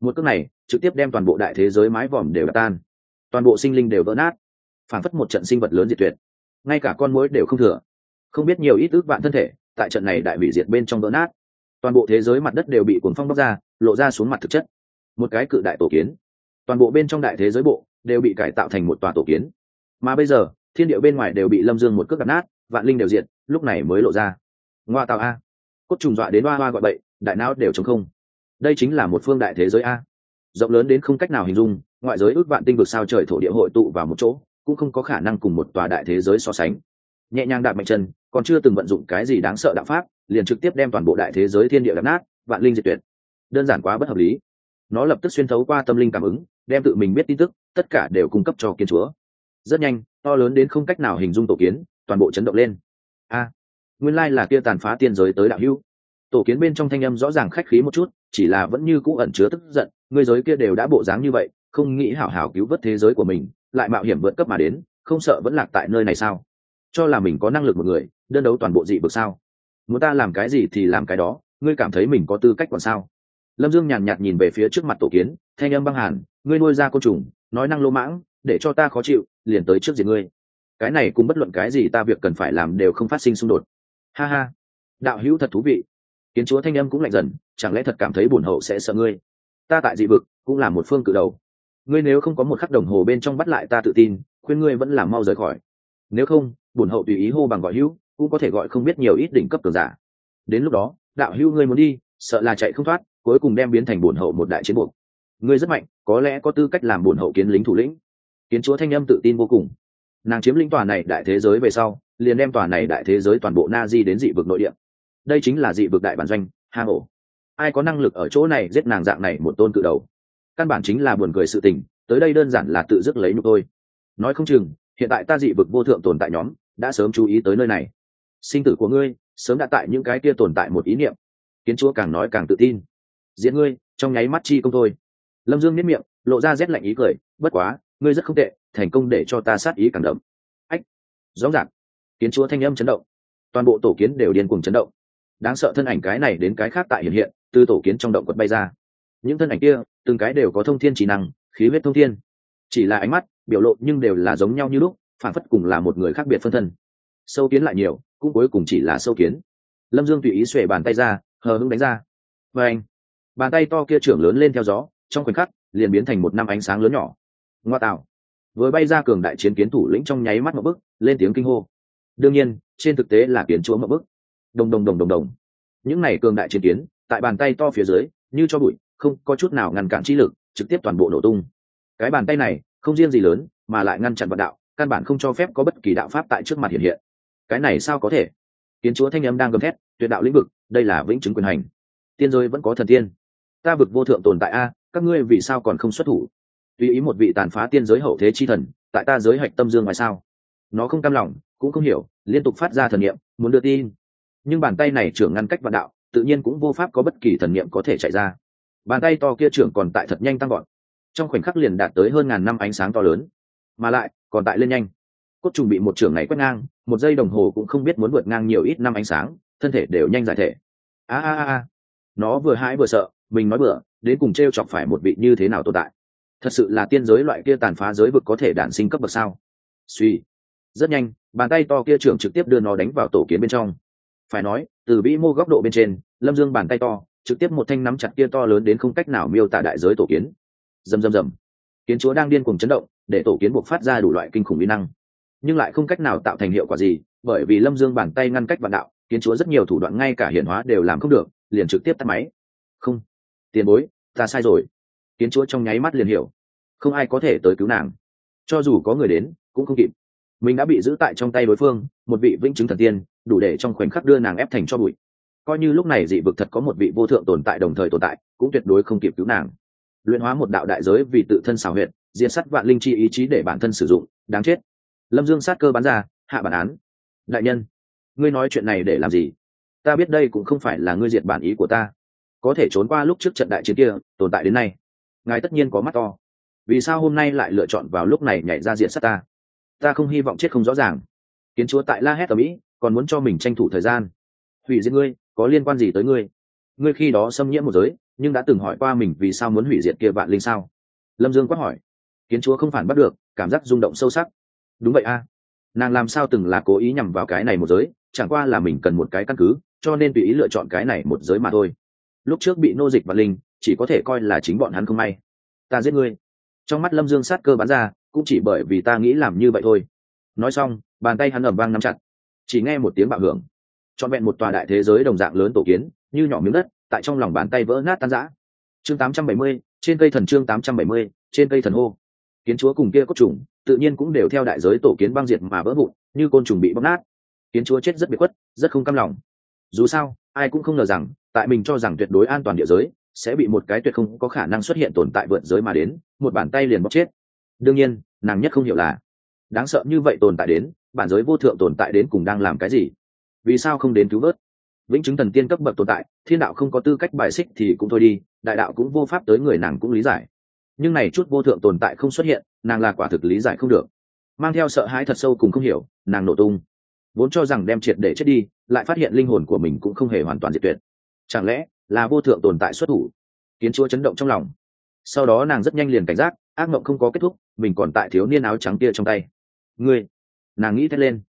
Một cước này, trực tiếp đem toàn bộ đại thế giới mái vòm đều đập tan. Toàn bộ sinh linh đều vỡ nát. Phản phất một trận sinh vật lớn diệt tuyệt ngay cả con mối đều không thừa. Không biết nhiều ít ước vạn thân thể, tại trận này đại bị diệt bên trong vỡ nát. Toàn bộ thế giới mặt đất đều bị cuồng phong bóc ra, lộ ra xuống mặt thực chất. Một cái cự đại tổ kiến. Toàn bộ bên trong đại thế giới bộ đều bị cải tạo thành một tòa tổ kiến. Mà bây giờ, thiên địa bên ngoài đều bị lâm dương một cước đặt nát, vạn linh đều diệt, lúc này mới lộ ra. Ngoa tạo a. Cốt trùng dọa đến hoa hoa gọi bậy, đại não đều chống không. Đây chính là một phương đại thế giới a. Rộng lớn đến không cách nào hình dung, ngoại giới ước vạn tinh vực sao trời thổ địa hội tụ vào một chỗ cũng không có khả năng cùng một tòa đại thế giới so sánh. Nhẹ nhàng đạp mạnh chân, còn chưa từng vận dụng cái gì đáng sợ đạo pháp, liền trực tiếp đem toàn bộ đại thế giới thiên địa đập nát, vạn linh diệt tuyệt. Đơn giản quá bất hợp lý. Nó lập tức xuyên thấu qua tâm linh cảm ứng, đem tự mình biết tin tức, tất cả đều cung cấp cho kiến chúa. Rất nhanh, to lớn đến không cách nào hình dung tổ kiến, toàn bộ chấn động lên. A, nguyên lai là kia tàn phá tiên giới tới đạo hữu. Tổ kiến bên trong thanh âm rõ ràng khách khí một chút, chỉ là vẫn như cũ ẩn chứa tức giận ngươi giới kia đều đã bộ dáng như vậy, không nghĩ hảo hảo cứu vớt thế giới của mình lại mạo hiểm vượt cấp mà đến, không sợ vẫn lạc tại nơi này sao? Cho là mình có năng lực một người, đơn đấu toàn bộ dị vực sao? Muốn ta làm cái gì thì làm cái đó, ngươi cảm thấy mình có tư cách còn sao? Lâm dương nhàn nhạt nhìn về phía trước mặt tổ kiến, thanh âm băng hàn, ngươi nuôi ra côn trùng, nói năng lô mãng, để cho ta khó chịu, liền tới trước diện ngươi. Cái này cũng bất luận cái gì ta việc cần phải làm đều không phát sinh xung đột. Ha ha, đạo hữu thật thú vị. Kiến chúa thanh âm cũng lạnh dần, chẳng lẽ thật cảm thấy bổn hậu sẽ sợ ngươi? Ta tại dị vực, cũng là một phương cự đầu ngươi nếu không có một khắc đồng hồ bên trong bắt lại ta tự tin, khuyên ngươi vẫn làm mau rời khỏi. Nếu không, bổn hậu tùy ý hô bằng gọi hữu, cũng có thể gọi không biết nhiều ít đỉnh cấp cường giả. Đến lúc đó, đạo hữu ngươi muốn đi, sợ là chạy không thoát, cuối cùng đem biến thành bổn hậu một đại chiến buộc. Ngươi rất mạnh, có lẽ có tư cách làm bổn hậu kiến lính thủ lĩnh. Kiến chúa thanh âm tự tin vô cùng. Nàng chiếm lĩnh tòa này đại thế giới về sau, liền đem tòa này đại thế giới toàn bộ na di đến dị vực nội địa. Đây chính là dị vực đại bản doanh, hang ổ. Ai có năng lực ở chỗ này giết nàng dạng này một tôn cự đầu? Căn bản chính là buồn cười sự tình, tới đây đơn giản là tự dứt lấy nhục tôi. Nói không chừng, hiện tại ta dị vực vô thượng tồn tại nhóm đã sớm chú ý tới nơi này. Sinh tử của ngươi sớm đã tại những cái kia tồn tại một ý niệm. Kiến chúa càng nói càng tự tin. Diễn ngươi, trong nháy mắt chi công thôi. Lâm dương nếp miệng, lộ ra rét lạnh ý cười, bất quá, ngươi rất không tệ, thành công để cho ta sát ý càng đậm. Ách! Rõ ràng. Kiến chúa thanh âm chấn động. Toàn bộ tổ kiến đều điên cuồng chấn động. Đáng sợ thân ảnh cái này đến cái khác tại hiện hiện, từ tổ kiến trong động quật bay ra những thân ảnh kia, từng cái đều có thông thiên trí năng, khí huyết thông thiên. Chỉ là ánh mắt, biểu lộ nhưng đều là giống nhau như lúc, phản phất cùng là một người khác biệt phân thân. Sâu kiến lại nhiều, cũng cuối cùng chỉ là sâu kiến. Lâm dương tùy ý xuể bàn tay ra, hờ hững đánh ra. Và anh, bàn tay to kia trưởng lớn lên theo gió, trong khoảnh khắc, liền biến thành một năm ánh sáng lớn nhỏ. Ngoa tạo. Vừa bay ra cường đại chiến kiến thủ lĩnh trong nháy mắt một bức lên tiếng kinh hô. Đương nhiên, trên thực tế là kiến chúa một bức đồng đồng đồng đồng đồng. Những này cường đại chiến kiến, tại bàn tay to phía dưới, như cho bụi không có chút nào ngăn cản chi lực, trực tiếp toàn bộ nổ tung. Cái bàn tay này, không riêng gì lớn, mà lại ngăn chặn vận đạo, căn bản không cho phép có bất kỳ đạo pháp tại trước mặt hiện hiện. Cái này sao có thể? Kiến chúa thanh âm đang gầm thét, tuyệt đạo lĩnh vực, đây là vĩnh chứng quyền hành. Tiên giới vẫn có thần tiên. Ta vực vô thượng tồn tại a, các ngươi vì sao còn không xuất thủ? Tùy ý một vị tàn phá tiên giới hậu thế chi thần, tại ta giới hạch tâm dương ngoài sao? Nó không cam lòng, cũng không hiểu, liên tục phát ra thần niệm, muốn đưa tin. Nhưng bàn tay này trưởng ngăn cách vạn đạo, tự nhiên cũng vô pháp có bất kỳ thần niệm có thể chạy ra bàn tay to kia trưởng còn tại thật nhanh tăng gọn trong khoảnh khắc liền đạt tới hơn ngàn năm ánh sáng to lớn. Mà lại, còn tại lên nhanh. Cốt trùng bị một trưởng này quét ngang, một giây đồng hồ cũng không biết muốn vượt ngang nhiều ít năm ánh sáng, thân thể đều nhanh giải thể. A a a nó vừa hãi vừa sợ, mình nói bừa, đến cùng t r e o chọc phải một vị như thế nào tồn tại. Thật sự là tiên giới loại kia tàn phá giới vực có thể đản sinh cấp bậc sao? Suy. Rất nhanh, bàn tay to kia trưởng trực tiếp đưa nó đánh vào tổ kiến bên trong. Phải nói, từ vĩ mô góc độ bên trên, lâm dương bàn tay to trực tiếp một thanh nắm chặt kia to lớn đến không cách nào miêu tả đại giới tổ kiến. Rầm rầm rầm, kiến chúa đang điên cuồng chấn động để tổ kiến buộc phát ra đủ loại kinh khủng mỹ năng. Nhưng lại không cách nào tạo thành hiệu quả gì bởi vì lâm dương bàn tay ngăn cách vạn đạo kiến chúa rất nhiều thủ đoạn ngay cả hiện hóa đều làm không được liền trực tiếp tắt máy. Không. Tiền bối ta sai rồi. Kiến chúa trong nháy mắt liền hiểu. Không ai có thể tới cứu nàng. Cho dù có người đến cũng không kịp. Mình đã bị giữ tại trong tay đối phương một vị vĩnh chứng thần tiên đủ để trong khoảnh khắc đưa nàng ép thành cho bụi coi như lúc này dị vực thật có một vị vô thượng tồn tại đồng thời tồn tại, cũng tuyệt đối không kịp cứu nàng. Luyện hóa một đạo đại giới vì tự thân xào huyệt, diệt sắt vạn linh chi ý chí để bản thân sử dụng, đáng chết. Lâm dương sát cơ bắn ra, hạ bản án. Đại nhân, ngươi nói chuyện này để làm gì? Ta biết đây cũng không phải là ngươi diệt bản ý của ta. Có thể trốn qua lúc trước trận đại chiến kia, tồn tại đến nay, ngài tất nhiên có mắt to. Vì sao hôm nay lại lựa chọn vào lúc này nhảy ra diện sát ta? Ta không hy vọng chết không rõ ràng. Kiến chúa tại la hét ở mỹ, còn muốn cho mình tranh thủ thời gian. Hủy diệt ngươi có liên quan gì tới ngươi? Ngươi khi đó xâm nhiễm một giới, nhưng đã từng hỏi qua mình vì sao muốn hủy diệt kia vạn linh sao? Lâm dương quát hỏi. Kiến chúa không phản bắt được, cảm giác rung động sâu sắc. Đúng vậy a. Nàng làm sao từng là cố ý nhằm vào cái này một giới, chẳng qua là mình cần một cái căn cứ, cho nên tùy ý lựa chọn cái này một giới mà thôi. Lúc trước bị nô dịch vạn linh, chỉ có thể coi là chính bọn hắn không may. Ta giết ngươi. Trong mắt lâm dương sát cơ bắn ra, cũng chỉ bởi vì ta nghĩ làm như vậy thôi. Nói xong, bàn tay hắn ẩm vang nắm chặt. Chỉ nghe một tiếng bạo hưởng trọn vẹn một tòa đại thế giới đồng dạng lớn tổ kiến như nhỏ miếng đất tại trong lòng bàn tay vỡ nát tan rã. Chương 870, trên cây thần chương 870, trên cây thần hô. Kiến chúa cùng kia cốt trùng tự nhiên cũng đều theo đại giới tổ kiến băng diệt mà vỡ vụn như côn trùng bị bóc nát. Kiến chúa chết rất bị khuất rất không cam lòng. Dù sao ai cũng không ngờ rằng tại mình cho rằng tuyệt đối an toàn địa giới sẽ bị một cái tuyệt không có khả năng xuất hiện tồn tại vượt giới mà đến một bàn tay liền bóc chết. Đương nhiên nàng nhất không hiểu là đáng sợ như vậy tồn tại đến bản giới vô thượng tồn tại đến cùng đang làm cái gì? Vì sao không đến cứu vớt? Vĩnh chứng thần tiên cấp bậc tồn tại, thiên đạo không có tư cách bài xích thì cũng thôi đi, đại đạo cũng vô pháp tới người nàng cũng lý giải. Nhưng này chút vô thượng tồn tại không xuất hiện, nàng là quả thực lý giải không được. Mang theo sợ hãi thật sâu cùng không hiểu, nàng nổ tung. Vốn cho rằng đem triệt để chết đi, lại phát hiện linh hồn của mình cũng không hề hoàn toàn diệt tuyệt. Chẳng lẽ là vô thượng tồn tại xuất thủ? Kiến chúa chấn động trong lòng. Sau đó nàng rất nhanh liền cảnh giác, ác mộng không có kết thúc, mình còn tại thiếu niên áo trắng kia trong tay. Ngươi, nàng nghĩ thét lên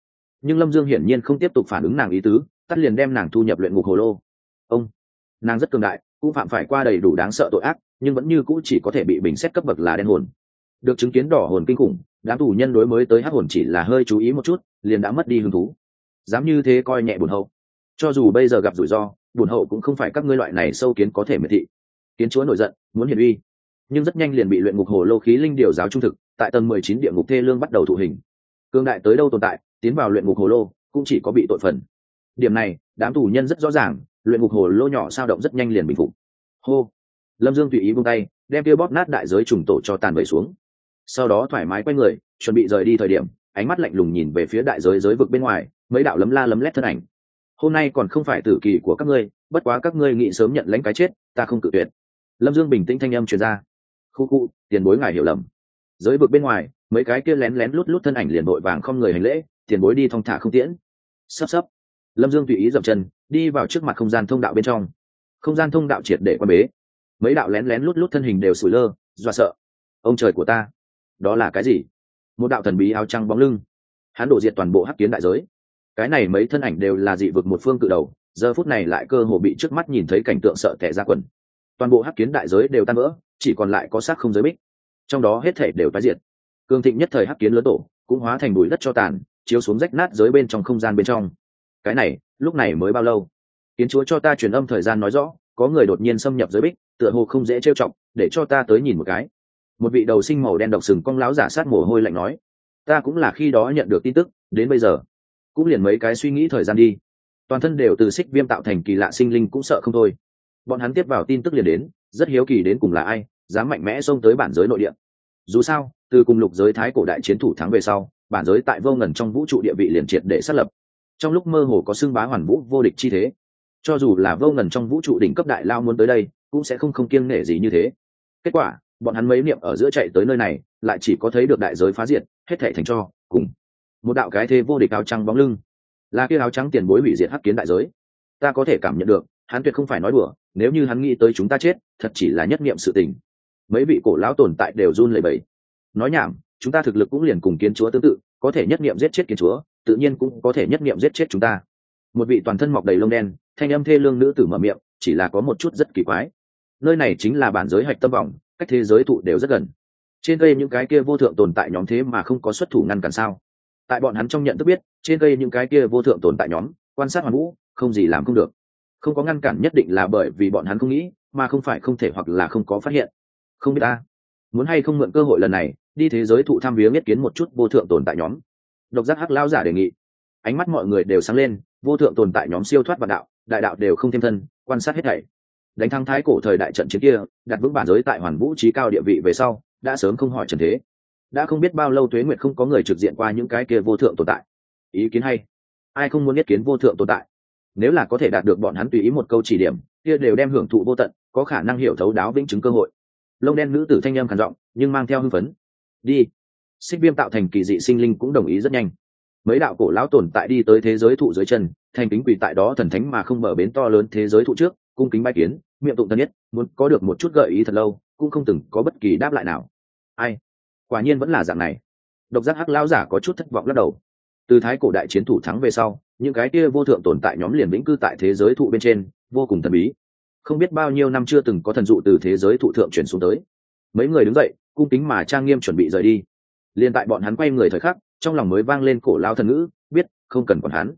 nhưng lâm dương hiển nhiên không tiếp tục phản ứng nàng ý tứ, tắt liền đem nàng thu nhập luyện ngục hồ lô. Ông, nàng rất cường đại, cũng phạm phải qua đầy đủ đáng sợ tội ác, nhưng vẫn như cũ chỉ có thể bị bình xét cấp bậc là đen hồn. Được chứng kiến đỏ hồn kinh khủng, đám tù nhân đối mới tới hắc hồn chỉ là hơi chú ý một chút, liền đã mất đi hứng thú. Dám như thế coi nhẹ bùn hậu. Cho dù bây giờ gặp rủi ro bùn hậu cũng không phải các ngươi loại này sâu kiến có thể miệt thị. Kiến chúa nổi giận, muốn hiển uy. Nhưng rất nhanh liền bị luyện ngục hồ lô khí linh điều giáo trung thực, tại tầng mười chín địa ngục thê lương bắt đầu thụ hình. Cương đại tới đâu tồn tại tiến vào luyện ngục hồ lô, cũng chỉ có bị tội phần. Điểm này, đám tù nhân rất rõ ràng, luyện ngục hồ lô nhỏ sao động rất nhanh liền bình phục. Hô! Lâm dương tùy ý vung tay, đem kia bóp nát đại giới trùng tổ cho tàn bẩy xuống. Sau đó thoải mái quay người, chuẩn bị rời đi thời điểm, ánh mắt lạnh lùng nhìn về phía đại giới giới vực bên ngoài, mấy đạo lấm la lấm lét thân ảnh. Hôm nay còn không phải tử kỳ của các ngươi, bất quá các ngươi nghĩ sớm nhận lãnh cái chết, ta không cự tuyệt. Lâm dương bình tĩnh thanh âm truyền ra. Khu khu, tiền bối ngài hiểu lầm. Giới vực bên ngoài, mấy cái kia lén lén lút lút thân ảnh liền vội vàng không người hành lễ tiền bối đi thong thả không tiễn. Sắp sắp lâm dương tùy ý dậm chân, đi vào trước mặt không gian thông đạo bên trong. Không gian thông đạo triệt để quan bế. Mấy đạo lén lén lút lút thân hình đều sủi lơ, dọa sợ. Ông trời của ta, đó là cái gì? Một đạo thần bí áo trăng bóng lưng. Hắn đổ diệt toàn bộ hắc kiến đại giới. Cái này mấy thân ảnh đều là dị vực một phương cự đầu, giờ phút này lại cơ hồ bị trước mắt nhìn thấy cảnh tượng sợ tẻ ra quần. Toàn bộ hắc kiến đại giới đều tan vỡ, chỉ còn lại có xác không giới bích. Trong đó hết thể đều tái diệt. Cường thịnh nhất thời hắc kiến lớn tổ, cũng hóa thành bụi đất cho tàn chiếu xuống rách nát giới bên trong không gian bên trong. Cái này, lúc này mới bao lâu? Kiến chúa cho ta truyền âm thời gian nói rõ, có người đột nhiên xâm nhập giới bích, tựa hồ không dễ trêu chọc, để cho ta tới nhìn một cái. Một vị đầu sinh màu đen độc sừng cong láo giả sát mồ hôi lạnh nói, ta cũng là khi đó nhận được tin tức, đến bây giờ, cũng liền mấy cái suy nghĩ thời gian đi. Toàn thân đều từ xích viêm tạo thành kỳ lạ sinh linh cũng sợ không thôi. Bọn hắn tiếp vào tin tức liền đến, rất hiếu kỳ đến cùng là ai, dám mạnh mẽ xông tới bản giới nội địa. Dù sao, từ cùng lục giới thái cổ đại chiến thủ thắng về sau bản giới tại vô ngần trong vũ trụ địa vị liền triệt để xác lập. Trong lúc mơ hồ có xưng bá hoàn vũ vô địch chi thế, cho dù là vô ngần trong vũ trụ đỉnh cấp đại lao muốn tới đây, cũng sẽ không không kiêng nể gì như thế. Kết quả, bọn hắn mấy niệm ở giữa chạy tới nơi này, lại chỉ có thấy được đại giới phá diệt, hết thệ thành cho, cùng một đạo cái thế vô địch áo trắng bóng lưng. Là kia áo trắng tiền bối hủy diệt hắc kiến đại giới. Ta có thể cảm nhận được, hắn tuyệt không phải nói đùa, nếu như hắn nghĩ tới chúng ta chết, thật chỉ là nhất niệm sự tình. Mấy vị cổ lão tồn tại đều run lẩy bẩy. Nói nhảm chúng ta thực lực cũng liền cùng kiến chúa tương tự, có thể nhất niệm giết chết kiến chúa, tự nhiên cũng có thể nhất niệm giết chết chúng ta. Một vị toàn thân mọc đầy lông đen, thanh âm thê lương nữ tử mở miệng, chỉ là có một chút rất kỳ quái. Nơi này chính là bản giới hạch tâm vọng, cách thế giới thụ đều rất gần. Trên cây những cái kia vô thượng tồn tại nhóm thế mà không có xuất thủ ngăn cản sao? Tại bọn hắn trong nhận thức biết, trên cây những cái kia vô thượng tồn tại nhóm, quan sát hoàn vũ, không gì làm không được. Không có ngăn cản nhất định là bởi vì bọn hắn không nghĩ, mà không phải không thể hoặc là không có phát hiện. Không biết ta muốn hay không mượn cơ hội lần này đi thế giới thụ tham viếng nhất kiến một chút vô thượng tồn tại nhóm. Độc giác hắc lao giả đề nghị. Ánh mắt mọi người đều sáng lên, vô thượng tồn tại nhóm siêu thoát vạn đạo, đại đạo đều không thêm thân, quan sát hết thảy. Đánh thắng thái cổ thời đại trận chiến kia, đặt vững bản giới tại hoàn vũ trí cao địa vị về sau, đã sớm không hỏi trần thế. Đã không biết bao lâu tuế nguyệt không có người trực diện qua những cái kia vô thượng tồn tại. Ý kiến hay. Ai không muốn biết kiến vô thượng tồn tại? Nếu là có thể đạt được bọn hắn tùy ý một câu chỉ điểm, kia đều đem hưởng thụ vô tận, có khả năng hiểu thấu đáo vĩnh chứng cơ hội. Lông đen nữ tử thanh â m khản giọng, nhưng mang theo hưng phấn đi. Xích viêm tạo thành kỳ dị sinh linh cũng đồng ý rất nhanh. Mấy đạo cổ lão tồn tại đi tới thế giới thụ dưới chân, thành kính quỳ tại đó thần thánh mà không mở bến to lớn thế giới thụ trước, cung kính bái kiến, miệng tụng thân nhất, muốn có được một chút gợi ý thật lâu, cũng không từng có bất kỳ đáp lại nào. Ai? Quả nhiên vẫn là dạng này. Độc giác hắc lão giả có chút thất vọng lắc đầu. Từ thái cổ đại chiến thủ thắng về sau, những cái kia vô thượng tồn tại nhóm liền vĩnh cư tại thế giới thụ bên trên, vô cùng thần bí. Không biết bao nhiêu năm chưa từng có thần dụ từ thế giới thụ thượng chuyển xuống tới mấy người đứng dậy, cung kính mà trang nghiêm chuẩn bị rời đi. Liền tại bọn hắn quay người thời khắc, trong lòng mới vang lên cổ lao thần ngữ, biết, không cần còn hắn.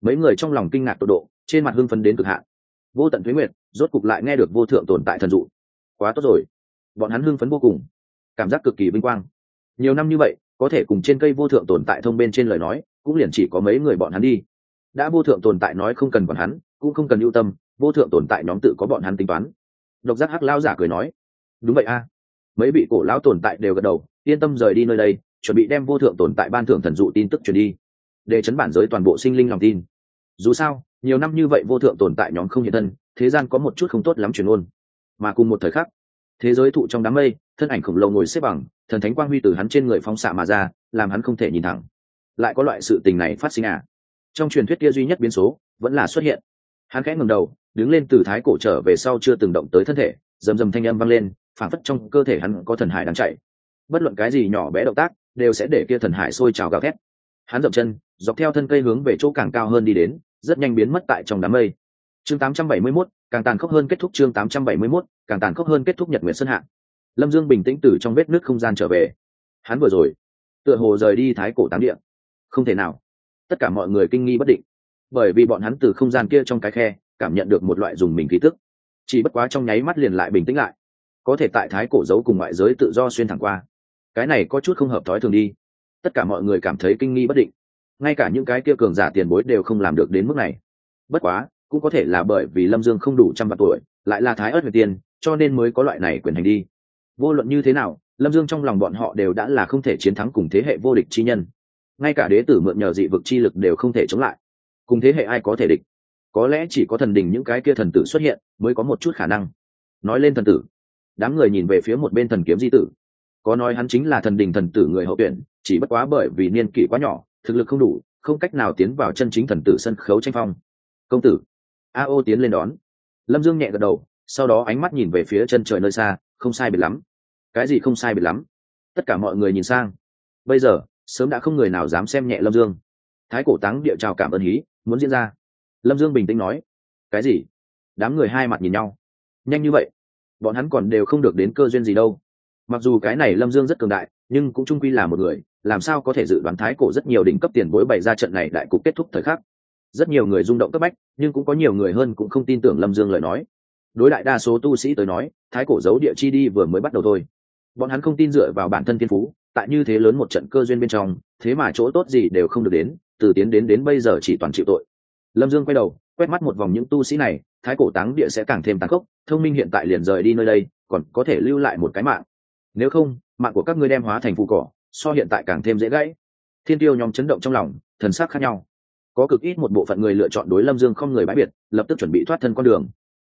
Mấy người trong lòng kinh ngạc tột độ, trên mặt hưng phấn đến cực hạn. Vô tận thuế nguyệt, rốt cục lại nghe được vô thượng tồn tại thần dụ. Quá tốt rồi. Bọn hắn hưng phấn vô cùng. Cảm giác cực kỳ vinh quang. Nhiều năm như vậy, có thể cùng trên cây vô thượng tồn tại thông bên trên lời nói, cũng liền chỉ có mấy người bọn hắn đi. Đã vô thượng tồn tại nói không cần bọn hắn, cũng không cần ưu tâm, vô thượng tồn tại nhóm tự có bọn hắn tính toán. Độc giác hắc lao giả cười nói, đúng vậy a mấy vị cổ lão tồn tại đều gật đầu, yên tâm rời đi nơi đây, chuẩn bị đem vô thượng tồn tại ban thưởng thần dụ tin tức truyền đi. Để chấn bản giới toàn bộ sinh linh lòng tin. Dù sao, nhiều năm như vậy vô thượng tồn tại nhóm không hiện thân, thế gian có một chút không tốt lắm truyền ôn mà cùng một thời khắc, thế giới thụ trong đám mây, thân ảnh khổng lồ ngồi xếp bằng, thần thánh quang huy từ hắn trên người phóng xạ mà ra, làm hắn không thể nhìn thẳng. Lại có loại sự tình này phát sinh à? Trong truyền thuyết kia duy nhất biến số, vẫn là xuất hiện. Hắn khẽ ngầm đầu, đứng lên từ thái cổ trở về sau chưa từng động tới thân thể, rầm rầm thanh âm vang lên Phản phất trong cơ thể hắn có thần hải đang chạy. Bất luận cái gì nhỏ bé động tác đều sẽ để kia thần hải sôi trào gào thét. Hắn dậm chân dọc theo thân cây hướng về chỗ càng cao hơn đi đến rất nhanh biến mất tại trong đám mây. Chương 871, càng tàn khốc hơn kết thúc chương 871, càng tàn khốc hơn kết thúc nhật nguyện sơn hạ. Lâm dương bình tĩnh từ trong vết nước không gian trở về. Hắn vừa rồi tựa hồ rời đi thái cổ tám địa. Không thể nào. Tất cả mọi người kinh nghi bất định. Bởi vì bọn hắn từ không gian kia trong cái khe cảm nhận được một loại dùng mình khí tức. Chỉ bất quá trong nháy mắt liền lại bình tĩnh lại có thể tại thái cổ giấu cùng ngoại giới tự do xuyên thẳng qua. Cái này có chút không hợp thói thường đi. Tất cả mọi người cảm thấy kinh nghi bất định. Ngay cả những cái kia cường giả tiền bối đều không làm được đến mức này. Bất quá, cũng có thể là bởi vì lâm dương không đủ trăm vạn tuổi, lại là thái ớt huyền tiên, cho nên mới có loại này quyền hành đi. Vô luận như thế nào, lâm dương trong lòng bọn họ đều đã là không thể chiến thắng cùng thế hệ vô địch chi nhân. Ngay cả đế tử mượn nhờ dị vực chi lực đều không thể chống lại. Cùng thế hệ ai có thể địch? Có lẽ chỉ có thần đình những cái kia thần tử xuất hiện mới có một chút khả năng. Nói lên thần tử đám người nhìn về phía một bên thần kiếm di tử. Có nói hắn chính là thần đình thần tử người hậu tuyển, chỉ bất quá bởi vì niên kỷ quá nhỏ, thực lực không đủ, không cách nào tiến vào chân chính thần tử sân khấu tranh phong. Công tử. A ô tiến lên đón. Lâm dương nhẹ gật đầu, sau đó ánh mắt nhìn về phía chân trời nơi xa, không sai biệt lắm. Cái gì không sai biệt lắm? Tất cả mọi người nhìn sang. Bây giờ, sớm đã không người nào dám xem nhẹ lâm dương. Thái cổ táng địa trào cảm ơn hí, muốn diễn ra. Lâm dương bình tĩnh nói. Cái gì? Đám người hai mặt nhìn nhau. Nhanh như vậy? Bọn hắn còn đều không được đến cơ duyên gì đâu. Mặc dù cái này lâm dương rất cường đại, nhưng cũng trung quy là một người, làm sao có thể dự đoán thái cổ rất nhiều đỉnh cấp tiền bối bày ra trận này đại cục kết thúc thời khắc. Rất nhiều người rung động cấp bách, nhưng cũng có nhiều người hơn cũng không tin tưởng lâm dương lời nói. Đối đại đa số tu sĩ tới nói, thái cổ giấu địa chi đi vừa mới bắt đầu thôi. Bọn hắn không tin dựa vào bản thân thiên phú, tại như thế lớn một trận cơ duyên bên trong, thế mà chỗ tốt gì đều không được đến, từ tiến đến đến bây giờ chỉ toàn chịu tội. Lâm dương quay đầu, quét mắt một vòng những tu sĩ này thái cổ táng địa sẽ càng thêm tàn khốc, thông minh hiện tại liền rời đi nơi đây, còn có thể lưu lại một cái mạng. Nếu không, mạng của các ngươi đem hóa thành phù cỏ, so hiện tại càng thêm dễ gãy. Thiên tiêu nhóm chấn động trong lòng, thần sắc khác nhau. Có cực ít một bộ phận người lựa chọn đối lâm dương không người bãi biệt, lập tức chuẩn bị thoát thân con đường.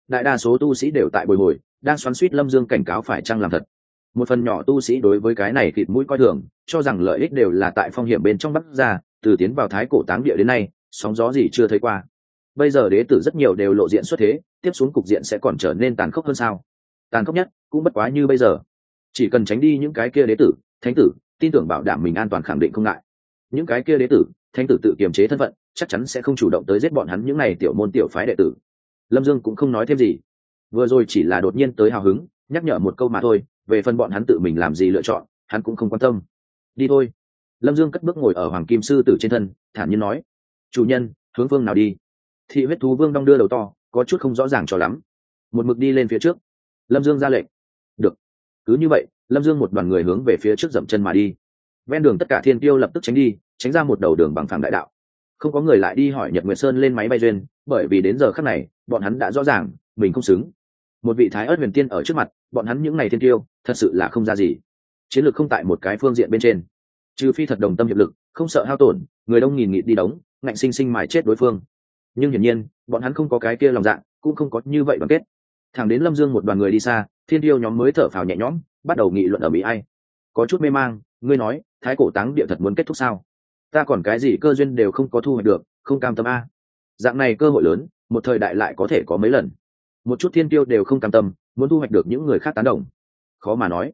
Đại đa số tu sĩ đều tại bồi hồi, đang xoắn suýt lâm dương cảnh cáo phải chăng làm thật. Một phần nhỏ tu sĩ đối với cái này thịt mũi coi thường, cho rằng lợi ích đều là tại phong hiểm bên trong bắc ra từ tiến vào thái cổ táng địa đến nay, sóng gió gì chưa thấy qua bây giờ đế tử rất nhiều đều lộ diện xuất thế, tiếp xuống cục diện sẽ còn trở nên tàn khốc hơn sao? Tàn khốc nhất cũng bất quá như bây giờ. Chỉ cần tránh đi những cái kia đế tử, thánh tử, tin tưởng bảo đảm mình an toàn khẳng định không ngại. Những cái kia đế tử, thánh tử tự kiềm chế thân phận, chắc chắn sẽ không chủ động tới giết bọn hắn những n à y tiểu môn tiểu phái đệ tử. Lâm dương cũng không nói thêm gì. Vừa rồi chỉ là đột nhiên tới hào hứng, nhắc nhở một câu mà thôi, về phần bọn hắn tự mình làm gì lựa chọn, hắn cũng không quan tâm. Đi thôi. Lâm dương cất bước ngồi ở hoàng kim sư tử trên thân, thản nhiên nói. Chủ nhân, hướng phương nào đi? Thị huyết thú vương đong đưa đầu to, có chút không rõ ràng cho lắm. Một mực đi lên phía trước. Lâm dương ra lệnh. Được. Cứ như vậy, lâm dương một đoàn người hướng về phía trước dậm chân mà đi. Ven đường tất cả thiên tiêu lập tức tránh đi, tránh ra một đầu đường bằng phẳng đại đạo. Không có người lại đi hỏi nhật nguyệt sơn lên máy bay duyên, bởi vì đến giờ khắc này, bọn hắn đã rõ ràng, mình không xứng. Một vị thái ớt huyền tiên ở trước mặt, bọn hắn những ngày thiên tiêu thật sự là không ra gì. Chiến lược không tại một cái phương diện bên trên. Trừ phi thật đồng tâm hiệp lực, không sợ hao tổn, người đông nghìn nghị đi đóng, ngạnh sinh sinh mài chết đối phương nhưng hiển nhiên, bọn hắn không có cái kia lòng dạ cũng không có như vậy đoàn kết. Thẳng đến lâm dương một đoàn người đi xa, thiên tiêu nhóm mới thở phào nhẹ nhõm, bắt đầu nghị luận ở mỹ ai. Có chút mê mang, ngươi nói, thái cổ táng địa thật muốn kết thúc sao? Ta còn cái gì cơ duyên đều không có thu hoạch được, không cam tâm a. Dạng này cơ hội lớn, một thời đại lại có thể có mấy lần. Một chút thiên tiêu đều không cam tâm, muốn thu hoạch được những người khác tán đồng. Khó mà nói.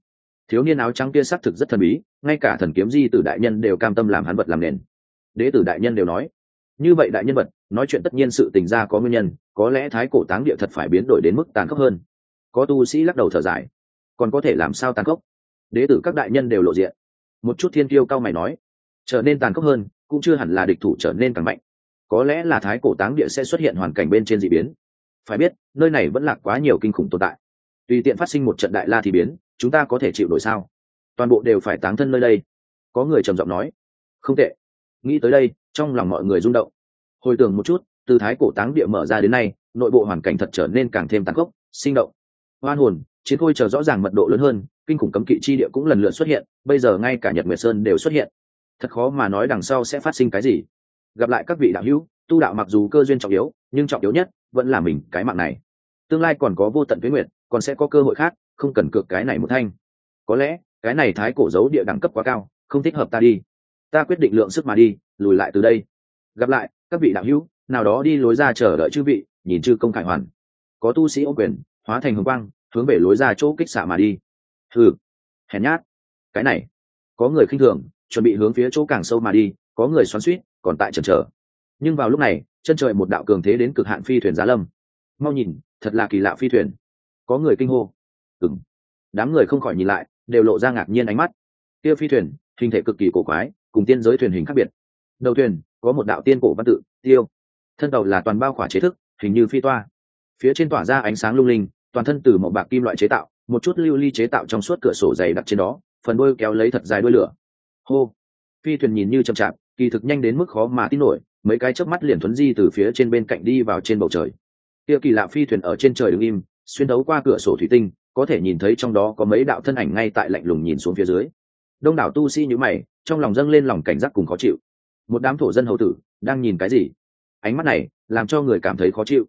Thiếu niên áo trắng kia xác thực rất thần bí, ngay cả thần kiếm di tử đại nhân đều cam tâm làm hắn vật làm nền. Đế tử đại nhân đều nói, như vậy đại nhân vật nói chuyện tất nhiên sự tình ra có nguyên nhân, có lẽ thái cổ táng địa thật phải biến đổi đến mức tàn khốc hơn. Có tu sĩ lắc đầu thở dài, còn có thể làm sao tàn khốc? Đế tử các đại nhân đều lộ diện. Một chút thiên tiêu cao mày nói, trở nên tàn khốc hơn, cũng chưa hẳn là địch thủ trở nên càng mạnh. Có lẽ là thái cổ táng địa sẽ xuất hiện hoàn cảnh bên trên d ị biến. Phải biết, nơi này vẫn là quá nhiều kinh khủng tồn tại. Tùy tiện phát sinh một trận đại la thì biến, chúng ta có thể chịu đổi sao? Toàn bộ đều phải táng thân nơi đây. Có người trầm giọng nói, không tệ. Nghĩ tới đây, trong lòng mọi người rung động hồi tưởng một chút, từ thái cổ táng địa mở ra đến nay, nội bộ hoàn cảnh thật trở nên càng thêm tàn khốc, sinh động. Hoan hồn, chiến khôi chờ rõ ràng mật độ lớn hơn, kinh khủng cấm kỵ chi địa cũng lần lượt xuất hiện, bây giờ ngay cả nhật nguyệt sơn đều xuất hiện. Thật khó mà nói đằng sau sẽ phát sinh cái gì. Gặp lại các vị đạo hữu, tu đạo mặc dù cơ duyên trọng yếu, nhưng trọng yếu nhất vẫn là mình, cái mạng này. Tương lai còn có vô tận tuyến nguyện, còn sẽ có cơ hội khác, không cần cược cái này một thanh. Có lẽ, cái này thái cổ giấu địa đẳng cấp quá cao, không thích hợp ta đi. Ta quyết định lượng sức mà đi, lùi lại từ đây. Gặp lại các vị đạo hữu nào đó đi lối ra chờ đợi chư vị nhìn chư công khải hoàn. Có tu sĩ ô quyền hóa thành hồng quang hướng về lối ra chỗ kích xạ mà đi. Thử, hèn nhát. Cái này có người khinh thường chuẩn bị hướng phía chỗ càng sâu mà đi có người xoắn suýt còn tại chần chờ. Nhưng vào lúc này chân trời một đạo cường thế đến cực hạn phi thuyền giá lâm. Mau nhìn thật là kỳ lạ phi thuyền. Có người kinh hô. Ừng đám người không khỏi nhìn lại đều lộ ra ngạc nhiên ánh mắt. Kia phi thuyền hình thể cực kỳ cổ quái cùng tiên giới thuyền hình khác biệt đầu thuyền, có một đạo tiên cổ văn tự, tiêu. Thân tàu là toàn bao khỏa chế thức, hình như phi toa. Phía trên tỏa ra ánh sáng lung linh, toàn thân từ màu bạc kim loại chế tạo, một chút lưu ly chế tạo trong suốt cửa sổ dày đặc trên đó, phần đôi kéo lấy thật dài đuôi lửa. Hô. Phi thuyền nhìn như chậm chạp, kỳ thực nhanh đến mức khó mà tin nổi, mấy cái chớp mắt liền thuấn di từ phía trên bên cạnh đi vào trên bầu trời. Kia kỳ lạ phi thuyền ở trên trời đứng im, xuyên đấu qua cửa sổ thủy tinh, có thể nhìn thấy trong đó có mấy đạo thân ảnh ngay tại lạnh lùng nhìn xuống phía dưới. Đông đảo tu sĩ nhữ mày, trong lòng dâng lên lòng cảnh giác cùng khó chịu một đám thổ dân hầu tử đang nhìn cái gì? Ánh mắt này làm cho người cảm thấy khó chịu.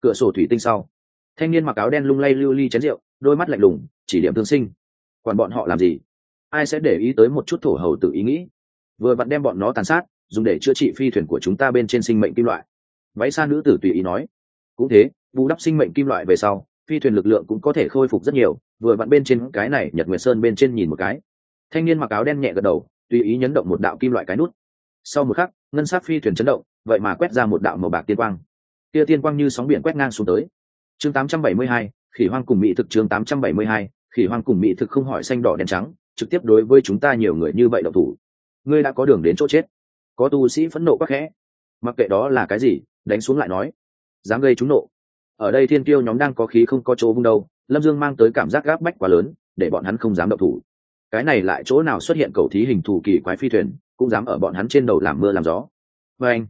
Cửa sổ thủy tinh sau, thanh niên mặc áo đen lung lay lưu ly chén rượu, đôi mắt lạnh lùng, chỉ điểm thương sinh. Còn bọn họ làm gì? Ai sẽ để ý tới một chút thổ hầu tự ý nghĩ? Vừa vặn đem bọn nó tàn sát, dùng để chữa trị phi thuyền của chúng ta bên trên sinh mệnh kim loại. Váy xa nữ tử tùy ý nói. Cũng thế, bù đắp sinh mệnh kim loại về sau, phi thuyền lực lượng cũng có thể khôi phục rất nhiều. Vừa vặn bên trên cái này, nhật nguyệt sơn bên trên nhìn một cái. Thanh niên mặc áo đen nhẹ gật đầu, tùy ý nhấn động một đạo kim loại cái nút sau một khắc ngân sát phi thuyền chấn động vậy mà quét ra một đạo màu bạc tiên quang. Kia tiên quang như sóng biển quét ngang xuống tới. Chương 872, khỉ hoang cùng mỹ thực chương 872, khỉ hoang cùng mỹ thực không hỏi xanh đỏ đen trắng trực tiếp đối với chúng ta nhiều người như vậy độc thủ. Ngươi đã có đường đến chỗ chết. Có tu sĩ phẫn nộ quá khẽ. Mặc kệ đó là cái gì đánh xuống lại nói. Dám gây chúng nộ. Ở đây thiên tiêu nhóm đang có khí không có chỗ vung đâu lâm dương mang tới cảm giác gáp bách quá lớn để bọn hắn không dám động thủ. Cái này lại chỗ nào xuất hiện cầu thí hình thù kỳ quái phi thuyền cũng dám ở bọn hắn trên đầu làm mưa làm gió. Và anh,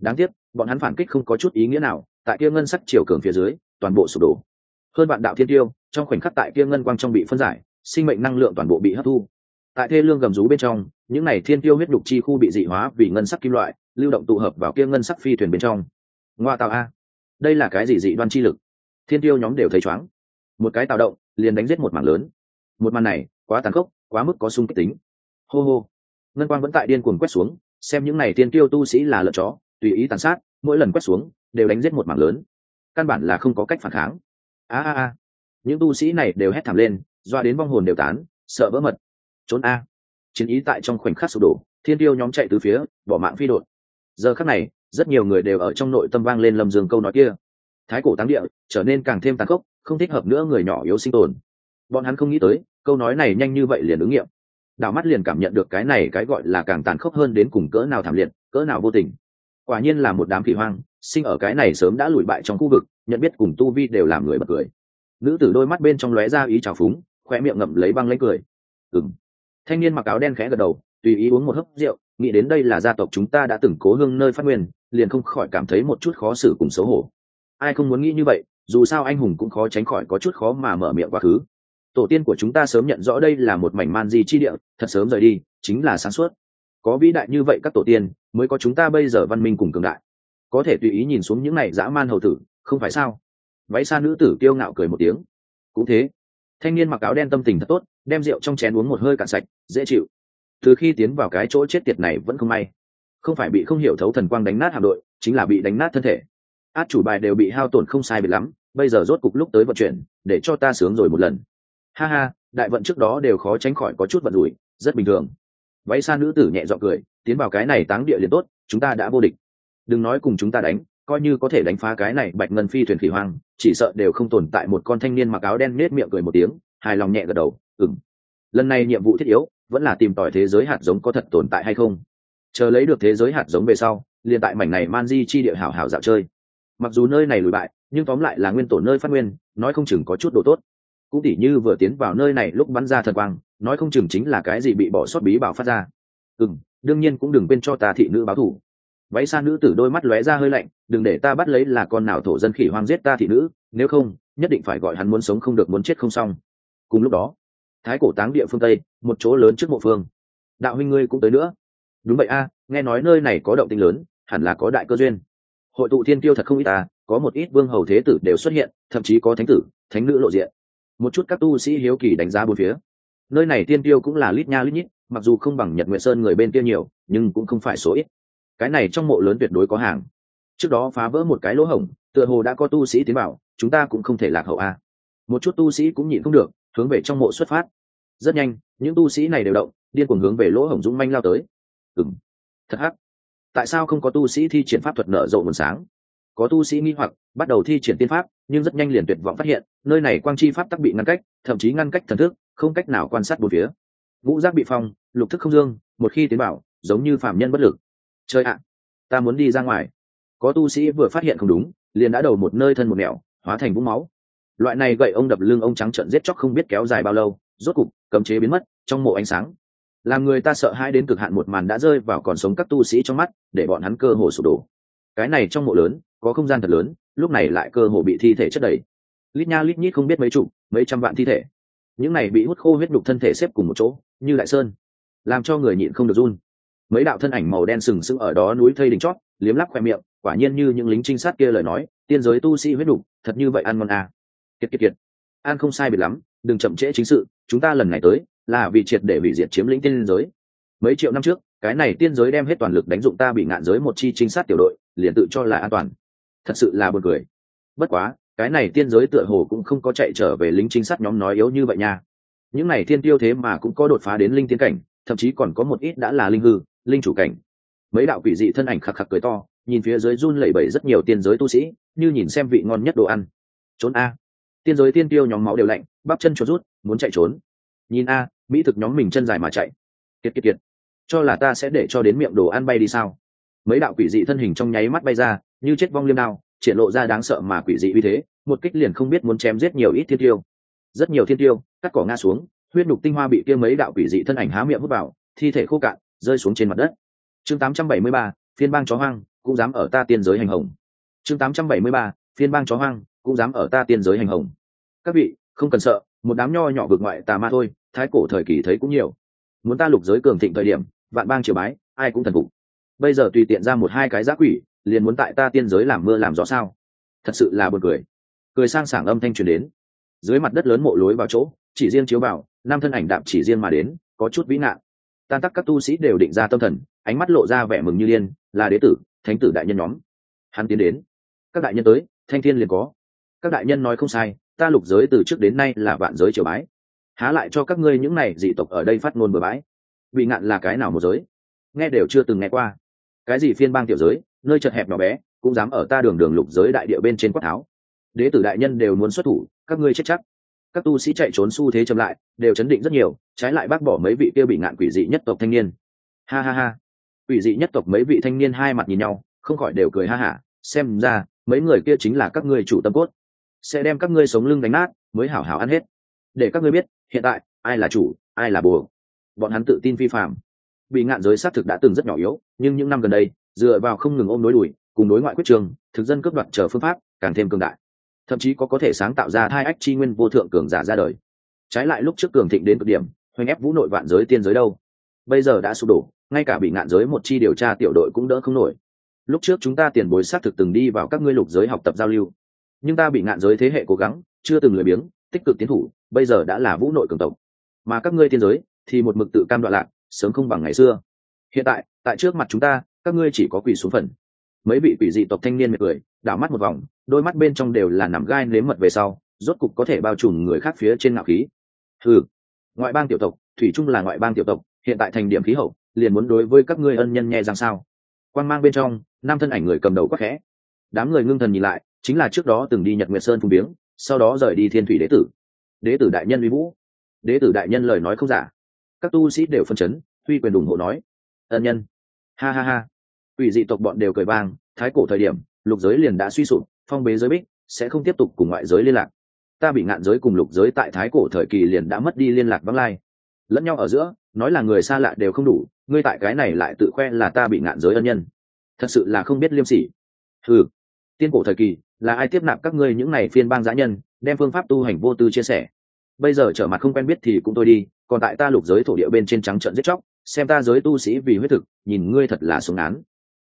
đáng tiếc, bọn hắn phản kích không có chút ý nghĩa nào, tại kia ngân sắc chiều cường phía dưới, toàn bộ sụp đổ. Hơn bạn đạo thiên tiêu, trong khoảnh khắc tại kia ngân quang trong bị phân giải, sinh mệnh năng lượng toàn bộ bị hấp thu. Tại thê lương gầm rú bên trong, những này thiên tiêu huyết đục chi khu bị dị hóa vì ngân sắc kim loại, lưu động tụ hợp vào kia ngân sắc phi thuyền bên trong. Ngoa tạo a. Đây là cái gì dị đoan chi lực? Thiên tiêu nhóm đều thấy chóng một cái tạo động, liền đánh giết một mảng lớn. Một màn này, quá tàn khốc, quá mức có sung kích tính. Hô hô ngân quang vẫn tại điên cuồng quét xuống, xem những này thiên tiêu tu sĩ là lợn chó, tùy ý tàn sát, mỗi lần quét xuống, đều đánh giết một mảng lớn. Căn bản là không có cách phản kháng. A a a. Những tu sĩ này đều hét thảm lên, doa đến vong hồn đều tán, sợ vỡ mật. Trốn a. Chiến ý tại trong khoảnh khắc sụp đổ, thiên tiêu nhóm chạy từ phía, bỏ mạng phi đột giờ khắc này, rất nhiều người đều ở trong nội tâm vang lên lâm dương câu nói kia. Thái cổ táng địa, trở nên càng thêm tàn khốc, không thích hợp nữa người nhỏ yếu sinh tồn. Bọn hắn không nghĩ tới, câu nói này nhanh như vậy liền ứng nghiệm đảo mắt liền cảm nhận được cái này cái gọi là càng tàn khốc hơn đến cùng cỡ nào thảm liệt, cỡ nào vô tình. Quả nhiên là một đám khỉ hoang, sinh ở cái này sớm đã lùi bại trong khu vực, nhận biết cùng tu vi đều làm người bật cười. Nữ tử đôi mắt bên trong lóe ra ý trào phúng khoe miệng ngậm lấy băng lấy cười. Ừng thanh niên mặc áo đen khẽ gật đầu, tùy ý uống một hớp rượu, nghĩ đến đây là gia tộc chúng ta đã từng cố hương nơi phát nguyên, liền không khỏi cảm thấy một chút khó xử cùng xấu hổ. Ai không muốn nghĩ như vậy, dù sao anh hùng cũng khó tránh khỏi có chút khó mà mở miệng quá khứ tổ tiên của chúng ta sớm nhận rõ đây là một mảnh man di chi địa, thật sớm rời đi, chính là sáng suốt. Có vĩ đại như vậy các tổ tiên, mới có chúng ta bây giờ văn minh cùng cường đại. Có thể tùy ý nhìn xuống những này dã man hầu tử, không phải sao? Váy xa nữ tử kiêu ngạo cười một tiếng. Cũng thế. Thanh niên mặc áo đen tâm tình thật tốt, đem rượu trong chén uống một hơi cạn sạch, dễ chịu. Từ khi tiến vào cái chỗ chết tiệt này vẫn không may. Không phải bị không hiểu thấu thần quang đánh nát hạm đội, chính là bị đánh nát thân thể. Át chủ bài đều bị hao tổn không sai biệt lắm, bây giờ rốt cục lúc tới vận chuyển, để cho ta sướng rồi một lần ha ha, đại vận trước đó đều khó tránh khỏi có chút vận rủi, rất bình thường. Váy xa nữ tử nhẹ dọn cười, tiến vào cái này táng địa liền tốt, chúng ta đã vô địch. Đừng nói cùng chúng ta đánh, coi như có thể đánh phá cái này bạch ngân phi thuyền khỉ hoang, chỉ sợ đều không tồn tại một con thanh niên mặc áo đen nết miệng cười một tiếng, hài lòng nhẹ gật đầu ừng lần này nhiệm vụ thiết yếu, vẫn là tìm tòi thế giới hạt giống có thật tồn tại hay không. Chờ lấy được thế giới hạt giống về sau, liền tại mảnh này man di chi địa hảo hảo dạo chơi. Mặc dù nơi này lùi bại, nhưng tóm lại là nguyên tổ nơi phát nguyên, nói không chừng có chút độ tốt cũng tỉ như vừa tiến vào nơi này lúc bắn ra thần quang, nói không chừng chính là cái gì bị bỏ sót bí bảo phát ra. Ừ đương nhiên cũng đừng quên cho ta thị nữ báo thủ. Váy xa nữ tử đôi mắt lóe ra hơi lạnh, đừng để ta bắt lấy là con nào thổ dân khỉ hoang giết ta thị nữ, nếu không, nhất định phải gọi hắn muốn sống không được muốn chết không xong. Cùng lúc đó, thái cổ táng địa phương tây, một chỗ lớn trước mộ phương. Đạo huynh ngươi cũng tới nữa. Đúng vậy a à, nghe nói nơi này có động tinh lớn, hẳn là có đại cơ duyên. Hội tụ thiên tiêu thật không ít ta có một ít vương hầu thế tử đều xuất hiện, thậm chí có thánh tử, thánh nữ lộ diện một chút các tu sĩ hiếu kỳ đánh giá bốn phía. Nơi này tiên tiêu cũng là lít nha lít nhít, mặc dù không bằng nhật nguyện sơn người bên kia nhiều, nhưng cũng không phải số ít. Cái này trong mộ lớn tuyệt đối có hàng. Trước đó phá vỡ một cái lỗ hổng, tựa hồ đã có tu sĩ tiến bảo chúng ta cũng không thể lạc hậu a. Một chút tu sĩ cũng nhịn không được, hướng về trong mộ xuất phát. Rất nhanh, những tu sĩ này đều động, điên cuồng hướng về lỗ hổng dũng manh lao tới. Ừng thật hắc. Tại sao không có tu sĩ thi triển pháp thuật nở rộ nguồn sáng? Có tu sĩ nghi hoặc, bắt đầu thi triển tiên pháp, nhưng rất nhanh liền tuyệt vọng phát hiện, nơi này quang chi pháp tắc bị ngăn cách, thậm chí ngăn cách thần thức, không cách nào quan sát bốn phía. Ngũ giác bị phong, lục thức không dương, một khi tiến bảo, giống như phạm nhân bất lực. Chơi ạ, ta muốn đi ra ngoài. Có tu sĩ vừa phát hiện không đúng, liền đã đầu một nơi thân một nẻo, hóa thành vũng máu. Loại này gậy ông đập lưng ông trắng trận giết chóc không biết kéo dài bao lâu, rốt cục, cấm chế biến mất, trong mộ ánh sáng. Làm người ta sợ hãi đến cực hạn một màn đã rơi vào còn sống các tu sĩ trong mắt, để bọn hắn cơ hồ sụp đổ. Cái này trong mộ lớn có không gian thật lớn, lúc này lại cơ hồ bị thi thể chất đầy. Lít nha lít nhít không biết mấy chục, mấy trăm vạn thi thể. Những này bị hút khô huyết nhục thân thể xếp cùng một chỗ, như đại sơn, làm cho người nhịn không được run. Mấy đạo thân ảnh màu đen sừng sững ở đó núi thây đỉnh chót, liếm lắp khoe miệng, quả nhiên như những lính trinh sát kia lời nói, tiên giới tu sĩ huyết nhục, thật như vậy ăn ngon à. kiệt kiệt kiệt. An không sai biệt lắm, đừng chậm trễ chính sự, chúng ta lần này tới, là vì triệt để hủy diệt chiếm lĩnh tiên giới. Mấy triệu năm trước, cái này tiên giới đem hết toàn lực đánh dụng ta bị ngạn giới một chi trinh sát tiểu đội, liền tự cho là an toàn thật sự là buồn cười. Bất quá, cái này tiên giới tựa hồ cũng không có chạy trở về lính trinh sát nhóm nói yếu như vậy nha. Những này thiên tiêu thế mà cũng có đột phá đến linh tiến cảnh, thậm chí còn có một ít đã là linh hư, linh chủ cảnh. Mấy đạo quỷ dị thân ảnh khạc khạc cười to, nhìn phía dưới run lẩy bẩy rất nhiều tiên giới tu sĩ, như nhìn xem vị ngon nhất đồ ăn. Trốn a. Tiên giới tiên tiêu nhóm máu đều lạnh, bắp chân trốn rút, muốn chạy trốn. Nhìn a, mỹ thực nhóm mình chân dài mà chạy. Kiệt kiệt kiệt. Cho là ta sẽ để cho đến miệng đồ ăn bay đi sao? Mấy đạo quỷ dị thân hình trong nháy mắt bay ra như chết vong liêm đao triển lộ ra đáng sợ mà quỷ dị uy thế một kích liền không biết muốn chém giết nhiều ít thiên tiêu. Rất nhiều thiên tiêu cắt cỏ ngã xuống huyết đục tinh hoa bị kia mấy đạo quỷ dị thân ảnh há miệng hút vào thi thể khô cạn rơi xuống trên mặt đất. Chương 873, phiên bang chó hoang cũng dám ở ta tiên giới hành hồng. Chương 873, phiên bang chó hoang cũng dám ở ta tiên giới hành hồng. Các vị không cần sợ một đám nho nhỏ vượt ngoại tà ma thôi thái cổ thời kỳ thấy cũng nhiều. Muốn ta lục giới cường thịnh thời điểm vạn bang triều bái ai cũng thần phục bây giờ tùy tiện ra một hai cái giá quỷ, liền muốn tại ta tiên giới làm mưa làm gió sao? Thật sự là buồn cười. Cười sang sảng âm thanh truyền đến. Dưới mặt đất lớn mộ lối vào chỗ, chỉ riêng chiếu vào năm thân ảnh đạm chỉ riêng mà đến, có chút vĩ nạn. Tan tắc các tu sĩ đều định ra tâm thần, ánh mắt lộ ra vẻ mừng như liên là đế tử, thánh tử đại nhân nhóm. Hắn tiến đến. Các đại nhân tới, thanh thiên liền có. Các đại nhân nói không sai, ta lục giới từ trước đến nay là vạn giới triều bái. Há lại cho các ngươi những này dị tộc ở đây phát ngôn bừa bãi. Bị ngạn là cái nào một giới? Nghe đều chưa từng nghe qua cái gì phiên bang tiểu giới, nơi chật hẹp nhỏ bé, cũng dám ở ta đường đường lục giới đại địa bên trên quát tháo. Đế tử đại nhân đều muốn xuất thủ, các ngươi chết chắc. Các tu sĩ chạy trốn xu thế chậm lại, đều chấn định rất nhiều, trái lại bác bỏ mấy vị kia bị ngạn quỷ dị nhất tộc thanh niên. Ha ha ha. Quỷ dị nhất tộc mấy vị thanh niên hai mặt nhìn nhau, không khỏi đều cười ha hả, xem ra, mấy người kia chính là các ngươi chủ tâm cốt. Sẽ đem các ngươi sống lưng đánh nát, mới hảo hảo ăn hết. Để các ngươi biết, hiện tại, ai là chủ, ai là bùa bọn hắn tự tin vi phạm bị ngạn giới xác thực đã từng rất nhỏ yếu, nhưng những năm gần đây, dựa vào không ngừng ôm đối đuổi, cùng đối ngoại quyết trường, thực dân cướp đoạt chờ phương pháp càng thêm cường đại. Thậm chí có có thể sáng tạo ra hai ách chi nguyên vô thượng cường giả ra đời. Trái lại lúc trước cường thịnh đến cực điểm, hoành ép vũ nội vạn giới tiên giới đâu. Bây giờ đã sụp đổ, ngay cả bị ngạn giới một chi điều tra tiểu đội cũng đỡ không nổi. Lúc trước chúng ta tiền bối xác thực từng đi vào các ngươi lục giới học tập giao lưu. Nhưng ta bị ngạn giới thế hệ cố gắng, chưa từng lười biếng, tích cực tiến thủ, bây giờ đã là vũ nội cường tộc. Mà các ngươi tiên giới thì một mực tự cam đoạn lạc sớm không bằng ngày xưa. Hiện tại tại trước mặt chúng ta, các ngươi chỉ có quỷ xuống phần. Mấy vị quỷ dị tộc thanh niên mệt cười, đảo mắt một vòng, đôi mắt bên trong đều là nằm gai nếm mật về sau, rốt cục có thể bao trùm người khác phía trên ngạo khí. Ừ ngoại bang tiểu tộc, thủy chung là ngoại bang tiểu tộc, hiện tại thành điểm khí hậu, liền muốn đối với các ngươi ân nhân nhẹ rằng sao? Quan mang bên trong năm thân ảnh người cầm đầu quắc khẽ. Đám người ngưng thần nhìn lại, chính là trước đó từng đi nhật nguyệt sơn phùng biếng sau đó rời đi thiên thủy đế tử. Đế tử đại nhân uy vũ. Đế tử đại nhân lời nói không giả các tu sĩ đều phân chấn, huy quyền ủng hộ nói, ân nhân. Ha ha ha. Ủy dị tộc bọn đều cười vang, thái cổ thời điểm, lục giới liền đã suy sụp, phong bế giới bích, sẽ không tiếp tục cùng ngoại giới liên lạc. Ta bị ngạn giới cùng lục giới tại thái cổ thời kỳ liền đã mất đi liên lạc vắng lai. Lẫn nhau ở giữa, nói là người xa lạ đều không đủ, ngươi tại cái này lại tự khoe là ta bị ngạn giới ân nhân. Thật sự là không biết liêm sỉ. Ừ tiên cổ thời kỳ, là ai tiếp nạp các ngươi những này phiên bang giã nhân, đem phương pháp tu hành vô tư chia sẻ? Bây giờ trở mặt không quen biết thì cũng tôi đi còn tại ta lục giới thổ địa bên trên trắng trận giết chóc, xem ta giới tu sĩ vì huyết thực, nhìn ngươi thật là xuống án.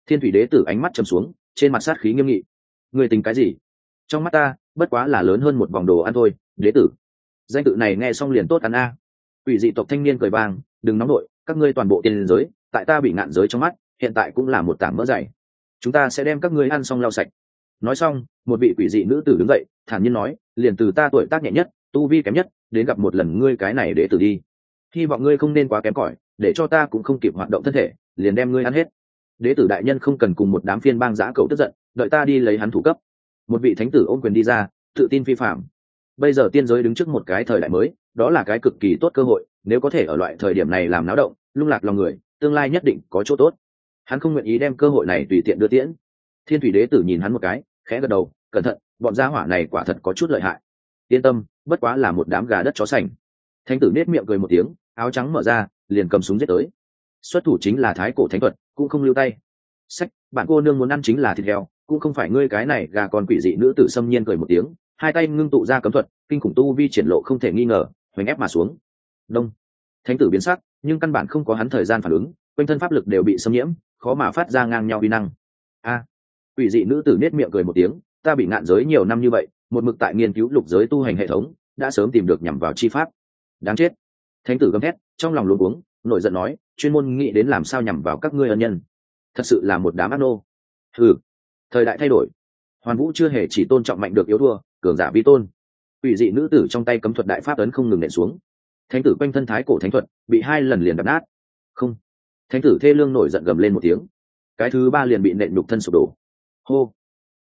Thiên thủy đế tử ánh mắt chầm xuống, trên mặt sát khí nghiêm nghị. Ngươi tính cái gì? Trong mắt ta, bất quá là lớn hơn một vòng đồ ăn thôi, đế tử. Danh tự này nghe xong liền tốt ăn a. Quỷ dị tộc thanh niên cười vang, đừng nóng nổi các ngươi toàn bộ tiền giới, tại ta bị ngạn giới trong mắt, hiện tại cũng là một tảng mỡ dày. Chúng ta sẽ đem các ngươi ăn xong lau sạch. Nói xong, một vị quỷ dị nữ tử đứng dậy, thản nhiên nói, liền từ ta tuổi tác nhẹ nhất, tu vi kém nhất, đến gặp một lần ngươi cái này để tử đi hy vọng ngươi không nên quá kém cỏi, để cho ta cũng không kịp hoạt động thân thể, liền đem ngươi ăn hết. Đế tử đại nhân không cần cùng một đám phiên bang giã cầu tức giận, đợi ta đi lấy hắn thủ cấp. Một vị thánh tử ôm quyền đi ra, tự tin phi phạm. Bây giờ tiên giới đứng trước một cái thời đại mới, đó là cái cực kỳ tốt cơ hội, nếu có thể ở loại thời điểm này làm náo động, lung lạc lòng người, tương lai nhất định có chỗ tốt. Hắn không nguyện ý đem cơ hội này tùy tiện đưa tiễn. Thiên thủy đế tử nhìn hắn một cái, khẽ gật đầu, cẩn thận, bọn gia hỏa này quả thật có chút lợi hại. Yên tâm, bất quá là một đám gà đất chó sành thánh tử nết miệng cười một tiếng, áo trắng mở ra, liền cầm súng giết tới. Xuất thủ chính là thái cổ thánh thuật, cũng không lưu tay. Sách, bạn cô nương muốn ăn chính là thịt heo, cũng không phải ngươi cái này gà còn quỷ dị nữ tử xâm nhiên cười một tiếng, hai tay ngưng tụ ra cấm thuật, kinh khủng tu vi triển lộ không thể nghi ngờ, hoành ép mà xuống. Đông. Thánh tử biến sắc, nhưng căn bản không có hắn thời gian phản ứng, quanh thân pháp lực đều bị xâm nhiễm, khó mà phát ra ngang nhau vi năng. A. Quỷ dị nữ tử nết miệng cười một tiếng, ta bị ngạn giới nhiều năm như vậy, một mực tại nghiên cứu lục giới tu hành hệ thống, đã sớm tìm được nhằm vào chi pháp đáng chết. Thánh tử gầm thét, trong lòng luôn uống nổi giận nói, chuyên môn nghĩ đến làm sao nhằm vào các ngươi ân nhân. Thật sự là một đám ác nô. Ừ thời đại thay đổi. Hoàn vũ chưa hề chỉ tôn trọng mạnh được yếu thua, cường giả vi tôn. Ủy dị nữ tử trong tay cấm thuật đại pháp ấn không ngừng nện xuống. Thánh tử quanh thân thái cổ thánh thuật, bị hai lần liền đập nát. Không. Thánh tử thê lương nổi giận gầm lên một tiếng. Cái thứ ba liền bị nện nhục thân sụp đổ. Hô.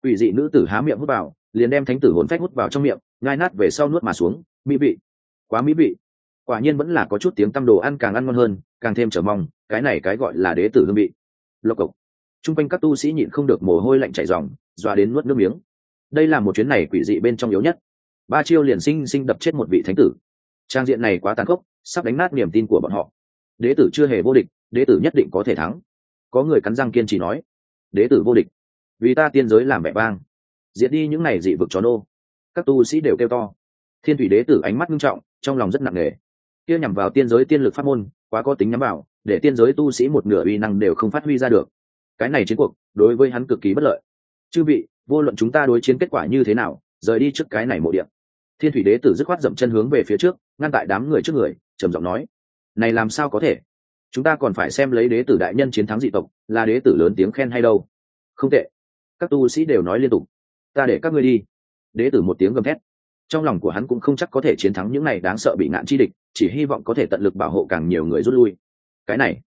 Ủy dị nữ tử há miệng hút vào, liền đem thánh tử hồn phách hút vào trong miệng ngai nát về sau nuốt mà xuống. Mỹ vị. Quá mỹ vị quả nhiên vẫn là có chút tiếng tăm đồ ăn càng ăn ngon hơn, càng thêm trở mong, cái này cái gọi là đế tử hương vị. Lộc cộc. T r u n g quanh các tu sĩ nhịn không được mồ hôi lạnh chảy dòng dọa đến nuốt nước miếng. Đây là một chuyến này quỷ dị bên trong yếu nhất. Ba chiêu liền sinh sinh đập chết một vị thánh tử. Trang diện này quá tàn khốc, sắp đánh nát niềm tin của bọn họ. Đế tử chưa hề vô địch, đế tử nhất định có thể thắng. Có người cắn răng kiên trì nói, đế tử vô địch, vì ta tiên giới làm vẻ vang, diệt đi những này dị vực chó nô. Các tu sĩ đều kêu to. Thiên thủy đế tử ánh mắt nghiêm trọng, trong lòng rất nặng nề kia nhằm vào tiên giới tiên lực pháp môn, quá có tính nhắm vào, để tiên giới tu sĩ một nửa uy năng đều không phát huy ra được. Cái này chiến cuộc, đối với hắn cực kỳ bất lợi. Chư vị, vô luận chúng ta đối chiến kết quả như thế nào, rời đi trước cái này mộ điện thiên thủy đế tử dứt khoát dậm chân hướng về phía trước, ngăn tại đám người trước người, trầm giọng nói, này làm sao có thể? Chúng ta còn phải xem lấy đế tử đại nhân chiến thắng dị tộc, là đế tử lớn tiếng khen hay đâu? Không tệ. Các tu sĩ đều nói liên tục, ta để các ngươi đi. Đế tử một tiếng gầm thét. Trong lòng của hắn cũng không chắc có thể chiến thắng những này đáng sợ bị ngạn chi địch chỉ hy vọng có thể tận lực bảo hộ càng nhiều người rút lui. Cái này,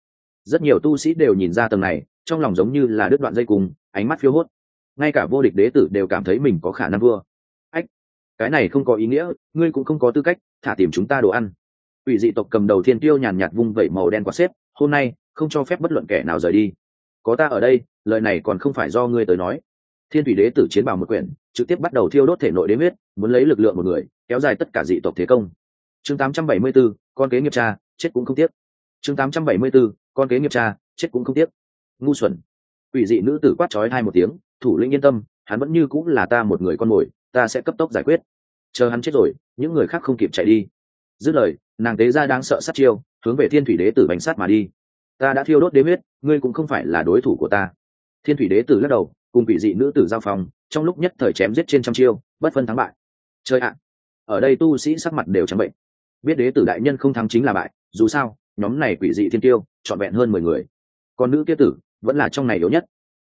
rất nhiều tu sĩ đều nhìn ra tầng này, trong lòng giống như là đứt đoạn dây cùng ánh mắt phiêu hốt. Ngay cả vô địch đế tử đều cảm thấy mình có khả năng vua ách, cái này không có ý nghĩa, ngươi cũng không có tư cách thả tìm chúng ta đồ ăn. Ủy dị tộc cầm đầu thiên tiêu nhàn nhạt vung vẩy màu đen quá xếp, hôm nay, không cho phép bất luận kẻ nào rời đi. Có ta ở đây, lời này còn không phải do ngươi tới nói. Thiên thủy đế tử chiến bảo một quyển, trực tiếp bắt đầu thiêu đốt thể nội đế huyết, muốn lấy lực lượng một người, kéo dài tất cả dị tộc thế công chương 874, con kế nghiệp cha chết cũng không tiếc. Chương 874, con kế nghiệp cha chết cũng không tiếc. Ngu xuẩn. Ủy dị nữ tử quát trói hai một tiếng thủ lĩnh yên tâm hắn vẫn như cũng là ta một người con mồi ta sẽ cấp tốc giải quyết. Chờ hắn chết rồi những người khác không kịp chạy đi. Dứt lời nàng tế ra đang sợ sát chiêu hướng về thiên thủy đế tử bánh sát mà đi. Ta đã thiêu đốt đế huyết ngươi cũng không phải là đối thủ của ta. Thiên thủy đế tử lắc đầu cùng vị dị nữ tử giao phòng trong lúc nhất thời chém giết trên trăm chiêu bất phân thắng bại. Chơi ạ. Ở đây tu sĩ sắc mặt đều trắng bệnh biết đế tử đại nhân không thắng chính là bại, dù sao, nhóm này quỷ dị thiên tiêu trọn vẹn hơn mười người. Còn nữ kia tử, vẫn là trong này yếu nhất.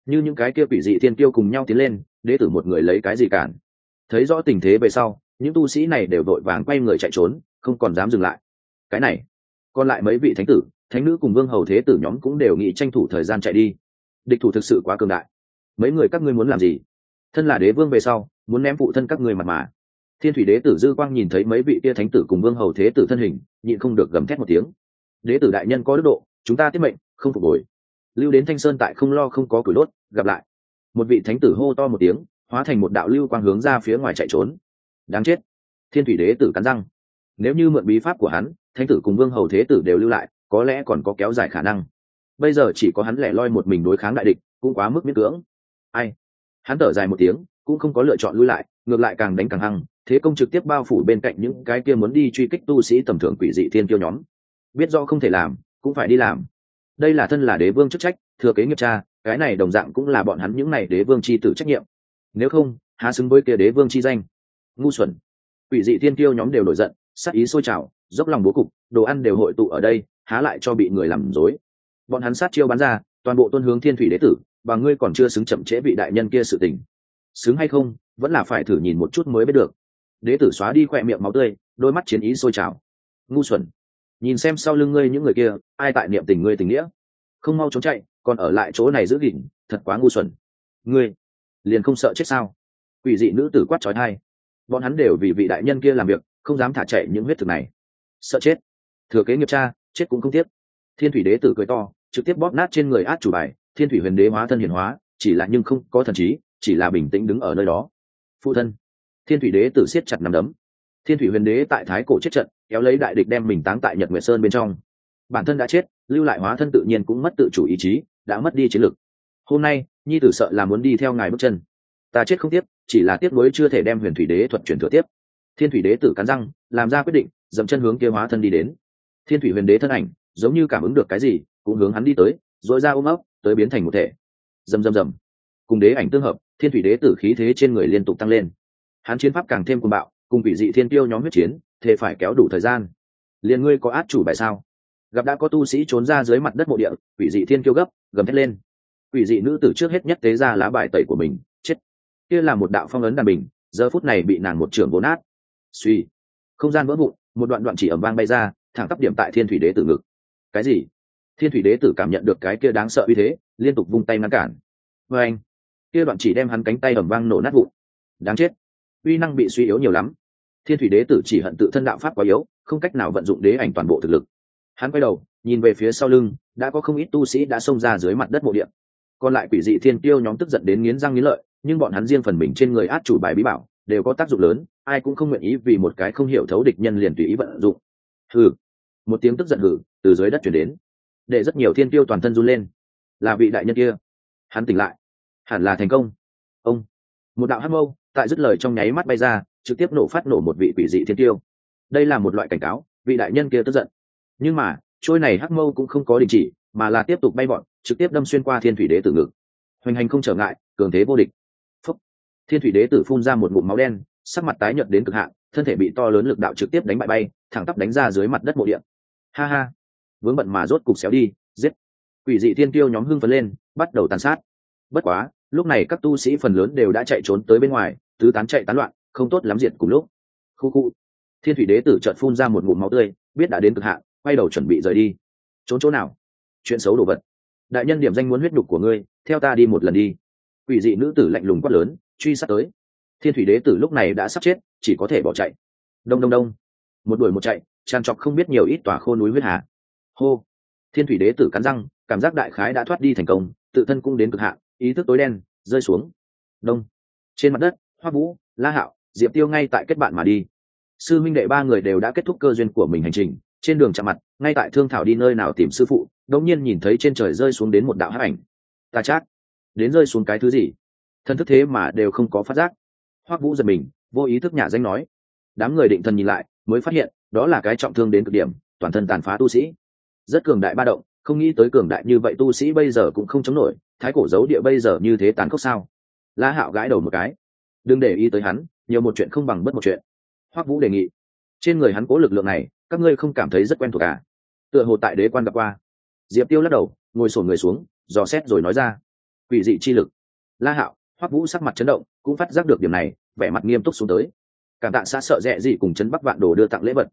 Như những cái kia quỷ dị thiên tiêu cùng nhau tiến lên, đế tử một người lấy cái gì cản? Thấy rõ tình thế về sau, những tu sĩ này đều vội vàng quay người chạy trốn, không còn dám dừng lại. Cái này, còn lại mấy vị thánh tử, thánh nữ cùng vương hầu thế tử nhóm cũng đều nghĩ tranh thủ thời gian chạy đi. Địch thủ thực sự quá cường đại. Mấy người các ngươi muốn làm gì? Thân là đế vương về sau, muốn ném phụ thân các ngươi mặt mà thiên thủy đế tử dư quang nhìn thấy mấy vị tia thánh tử cùng vương hầu thế tử thân hình, nhịn không được gầm thét một tiếng. Đế tử đại nhân có đức độ, chúng ta tiết mệnh, không phục hồi. Lưu đến thanh sơn tại không lo không có cửi đốt, gặp lại. Một vị thánh tử hô to một tiếng, hóa thành một đạo lưu quang hướng ra phía ngoài chạy trốn. Đáng chết. Thiên thủy đế tử cắn răng. Nếu như mượn bí pháp của hắn, thánh tử cùng vương hầu thế tử đều lưu lại, có lẽ còn có kéo dài khả năng. Bây giờ chỉ có hắn lẻ loi một mình đối kháng đại địch, cũng quá mức miễn cưỡng. Ai? Hắn thở dài một tiếng, cũng không có lựa chọn lui lại, ngược lại càng đánh càng hăng thế công trực tiếp bao phủ bên cạnh những cái kia muốn đi truy kích tu sĩ tầm thường quỷ dị thiên kiêu nhóm. Biết do không thể làm, cũng phải đi làm. Đây là thân là đế vương chức trách, thừa kế nghiệp cha, cái này đồng dạng cũng là bọn hắn những này đế vương c h i tử trách nhiệm. Nếu không, há xứng với kia đế vương chi danh? Ngu xuẩn. Quỷ dị thiên kiêu nhóm đều nổi giận sắc ý sôi trào, dốc lòng bố cục, đồ ăn đều hội tụ ở đây, há lại cho bị người làm dối bọn hắn sát chiêu bán ra, toàn bộ tuân hướng thiên thủy đế tử, và ngươi còn chưa xứng chậm trễ vị đại nhân kia sự tình. Xứng hay không, vẫn là phải thử nhìn một chút mới biết được đế tử xóa đi khỏe miệng máu tươi, đôi mắt chiến ý sôi trào. Ngu xuẩn. Nhìn xem sau lưng ngươi những người kia, ai tại niệm tình ngươi tình nghĩa? Không mau trốn chạy, còn ở lại chỗ này giữ gìn, thật quá ngu xuẩn. Ngươi, liền không sợ chết sao? Quỷ dị nữ tử quát trói thai bọn hắn đều vì vị đại nhân kia làm việc, không dám thả chạy những huyết thực này. Sợ chết. Thừa kế nghiệp cha, chết cũng không tiếc. Thiên thủy đế tử cười to, trực tiếp bóp nát trên người át chủ bài, thiên thủy huyền đế hóa thân hiển hóa, chỉ là nhưng không có thần trí, chỉ là bình tĩnh đứng ở nơi đó. Phụ thân thiên thủy đế tử siết chặt nằm đấm. Thiên thủy huyền đế tại thái cổ chết trận, kéo lấy đại địch đem mình táng tại nhật nguyệt sơn bên trong. Bản thân đã chết, lưu lại hóa thân tự nhiên cũng mất tự chủ ý chí, đã mất đi chiến lực. Hôm nay, nhi tử sợ là muốn đi theo ngài bước chân. Ta chết không tiếp chỉ là tiếc mới chưa thể đem huyền thủy đế thuật chuyển thừa tiếp. Thiên thủy đế tử cắn răng, làm ra quyết định, dậm chân hướng kia hóa thân đi đến. Thiên thủy huyền đế thân ảnh, giống như cảm ứng được cái gì, cũng hướng hắn đi tới dội ra ôm ấp, tới biến thành một thể. Dầm dầm dầm. cùng đế ảnh tương hợp, thiên thủy đế tử khí thế trên người liên tục tăng lên hắn chiến pháp càng thêm cuồng bạo, cùng vị dị thiên tiêu nhóm huyết chiến thế phải kéo đủ thời gian. Liền ngươi có át chủ bài sao? Gặp đã có tu sĩ trốn ra dưới mặt đất mộ địa quỷ dị thiên kiêu gấp, gầm thét lên. Quỷ dị nữ tử trước hết nhất tế ra lá bài tẩy của mình, chết. Kia là một đạo phong ấn đàn bình, giờ phút này bị nàng một trưởng vốn nát. Suy. Không gian vỡ vụn, một đoạn đoạn chỉ ẩm vang bay ra, thẳng tắp điểm tại thiên thủy đế tử ngực. Cái gì? Thiên thủy đế tử cảm nhận được cái kia đáng sợ uy thế, liên tục vung tay ngăn cản. Vê anh kia đoạn chỉ đem hắn cánh tay ẩm vang nổ nát vụn. Đáng chết uy năng bị suy yếu nhiều lắm. Thiên thủy đế tử chỉ hận tự thân đạo pháp quá yếu, không cách nào vận dụng đế ảnh toàn bộ thực lực. Hắn quay đầu, nhìn về phía sau lưng, đã có không ít tu sĩ đã xông ra dưới mặt đất mộ điện còn lại quỷ dị thiên tiêu nhóm tức giận đến nghiến răng nghiến lợi, nhưng bọn hắn riêng phần mình trên người át chủ bài bí bảo, đều có tác dụng lớn, ai cũng không nguyện ý vì một cái không hiểu thấu địch nhân liền tùy ý vận dụng. Hừ. Một tiếng tức giận hừ từ dưới đất chuyển đến. Để rất nhiều thiên tiêu toàn thân run lên. Là vị đại nhân kia. Hắn tỉnh lại. Hẳn là thành công. Ông. Một đạo hắc mâu tại dứt lời trong nháy mắt bay ra, trực tiếp nổ phát nổ một vị quỷ dị thiên tiêu. Đây là một loại cảnh cáo, vị đại nhân kia tức giận. Nhưng mà, trôi này hắc mâu cũng không có đình chỉ, mà là tiếp tục bay bọn, trực tiếp đâm xuyên qua thiên thủy đế tử ngực. Hoành hành không trở ngại, cường thế vô địch. Phúc. thiên thủy đế tử phun ra một ngụm máu đen, sắc mặt tái nhợt đến cực hạn, thân thể bị to lớn lực đạo trực tiếp đánh bại bay, thẳng tắp đánh ra dưới mặt đất mộ điện ha ha. Vướng bận mà rốt cục xéo đi, giết. Quỷ dị thiên tiêu nhóm hưng phấn lên, bắt đầu tàn sát. Bất quá, lúc này các tu sĩ phần lớn đều đã chạy trốn tới bên ngoài tứ tán chạy tán loạn, không tốt lắm diện cùng lúc. Khu khu. Thiên thủy đế tử trợt phun ra một ngụm máu tươi, biết đã đến cực hạn, quay đầu chuẩn bị rời đi. Trốn chỗ nào? Chuyện xấu đồ vật. Đại nhân điểm danh muốn huyết nhục của ngươi, theo ta đi một lần đi. Quỷ dị nữ tử lạnh lùng quát lớn, truy sát tới. Thiên thủy đế tử lúc này đã sắp chết, chỉ có thể bỏ chạy. Đông đông đông. Một đuổi một chạy, tràn trọc không biết nhiều ít tòa khô núi huyết hạ hô. Thiên thủy đế tử cắn răng, cảm giác đại khái đã thoát đi thành công, tự thân cũng đến cực hạn, ý thức tối đen, rơi xuống. Đông. Trên mặt đất hoa vũ, la hạo, diệp tiêu ngay tại kết bạn mà đi. Sư minh đệ ba người đều đã kết thúc cơ duyên của mình hành trình, trên đường chạm mặt, ngay tại thương thảo đi nơi nào tìm sư phụ, đống nhiên nhìn thấy trên trời rơi xuống đến một đạo hắc ảnh. Ta chát đến rơi xuống cái thứ gì? Thân thức thế mà đều không có phát giác. Hoắc vũ giật mình, vô ý thức nhà danh nói. Đám người định thần nhìn lại, mới phát hiện, đó là cái trọng thương đến cực điểm, toàn thân tàn phá tu sĩ. Rất cường đại ba động, không nghĩ tới cường đại như vậy tu sĩ bây giờ cũng không chống nổi, thái cổ giấu địa bây giờ như thế tàn khốc sao? La hạo gãi đầu một cái đừng để ý tới hắn, nhiều một chuyện không bằng bất một chuyện. Hoắc vũ đề nghị. Trên người hắn cố lực lượng này, các ngươi không cảm thấy rất quen thuộc cả à? tựa hồ tại đế quan gặp qua. Diệp tiêu lắc đầu, ngồi sổn người xuống, dò xét rồi nói ra. Quỷ dị chi lực. La hạo, hoắc vũ sắc mặt chấn động, cũng phát giác được điểm này, vẻ mặt nghiêm túc xuống tới. Cảm tạ xã sợ rẽ gì cùng chấn bắc vạn đồ đưa tặng lễ vật.